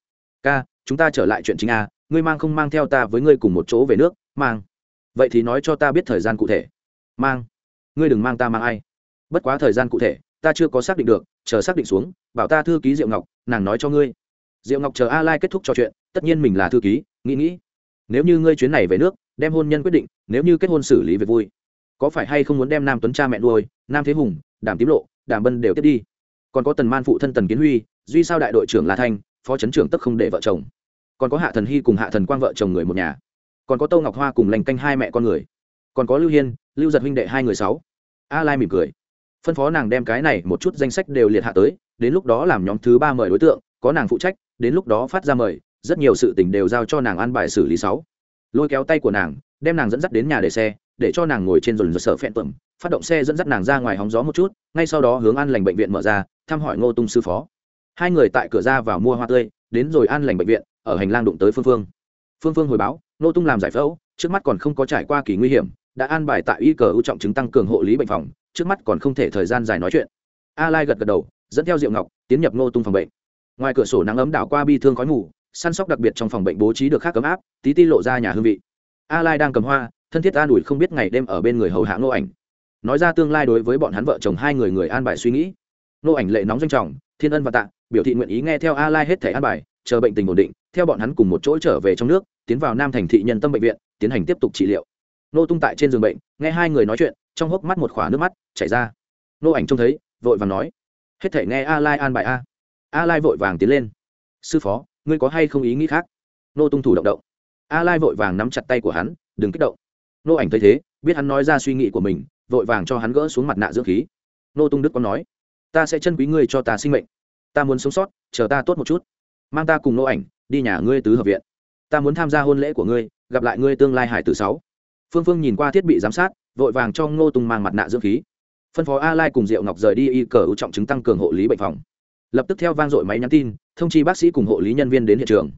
Ca, chúng ta trở lại chuyện chính a, ngươi mang không mang theo ta với ngươi cùng một chỗ về nước? Mang. Vậy thì nói cho ta biết thời gian cụ thể. Mang. Ngươi đừng mang ta mang ai. Bất quá thời gian cụ thể, ta chưa có xác định được, chờ xác định xuống, bảo ta thư ký diệu ngọc, nàng nói cho ngươi. Diệu ngọc chờ a lai kết thúc trò chuyện, tất nhiên mình là thư ký, nghĩ nghĩ. Nếu như ngươi chuyến này về nước đem hôn nhân quyết định, nếu như kết hôn xử lý về vui. Có phải hay không muốn đem nam tuấn cha mẹ nuôi, nam thế hùng, đàm tím lộ, đàm bân đều tiếp đi? Còn có tần man phụ thân tần kiến huy, duy sao đại đội trưởng la thanh, phó trấn trưởng tức không để vợ chồng. Còn có hạ thần hy cùng hạ thần quang vợ chồng người một nhà. Còn có tô ngọc hoa cùng lành canh hai mẹ con người. Còn có lưu hiên, lưu giật huynh đệ hai người sáu. A lai mỉm cười. Phân phó nàng đem cái này một chút danh sách đều liệt hạ tới, đến lúc đó làm nhóm thứ ba mời đối tượng, có nàng phụ trách, đến lúc đó phát ra mời, rất nhiều sự tình đều giao cho nàng an bài xử lý sáu lôi kéo tay của nàng, đem nàng dẫn dắt đến nhà để xe, để cho nàng ngồi trên dồn dồn sở phẹn tuẩm phát động xe dẫn dắt nàng ra ngoài hóng gió một chút, ngay sau đó hướng an lành bệnh viện mở ra, thăm hỏi ngô tung sư phó. Hai người tại cửa ra vào mua hoa tươi, đến rồi an lành bệnh viện, ở hành lang đụng tới phương phương. Phương phương hồi báo, ngô tung làm giải phẫu, trước mắt còn không có trải qua kỳ nguy hiểm, đã an bài tại y cờ ưu trọng chứng tăng cường hộ lý bệnh phòng, trước mắt còn không thể thời gian dài nói chuyện. A lai gật gật đầu, dẫn theo diệu ngọc, tiến nhập ngô tung phòng bệnh. Ngoài cửa sổ nắng ấm đảo qua bi thương khói mù săn sóc đặc biệt trong phòng bệnh bố trí được khác cấm áp, tí ti lộ ra nhà hương vị. A lai đang cầm hoa, thân thiết an ủi không biết ngày đêm ở bên người hầu hạ ngô ảnh. Nói ra tương lai đối với bọn hắn vợ chồng hai người người an bài suy nghĩ. Ngô ảnh lệ nóng danh trọng, thiên ân và tạ, biểu thị nguyện ý nghe theo a lai hết thể an bài, chờ bệnh tình ổn định, theo bọn hắn cùng một chỗ trở về trong nước, tiến vào nam thành thị nhân tâm bệnh viện, tiến hành tiếp tục trị liệu. Nô tung tại trên giường bệnh, nghe hai người nói chuyện, trong hốc mắt một khỏa nước mắt chảy ra. Nô ảnh trông thấy, vội vàng nói, hết thể nghe a lai an bài a. A lai vội vàng tiến lên, sư phó ngươi có hay không ý nghĩ khác? Nô tung thủ động động. A lai vội vàng nắm chặt tay của hắn, đừng kích động. Nô ảnh thấy thế, biết hắn nói ra suy nghĩ của mình, vội vàng cho hắn gỡ xuống mặt nạ dưỡng khí. Nô tung đức có nói, ta sẽ chân quý ngươi cho ta sinh mệnh. Ta muốn sống sót, chờ ta tốt một chút. Mang ta cùng nô ảnh, đi nhà ngươi tứ hợp viện. Ta muốn tham gia hôn lễ của ngươi, gặp lại ngươi tương lai hải tử sáu. Phương phương nhìn qua thiết bị giám sát, vội vàng cho ngô tung mang mặt nạ dưỡng khí. Phân phó a lai cùng diệu ngọc rời đi y cờ ưu trọng chứng tăng cường hộ lý bệnh phòng. Lập tức theo vang dội máy nhắn tin thông chi bác sĩ cùng hộ lý nhân viên đến hiện trường.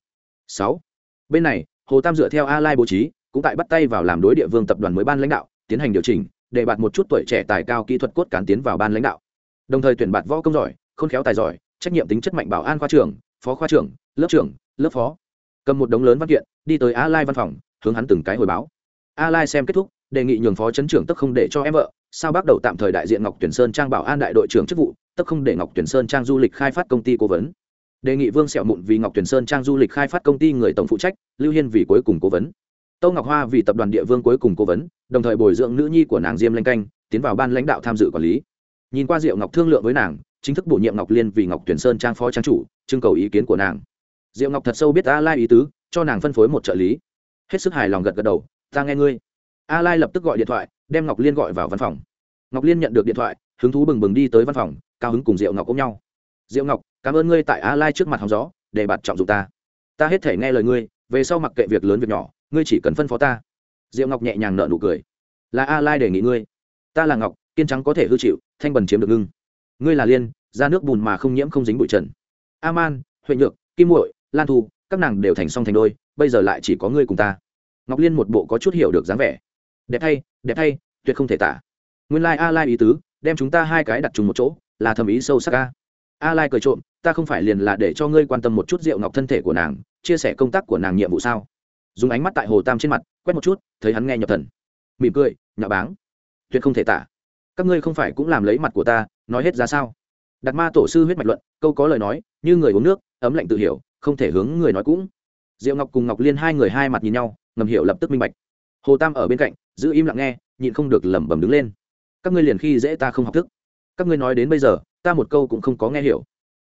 Sáu. Bên này, hồ tam dựa theo a lai bố trí, cũng tại bắt tay vào làm đối địa vương tập đoàn mới ban lãnh đạo, tiến hành điều chỉnh, để bạt một chút tuổi trẻ tài cao kỹ thuật cốt cán tiến vào ban lãnh đạo. Đồng thời tuyển bạt võ công giỏi, khôn khéo tài giỏi, trách nhiệm tính chất mạnh bảo an khoa trưởng, phó khoa trưởng, lớp trưởng, lớp phó. Cầm một đống lớn văn kiện, đi tới a lai văn phòng, hướng hắn từng cái hồi báo. A lai xem kết thúc, đề nghị nhường phó chấn trưởng tức không để cho em vợ, sao bắt đầu tạm thời đại diện ngọc tuyển sơn trang bảo an đại đội trưởng chức vụ, tức không để ngọc tuyển sơn trang du lịch khai phát công ty cố vấn đề nghị vương sẹo mụn vì ngọc tuyển sơn trang du lịch khai phát công ty người tổng phụ trách, lưu hiên vì cuối cùng cố vấn. Tô ngọc hoa vì tập đoàn địa vương cuối cùng cố vấn, đồng thời bồi dưỡng nữ nhi của nàng diêm lanh canh, tiến vào ban lãnh đạo tham dự quản lý. Nhìn qua diệu ngọc thương lượng với nàng, chính thức bổ nhiệm ngọc liên vì ngọc tuyển sơn trang phó trang chủ, trưng cầu ý kiến của nàng. Diệu ngọc thật sâu biết a lai ý tứ, cho nàng phân phối một trợ lý. Hết sức hài lòng gật gật đầu, ta nghe ngươi. A lai lập tức gọi điện thoại, đem ngọc liên gọi vào văn phòng. Ngọc liên nhận được điện thoại, hứng thú bừng bừng đi tới văn phòng, cao hứng cùng diệu ngọc ôm nhau. Diệu ngọc cảm ơn ngươi tại a lai trước mặt hóng gió, để bạt trọng dụng ta. Ta hết thể nghe lời ngươi, về sau mặc kệ việc lớn việc nhỏ, ngươi chỉ cần phân phó ta. Diệu ngọc nhẹ nhàng nợ nụ cười. Là a lai đề nghị ngươi. Ta là ngọc, kiên trắng có thể hư chịu, thanh bần chiếm được ngưng. Ngươi là liên, ra nước bùn mà không nhiễm không dính bụi trần. A man huệ nhược, kim muội, lan thu, các nàng đều thành song thành đôi, bây giờ lại chỉ có ngươi cùng ta. Ngọc liên một bộ có chút hiểu được dáng vẻ. Đẹp thay đẹp thay tuyệt không thể tả. Nguyên lai a lai ý tứ, đem chúng ta hai cái đặt chung một chỗ, là thầm ý sâu sắc a. A lai cười trộm ta không phải liền là để cho ngươi quan tâm một chút rượu ngọc thân thể của nàng, chia sẻ công tác của nàng nhiệm vụ sao? Dùng ánh mắt tại hồ tam trên mặt, quét một chút, thấy hắn nghe nhập thần. Mỉm cười, nhạo báng. Tuyệt không thể tả. Các ngươi không phải cũng làm lấy mặt của ta, nói hết ra sao? Đặt ma tổ sư huyết mạch luận, câu có lời nói, như người uống nước, ấm lạnh tự hiểu, không thể hướng người nói cũng. Diệu ngọc cùng ngọc liên hai người hai mặt nhìn nhau, ngầm hiểu lập tức minh bạch. Hồ tam ở bên cạnh, giữ im lặng nghe, nhịn không được lẩm bẩm đứng lên. Các ngươi liền khi dễ ta không học thức. Các ngươi nói đến bây giờ, ta một câu cũng không có nghe hiểu.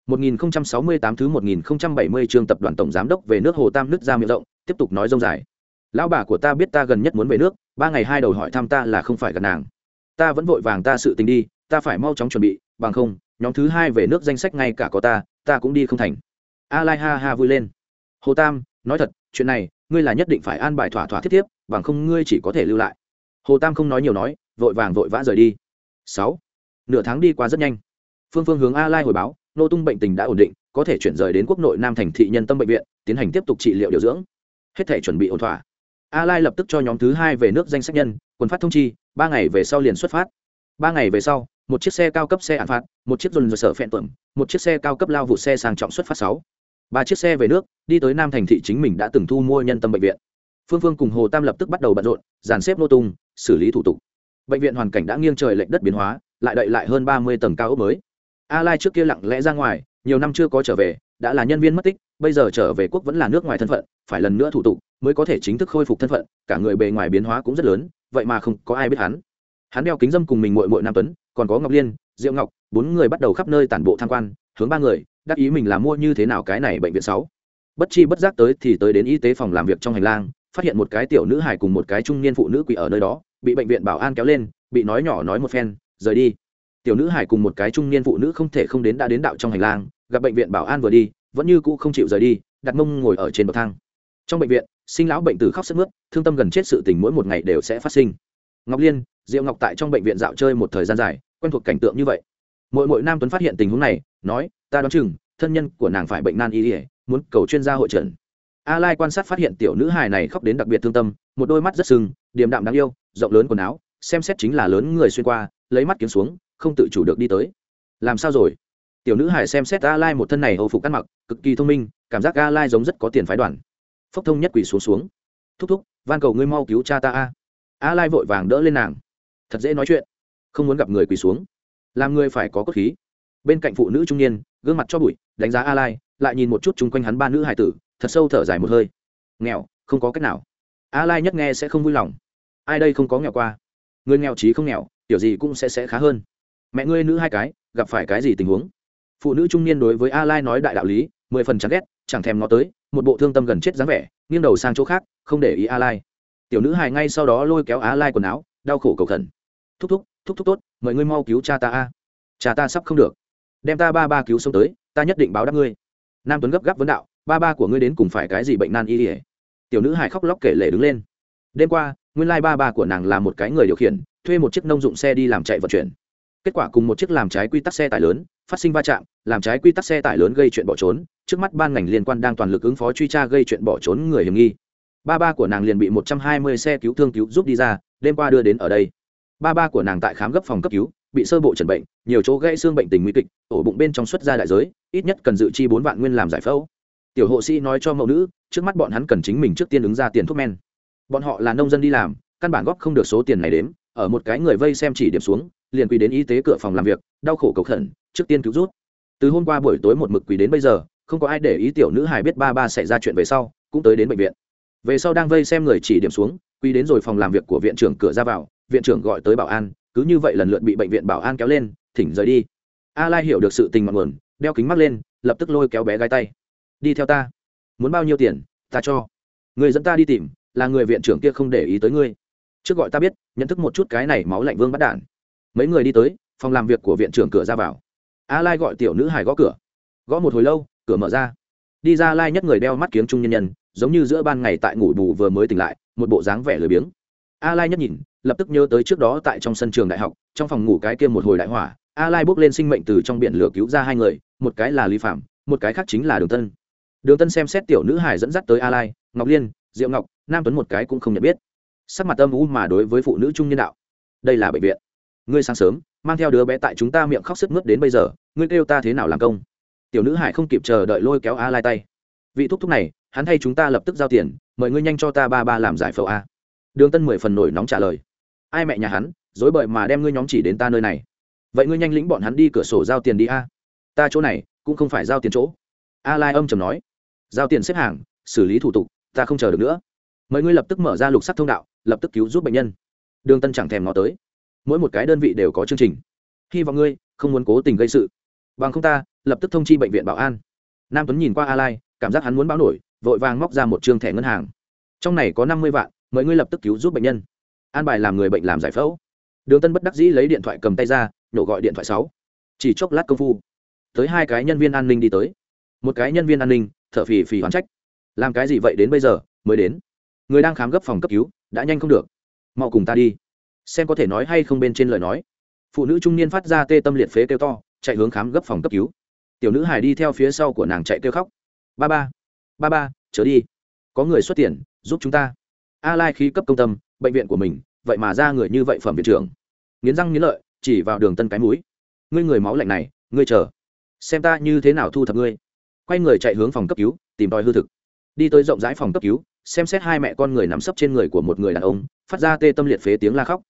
1068 thứ 1070 chương tập đoàn tổng giám đốc về nước Hồ Tam nứt ra miệng rộng, tiếp tục nói rông dài. Lão bà của ta biết ta gần nhất muốn về nước, ba ngày hai đầu hỏi thăm ta là không phải gần nàng. Ta vẫn vội vàng ta sự tình đi, ta phải mau chóng chuẩn bị, bằng không, nhóm thứ hai về nước danh sách ngay cả có ta, ta cũng đi không thành. A Lai ha ha vui lên. Hồ Tam, nói thật, chuyện này, ngươi là nhất định phải an bài thỏa thỏa thiết tiếp, bằng không ngươi chỉ có thể lưu lại hồ tam không nói nhiều nói vội vàng vội vã rời đi sáu nửa tháng đi qua rất nhanh phương phương hướng a lai hồi báo nô tung bệnh tình đã ổn định, có thể chuyển rời đến quốc nội nam thành thị nhân tâm bệnh viện, tiến hành tiếp tục trị liệu điều dưỡng. Hết thể chuẩn bị ổn thỏa. A lai lập tức cho nhóm thứ hai về nước danh sách nhân, quân phát thông chi, ba ngày về sau liền xuất phát. Ba ngày về sau, một chiếc xe cao cấp xe án phạt, một chiếc dồn dồn sở phẹn tuẩm, một chiếc xe cao cấp lao vụ xe sang trọng xuất phát sáu. Ba chiếc xe về nước, đi tới nam thành thị chính mình đã từng thu mua nhân tâm bệnh viện. Phương phương cùng hồ tam lập tức bắt đầu bận rộn, dàn xếp nô tung, xử lý thủ tục. Bệnh viện hoàn cảnh đã nghiêng trời lệnh đất biến hóa, lại đậy lại hơn ba mươi tầng cao ốc mới a lai trước kia lặng lẽ ra ngoài, nhiều năm chưa có trở về, đã là nhân viên mất tích, bây giờ trở về quốc vẫn là nước ngoài thân phận, phải lần nữa thủ tục mới có thể chính thức khôi phục thân phận, cả người bề ngoài biến hóa cũng rất lớn, vậy mà không có ai biết hắn. Hắn đeo kính dâm cùng mình muội muội nam tuấn, còn có ngọc liên, diệu ngọc, bốn người bắt đầu khắp nơi tản bộ tham quan, hướng ba người, đắc ý mình là mua như thế nào cái này bệnh viện sáu. Bất chi bất giác tới thì tới đến y tế phòng làm việc trong hành lang, phát hiện một cái tiểu nữ hài cùng một cái trung niên phụ nữ quỷ ở nơi đó, bị bệnh viện bảo an kéo lên, bị nói nhỏ nói một phen, rời đi tiểu nữ Hải cùng một cái trung niên phụ nữ không thể không đến đã đến đạo trong hành lang, gặp bệnh viện bảo an vừa đi, vẫn như cũ không chịu rời đi, đặt mông ngồi ở trên bậc thang. Trong bệnh viện, sinh lão bệnh tử khóc sức mướt, thương tâm gần chết sự tình mỗi một ngày đều sẽ phát sinh. Ngọc liên, diệu ngọc tại trong bệnh viện dạo chơi một thời gian dài, quen thuộc cảnh tượng như vậy. Mỗi mỗi nam tuấn phát hiện tình huống này, nói, ta đoán chừng, thân nhân của nàng phải bệnh nan y ỉa muốn cầu chuyên gia hội trần a lai quan sát phát hiện tiểu nữ hài này khóc đến đặc biệt thương tâm, một đôi mắt rất sưng điềm đạm đáng yêu, rộng lớn quần áo, xem xét chính là lớn người xuyên qua, lấy mắt kiếm xuống không tự chủ được đi tới. Làm sao rồi? Tiểu nữ hải xem xét a lai một thân này hầu phục ăn mặc, cực kỳ thông minh, cảm giác a lai giống rất có tiền phái đoàn. Phốc thông nhất quỷ xuống xuống. Thúc thúc, van cầu ngươi mau cứu cha ta a. A lai vội vàng đỡ lên nàng. Thật dễ nói chuyện. Không muốn gặp người quỳ xuống. Làm người phải có cốt khí. Bên cạnh phụ nữ trung niên, gương mặt cho bụi, đánh giá a lai, lại nhìn một chút chung quanh hắn ba nữ hải tử, thật sâu thở dài một hơi. Nghèo, không có cách nào. A lai nhất nghe sẽ không vui lòng. Ai đây không có nghèo qua? Người nghèo trí không nghèo, tiểu gì cũng sẽ sẽ khá hơn mẹ ngươi nữ hai cái, gặp phải cái gì tình huống? Phụ nữ trung niên đối với a lai nói đại đạo lý, mười phần chán ghét, chẳng thèm nó tới, một bộ thương tâm gần chết dáng vẻ, nghiêng đầu sang chỗ khác, không để ý a lai tiểu nữ hài ngay sau đó lôi kéo a lai quần áo, đau khổ cầu khẩn. Thúc thúc thúc thúc tốt, mời ngươi mau cứu cha ta a. Cha ta sắp không được. Đem ta ba ba cứu sống tới, ta nhất định báo đáp ngươi. Nam tuấn gấp gáp vấn đạo, ba ba của ngươi đến cùng phải cái gì bệnh nan y ỉa tiểu nữ hài khóc lóc kể lể đứng lên. Đêm qua, nguyên lai ba ba của nàng là một cái người điều khiển, thuê một chiếc nông dụng xe đi làm chạy vận chuyển kết quả cùng một chiếc làm trái quy tắc xe tải lớn, phát sinh va chạm, làm trái quy tắc xe tải lớn gây chuyện bỏ trốn, trước mắt ban ngành liên quan đang toàn lực ứng phó truy tra gây chuyện bỏ trốn người hiểm nghi. Ba ba của nàng liền bị một trăm hai mươi xe cứu thương cứu giúp đi ra, đêm qua đưa đến ở đây. Ba ba của nàng tại khám gấp phòng cấp cứu, bị sơ bộ chẩn bệnh, nhiều chỗ gãy xương bệnh tình nguy kịch, ổ bụng bên trong xuất ra đại giới, ít nhất cần dự chi bốn vạn nguyên làm giải phẫu. Tiểu hộ sĩ nói cho mẫu nữ, trước mắt bọn hắn cần chính mình trước tiên ứng ra tiền thuốc men. Bọn họ là nông dân đi làm, căn bản góp không được số tiền này đếm, ở một cái người vây xem chỉ điểm xuống liền quỳ đến y tế cửa phòng làm việc, đau khổ cầu khẩn, trước tiên cứu rút. Từ hôm qua buổi tối một mực quỳ đến bây giờ, không có ai để ý tiểu nữ hài biết ba ba xảy ra chuyện về sau, cũng tới đến bệnh viện. Về sau đang vây xem người chỉ điểm xuống, quỳ đến rồi phòng làm việc của viện trưởng cửa ra vào, viện trưởng gọi tới bảo an, cứ như vậy lần lượt bị bệnh viện bảo an kéo lên, thỉnh rời đi. A lai hiểu được sự tình ngọn nguồn, đeo kính mắt lên, lập tức lôi kéo bé gái tay. Đi theo ta. Muốn bao nhiêu tiền, ta cho. Người dẫn ta đi tìm, là người viện trưởng kia không để ý tới ngươi. Trước gọi ta biết, nhận thức một chút cái này máu lạnh vương bắt đản mấy người đi tới, phòng làm việc của viện trưởng cửa ra vào. A lai gọi tiểu nữ hải gõ cửa. Gõ một hồi lâu, cửa mở ra. Đi ra lai nhất người đeo mắt kiếng trung nhân nhân, giống như giữa ban ngày tại ngủ bù vừa mới tỉnh lại, một bộ dáng vẻ lười biếng. A lai nhất nhìn, lập tức nhớ tới trước đó tại trong sân trường đại học, trong phòng ngủ cái kia một hồi đại hỏa, a lai bước lên sinh mệnh từ trong biển lửa cứu ra hai người, một cái là lý phạm, một cái khác chính là đường tân. Đường tân xem xét tiểu nữ hải dẫn dắt tới a lai, ngọc liên, diệu ngọc, nam tuấn một cái cũng không nhận biết. Sắc mặt âm u mà đối với phụ nữ trung nhân đạo. Đây là bệnh viện ngươi sáng sớm, mang theo đứa bé tại chúng ta miệng khóc sức mướt đến bây giờ, ngươi kêu ta thế nào làm công? Tiểu nữ hải không kịp chờ đợi lôi kéo a lai tay. Vị thúc thúc này, hắn thay chúng ta lập tức giao tiền, mời ngươi nhanh cho ta ba ba làm giải phẫu a. Đường tân mười phần nổi nóng trả lời. Ai mẹ nhà hắn, dối bời mà đem ngươi nhóm chỉ đến ta nơi này. Vậy ngươi nhanh lĩnh bọn hắn đi cửa sổ giao tiền đi a. Ta chỗ này, cũng không phải giao tiền chỗ. A lai âm trầm nói. Giao tiền xếp hàng, xử lý thủ tục, ta không chờ được nữa. Mời ngươi lập tức mở ra lục sắc thông đạo, lập tức cứu giúp bệnh nhân. Đường tân chẳng thèm ngó tới mỗi một cái đơn vị đều có chương trình. Hy vọng ngươi không muốn cố tình gây sự. Bằng không ta, lập tức thông chi bệnh viện bảo an. Nam tuấn nhìn qua a lai cảm giác hắn muốn báo nổi, vội vàng móc ra một chương thẻ ngân hàng. Trong này có năm mươi vạn, mời ngươi lập tức cứu giúp bệnh nhân. An bài làm người bệnh làm giải phẫu. Đường tân bất đắc dĩ lấy điện thoại cầm tay ra, nhổ gọi điện thoại sáu. Chỉ chốc lát công phu, tới hai cái nhân viên an ninh đi tới. Một cái nhân viên an ninh, thở phì phì hoán trách. Làm cái gì vậy đến bây giờ, mới đến? Người đang khám gấp phòng cấp cứu, đã nhanh không được. Mau cùng ta đi xem có thể nói hay không bên trên lời nói. Phụ nữ trung niên phát ra tê tâm liệt phế kêu to, chạy hướng khám gấp phòng cấp cứu. Tiểu nữ hải đi theo phía sau của nàng chạy kêu khóc. Ba ba ba ba trở đi. Có người xuất tiền, giúp chúng ta. A lai khí cấp công tâm, bệnh viện của mình, vậy mà ra người như vậy phẩm viện trưởng. Nghiến răng nghiến lợi, chỉ vào đường tân cái mũi. Ngươi người máu lạnh này, ngươi chờ. Xem ta như thế nào thu thập ngươi. Quay người chạy hướng phòng cấp cứu, tìm đòi hư thực. Đi tới rộng rãi phòng cấp cứu, xem xét hai mẹ con người nằm sấp trên người của một người đàn ông, phát ra tê tâm liệt phế tiếng la khóc.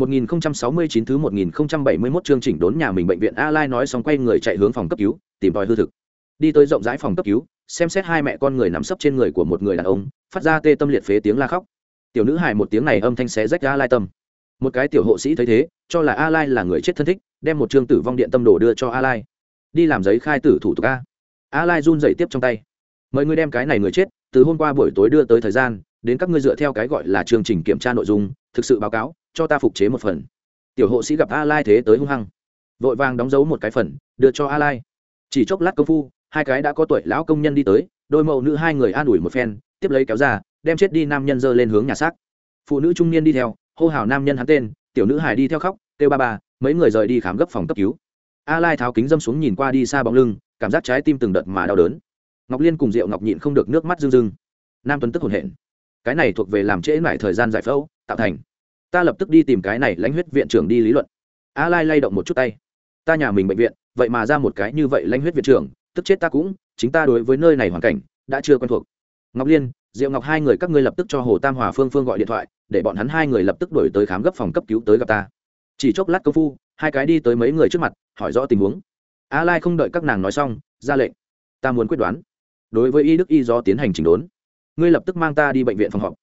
1069 thứ 1071 chương chỉnh đốn nhà mình bệnh viện A Lai nói xong quay người chạy hướng phòng cấp cứu, tìm tòi hư thực. Đi tới rộng rãi phòng cấp cứu, xem xét hai mẹ con người nằm sấp trên người của một người đàn ông, phát ra tê tâm liệt phế tiếng la khóc. Tiểu nữ hài một tiếng này âm thanh xé rách A Lai tâm. Một cái tiểu hộ sĩ thấy thế, cho là A Lai là người chết thân thích, đem một chương tử vong điện tâm đồ đưa cho A Lai. Đi làm giấy khai tử thủ tục a. A Lai run rẩy tiếp trong tay. Mời ngươi đem cái này người chết, từ hôm qua buổi tối đưa tới thời gian, đến các ngươi dựa theo cái gọi là chương trình kiểm tra nội dung, thực sự báo cáo, cho ta phục chế một phần. Tiểu hộ sĩ gặp a lai thế tới hung hăng, vội vàng đóng dấu một cái phần, đưa cho a lai. Chỉ chốc lát công phu, hai cái đã có tuổi lão công nhân đi tới, đôi mẫu nữ hai người an ủi một phen, tiếp lấy kéo ra, đem chết đi nam nhân dơ lên hướng nhà xác. Phụ nữ trung niên đi theo, hô hào nam nhân hắn tên, tiểu nữ hải đi theo khóc, kêu ba ba, mấy người rời đi khám gấp phòng cấp cứu. A lai tháo kính dâm xuống nhìn qua đi xa bóng lưng, cảm giác trái tim từng đợt mà đau đớn. Ngọc liên cùng diệu ngọc nhịn không được nước mắt rưng rưng. Nam tuấn tức hồn hển. Cái này thuộc về làm trễ mải thời gian giải phẫu, tạo thành ta lập tức đi tìm cái này lãnh huyết viện trưởng đi lý luận. A lai lay động một chút tay. Ta nhà mình bệnh viện, vậy mà ra một cái như vậy lãnh huyết viện trưởng, tức chết ta cũng, chính ta đối với nơi này hoàn cảnh, đã chưa quen thuộc. Ngọc liên, diệu ngọc hai người các ngươi lập tức cho hồ tam hòa phương phương gọi điện thoại, để bọn hắn hai người lập tức đổi tới khám gấp phòng cấp cứu tới gặp ta. Chỉ chốc lát công phu, hai cái đi tới mấy người trước mặt, hỏi rõ tình huống. A lai không đợi các nàng nói xong, ra lệnh. Ta muốn quyết đoán. Đối với y đức y do tiến hành chỉnh đốn. Ngươi lập tức mang ta đi bệnh viện phòng họp.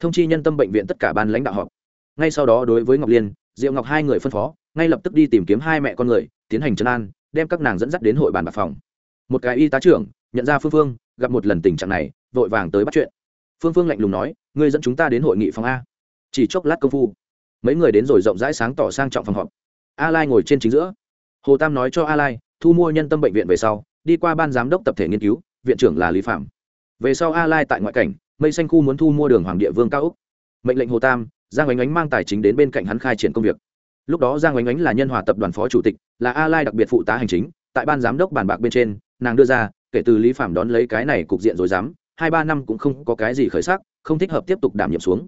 Thông chi nhân tâm bệnh viện tất cả ban lãnh đạo họp ngay sau đó đối với ngọc liên, diệu ngọc hai người phân phó, ngay lập tức đi tìm kiếm hai mẹ con người, tiến hành trấn an, đem các nàng dẫn dắt đến hội bàn bạc phòng. Một cái y tá trưởng, nhận ra phương phương, gặp một lần tình trạng này, vội vàng tới bắt chuyện. Phương phương lạnh lùng nói, ngươi dẫn chúng ta đến hội nghị phòng a. Chỉ chốc lát công phu, mấy người đến rồi rộng rãi sáng tỏ sang trọng phòng họp. A lai ngồi trên chính giữa. Hồ tam nói cho a lai, thu mua nhân tâm bệnh viện về sau, đi qua ban giám đốc tập thể nghiên cứu, viện trưởng là lý phạm. Về sau a lai tại ngoại cảnh, mây xanh khu muốn thu mua đường hoàng địa vương cao úc mệnh lệnh hồ tam giang oánh oánh mang tài chính đến bên cạnh hắn khai triển công việc. Lúc đó giang oánh oánh là nhân hòa tập đoàn phó chủ tịch, là a lai đặc biệt phụ tá hành chính, tại ban giám đốc bàn bạc bên trên, nàng đưa ra, kể từ lý phạm đón lấy cái này cục diện rồi dám hai ba năm cũng không có cái gì khởi sắc, không thích hợp tiếp tục đảm nhiệm xuống.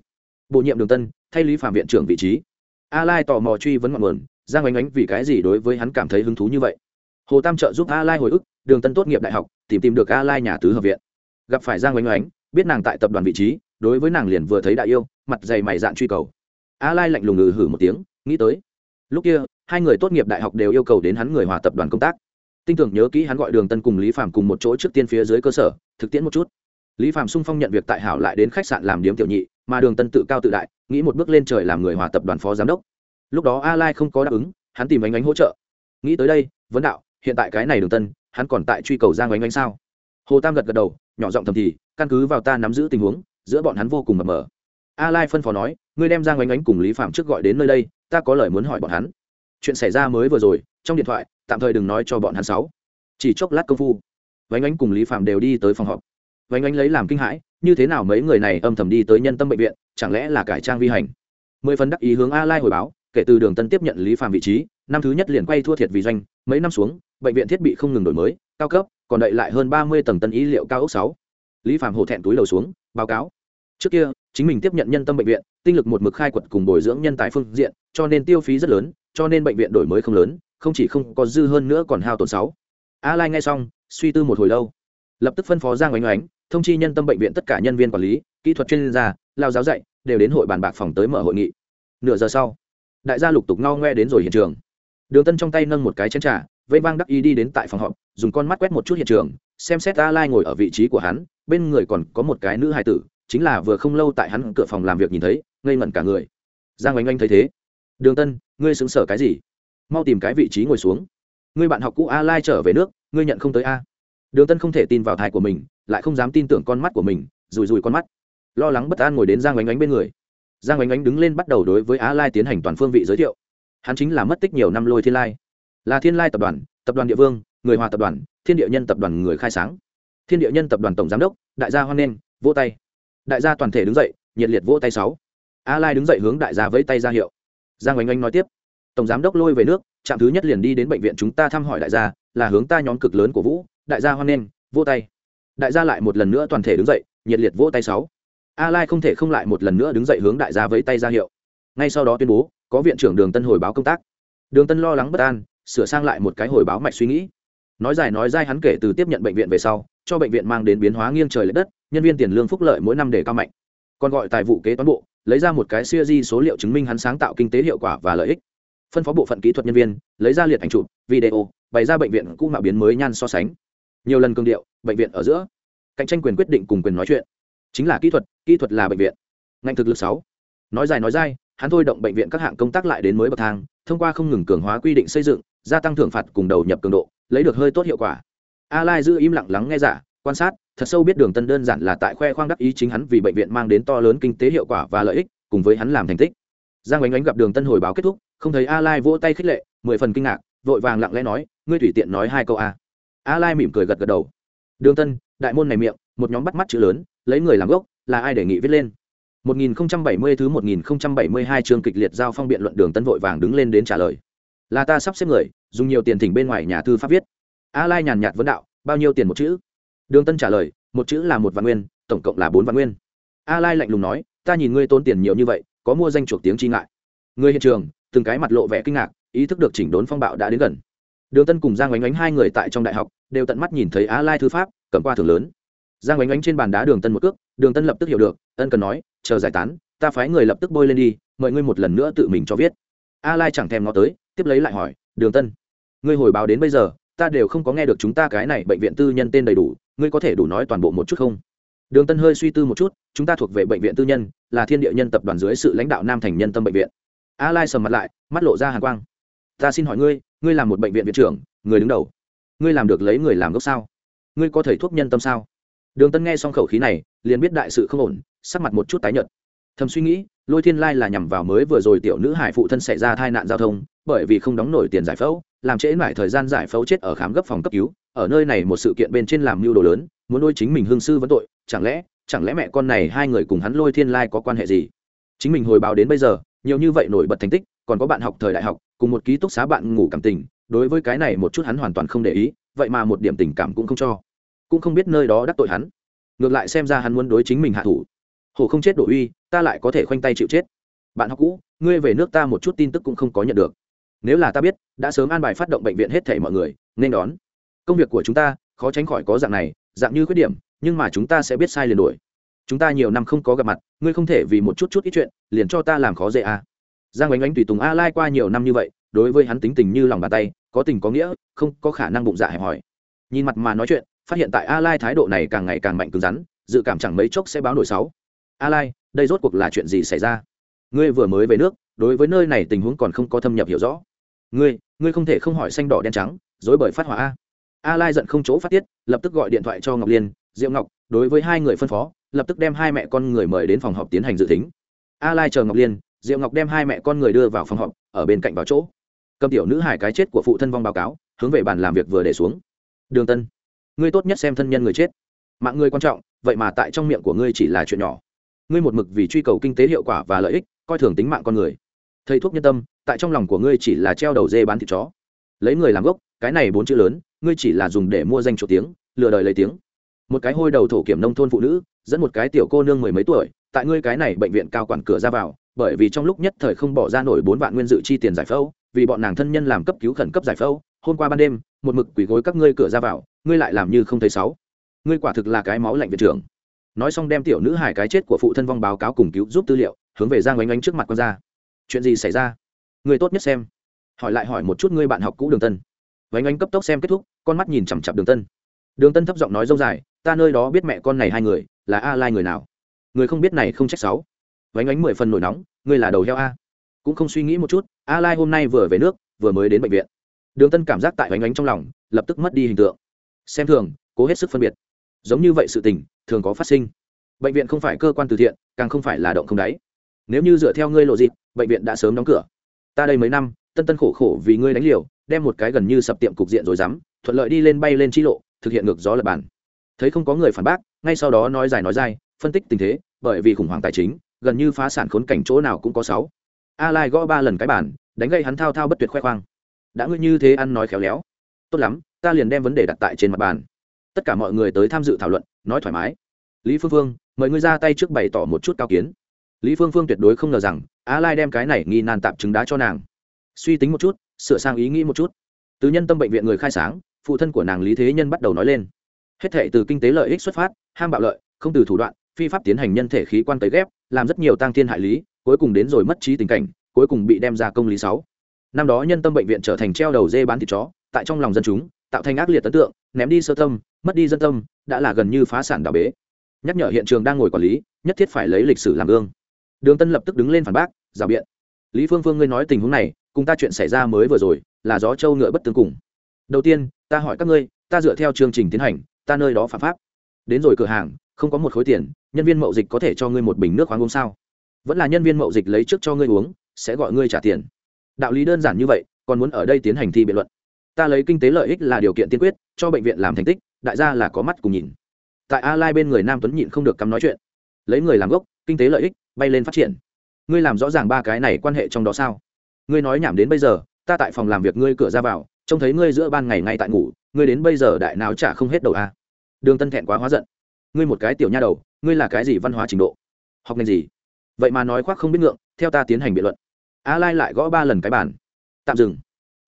Bổ nhiệm đường tân, thay lý phạm viện trưởng vị trí. A lai tò mò truy vấn ngọn nguồn, giang oánh oánh vì cái gì đối với hắn cảm thấy hứng thú như vậy? Hồ tam trợ giúp a lai hồi ức, đường tân tốt nghiệp đại học, tìm tìm được a lai nhà tứ hợp viện. Gặp phải giang oánh oánh, biết nàng tại tập đoàn vị trí, đối với nàng liền vừa thấy đại yêu mặt dày mày dạn truy cầu. A lai lạnh lùng ngừ hử một tiếng, nghĩ tới. Lúc kia, hai người tốt nghiệp đại học đều yêu cầu đến hắn người hòa tập đoàn công tác. Tinh tưởng nhớ kỹ hắn gọi đường tân cùng lý phạm cùng một chỗ trước tiên phía dưới cơ sở, thực tiễn một chút. Lý phạm sung phong nhận việc tại hảo lại đến khách sạn làm điếm tiểu nhị, mà đường tân tự cao tự đại, nghĩ một bước lên trời làm người hòa tập đoàn phó giám đốc. Lúc đó a lai không có đáp ứng, hắn tìm ánh ánh hỗ trợ. Nghĩ tới đây, vấn đạo, hiện tại cái này đường tân, hắn còn tại truy cầu giang ánh ánh sao? Hồ tam gật gật đầu, nhỏ giọng thầm thì, căn cứ vào ta nắm giữ tình huống, giữa bọn hắn vô cùng mập mờ a lai phân phó nói, ngươi đem giang oanh ánh cùng lý phạm trước gọi đến nơi đây, ta có lời muốn hỏi bọn hắn. Chuyện xảy ra mới vừa rồi, trong điện thoại, tạm thời đừng nói cho bọn hắn sáu chỉ chốc lát công phu oánh Ánh cùng lý phạm đều đi tới phòng họp. Oánh Ánh lấy làm kinh hãi, như thế nào mấy người này âm thầm đi tới nhân tâm bệnh viện, chẳng lẽ là cải trang vi hành? Mười phần đắc ý hướng a lai hồi báo, kể từ đường tân tiếp nhận lý phạm vị trí, năm thứ nhất liền quay thua thiệt vì doanh, mấy năm xuống, bệnh viện thiết bị không ngừng đổi mới, cao cấp, còn đậy lại hơn ba mươi tầng tân ý liệu cao ốc sáu. Lý phạm hổ thẹn túi lầu xuống, báo cáo. Trước kia chính mình tiếp nhận nhân tâm bệnh viện, tinh lực một mực khai quật cùng bồi dưỡng nhân tài phương diện, cho nên tiêu phí rất lớn, cho nên bệnh viện đổi mới không lớn, không chỉ không có dư hơn nữa còn hao tổn sáu. A lai nghe xong, suy tư một hồi lâu. Lập tức phân phó giang oánh oánh, thông chi nhân tâm bệnh viện tất cả nhân viên quản lý, kỹ thuật chuyên gia, lao giáo dạy, đều đến hội bàn bạc phòng tới mở hội nghị. Nửa giờ sau, đại gia lục tục ngao ngoe đến rồi hiện trường. Đường tân trong tay nâng một cái chén trà vây vang đắc ý đi đến tại phòng họp, dùng con mắt quét một chút hiện trường, xem xét a lai ngồi ở vị trí của hắn, bên người còn có một cái nữ hài tử chính là vừa không lâu tại hắn cửa phòng làm việc nhìn thấy, ngây ngẩn cả người. Giang oanh oanh thấy thế. Đường tân, ngươi xứng sở cái gì? Mau tìm cái vị trí ngồi xuống. Ngươi bạn học cũ a lai trở về nước, ngươi nhận không tới a. Đường tân không thể tin vào thai của mình, lại không dám tin tưởng con mắt của mình rùi rùi con mắt. Lo lắng bất an ngồi đến giang oanh oanh bên người. Giang oanh oanh đứng lên bắt đầu đối với a lai tiến hành toàn phương vị giới thiệu. Hắn chính là mất tích nhiều năm lôi thiên lai. Là thiên lai tập đoàn tập đoàn địa vương, người hòa tập đoàn, thiên địa nhân tập đoàn người khai sáng. Thiên địa nhân tập đoàn tổng giám đốc, đại gia hoan nghênh, vỗ tay đại gia toàn thể đứng dậy, nhiệt liệt vỗ tay sáu. A lai đứng dậy hướng đại gia vẫy tay ra hiệu. Giang oanh oanh nói tiếp, tổng giám đốc lôi về nước, trạm thứ nhất liền đi đến bệnh viện chúng ta thăm hỏi đại gia, là hướng ta nhóm cực lớn của vũ, đại gia hoan nghênh, vỗ tay. Đại gia lại một lần nữa toàn thể đứng dậy, nhiệt liệt vỗ tay sáu. A lai không thể không lại một lần nữa đứng dậy hướng đại gia vẫy tay ra hiệu. Ngay sau đó tuyên bố, có viện trưởng đường tân hồi báo công tác. Đường tân lo lắng bất an, sửa sang lại một cái hồi báo mạch suy nghĩ. Nói dài nói dai hắn kể từ tiếp nhận bệnh viện về sau, cho bệnh viện mang đến biến hóa nghiêng trời l ệ đất nhân viên tiền lương phúc lợi mỗi năm để cao mạnh. Còn gọi tài vụ kế toán bộ, lấy ra một cái siêu di số liệu chứng minh hắn sáng tạo kinh tế hiệu quả và lợi ích. Phân phó bộ phận kỹ thuật nhân viên, lấy ra liệt ảnh chụp, video, bày ra bệnh viện cũ mạo biến mới nhan so sánh. Nhiều lần cương điệu, bệnh viện ở giữa. Cạnh tranh quyền quyết định cùng quyền nói chuyện. Chính là kỹ thuật kỹ thuật là bệnh viện. Ngành thực lực sáu. Nói dài nói dai, hắn thôi động bệnh viện các hạng công tác lại đến mới bậc thang, thông qua không ngừng cường hóa quy định xây dựng, gia tăng thưởng phạt cùng đầu nhập cường độ, lấy được hơi tốt hiệu quả. A lai giữ im lặng lắng nghe giả, quan sát thật sâu biết đường tân đơn giản là tại khoe khoang đắc ý chính hắn vì bệnh viện mang đến to lớn kinh tế hiệu quả và lợi ích, cùng với hắn làm thành tích. Giang ánh ánh gặp đường tân hồi báo kết thúc, không thấy a lai vỗ tay khích lệ, mười phần kinh ngạc, vội vàng lặng lẽ nói, ngươi tùy tiện nói hai câu a. A lai mỉm cười gật gật đầu. Đường tân, đại môn này miệng, một nhóm bắt mắt chữ lớn, lấy người làm gốc, là ai đề nghị viết lên? 1070 thứ 1072 chương kịch liệt giao phong biện luận, đường tân vội vàng đứng lên đến trả lời. Là ta sắp xếp người, dùng nhiều tiền thỉnh bên ngoài nhà thư pháp viết. A lai nhàn nhạt vấn đạo, bao nhiêu tiền một chữ? Đường tân trả lời, một chữ là một vạn nguyên, tổng cộng là bốn vạn nguyên. A lai lạnh lùng nói, ta nhìn ngươi tốn tiền nhiều như vậy, có mua danh chuộc tiếng chi ngại. Người hiện trường, từng cái mặt lộ vẻ kinh ngạc, ý thức được chỉnh đốn phong bạo đã đến gần. Đường tân cùng giang oánh oánh hai người tại trong đại học, đều tận mắt nhìn thấy a lai thư pháp, cầm qua thưởng lớn. Giang oánh oánh trên bàn đá đường tân một cước, đường tân lập tức hiểu được, ân cần nói, chờ giải tán, ta phái người lập tức bôi lên đi, mời ngươi một lần nữa tự mình cho viết. A lai chẳng thèm ngó tới, tiếp lấy lại hỏi, đường tân, ngươi hồi báo đến bây giờ, ta đều không có nghe được chúng ta cái này bệnh viện tư nhân tên đầy đủ ngươi có thể đủ nói toàn bộ một chút không? Đường tân hơi suy tư một chút, chúng ta thuộc về bệnh viện tư nhân, là thiên địa nhân tập đoàn dưới sự lãnh đạo nam thành nhân tâm bệnh viện. A lai sầm mặt lại, mắt lộ ra hàn quang. Ta xin hỏi ngươi ngươi là một bệnh viện viện trưởng, người đứng đầu. Ngươi làm được lấy người làm gốc sao? Ngươi có thầy thuốc nhân tâm sao? Đường tân nghe xong khẩu khí này, liền biết đại sự không ổn, sắc mặt một chút tái nhợt. Thầm suy nghĩ, lôi thiên lai là nhằm vào mới vừa rồi tiểu nữ hải phụ thân xảy ra tai nạn giao thông, bởi vì không đóng nổi tiền giải phẫu, làm trễ mãi thời gian giải phẫu chết ở khám gấp phòng cấp cứu ở nơi này một sự kiện bên trên làm mưu đồ lớn, muốn nuôi chính mình hương sư vấn tội, chẳng lẽ chẳng lẽ mẹ con này hai người cùng hắn lôi thiên lai có quan hệ gì? Chính mình hồi báo đến bây giờ, nhiều như vậy nổi bật thành tích, còn có bạn học thời đại học, cùng một ký túc xá bạn ngủ cảm tình, đối với cái này một chút hắn hoàn toàn không để ý, vậy mà một điểm tình cảm cũng không cho. Cũng không biết nơi đó đắc tội hắn. Ngược lại xem ra hắn muốn đối chính mình hạ thủ. Hồ không chết đổ uy, ta lại có thể khoanh tay chịu chết. Bạn học cũ, ngươi về nước ta một chút tin tức cũng không có nhận được. Nếu là ta biết, đã sớm an bài phát động bệnh viện hết thể mọi người, nên đón công việc của chúng ta, khó tránh khỏi có dạng này, dạng như khuyết điểm, nhưng mà chúng ta sẽ biết sai liền đổi chúng ta nhiều năm không có gặp mặt, ngươi không thể vì một chút chút ít chuyện, liền cho ta làm khó dễ à. giang oánh oánh tùy tùng a lai qua nhiều năm như vậy, đối với hắn tính tình như lòng bàn tay, có tình có nghĩa, không có khả năng bụng dạ hẹp hòi. Nhìn mặt mà nói chuyện, phát hiện tại a lai thái độ này càng ngày càng mạnh cứng rắn, dự cảm chẳng mấy chốc sẽ báo nổi sáu. A lai, đây rốt cuộc là chuyện gì xảy ra? Ngươi vừa mới về nước, đối với nơi này tình huống còn không có thâm nhập hiểu rõ. Ngươi ngươi không thể không hỏi xanh đỏ đen trắng, dối bởi phát hỏa a a lai giận không chỗ phát tiết, lập tức gọi điện thoại cho ngọc liên, diệu ngọc, đối với hai người phân phó, lập tức đem hai mẹ con người mời đến phòng họp tiến hành dự tính. A lai chờ ngọc liên, diệu ngọc đem hai mẹ con người đưa vào phòng họp, ở bên cạnh vào chỗ. Cầm tiểu nữ hải cái chết của phụ thân vong báo cáo, hướng về bàn làm việc vừa để xuống. Đường tân, ngươi tốt nhất xem thân nhân người chết. Mạng ngươi quan trọng, vậy mà tại trong miệng của ngươi chỉ là chuyện nhỏ. Ngươi một mực vì truy cầu kinh tế hiệu quả và lợi ích, coi thường tính mạng con người. Thầy thuốc nhân tâm, tại trong lòng của ngươi chỉ là treo đầu dê bán thịt chó. Lấy người làm gốc cái này bốn chữ lớn, ngươi chỉ là dùng để mua danh chỗ tiếng, lừa đời lấy tiếng. Một cái hôi đầu thổ kiểm nông thôn phụ nữ, dẫn một cái tiểu cô nương mười mấy tuổi, tại ngươi cái này bệnh viện cao quản cửa ra vào, bởi vì trong lúc nhất thời không bỏ ra nổi bốn vạn nguyên dự chi tiền giải phẫu, vì bọn nàng thân nhân làm cấp cứu khẩn cấp giải phẫu, hôm qua ban đêm, một mực quỳ gối các ngươi cửa ra vào, ngươi lại làm như không thấy sáu. Ngươi quả thực là cái máu lạnh viện trưởng. Nói xong đem tiểu nữ hải cái chết của phụ thân vong báo cáo cùng cứu giúp tư liệu, hướng về giang oanh oanh trước mặt con ra chuyện gì xảy ra? Người tốt nhất xem. Hỏi lại hỏi một chút ngươi bạn học cũ đường tân vánh ánh cấp tốc xem kết thúc, con mắt nhìn chằm chặp đường tân. Đường tân thấp giọng nói dâu dài, ta nơi đó biết mẹ con này hai người, là a lai người nào? Người không biết này không trách sáu. Vánh ánh mười phần nổi nóng, ngươi là đầu heo a. Cũng không suy nghĩ một chút, a lai hôm nay vừa về nước, vừa mới đến bệnh viện. Đường tân cảm giác tại vánh ánh trong lòng, lập tức mất đi hình tượng. Xem thường, cố hết sức phân biệt. Giống như vậy sự tình, thường có phát sinh. Bệnh viện không phải cơ quan từ thiện, càng không phải là động không đáy. Nếu như dựa theo ngươi lộ dịp, bệnh viện đã sớm đóng cửa. Ta đây mấy năm tân tân khổ khổ vì ngươi đánh liều, đem một cái gần như sập tiệm cục diện rồi dám, thuận lợi đi lên bay lên chi lộ, thực hiện ngược gió lập bàn. Thấy không có người phản bác, ngay sau đó nói dài nói dài, phân tích tình thế, bởi vì khủng hoảng tài chính, gần như phá sản khốn cảnh chỗ nào cũng có sáu. A lai gõ ba lần cái bản đánh gây hắn thao thao bất tuyệt khoe khoang. Đã ngươi như thế ăn nói khéo léo. Tốt lắm, ta liền đem vấn đề đặt tại trên mặt bàn. Tất cả mọi người tới tham dự thảo luận, nói thoải mái. Lý phương phương, mời ngươi ra tay trước bày tỏ một chút cao kiến. Lý phương phương tuyệt đối không ngờ rằng, a lai đem cái này nghi nan tạm chứng đá cho nàng suy tính một chút, sửa sang ý nghĩ một chút. Từ nhân tâm bệnh viện người khai sáng, phụ thân của nàng lý thế nhân bắt đầu nói lên. Hết thệ từ kinh tế lợi ích xuất phát, ham bạo lợi, không từ thủ đoạn, phi pháp tiến hành nhân thể khí quan tấy ghép, làm rất nhiều tăng thiên hại lý, cuối cùng đến rồi mất trí tình cảnh, cuối cùng bị đem ra công lý sáu. Năm đó nhân tâm bệnh viện trở thành treo đầu dê bán thịt chó, tại trong lòng dân chúng, tạo thành ác liệt ấn tượng, ném đi sơ tâm, mất đi dân tâm, đã là gần như phá sản đảo bế. Nhắc nhở hiện trường đang ngồi quản lý, nhất thiết phải lấy lịch sử làm gương. Đường tân lập tức đứng lên phản bác, rào biện. Lý phương phương ngươi nói tình huống này cùng ta chuyện xảy ra mới vừa rồi, là gió trâu ngựa bất tương cùng. Đầu tiên, ta hỏi các ngươi, ta dựa theo chương trình tiến hành, ta nơi đó phạm pháp. Đến rồi cửa hàng, không có một khối tiền, nhân viên mậu dịch có thể cho ngươi một bình nước khoáng uống sao? Vẫn là nhân viên mậu dịch lấy trước cho ngươi uống, sẽ gọi ngươi trả tiền. Đạo lý đơn giản như vậy, còn muốn ở đây tiến hành thi biện luận. Ta lấy kinh tế lợi ích là điều kiện tiên quyết, cho bệnh viện làm thành tích, đại gia là có mắt cùng nhìn. Tại a lai bên người nam tuấn nhịn không được cắm nói chuyện. Lấy người làm gốc, kinh tế lợi ích, bay lên phát triển. Ngươi làm rõ ràng ba cái này quan hệ trong đó sao? Ngươi nói nhảm đến bây giờ, ta tại phòng làm việc ngươi cửa ra vào, trông thấy ngươi giữa ban ngày ngay tại ngủ, ngươi đến bây giờ đại nào trả không hết đầu a. À? đường tân thẹn quá hóa giận. Ngươi một cái tiểu nha đầu, ngươi là cái gì văn hóa trình độ? Học ngành gì? Vậy mà nói khoác không biết ngượng, theo ta tiến hành biện luận. A lai lại gõ ba lần cái bàn. Tạm dừng.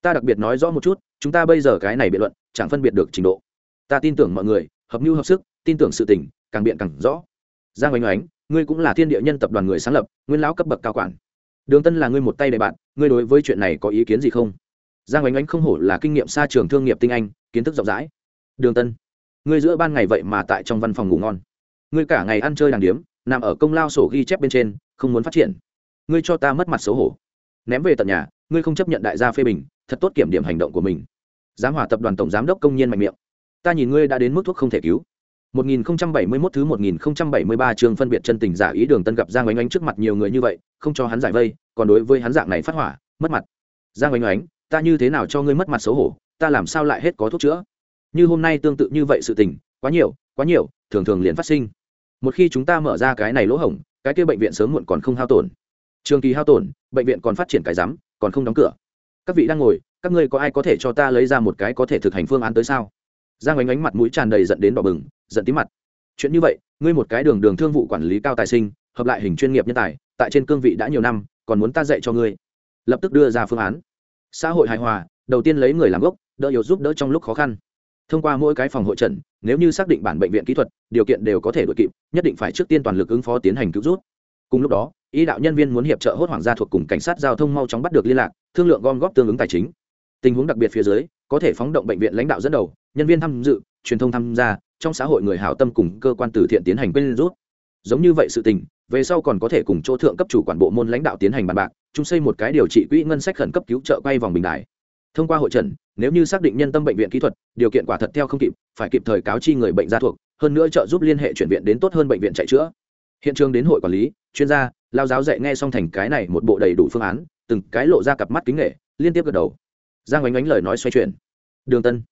Ta đặc biệt nói rõ một chút, chúng ta bây giờ cái này biện luận, chẳng phân biệt được trình độ. Ta tin tưởng mọi người, hợp mưu hợp sức, tin tưởng sự tình, càng biện càng rõ. Giang oanh oánh, ngươi cũng là thiên địa nhân tập đoàn người sáng lập, nguyên lão cấp bậc cao quản đường tân là ngươi một tay đầy bạn, ngươi đối với chuyện này có ý kiến gì không? Giang oanh oánh không hổ là kinh nghiệm xa trường thương nghiệp tinh anh, kiến thức rộng rãi. Đường tân, ngươi giữa ban ngày vậy mà tại trong văn phòng ngủ ngon. Ngươi cả ngày ăn chơi đàng điếm, nằm ở công lao sổ ghi chép bên trên, không muốn phát triển. Ngươi cho ta mất mặt xấu hổ. Ném về tận nhà, ngươi không chấp nhận đại gia phê bình, thật tốt kiểm điểm hành động của mình. Giám Hòa tập đoàn tổng giám đốc công nhiên mạnh miệng. Ta nhìn ngươi đã đến mức thuốc không thể cứu. 1071 thứ 1073 chương phân biệt chân tình giả ý đường tân gặp Giang Oánh Oánh trước mặt nhiều người như vậy, không cho hắn giải vây, còn đối với hắn dạng này phát hỏa, mất mặt. Giang Oánh Oánh, ta như thế nào cho ngươi mất mặt xấu hổ, ta làm sao lại hết có thuốc chữa? Như hôm nay tương tự như vậy sự tình, quá nhiều, quá nhiều, thường thường liền phát sinh. Một khi chúng ta mở ra cái này lỗ hổng, cái kia bệnh viện sớm muộn còn không hao tổn. Trường kỳ hao tổn, bệnh viện còn phát triển cái rắm, còn không đóng cửa. Các vị đang ngồi, các ngươi có ai có thể cho ta lấy ra một cái có thể thực hành phương án tới sao? Giang Oánh ánh mặt mũi tràn đầy giận đến đỏ bừng, giận tí mặt. Chuyện như vậy ngươi một cái đường đường thương vụ quản lý cao tài sinh hợp lại hình chuyên nghiệp nhân tài tại trên cương vị đã nhiều năm còn muốn ta dạy cho ngươi. Lập tức đưa ra phương án. Xã hội hài hòa đầu tiên lấy người làm gốc đỡ yếu giúp đỡ trong lúc khó khăn. Thông qua mỗi cái phòng hội trần nếu như xác định bản bệnh viện kỹ thuật điều kiện đều có thể đội kịp nhất định phải trước tiên toàn lực ứng phó tiến hành cứu rút cùng lúc đó ý đạo nhân viên muốn hiệp trợ hốt hoảng gia thuộc cùng cảnh sát giao thông mau chóng bắt được liên lạc thương lượng gom góp tương ứng tài chính. Tình huống đặc biệt phía dưới có thể phóng động bệnh viện lãnh đạo dẫn đầu, nhân viên tham dự, truyền thông tham gia, trong xã hội người hảo tâm cùng cơ quan từ thiện tiến hành quên rút. Giống như vậy sự tình, về sau còn có thể cùng chỗ thượng cấp chủ quản bộ môn lãnh đạo tiến hành bàn bạc, chung xây một cái điều trị quỹ ngân sách khẩn cấp cứu trợ quay vòng bình đại thông qua hội trần, nếu như xác định nhân tâm bệnh viện kỹ thuật, điều kiện quả thật theo không kịp, phải kịp thời cáo chi người bệnh gia thuộc, hơn nữa trợ giúp liên hệ chuyển viện đến tốt hơn bệnh viện chạy chữa. Hiện trường đến hội quản lý, chuyên gia, lao giáo dạy nghe xong thành cái này một bộ đầy đủ phương án, từng cái lộ ra cặp mắt kính nghệ liên tiếp gật đầu giang oánh oánh lời nói xoay chuyển. Đường tân,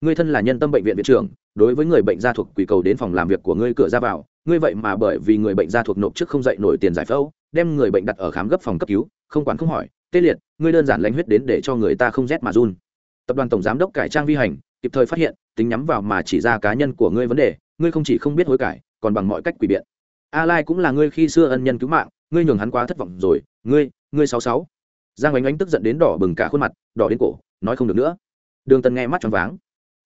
ngươi thân là nhân tâm bệnh viện viện trưởng, đối với người bệnh gia thuộc quỷ cầu đến phòng làm việc của ngươi cửa ra vào, ngươi vậy mà bởi vì người bệnh gia thuộc nộp trước không dậy nổi tiền giải phẫu, đem người bệnh đặt ở khám gấp phòng cấp cứu, không quản không hỏi, tê liệt, ngươi đơn giản lãnh huyết đến để cho người ta không rét mà run. Tập đoàn tổng giám đốc cải trang vi hành, kịp thời phát hiện, tính nhắm vào mà chỉ ra cá nhân của ngươi vấn đề, ngươi không chỉ không biết hối cải, còn bằng mọi cách quỷ biện. A lai cũng là ngươi khi xưa ân nhân cứu mạng, ngươi nhường hắn quá thất vọng rồi, ngươi ngươi sáu sáu giang ánh ánh tức giận đến đỏ bừng cả khuôn mặt đỏ đến cổ nói không được nữa. Đường tần nghe mắt tròn váng.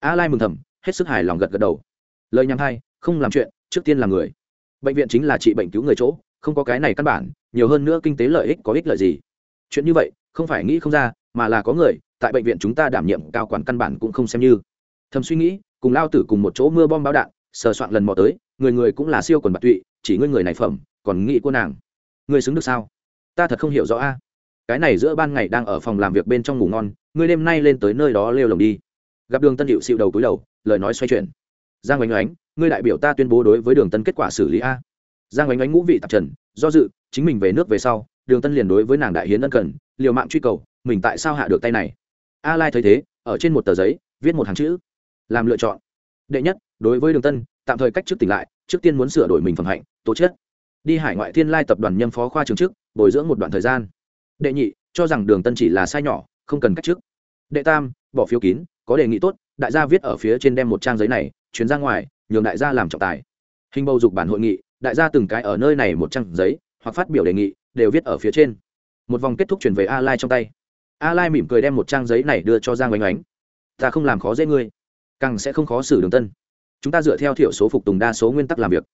A lai mừng thầm hết sức hài lòng gật gật đầu. Lời nhằm thay, không làm chuyện trước tiên là người. Bệnh viện chính là trị bệnh cứu người chỗ không có cái này căn bản nhiều hơn nữa kinh tế lợi ích có ích lợi gì. Chuyện như vậy không phải nghĩ không ra mà là có người tại bệnh viện chúng ta đảm nhiệm cao quản căn bản cũng không xem như. Thầm suy nghĩ cùng lao tử cùng một chỗ mưa bom báo đạn sờ soạn lần mò tới người người cũng là siêu quần bạc tụy chỉ ngươi người này phẩm còn nghĩ cô nàng. Ngươi xứng được sao? Ta thật không hiểu rõ a cái này giữa ban ngày đang ở phòng làm việc bên trong ngủ ngon, ngươi đêm nay lên tới nơi đó lêu lồng đi. Gặp đường tân hiệu xịu đầu cúi đầu, lời nói xoay chuyển. Giang oanh oánh, ngươi đại biểu ta tuyên bố đối với đường tân kết quả xử lý a. Giang oanh oánh ngũ vị tạp trần, do dự, chính mình về nước về sau, đường tân liền đối với nàng đại hiến ân cần, liều mạng truy cầu, mình tại sao hạ được tay này? A lai thấy thế, ở trên một tờ giấy, viết một hàng chữ. Làm lựa chọn. Đệ nhất, đối với đường tân, tạm thời cách trước tỉnh lại, trước tiên muốn sửa đổi mình phẩm hạnh, tố chất. Đi hải ngoại thiên lai tập đoàn nhâm phó khoa trường chức, bồi dưỡng một đoạn thời gian đệ nhị, cho rằng đường tân chỉ là sai nhỏ, không cần cách chức. Đệ tam, bỏ phiếu kín, có đề nghị tốt, đại gia viết ở phía trên đem một trang giấy này chuyến ra ngoài, nhường đại gia làm trọng tài. Hình bầu dục bản hội nghị, đại gia từng cái ở nơi này một trang giấy, hoặc phát biểu đề nghị, đều viết ở phía trên. Một vòng kết thúc chuyển về a lai trong tay. A lai mỉm cười đem một trang giấy này đưa cho giang oanh oánh. Ta không làm khó dễ ngươi, càng sẽ không khó xử đường tân. Chúng ta dựa theo thiểu số phục tùng đa số nguyên tắc làm việc.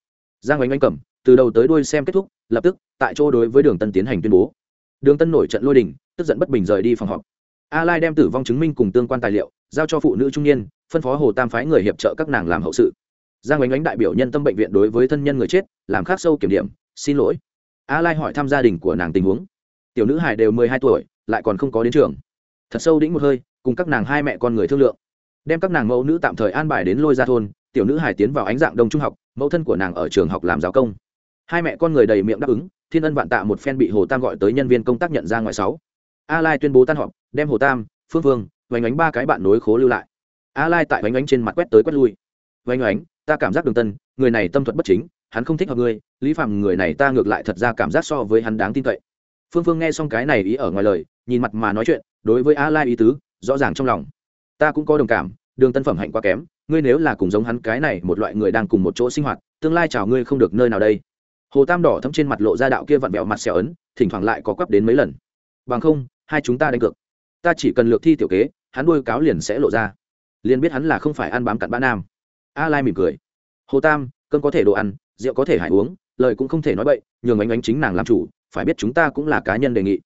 Giang oanh oanh cầm, từ đầu tới đuôi xem kết thúc, lập tức, tại chỗ đối với đường tân tiến hành tuyên bố đường tân nổi trận lôi đình, tức giận bất bình rời đi phòng họp. A lai đem tử vong chứng minh cùng tương quan tài liệu, giao cho phụ nữ trung niên, phân phó hồ tam phái người hiệp trợ các nàng làm hậu sự. Giang oanh ánh đại biểu nhân tâm bệnh viện đối với thân nhân người chết, làm khác sâu kiểm điểm, xin lỗi. A lai hỏi thăm gia đình của nàng tình huống. Tiểu nữ hải đều mười hai tuổi, lại còn không có đến trường. Thật sâu đĩnh một hơi, cùng các nàng hai mẹ con người thương lượng. Đem các nàng mẫu nữ tạm thời an bài đến lôi ra thôn, tiểu nữ hải tiến vào ánh dạng đông trung học, mẫu thân của nàng ở trường học làm giáo công. Hai mẹ con người đầy miệng đáp ứng thiên ân vạn tạ một phen bị hồ tam gọi tới nhân viên công tác nhận ra ngoài sáu. A lai tuyên bố tan họp, đem hồ tam, phương vương vánh ánh ba cái bạn nối khố lưu lại. A lai tại vánh ánh trên mặt quét tới quét lui. Vánh ánh ta cảm giác đường tân, người này tâm thuật bất chính, hắn không thích hợp ngươi, lý phạm người này ta ngược lại thật ra cảm giác so với hắn đáng tin cậy. Phương phương nghe xong cái này ý ở ngoài lời, nhìn mặt mà nói chuyện, đối với a lai ý tứ, rõ ràng trong lòng. Ta cũng có đồng cảm, đường tân phẩm hạnh quá kém, ngươi nếu là cùng giống hắn cái này một loại người đang cùng một chỗ sinh hoạt, tương lai chào ngươi không được nơi nào đây hồ tam đỏ thấm trên mặt lộ ra đạo kia vặn vẹo mặt xẻo ấn, thỉnh thoảng lại có quắp đến mấy lần. Bằng không, hai chúng ta đánh cược. Ta chỉ cần lược thi tiểu kế, hắn đuôi cáo liền sẽ lộ ra. Liền biết hắn là không phải ăn bám cặn bã nam. A lai mỉm cười. Hồ tam, cơm có thể đồ ăn, rượu có thể hải uống, lời cũng không thể nói bậy, nhường ánh ánh chính nàng làm chủ, phải biết chúng ta cũng là cá nhân đề nghị.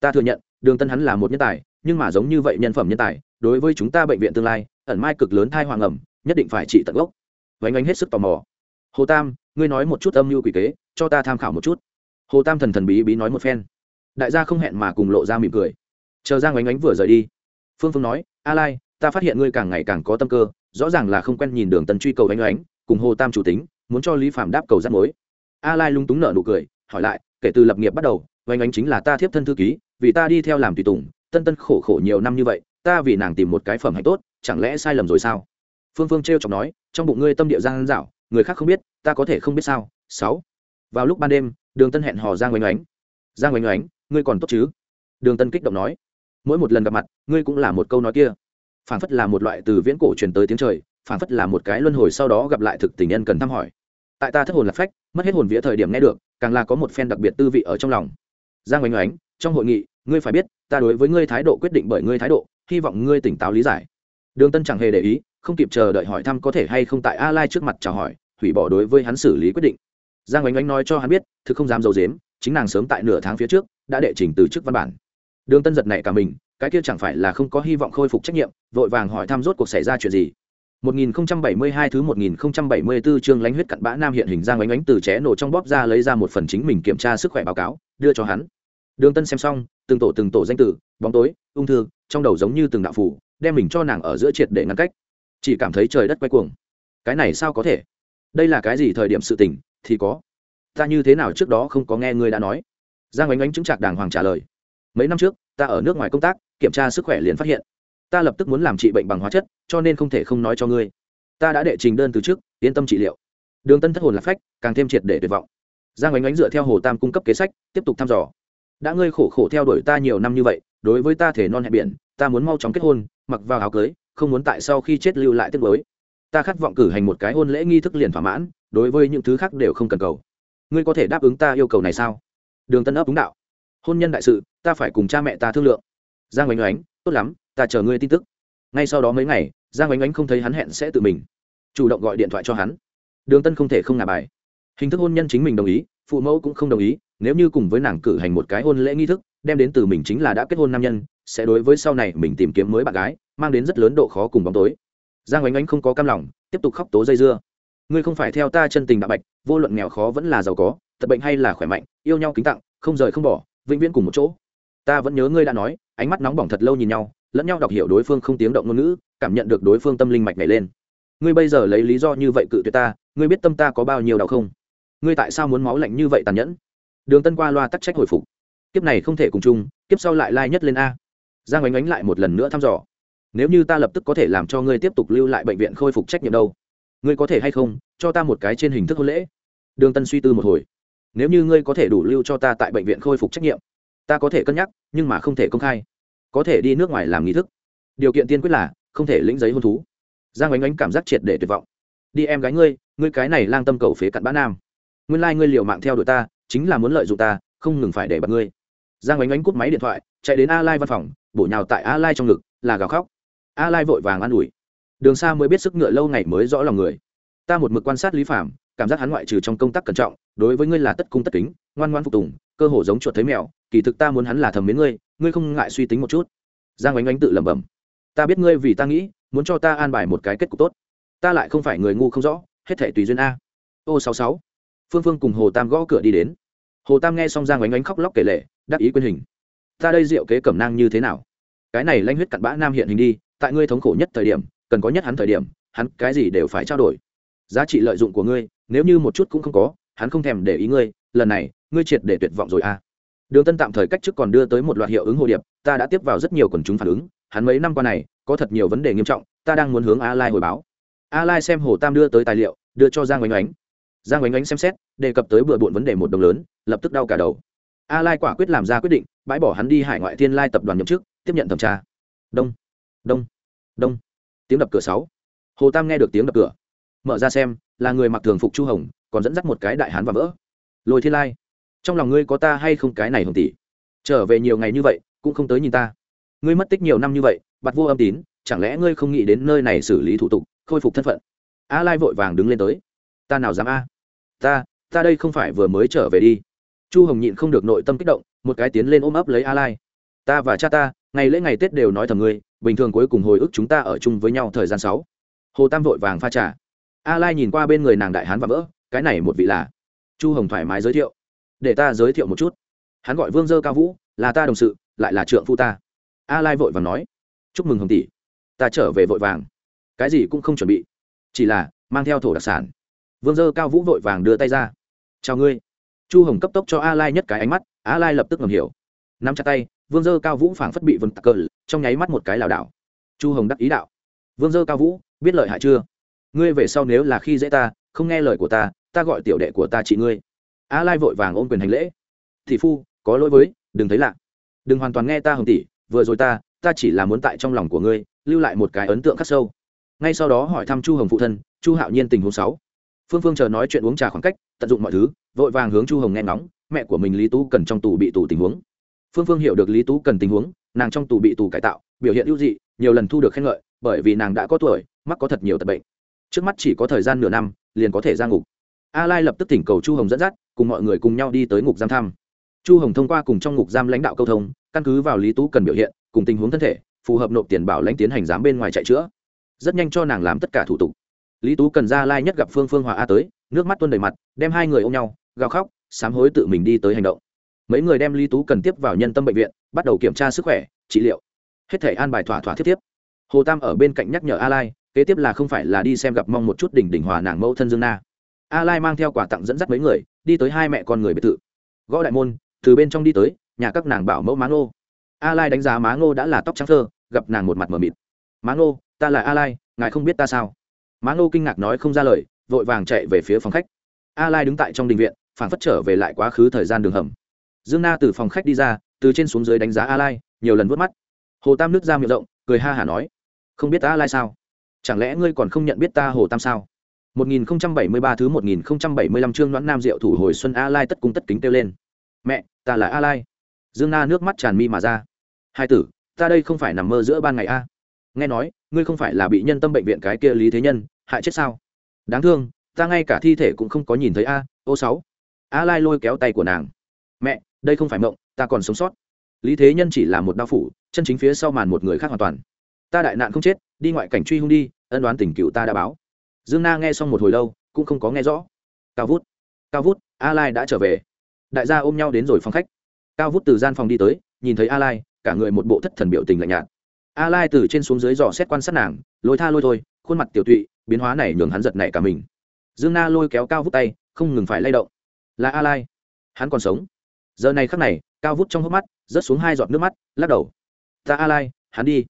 Ta thừa nhận, đường tân hắn là một nhân tài, nhưng mà giống như vậy nhân phẩm nhân tài, đối với chúng ta bệnh viện tương lai, ẩn mai cực lớn thai hoàng ẩm, nhất định phải trị tận gốc. Vánh ánh hết sức tò mò. Hồ tam ngươi nói một chút âm mưu quỷ kế, cho ta tham khảo một chút. Hồ tam thần thần bí bí nói một phen. Đại gia không hẹn mà cùng lộ ra mỉm cười. Chờ giang ánh ánh vừa rời đi, phương phương nói, a lai, ta phát hiện ngươi càng ngày càng có tâm cơ, rõ ràng là không quen nhìn đường tần truy cầu ánh ánh, cùng hồ tam chủ tính, muốn cho lý phạm đáp cầu rắt mối. A lai lung túng nợ nụ cười, hỏi lại, kể từ lập nghiệp bắt đầu, ánh ánh chính là ta thiếp thân thư ký, vì ta đi theo làm tùy tùng, tân tân khổ khổ nhiều năm như vậy, ta vì nàng tìm một cái phẩm hạnh tốt, chẳng lẽ sai lầm rồi sao? Phương phương t r chọc nói, trong bụng ngươi tâm địa giang dạo người khác không biết, ta có thể không biết sao? Sáu. Vào lúc ban đêm, đường tân hẹn hò giang oanh oánh. Giang oanh oánh, ngươi còn tốt chứ? Đường tân kích động nói. Mỗi một lần gặp mặt, ngươi cũng là một câu nói kia. Phản phất là một loại từ viễn cổ truyền tới tiếng trời phản phất là một cái luân hồi sau đó gặp lại thực tình nhân cần thăm hỏi. Tại ta thất hồn lạc phách, mất hết hồn vía thời điểm nghe được, càng là có một phen đặc biệt tư vị ở trong lòng. Giang oanh oánh, trong hội nghị, ngươi phải biết, ta đối với ngươi thái độ quyết định bởi ngươi thái độ, hy vọng ngươi tỉnh táo lý giải. Đường tân chẳng hề để ý không kịp chờ đợi hỏi thăm có thể hay không tại a lai trước mặt chào hỏi, hủy bỏ đối với hắn xử lý quyết định. Giang Ánh Ánh nói cho hắn biết, thực không dám giấu dếm chính nàng sớm tại nửa tháng phía trước, đã đệ trình từ chức văn bản. Đường tân giật này cả mình, cái kia chẳng phải là không có hy vọng khôi phục trách nhiệm, vội vàng hỏi thăm rốt cuộc xảy ra chuyện gì. 1072 thứ 1074 chương lánh huyết cặn bã nam hiện hình giang Ánh oánh từ ché nổ trong bóp ra lấy ra một phần chính mình kiểm tra sức khỏe báo cáo, đưa cho hắn. Đường tân xem xong, từng tổ từng tổ danh tử bóng tối, ung thư, trong đầu giống như từng đạo phủ, đem mình cho nàng ở giữa triệt để ngăn cách chỉ cảm thấy trời đất quay cuồng. Cái này sao có thể? Đây là cái gì thời điểm sự tình? Thì có. Ta như thế nào trước đó không có nghe ngươi đã nói? Giang oánh oánh chứng trạc đàng hoàng trả lời. Mấy năm trước, ta ở nước ngoài công tác, kiểm tra sức khỏe liền phát hiện. Ta lập tức muốn làm trị bệnh bằng hóa chất, cho nên không thể không nói cho ngươi. Ta đã đệ trình đơn từ trước, yên tâm trị liệu. Đường tân thất hồn lạc phách, càng thêm triệt để tuyệt vọng. Giang oánh oánh dựa theo hồ tam cung cấp kế sách, tiếp tục thăm dò. Đã ngươi khổ khổ theo đuổi ta nhiều năm như vậy, đối với ta thể non hẹn biển, ta muốn mau chóng kết hôn, mặc vào áo cưới không muốn tại sau khi chết lưu lại tiếc mới ta khát vọng cử hành một cái hôn lễ nghi thức liền thỏa mãn, đối với những thứ khác đều không cần cầu. Ngươi có thể đáp ứng ta yêu cầu này sao? Đường tân ấp đúng đạo. Hôn nhân đại sự, ta phải cùng cha mẹ ta thương lượng. Giang oánh oánh, tốt lắm, ta chờ ngươi tin tức. Ngay sau đó mấy ngày, giang oánh oánh không thấy hắn hẹn sẽ tự mình. Chủ động gọi điện thoại cho hắn. Đường tân không thể không ngả bài. Hình thức hôn nhân chính mình đồng ý, phụ mẫu cũng không đồng ý, nếu như cùng với nàng cử hành một cái hôn lễ nghi thức, đem đến từ mình chính là đã kết hôn nam nhân, sẽ đối với sau này mình tìm kiếm mới bạn gái mang đến rất lớn độ khó cùng bóng tối. Giang oánh oánh không có cam lòng, tiếp tục khóc tố dây dưa. Ngươi không phải theo ta chân tình đạo bạch, vô luận nghèo khó vẫn là giàu có tật bệnh hay là khỏe mạnh, yêu nhau kính tặng, không rời không bỏ, vĩnh viễn cùng một chỗ. Ta vẫn nhớ ngươi đã nói, ánh mắt nóng bỏng thật lâu nhìn nhau, lẫn nhau đọc hiểu đối phương không tiếng động ngôn ngữ, cảm nhận được đối phương tâm linh mạch này lên. Ngươi bây giờ lấy lý do như vậy cự tuyệt ta, ngươi biết tâm ta có bao nhiêu đau không? Ngươi tại sao muốn máu lạnh như vậy tàn nhẫn? Đường tân qua loa tắc trách hồi phục. Kiếp này không thể cùng chung, kiếp sau lại lai nhất lên a. Giang oánh oánh lại một lần nữa thăm dò nếu như ta lập tức có thể làm cho ngươi tiếp tục lưu lại bệnh viện khôi phục trách nhiệm đâu. Ngươi có thể hay không, cho ta một cái trên hình thức hôn lễ? Đường tân suy tư một hồi. Nếu như ngươi có thể đủ lưu cho ta tại bệnh viện khôi phục trách nhiệm, ta có thể cân nhắc, nhưng mà không thể công khai. Có thể đi nước ngoài làm nghi thức. Điều kiện tiên quyết là, không thể lĩnh giấy hôn thú. Giang oánh oánh cảm giác triệt để tuyệt vọng. Đi em gái ngươi ngươi cái này lang tâm cầu phế cặn bã nam. Nguyên lai、like、ngươi liều mạng theo đuổi ta, chính là muốn lợi dụng ta, không ngừng phải để bật ngươi. Giang oánh oánh cút máy điện thoại, chạy đến a lai văn phòng, bổ nhào tại a lai trong ngực, là gào khóc a lai vội vàng an ủi. Đường xa mới biết sức ngựa lâu ngày mới rõ lòng người. Ta một mực quan sát lý phạm cảm giác hắn ngoại trừ trong công tác cẩn trọng, đối với ngươi là tất cung tất kính, ngoan ngoan phục tùng, cơ hồ giống chuột thấy mèo, kỳ thực ta muốn hắn là thầm mến ngươi ngươi không ngại suy tính một chút. Giang oánh oánh tự lẩm bẩm. Ta biết ngươi vì ta nghĩ, muốn cho ta an bài một cái kết cục tốt. Ta lại không phải người ngu không rõ, hết thể tùy duyên a. Ô sáu sáu. Phương phương cùng hồ tam gõ cửa đi đến. Hồ tam nghe xong giang oánh oánh khóc lóc kể lệ đắc ý quyên hình. Ta đây rượu kế cẩm nang như thế nào? Cái này lanh huyết cặn bã nam hiện hình đi tại ngươi thống khổ nhất thời điểm, cần có nhất hắn thời điểm, hắn cái gì đều phải trao đổi. Giá trị lợi dụng của ngươi, nếu như một chút cũng không có, hắn không thèm để ý ngươi, lần này, ngươi triệt để tuyệt vọng rồi à. Đường tân tạm thời cách trước còn đưa tới một loạt hiệu ứng hồ điệp, ta đã tiếp vào rất nhiều quần chúng phản ứng, hắn mấy năm qua này, có thật nhiều vấn đề nghiêm trọng, ta đang muốn hướng a lai hồi báo. A lai xem hồ tam đưa tới tài liệu, đưa cho giang oanh oánh. Giang oanh oánh xem xét, đề cập tới bừa bộn vấn đề một đồng lớn, lập tức đau cả đầu. A lai quả quyết làm ra quyết định, bãi bỏ hắn đi hải ngoại thiên lai tập đoàn nhậm chức, tiếp nhận thẩm tra. Đông đông. Đông. Tiếng đập cửa sáu. Hồ tam nghe được tiếng đập cửa. Mở ra xem, là người mặc thường phục chu hồng, còn dẫn dắt một cái đại hán và vỡ. Lôi thiên lai, trong lòng ngươi có ta hay không cái này hồng tỷ? Trở về nhiều ngày như vậy, cũng không tới nhìn ta. Ngươi mất tích nhiều năm như vậy bặt vô âm tín, chẳng lẽ ngươi không nghĩ đến nơi này xử lý thủ tục, khôi phục thân phận? A lai vội vàng đứng lên tới. Ta nào dám a? Ta ta đây không phải vừa mới trở về đi. Chu hồng nhịn không được nội tâm kích động, một cái tiến lên ôm ấp lấy a lai. Ta và cha ta, ngày lễ ngày tết đều nói thầm ngươi bình thường cuối cùng hồi ức chúng ta ở chung với nhau thời gian sáu. Hồ tam vội vàng pha trà. A lai nhìn qua bên người nàng đại hán và vỡ, cái này một vị là chu hồng thoải mái giới thiệu. Để ta giới thiệu một chút. Hắn gọi vương dơ cao vũ, là ta đồng sự, lại là trượng phu ta. A lai vội vàng nói. Chúc mừng hồng tỷ, ta trở về vội vàng. Cái gì cũng không chuẩn bị, chỉ là mang theo thổ đặc sản. Vương dơ cao vũ vội vàng đưa tay ra. Chào ngươi. Chu hồng cấp tốc cho a lai nhất cái ánh mắt, a lai lập tức ngầm hiểu. Nắm chặt tay vương dơ cao vũ phảng phất bị vừng tặc cờ trong nháy mắt một cái lảo đảo. Chu hồng đắc ý đạo. Vương dơ cao vũ, biết lợi hại chưa? Ngươi về sau nếu là khi dễ ta, không nghe lời của ta ta gọi tiểu đệ của ta chị ngươi. A lai vội vàng ôm quyền hành lễ. Thị phu, có lỗi với, đừng thấy lạ. Đừng hoàn toàn nghe ta hồng tỷ vừa rồi ta ta chỉ là muốn tại trong lòng của ngươi, lưu lại một cái ấn tượng khắc sâu. Ngay sau đó hỏi thăm chu hồng phụ thân, chu hạo nhiên tình huống sáu. Phương phương chờ nói chuyện uống trà khoảng cách, tận dụng mọi thứ, vội vàng hướng chu hồng nghe ngóng, mẹ của mình lý tú cần trong tù bị tù tình huống phương phương hiểu được lý tú cần tình huống, nàng trong tù bị tù cải tạo, biểu hiện ưu dị, nhiều lần thu được khen ngợi, bởi vì nàng đã có tuổi, mắc có thật nhiều tật bệnh. Trước mắt chỉ có thời gian nửa năm, liền có thể ra ngục. A lai lập tức thỉnh cầu chu hồng dẫn dắt, cùng mọi người cùng nhau đi tới ngục giam thăm. Chu hồng thông qua cùng trong ngục giam lãnh đạo câu thông, căn cứ vào lý tú cần biểu hiện, cùng tình huống thân thể, phù hợp nộp tiền bảo lãnh tiến hành giám bên ngoài chạy chữa. Rất nhanh cho nàng làm tất cả thủ tục. Lý tú cần ra lai nhất gặp phương phương hòa a tới, nước mắt tuôn đầy mặt, đem hai người ôm nhau, gào khóc, sám hối tự mình đi tới hành động mấy người đem lý tú cần tiếp vào nhân tâm bệnh viện, bắt đầu kiểm tra sức khỏe, trị liệu. Hết thể an bài thỏa thỏa thiết tiếp. Hồ tam ở bên cạnh nhắc nhở a lai kế tiếp là không phải là đi xem gặp mong một chút đỉnh đỉnh hòa nàng mẫu thân dương na. A lai mang theo quà tặng dẫn dắt mấy người, đi tới hai mẹ con người biệt thự. Gõ đại môn, từ bên trong đi tới, nhà các nàng bảo mẫu má ngô. A lai đánh giá má ngô đã là tóc trắng thơ, gặp nàng một mặt mờ mịt. Má ngô, ta là a lai ngài không biết ta sao? Má ngô kinh ngạc nói không ra lời, vội vàng chạy về phía phòng khách. A lai đứng tại trong đình viện phản phất trở về lại quá khứ thời gian đường hầm dương na từ phòng khách đi ra từ trên xuống dưới đánh giá a lai nhiều lần vớt mắt hồ tam nước ra miệng rộng cười ha hả nói không biết a lai sao chẳng lẽ ngươi còn không nhận biết ta hồ tam sao 1073 thứ 1075 chương Noãn Nam Diệu thủ hồi xuân A Lai tất cung tất kính kêu lên. "Mẹ, ta là A Lai." Dương Na nước mắt tràn mi mà ra. "Hai tử, ta đây không phải nằm mơ giữa ban ngày a? Nghe nói, ngươi không phải là bị nhân tâm bệnh viện cái kia Lý Thế Nhân hại chết sao? Đáng thương, ta ngay cả thi thể cũng không có nhìn thấy a." Ô sáu. A Lai lôi kéo tay của nàng. "Mẹ, đây không phải mộng, ta còn sống sót." Lý Thế Nhân chỉ là một đao phủ, chân chính phía sau màn một người khác hoàn toàn. "Ta đại nạn không chết, đi ngoại cảnh truy hung đi, ân đoán tình cựu ta đã báo." dương na nghe xong một hồi lâu cũng không có nghe rõ. Cao vút cao vút a lai đã trở về. Đại gia ôm nhau đến rồi phòng khách. Cao vút từ gian phòng đi tới nhìn thấy a lai cả người một bộ thất thần biểu tình lạnh nhạt. A lai từ trên xuống dưới dò xét quan sát nàng lôi tha lôi thôi khuôn mặt tiểu tụy biến hóa này nhường hắn giật nảy cả mình. Dương na lôi kéo cao vút tay không ngừng phải lay động. Là a lai hắn còn sống giờ này khắc này, cao vút trong hốc mắt, rớt xuống hai giọt nước mắt, lắc đầu. Ta a lai, hắn đi.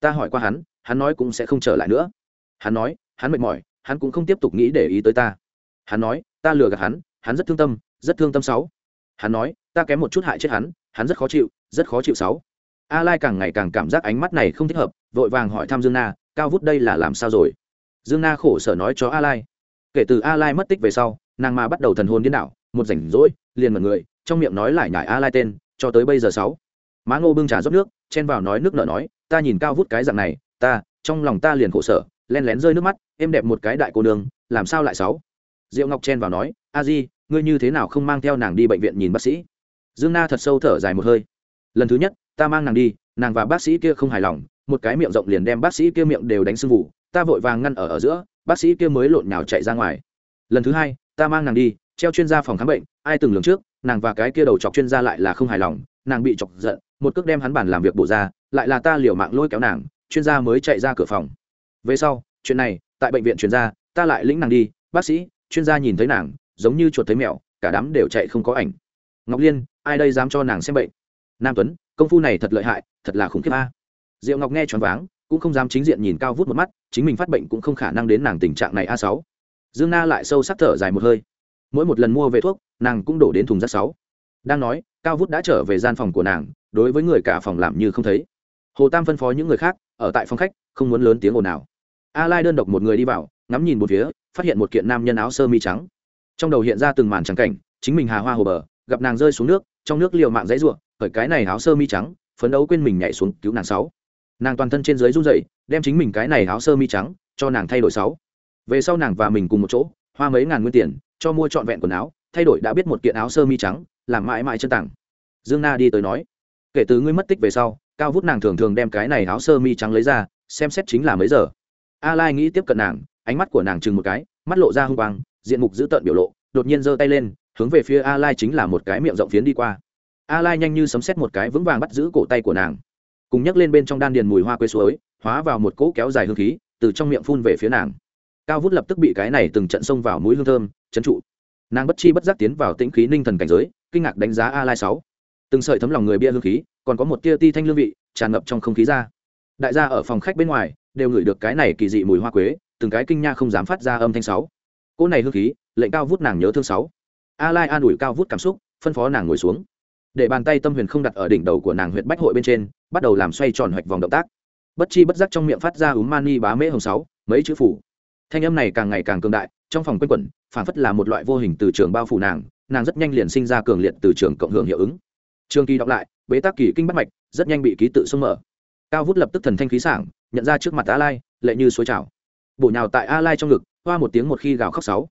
Ta hỏi qua hắn hắn nói cũng sẽ không trở lại nữa. Hắn nói, hắn mệt mỏi, hắn cũng không tiếp tục nghĩ để ý tới ta. Hắn nói, ta lừa gạt hắn hắn rất thương tâm, rất thương tâm sáu. Hắn nói, ta kém một chút hại chết hắn hắn rất khó chịu, rất khó chịu sáu. A lai càng ngày càng cảm giác ánh mắt này không thích hợp, vội vàng hỏi thăm dương na, cao vút đây là làm sao rồi? Dương na khổ sở nói cho a lai. Kể từ a lai mất tích về sau, nàng mà bắt đầu thần hồn điên đảo một rảnh rỗi, liền mật người, trong miệng nói lại nhải a lai tên, cho tới bây giờ sáu. Má ngô bưng trà rót nước, chen vào nói nước nợ nói, ta nhìn cao vút cái dạng này, ta, trong lòng ta liền khổ sở, len lén rơi nước mắt em đẹp một cái đại cô nương, làm sao lại sáu? Diệu ngọc chen vào nói, a di, ngươi như thế nào không mang theo nàng đi bệnh viện nhìn bác sĩ? Dương na thật sâu thở dài một hơi. Lần thứ nhất, ta mang nàng đi, nàng và bác sĩ kia không hài lòng, một cái miệng rộng liền đem bác sĩ kia miệng đều đánh sưng vụ ta vội vàng ngăn ở ở giữa, bác sĩ kia mới lộn nhào chạy ra ngoài. Lần thứ hai, ta mang nàng đi treo chuyên gia phòng khám bệnh, ai từng lường trước, nàng và cái kia đầu chọc chuyên gia lại là không hài lòng, nàng bị chọc giận, một cước đem hắn bàn làm việc bổ ra, lại là ta liều mạng lôi kéo nàng, chuyên gia mới chạy ra cửa phòng. Về sau, chuyện này, tại bệnh viện chuyên gia ta lại lĩnh nàng đi, bác sĩ, chuyên gia nhìn thấy nàng, giống như chuột thấy mèo, cả đám đều chạy không có ảnh. Ngọc liên, ai đây dám cho nàng xem bệnh? Nam tuấn, công phu này thật lợi hại, thật là khủng khiếp a. Diệu ngọc nghe choáng váng, cũng không dám chính diện nhìn cao vút một mắt, chính mình phát bệnh cũng không khả năng đến nàng tình trạng này a sáu. Dương na lại sâu sắc thở dài một hơi mỗi một lần mua về thuốc, nàng cũng đổ đến thùng rác sáu. Đang nói, cao vút đã trở về gian phòng của nàng, đối với người cả phòng làm như không thấy. Hồ tam phân phó những người khác, ở tại phòng khách, không muốn lớn tiếng ồn nào a lai đơn độc một người đi vào, ngắm nhìn một phía, phát hiện một kiện nam nhân áo sơ mi trắng. Trong đầu hiện ra từng màn trắng cảnh, chính mình hà hoa hồ bờ, gặp nàng rơi xuống nước, trong nước liều mạng dãy ruộng khởi cái này áo sơ mi trắng, phấn đấu quên mình nhảy xuống cứu nàng sáu. Nàng toàn thân trên dưới run rẩy, đem chính mình cái này áo sơ mi trắng cho nàng thay đổi sáu. Về sau nàng và mình cùng một chỗ hoa mấy ngàn nguyên tiền, cho mua trọn vẹn quần áo, thay đổi đã biết một kiện áo sơ mi trắng, làm mãi mãi chân tặng dương na đi tới nói, kể từ ngươi mất tích về sau, cao vút nàng thường thường đem cái này áo sơ mi trắng lấy ra, xem xét chính là mấy giờ. A lai nghĩ tiếp cận nàng, ánh mắt của nàng chừng một cái, mắt lộ ra hung quang, diện mục dữ tợn biểu lộ, đột nhiên giơ tay lên, hướng về phía a lai chính là một cái miệng rộng phiến đi qua. A lai nhanh như sấm xét một cái vững vàng bắt giữ cổ tay của nàng. Cùng nhấc lên bên trong đan điền mùi hoa quế suối, hóa vào một cỗ kéo dài hương khí, từ trong miệng phun về phía nàng cao vút lập tức bị cái này từng trận xông vào mũi hương thơm trấn trụ. Nàng bất chi bất giác tiến vào tĩnh khí ninh thần cảnh giới, kinh ngạc đánh giá a lai sáu. Từng sợi thấm lòng người bia hương khí, còn có một tia ti thanh lương vị, tràn ngập trong không khí ra. Đại gia ở phòng khách bên ngoài, đều ngửi được cái này kỳ dị mùi hoa quế, từng cái kinh nha không dám phát ra âm thanh sáu. Cỗ này hương khí, lệnh cao vút nàng nhớ thương sáu. A lai an ủi cao vút cảm xúc, phân phó nàng ngồi xuống. Để bàn tay tâm huyền không đặt ở đỉnh đầu của nàng huyện bách hội bên trên, bắt đầu làm xoay tròn hoạch vòng động tác. Bất chi bất giác trong miệng phát ra úm mani bá mễ hồng sáu, mấy chữ phủ thanh âm này càng ngày càng cường đại, trong phòng quanh quẩn phản phất là một loại vô hình từ trường bao phủ nàng nàng rất nhanh liền sinh ra cường liệt từ trường cộng hưởng hiệu ứng. Trường kỳ đọc lại, bế tắc kỳ kinh bắt mạch, rất nhanh bị ký tự xông mở. Cao vút lập tức thần thanh khí sảng, nhận ra trước mặt a lai, lệ như suối trào. Bổ nhào tại a lai trong ngực, hoa một tiếng một khi gào khóc sáu.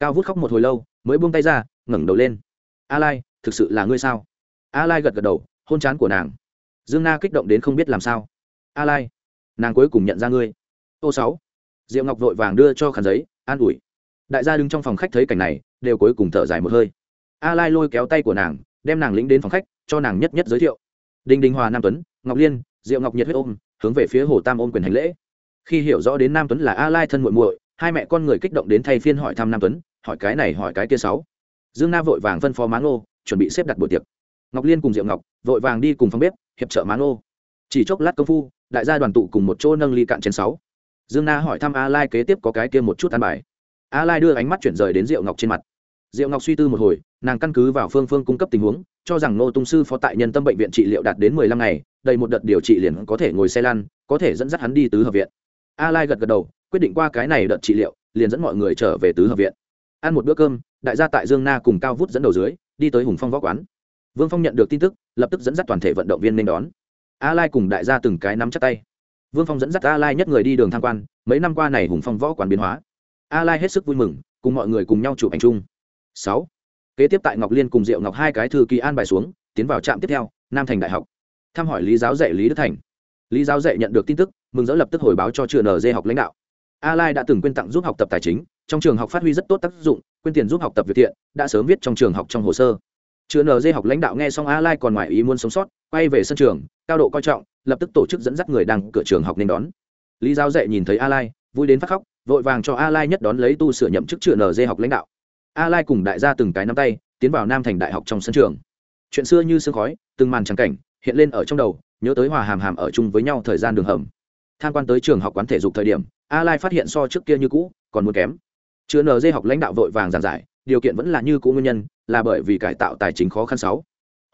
Cao vút khóc một hồi lâu, mới buông tay ra, ngẩng đầu lên. A lai, thực sự là ngươi sao? A lai gật gật đầu, hôn chán của nàng. Dương na kích động đến không biết làm sao. A lai, nàng cuối cùng nhận ra ngươi. Ô sáu diệu ngọc vội vàng đưa cho khăn giấy, an ủi. Đại gia đứng trong phòng khách thấy cảnh này, đều cuối cùng thở dài một hơi. A lai lôi kéo tay của nàng, đem nàng lĩnh đến phòng khách, cho nàng nhất nhất giới thiệu. Đinh đinh hòa nam tuấn, ngọc liên, diệu ngọc nhiệt huyết ôm, hướng về phía hồ tam ôm quyền hành lễ. Khi hiểu rõ đến nam tuấn là a lai thân muội muội, hai mẹ con người kích động đến thay phiên hỏi thăm nam tuấn, hỏi cái này, hỏi cái kia sáu. Dương na vội vàng phân phó máng ô chuẩn bị xếp đặt buổi tiệc. Ngọc liên cùng diệu ngọc vội vàng đi cùng phòng bếp, hiệp trợ máng ô chỉ chốc lát công phu, đại gia đoàn tụ cùng một chỗ nâng ly cạn chén sáu dương na hỏi thăm a lai kế tiếp có cái kia một chút ăn bài. A lai đưa ánh mắt chuyển rời đến diệu ngọc trên mặt. Diệu ngọc suy tư một hồi, nàng căn cứ vào phương phương cung cấp tình huống, cho rằng nô tung sư phó tại nhân tâm bệnh viện trị liệu đạt đến mười lăm ngày, đầy một đợt điều trị liền có thể ngồi xe lăn, có thể dẫn dắt hắn đi tứ hợp viện. A lai gật gật đầu, quyết định qua cái này đợt trị liệu, liền dẫn mọi người trở về tứ hợp viện. Ăn một bữa cơm, đại gia tại dương na cùng cao vút dẫn đầu dưới, đi tới hùng phong võ quán. Vương phong nhận được tin tức, lập tức dẫn dắt toàn thể vận động viên nên đón. A lai cùng đại gia từng cái nắm chắc tay vương phong dẫn dắt a lai nhất người đi đường tham quan, mấy năm qua này hùng phong võ quán biến hóa. A lai hết sức vui mừng, cùng mọi người cùng nhau chụp ảnh chung. Sáu. Kế tiếp tại ngọc liên cùng diệu ngọc hai cái thư kỳ an bài xuống, tiến vào trạm tiếp theo, nam thành đại học. Thăm hỏi lý giáo dạy lý đức thành. Lý giáo dạy nhận được tin tức, mừng rỡ lập tức hồi báo cho trường nd học lãnh đạo. A lai đã từng quyên tặng giúp học tập tài chính, trong trường học phát huy rất tốt tác dụng quyên tiền giúp học tập việc thiện, đã sớm viết trong trường học trong hồ sơ chứa nd học lãnh đạo nghe xong a lai còn ngoài ý muốn sống sót, quay về sân trường, cao độ coi trọng, lập tức tổ chức dẫn dắt người đang cửa trường học nên đón. Lý giáo dạy nhìn thấy a lai, vui đến phát khóc, vội vàng cho a lai nhất đón lấy tu sửa nhậm chức chứa nd học lãnh đạo. A lai cùng đại gia từng cái nắm tay, tiến vào nam thành đại học trong sân trường. Chuyện xưa như sương khói, từng màn trắng cảnh, hiện lên ở trong đầu, nhớ tới hòa hàm hàm ở chung với nhau thời gian đường hầm. Tham quan tới trường học quán thể dục thời điểm, a lai phát hiện so trước kia như cũ, còn muốn kém. Chứa nd học lãnh đạo vội vàng giảng giải điều kiện vẫn là như cũ nguyên nhân, là bởi vì cải tạo tài chính khó khăn sáu.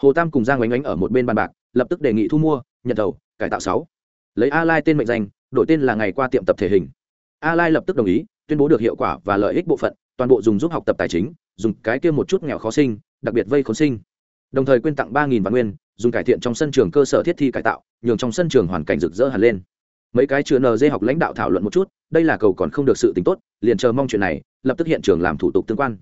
Hồ tam cùng giang oánh oánh ở một bên bàn bạc, lập tức đề nghị thu mua, nhận đầu cải tạo sáu. Lấy a lai tên mệnh danh, đổi tên là ngày qua tiệm tập thể hình. A lai lập tức đồng ý, tuyên bố được hiệu quả và lợi ích bộ phận, toàn bộ dùng giúp học tập tài chính, dùng cái kia một chút nghèo khó sinh, đặc biệt vây khốn sinh. Đồng thời quyên tặng ba nghìn vạn nguyên, dùng cải thiện trong sân trường cơ sở thiết thi cải tạo, nhường trong sân trường hoàn cảnh rực rỡ hẳn lên. Mấy cái chữ nd học lãnh đạo thảo luận một chút, đây là cầu còn không được sự tính tốt, liền chờ mong chuyện này, lập tức hiện trường làm thủ tục tương quan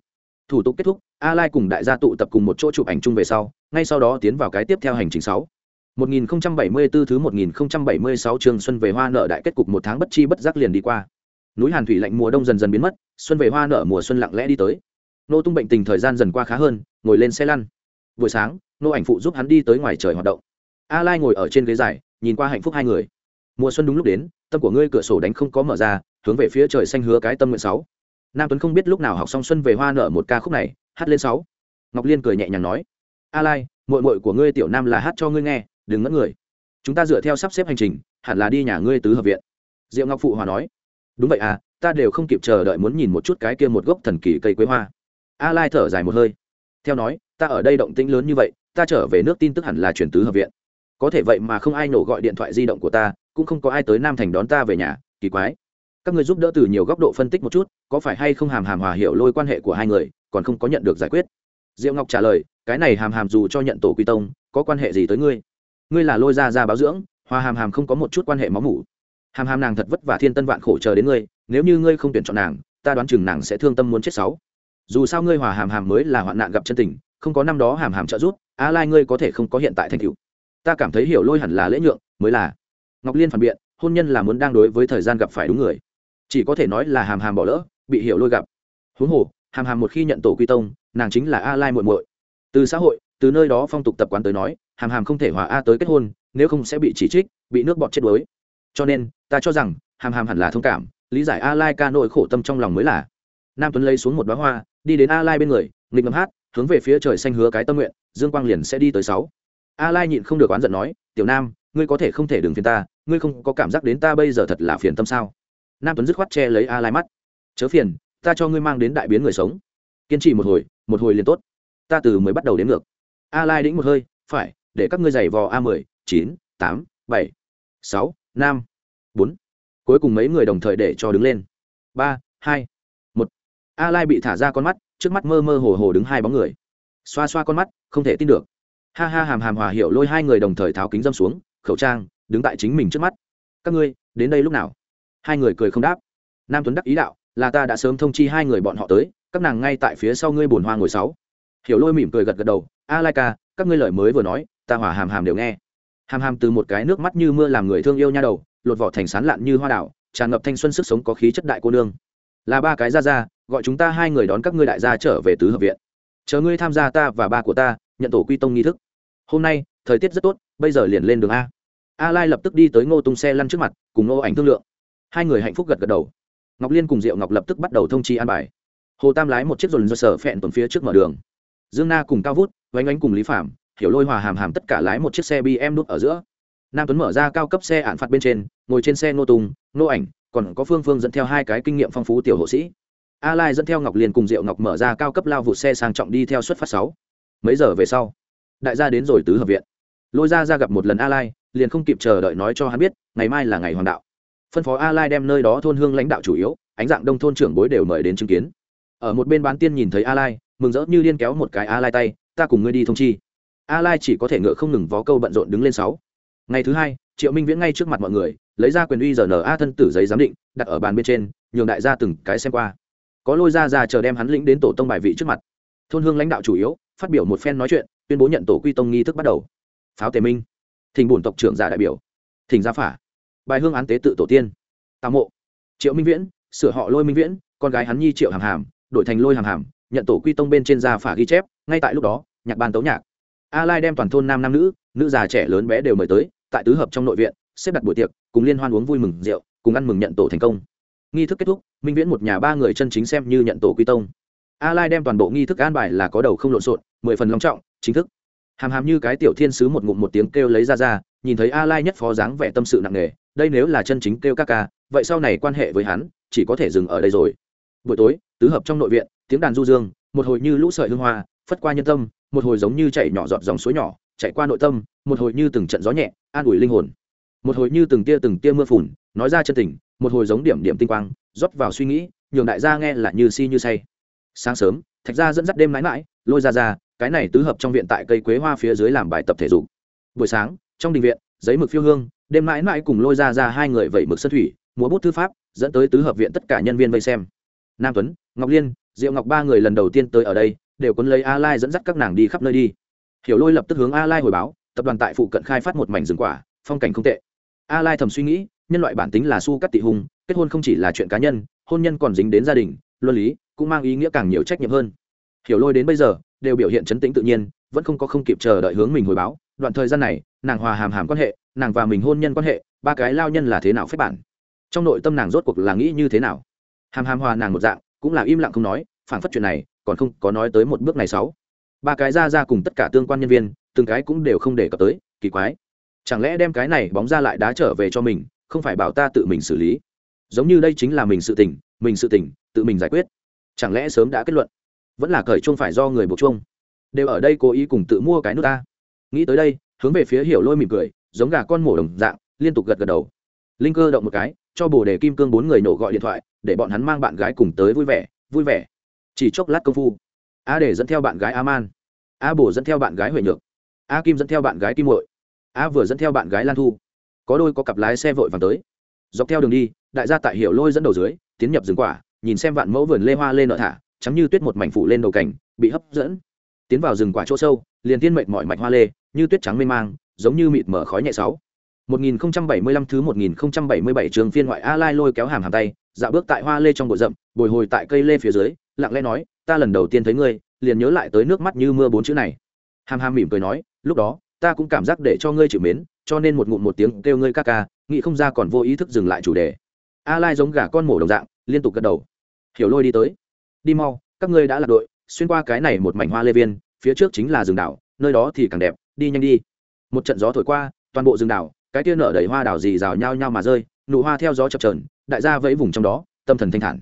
thủ tục kết thúc, a lai cùng đại gia tụ tập cùng một chỗ chụp ảnh chung về sau, ngay sau đó tiến vào cái tiếp theo hành trình sáu. 1074 thứ 1076 trường xuân về hoa nợ đại kết cục một tháng bất chi bất giác liền đi qua. Núi hàn thủy lạnh mùa đông dần dần biến mất, xuân về hoa nợ mùa xuân lặng lẽ đi tới. Nô tung bệnh tình thời gian dần qua khá hơn, ngồi lên xe lăn. Buổi sáng, nô ảnh phụ giúp hắn đi tới ngoài trời hoạt động. A lai ngồi ở trên ghế dài, nhìn qua hạnh phúc hai người. Mùa xuân đúng lúc đến, tâm của ngươi cửa sổ đánh không có mở ra, hướng về phía trời xanh hứa cái tâm nguyện sáu nam tuấn không biết lúc nào học xong xuân về hoa nở một ca khúc này hát lên sáu ngọc liên cười nhẹ nhàng nói a lai muội muội của ngươi tiểu nam là hát cho ngươi nghe đừng ngất người chúng ta dựa theo sắp xếp hành trình hẳn là đi nhà ngươi tứ hợp viện diệu ngọc phụ hòa nói đúng vậy à ta đều không kịp chờ đợi muốn nhìn một chút cái kia một gốc thần kỳ cây quế hoa a lai thở dài một hơi theo nói ta ở đây động tĩnh lớn như vậy ta trở về nước tin tức hẳn là chuyển tứ hợp viện có thể vậy mà không ai nổ gọi điện thoại di động của ta cũng không có ai tới nam thành đón ta về nhà kỳ quái các người giúp đỡ từ nhiều góc độ phân tích một chút, có phải hay không hàm hàm hòa hiểu lôi quan hệ của hai người, còn không có nhận được giải quyết? Diệu ngọc trả lời, cái này hàm hàm dù cho nhận tổ quy tông, có quan hệ gì tới ngươi? Ngươi là lôi ra ra báo dưỡng, hòa hàm hàm không có một chút quan hệ máu mủ. Hàm hàm nàng thật vất vả thiên tân vạn khổ chờ đến ngươi, nếu như ngươi không tuyển chọn nàng, ta đoán chừng nàng sẽ thương tâm muốn chết sáu. Dù sao ngươi hòa hàm hàm mới là hoạn nạn gặp chân tình, không có năm đó hàm hàm trợ giúp, a lai ngươi có thể không có hiện tại thành tựu. Ta cảm thấy hiểu lôi hẳn là lễ nhượng, mới là. Ngọc liên phản biện, hôn nhân là muốn đang đối với thời gian gặp phải đúng người chỉ có thể nói là hàm hàm bỏ lỡ, bị hiểu lôi gặp. Huống hồ, hàm hàm một khi nhận tổ quy tông, nàng chính là a lai muội muội. Từ xã hội, từ nơi đó phong tục tập quán tới nói, hàm hàm không thể hòa a tới kết hôn, nếu không sẽ bị chỉ trích, bị nước bọt chết đuối. Cho nên, ta cho rằng, hàm hàm hẳn là thông cảm, lý giải a lai ca nội khổ tâm trong lòng mới là. Nam tuấn lấy xuống một bó hoa, đi đến a lai bên người, nghịch ngầm hát, hướng về phía trời xanh hứa cái tâm nguyện, dương quang liền sẽ đi tới sáu. A lai nhịn không được oán giận nói, tiểu nam, ngươi có thể không thể đừng phiền ta, ngươi không có cảm giác đến ta bây giờ thật là phiền tâm sao? Nam tuấn dứt khoát che lấy a lai mắt chớ phiền ta cho ngươi mang đến đại biến người sống kiên trì một hồi một hồi liền tốt ta từ mới bắt đầu đến ngược a lai đĩnh một hơi phải để các ngươi giày vò a mười chín tám bảy sáu năm bốn cuối cùng mấy người đồng thời để cho đứng lên ba hai một a lai bị thả ra con mắt trước mắt mơ mơ hồ hồ đứng hai bóng người xoa xoa con mắt không thể tin được ha ha hàm hàm hòa hiểu lôi hai người đồng thời tháo kính dâm xuống khẩu trang đứng tại chính mình trước mắt các ngươi đến đây lúc nào hai người cười không đáp. Nam tuấn đắc ý đạo, là ta đã sớm thông chi hai người bọn họ tới, các nàng ngay tại phía sau ngươi bồn hoa ngồi sáu. Hiểu lôi mỉm cười gật gật đầu, a lai ca, các ngươi lời mới vừa nói, ta hỏa hàm hàm đều nghe. Hàm hàm từ một cái nước mắt như mưa làm người thương yêu nha đầu, lột vỏ thành sán lạn như hoa đảo, tràn ngập thanh xuân sức sống có khí chất đại cô nương. Là ba cái ra ra gọi chúng ta hai người đón các ngươi đại gia trở về tứ hợp viện. Chờ ngươi tham gia ta và ba của ta, nhận tổ quy tông nghi thức. Hôm nay, thời tiết rất tốt, bây giờ liền lên đường a. A lai lập tức đi tới ngô tung xe lăn trước mặt, cùng ngô ảnh thương lượng hai người hạnh phúc gật gật đầu. Ngọc liên cùng diệu ngọc lập tức bắt đầu thông chi an bài. Hồ tam lái một chiếc dồn do sở phẹn tuần phía trước mở đường. Dương na cùng cao vút vánh ánh cùng lý phạm hiểu lôi hòa hàm hàm tất cả lái một chiếc xe bm đút ở giữa. Nam tuấn mở ra cao cấp xe ạn phạt bên trên, ngồi trên xe nô tùng nô ảnh, còn có phương phương dẫn theo hai cái kinh nghiệm phong phú tiểu hộ sĩ. A lai dẫn theo ngọc liền cùng diệu ngọc mở ra cao cấp lao vụ xe sang trọng đi theo xuất phát sáu. Mấy giờ về sau? Đại gia đến rồi tứ hợp viện. Lôi ra ra gặp một lần a lai, liền không kịp chờ đợi nói cho hắn biết, ngày mai là ngày hoàng đạo phân phó a lai đem nơi đó thôn hương lãnh đạo chủ yếu, ánh dạng đông thôn trưởng bối đều mời đến chứng kiến. Ở một bên bán tiên nhìn thấy a lai, mừng rỡ như liên kéo một cái a lai tay, ta cùng ngươi đi thông chi. A lai chỉ có thể ngựa không ngừng vó câu bận rộn đứng lên sáu. Ngày thứ hai, triệu minh viễn ngay trước mặt mọi người, lấy ra quyền uy giờ n a thân tử giấy giám định, đặt ở bàn bên trên, nhường đại gia từng cái xem qua. Có lôi ra ra chờ đem hắn lĩnh đến tổ tông bài vị trước mặt. Thôn hương lãnh đạo chủ yếu, phát biểu một phen nói chuyện, tuyên bố nhận tổ quy tông nghi thức bắt đầu. Pháo tề minh, thỉnh bổn tộc trưởng giả đại biểu. Thỉnh gia phả bài hương án tế tự tổ tiên. Tào mộ, triệu minh viễn, sửa họ lôi minh viễn, con gái hắn nhi triệu hàm hàm, đổi thành lôi hàm hàm, nhận tổ quy tông bên trên gia phả ghi chép, ngay tại lúc đó, nhạc ban tấu nhạc. A lai đem toàn thôn nam nam nữ nữ già trẻ lớn bé đều mời tới, tại tứ hợp trong nội viện, xếp đặt buổi tiệc, cùng liên hoan uống vui mừng rượu, cùng ăn mừng nhận tổ thành công. Nghi thức kết thúc, minh viễn một nhà ba người chân chính xem như nhận tổ quy tông. A lai đem toàn bộ nghi thức an bài là có đầu không lộn xộn, mười phần long trọng, chính thức. Hàm hàm như cái tiểu thiên sứ một ngụm một tiếng kêu lấy ra ra, nhìn thấy a lai nhất phó dáng vẻ tâm sự nặng nề đây nếu là chân chính kêu ca ca, vậy sau này quan hệ với hắn, chỉ có thể dừng ở đây rồi. Buổi tối, tứ hợp trong nội viện, tiếng đàn du dương, một hồi như lũ sợi hương hoa, phất qua nhân tâm, một hồi giống như chạy nhỏ giọt dòng suối nhỏ chạy qua nội tâm, một hồi như từng trận gió nhẹ, an ủi linh hồn. Một hồi như từng tia từng tia mưa phùn, nói ra chân tình, một hồi giống điểm điểm tinh quang, rót vào suy nghĩ, nhường đại gia nghe là như si như say. Sáng sớm, thạch gia dẫn dắt đêm mãi mãi, lôi ra ra, cái này tứ hợp trong viện tại cây quế hoa phía dưới làm bài tập thể dục. Buổi sáng, trong đình viện, giấy mực phiêu hương đêm mãi mãi cùng lôi ra ra hai người vẩy mực sơn thủy, múa bút thư pháp, dẫn tới tứ hợp viện tất cả nhân viên vây xem. Nam tuấn, ngọc liên, diệu ngọc ba người lần đầu tiên tới ở đây, đều quấn lấy a lai dẫn dắt các nàng đi khắp nơi đi. Hiểu lôi lập tức hướng a lai hồi báo, tập đoàn tại phụ cận khai phát một mảnh rừng quả, phong cảnh không tệ. A lai thầm suy nghĩ, nhân loại bản tính là su cắt tị hùng kết hôn không chỉ là chuyện cá nhân, hôn nhân còn dính đến gia đình, luân lý, cũng mang ý nghĩa càng nhiều trách nhiệm hơn. Hiểu lôi đến bây giờ, đều biểu hiện chấn tĩnh tự nhiên, vẫn không có không kịp chờ đợi hướng mình hồi báo. Đoạn thời gian này, nàng hòa hàm hàm quan hệ nàng và mình hôn nhân quan hệ, ba cái lao nhân là thế nào phép bản? Trong nội tâm nàng rốt cuộc là nghĩ như thế nào? Hàm hàm hòa nàng một dạng, cũng là im lặng không nói phản phất chuyện này, còn không có nói tới một bước này sáu. Ba cái ra ra cùng tất cả tương quan nhân viên, từng cái cũng đều không để cập tới, kỳ quái. Chẳng lẽ đem cái này bóng ra lại đá trở về cho mình, không phải bảo ta tự mình xử lý? Giống như đây chính là mình sự tình, mình sự tình, tự mình giải quyết. Chẳng lẽ sớm đã kết luận? Vẫn là cởi chung phải do người buộc chung đều ở đây cố ý cùng tự mua cái nước ta. Nghĩ tới đây, hướng về phía hiểu lôi mỉm cười giống gà con mổ đồng dạng, liên tục gật gật đầu. Linh cơ động một cái, cho bồ đề kim cương bốn người nổ gọi điện thoại, để bọn hắn mang bạn gái cùng tới vui vẻ vui vẻ. Chỉ chốc lát công phu, a để dẫn theo bạn gái a man a bồ dẫn theo bạn gái huệ nhược. A kim dẫn theo bạn gái kim hội. A vừa dẫn theo bạn gái lan thu. Có đôi có cặp lái xe vội vàng tới. Dọc theo đường đi, đại gia tại hiểu lôi dẫn đầu dưới, tiến nhập rừng quả, nhìn xem vạn mẫu vườn lê hoa lên nợ thả chắm như tuyết một mảnh phủ lên đầu cảnh, bị hấp dẫn. Tiến vào rừng quả chỗ sâu, liền tiên mệnh mọi mạch hoa lê, như tuyết trắng mê mang giống như mịt mở khói nhẹ sáu 1075 thứ 1077 trường phiên ngoại A Lai lôi kéo hàm hàm tay, dạo bước tại hoa lê trong bụi rậm, bồi hồi tại cây lê phía dưới, lặng lẽ nói, ta lần đầu tiên thấy ngươi, liền nhớ lại tới nước mắt như mưa bốn chữ này. Hàm hàm mỉm cười nói, lúc đó, ta cũng cảm giác để cho ngươi chịu mến, cho nên một ngụm một tiếng kêu ngươi ca ca, nghĩ không ra còn vô ý thức dừng lại chủ đề. A Lai giống gà con mổ đồng dạng, liên tục gật đầu. Hiểu Lôi đi tới. Đi mau, các ngươi đã là đội, xuyên qua cái này một mảnh hoa lê viên, phía trước chính là rừng đảo, nơi đó thì càng đẹp, đi nhanh đi. Một trận gió thổi qua, toàn bộ rừng đảo cái tia nở đầy hoa đào dì rào nhau nhau mà rơi nụ hoa theo gió chập trờn đại gia vẫy vùng trong đó tâm thần thanh thản.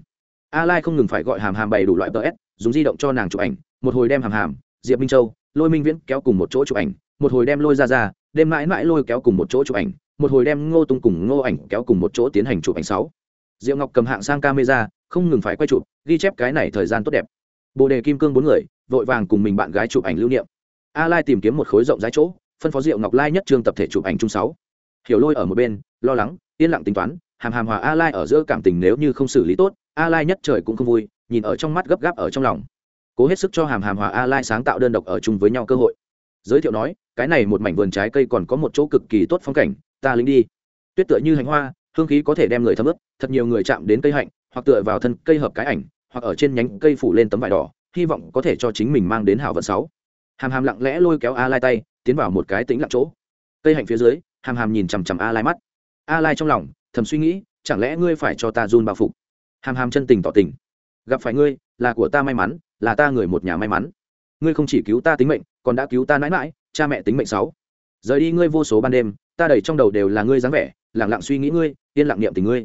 A lai không ngừng phải gọi hàm hàm bày đủ loại ts dùng di động cho nàng chụp ảnh một hồi đem hàm hàm diệp minh châu lôi minh viễn kéo cùng một chỗ chụp ảnh một hồi đem lôi ra ra đêm mãi mãi lôi kéo cùng một chỗ chụp ảnh một hồi đem ngô tung cùng ngô ảnh kéo cùng một chỗ tiến hành chụp ảnh sáu. Diệu ngọc cầm hạng sang camera không ngừng phải quay chụp ghi chép cái này thời gian tốt đẹp. Bồ đề kim cương bốn người vội vàng cùng mình bạn gái chụp ảnh lưu niệm. A lai tìm kiếm một khối rộng rãi chỗ phân phó diệu ngọc lai nhất trương tập thể chụp ảnh chung sáu. Hiểu lôi ở một bên, lo lắng, yên lặng tính toán, hàm hàm hòa a lai ở giữa cảm tình nếu như không xử lý tốt, a lai nhất trời cũng không vui, nhìn ở trong mắt gấp gáp ở trong lòng. Cố hết sức cho hàm hàm hòa a lai sáng tạo đơn độc ở chung với nhau cơ hội. Giới thiệu nói, cái này một mảnh vườn trái cây còn có một chỗ cực kỳ tốt phong cảnh, ta lính đi. Tuyết tựa như hành hoa, hương khí có thể đem người thấm ướt, thật nhiều người chạm đến cây hạnh, hoặc tựa vào thân cây hợp cái ảnh, hoặc ở trên nhánh cây phủ lên tấm vải đỏ, hy vọng có thể cho chính mình mang đến hảo vận sáu. Hàm hàm lặng lẽ lôi kéo a lai tay tiến vào một cái tĩnh lặng chỗ. Cây hạnh phía dưới, hàm hàm nhìn chằm chằm a lai mắt. A lai trong lòng, thầm suy nghĩ, chẳng lẽ ngươi phải cho ta run bao phục? Hàm hàm chân tình tỏ tình. Gặp phải ngươi, là của ta may mắn, là ta người một nhà may mắn. Ngươi không chỉ cứu ta tính mệnh, còn đã cứu ta mãi mãi, cha mẹ tính mệnh sáu. Rời đi ngươi vô số ban đêm, ta đầy trong đầu đều là ngươi dáng vẻ lẳng lặng suy nghĩ ngươi, yên lặng niệm tình ngươi.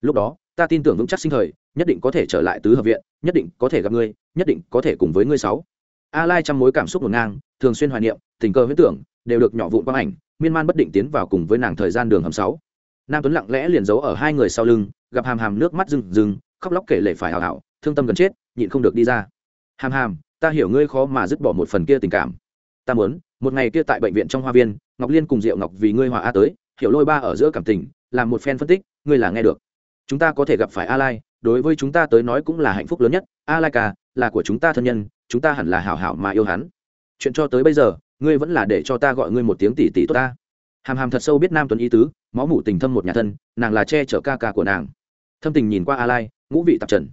Lúc đó, ta tin tưởng vững chắc sinh thời, nhất định có thể trở lại tứ hợp viện, nhất định có thể gặp ngươi, nhất định có thể cùng với ngươi sáu a lai trong mối cảm xúc ngổn ngang, thường xuyên hoài niệm, tình cờ huyết tưởng, đều được nhỏ vụn quang ảnh, miên man bất định tiến vào cùng với nàng thời gian đường hầm sáu. Nam tuấn lặng lẽ liền giấu ở hai người sau lưng, gặp hàm hàm nước mắt rừng rừng khóc lóc kể lệ phải hào hảo thương tâm gần chết, nhịn không được đi ra. Hàm hàm, ta hiểu ngươi khó mà dứt bỏ một phần kia tình cảm. Ta muốn, một ngày kia tại bệnh viện trong hoa viên, ngọc liên cùng diệu ngọc vì ngươi hòa a tới, hiểu lôi ba ở giữa cảm tình, làm một phen phân tích, ngươi là nghe được. Chúng ta có thể gặp phải a lai, đối với chúng ta tới nói cũng là hạnh phúc lớn nhất. A lai ca, là của chúng ta thân nhân chúng ta hẳn là hảo hảo mà yêu hắn. Chuyện cho tới bây giờ, ngươi vẫn là để cho ta gọi ngươi một tiếng tỷ tỷ tốt ta. Hàm hàm thật sâu biết nam tuấn ý tứ, máu mủ tình thâm một nhà thân, nàng là che chở ca ca của nàng. Thâm tình nhìn qua a lai, ngũ vị tạp trần.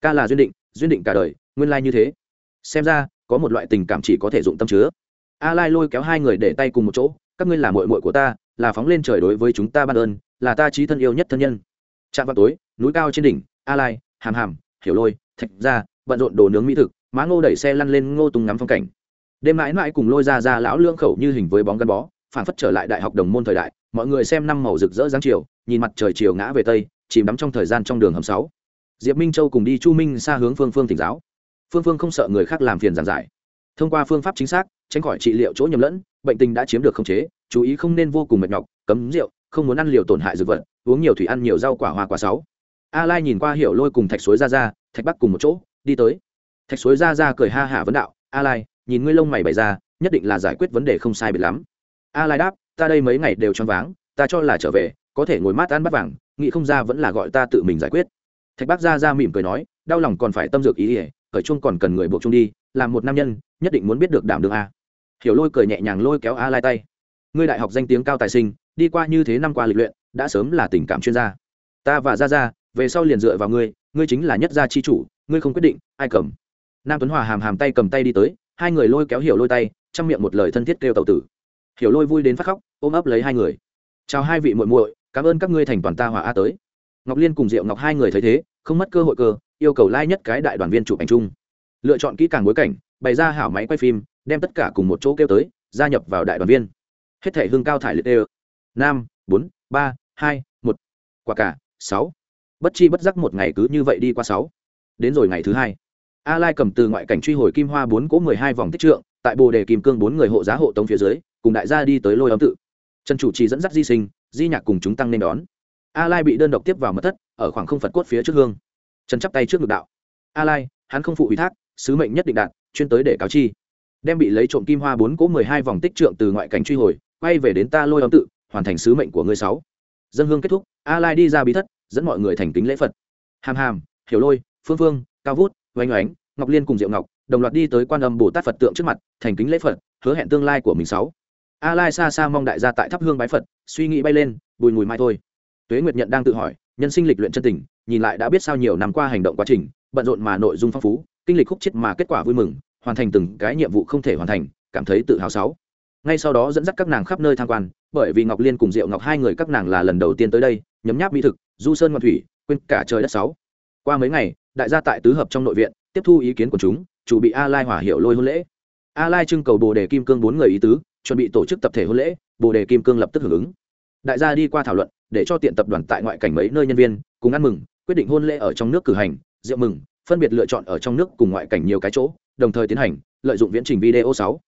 Ca là duyên định duyên định cả đời, nguyên lai như thế. Xem ra, có một loại tình cảm chỉ có thể dụng tâm chứa. A lai lôi kéo hai người để tay cùng một chỗ, các ngươi là muội muội của ta, là phóng lên trời đối với chúng ta ban ơn, là ta trí thân yêu nhất thân nhân. Trạm vào tối, núi cao trên đỉnh, a lai, hàm hàm, hiểu lôi, thạch ra bận rộn đồ nướng mỹ thực má ngô đẩy xe lăn lên ngô tùng ngắm phong cảnh. Đêm mãi mãi cùng lôi ra ra lão lương khẩu như hình với bóng gắn bó phản phất trở lại đại học đồng môn thời đại, mọi người xem năm màu rực rỡ giáng chiều, nhìn mặt trời chiều ngã về tây, chìm đắm trong thời gian trong đường hầm sáu. Diệp minh châu cùng đi chu minh xa hướng phương phương tỉnh giáo. Phương phương không sợ người khác làm phiền giảng giải. Thông qua phương pháp chính xác, tránh khỏi trị liệu chỗ nhầm lẫn, bệnh tình đã chiếm được khống chế, chú ý không nên vô cùng mệt nhọc, cấm rượu, không muốn ăn liều tổn hại dược vật, uống nhiều thủy ăn nhiều rau quả hoa quả sáu. A lai nhìn qua hiểu lôi cùng thạch suối ra ra thạch bắc cùng một chỗ, đi tới thạch suối ra ra cười ha hả vấn đạo, a lai, nhìn ngươi lông mày bày ra, nhất định là giải quyết vấn đề không sai biệt lắm. A lai đáp, ta đây mấy ngày đều choáng váng, ta cho là trở về, có thể ngồi mát ăn bắt vàng, nghĩ không ra vẫn là gọi ta tự mình giải quyết. Thạch bác ra ra mỉm cười nói, đau lòng còn phải tâm dược ý ỉa khởi chung còn cần người buộc chung đi, làm một nam nhân, nhất định muốn biết được đảm đường a. Hiểu lôi cười nhẹ nhàng lôi kéo a lai tay. Ngươi đại học danh tiếng cao tài sinh, đi qua như thế năm qua lịch luyện, đã sớm là tình cảm chuyên gia. Ta và ra ra về sau liền dựa vào ngươi ngươi chính là nhất gia chi chủ, ngươi không quyết định, ai cầm? Nam tuấn hòa hàm hàm tay cầm tay đi tới, hai người lôi kéo hiểu lôi tay, trong miệng một lời thân thiết kêu tàu tử. Hiểu lôi vui đến phát khóc, ôm ấp lấy hai người. Chào hai vị muội muội, cảm ơn các ngươi thành toàn ta hòa a tới. Ngọc liên cùng diệu ngọc hai người thấy thế, không mất cơ hội cơ, yêu cầu lai、like、nhất cái đại đoàn viên chụp ảnh chung. Lựa chọn kỹ càng bối cảnh, bày ra hảo máy quay phim, đem tất cả cùng một chỗ kêu tới, gia nhập vào đại đoàn viên. Hết thể hương cao thải liệt đều. Năm bốn, ba, hai, một. Quả cả, sáu. Bất chi bất giác một ngày cứ như vậy đi qua sáu. Đến rồi ngày thứ hai a lai cầm từ ngoại cảnh truy hồi kim hoa bốn cỗ mười hai vòng tích trượng, tại bồ đề kim cương bốn người hộ giá hộ tống phía dưới, cùng đại gia đi tới lôi ấm tự. Trần chủ trì dẫn dắt di sinh, di nhạc cùng chúng tăng nên đón. A lai bị đơn độc tiếp vào mật thất, ở khoảng không phật cốt phía trước hương. Trần chắp tay trước ngực đạo. A lai, hắn không phụ ủy thác, sứ mệnh nhất định đạt, chuyên tới để cáo chi. Đem bị lấy trộm kim hoa bốn cỗ mười hai vòng tích trượng từ ngoại cảnh truy hồi, quay về đến ta lôi ấm tự, hoàn thành sứ mệnh của ngươi sáu. Dân hương kết thúc, a lai đi ra bí thất, dẫn mọi người thành kính lễ phật. Hàm hàm, hiểu lôi, phương phương, cao vút oanh oánh, ngọc liên cùng diệu ngọc đồng loạt đi tới quan âm bồ tát phật tượng trước mặt, thành kính lễ phật, hứa hẹn tương lai của mình sáu. A lai xa xa mong đại gia tại thắp hương bái phật, suy nghĩ bay lên, bùi mùi mai thôi. Tuế nguyệt nhận đang tự hỏi, nhân sinh lịch luyện chân tình, nhìn lại đã biết sao nhiều năm qua hành động quá trình, bận rộn mà nội dung phong phú, kinh lịch khúc chết mà kết quả vui mừng, hoàn thành từng cái nhiệm vụ không thể hoàn thành, cảm thấy tự hào sáu. Ngay sau đó dẫn dắt các nàng khắp nơi tham quan, bởi vì ngọc liên cùng diệu ngọc hai người các nàng là lần đầu tiên tới đây, nhấm nháp mỹ thực, du sơn ngoan thủy, quên cả trời đất sáu qua mấy ngày, đại gia tại tứ hợp trong nội viện, tiếp thu ý kiến của chúng, chủ bị a lai hỏa hiệu lôi hôn lễ. A lai trưng cầu bồ đề kim cương bốn người ý tứ, chuẩn bị tổ chức tập thể hôn lễ, bồ đề kim cương lập tức hưởng ứng. Đại gia đi qua thảo luận, để cho tiện tập đoàn tại ngoại cảnh mấy nơi nhân viên, cùng ăn mừng, quyết định hôn lễ ở trong nước cử hành, rượu mừng, phân biệt lựa chọn ở trong nước cùng ngoại cảnh nhiều cái chỗ, đồng thời tiến hành, lợi dụng viễn trình video sáu.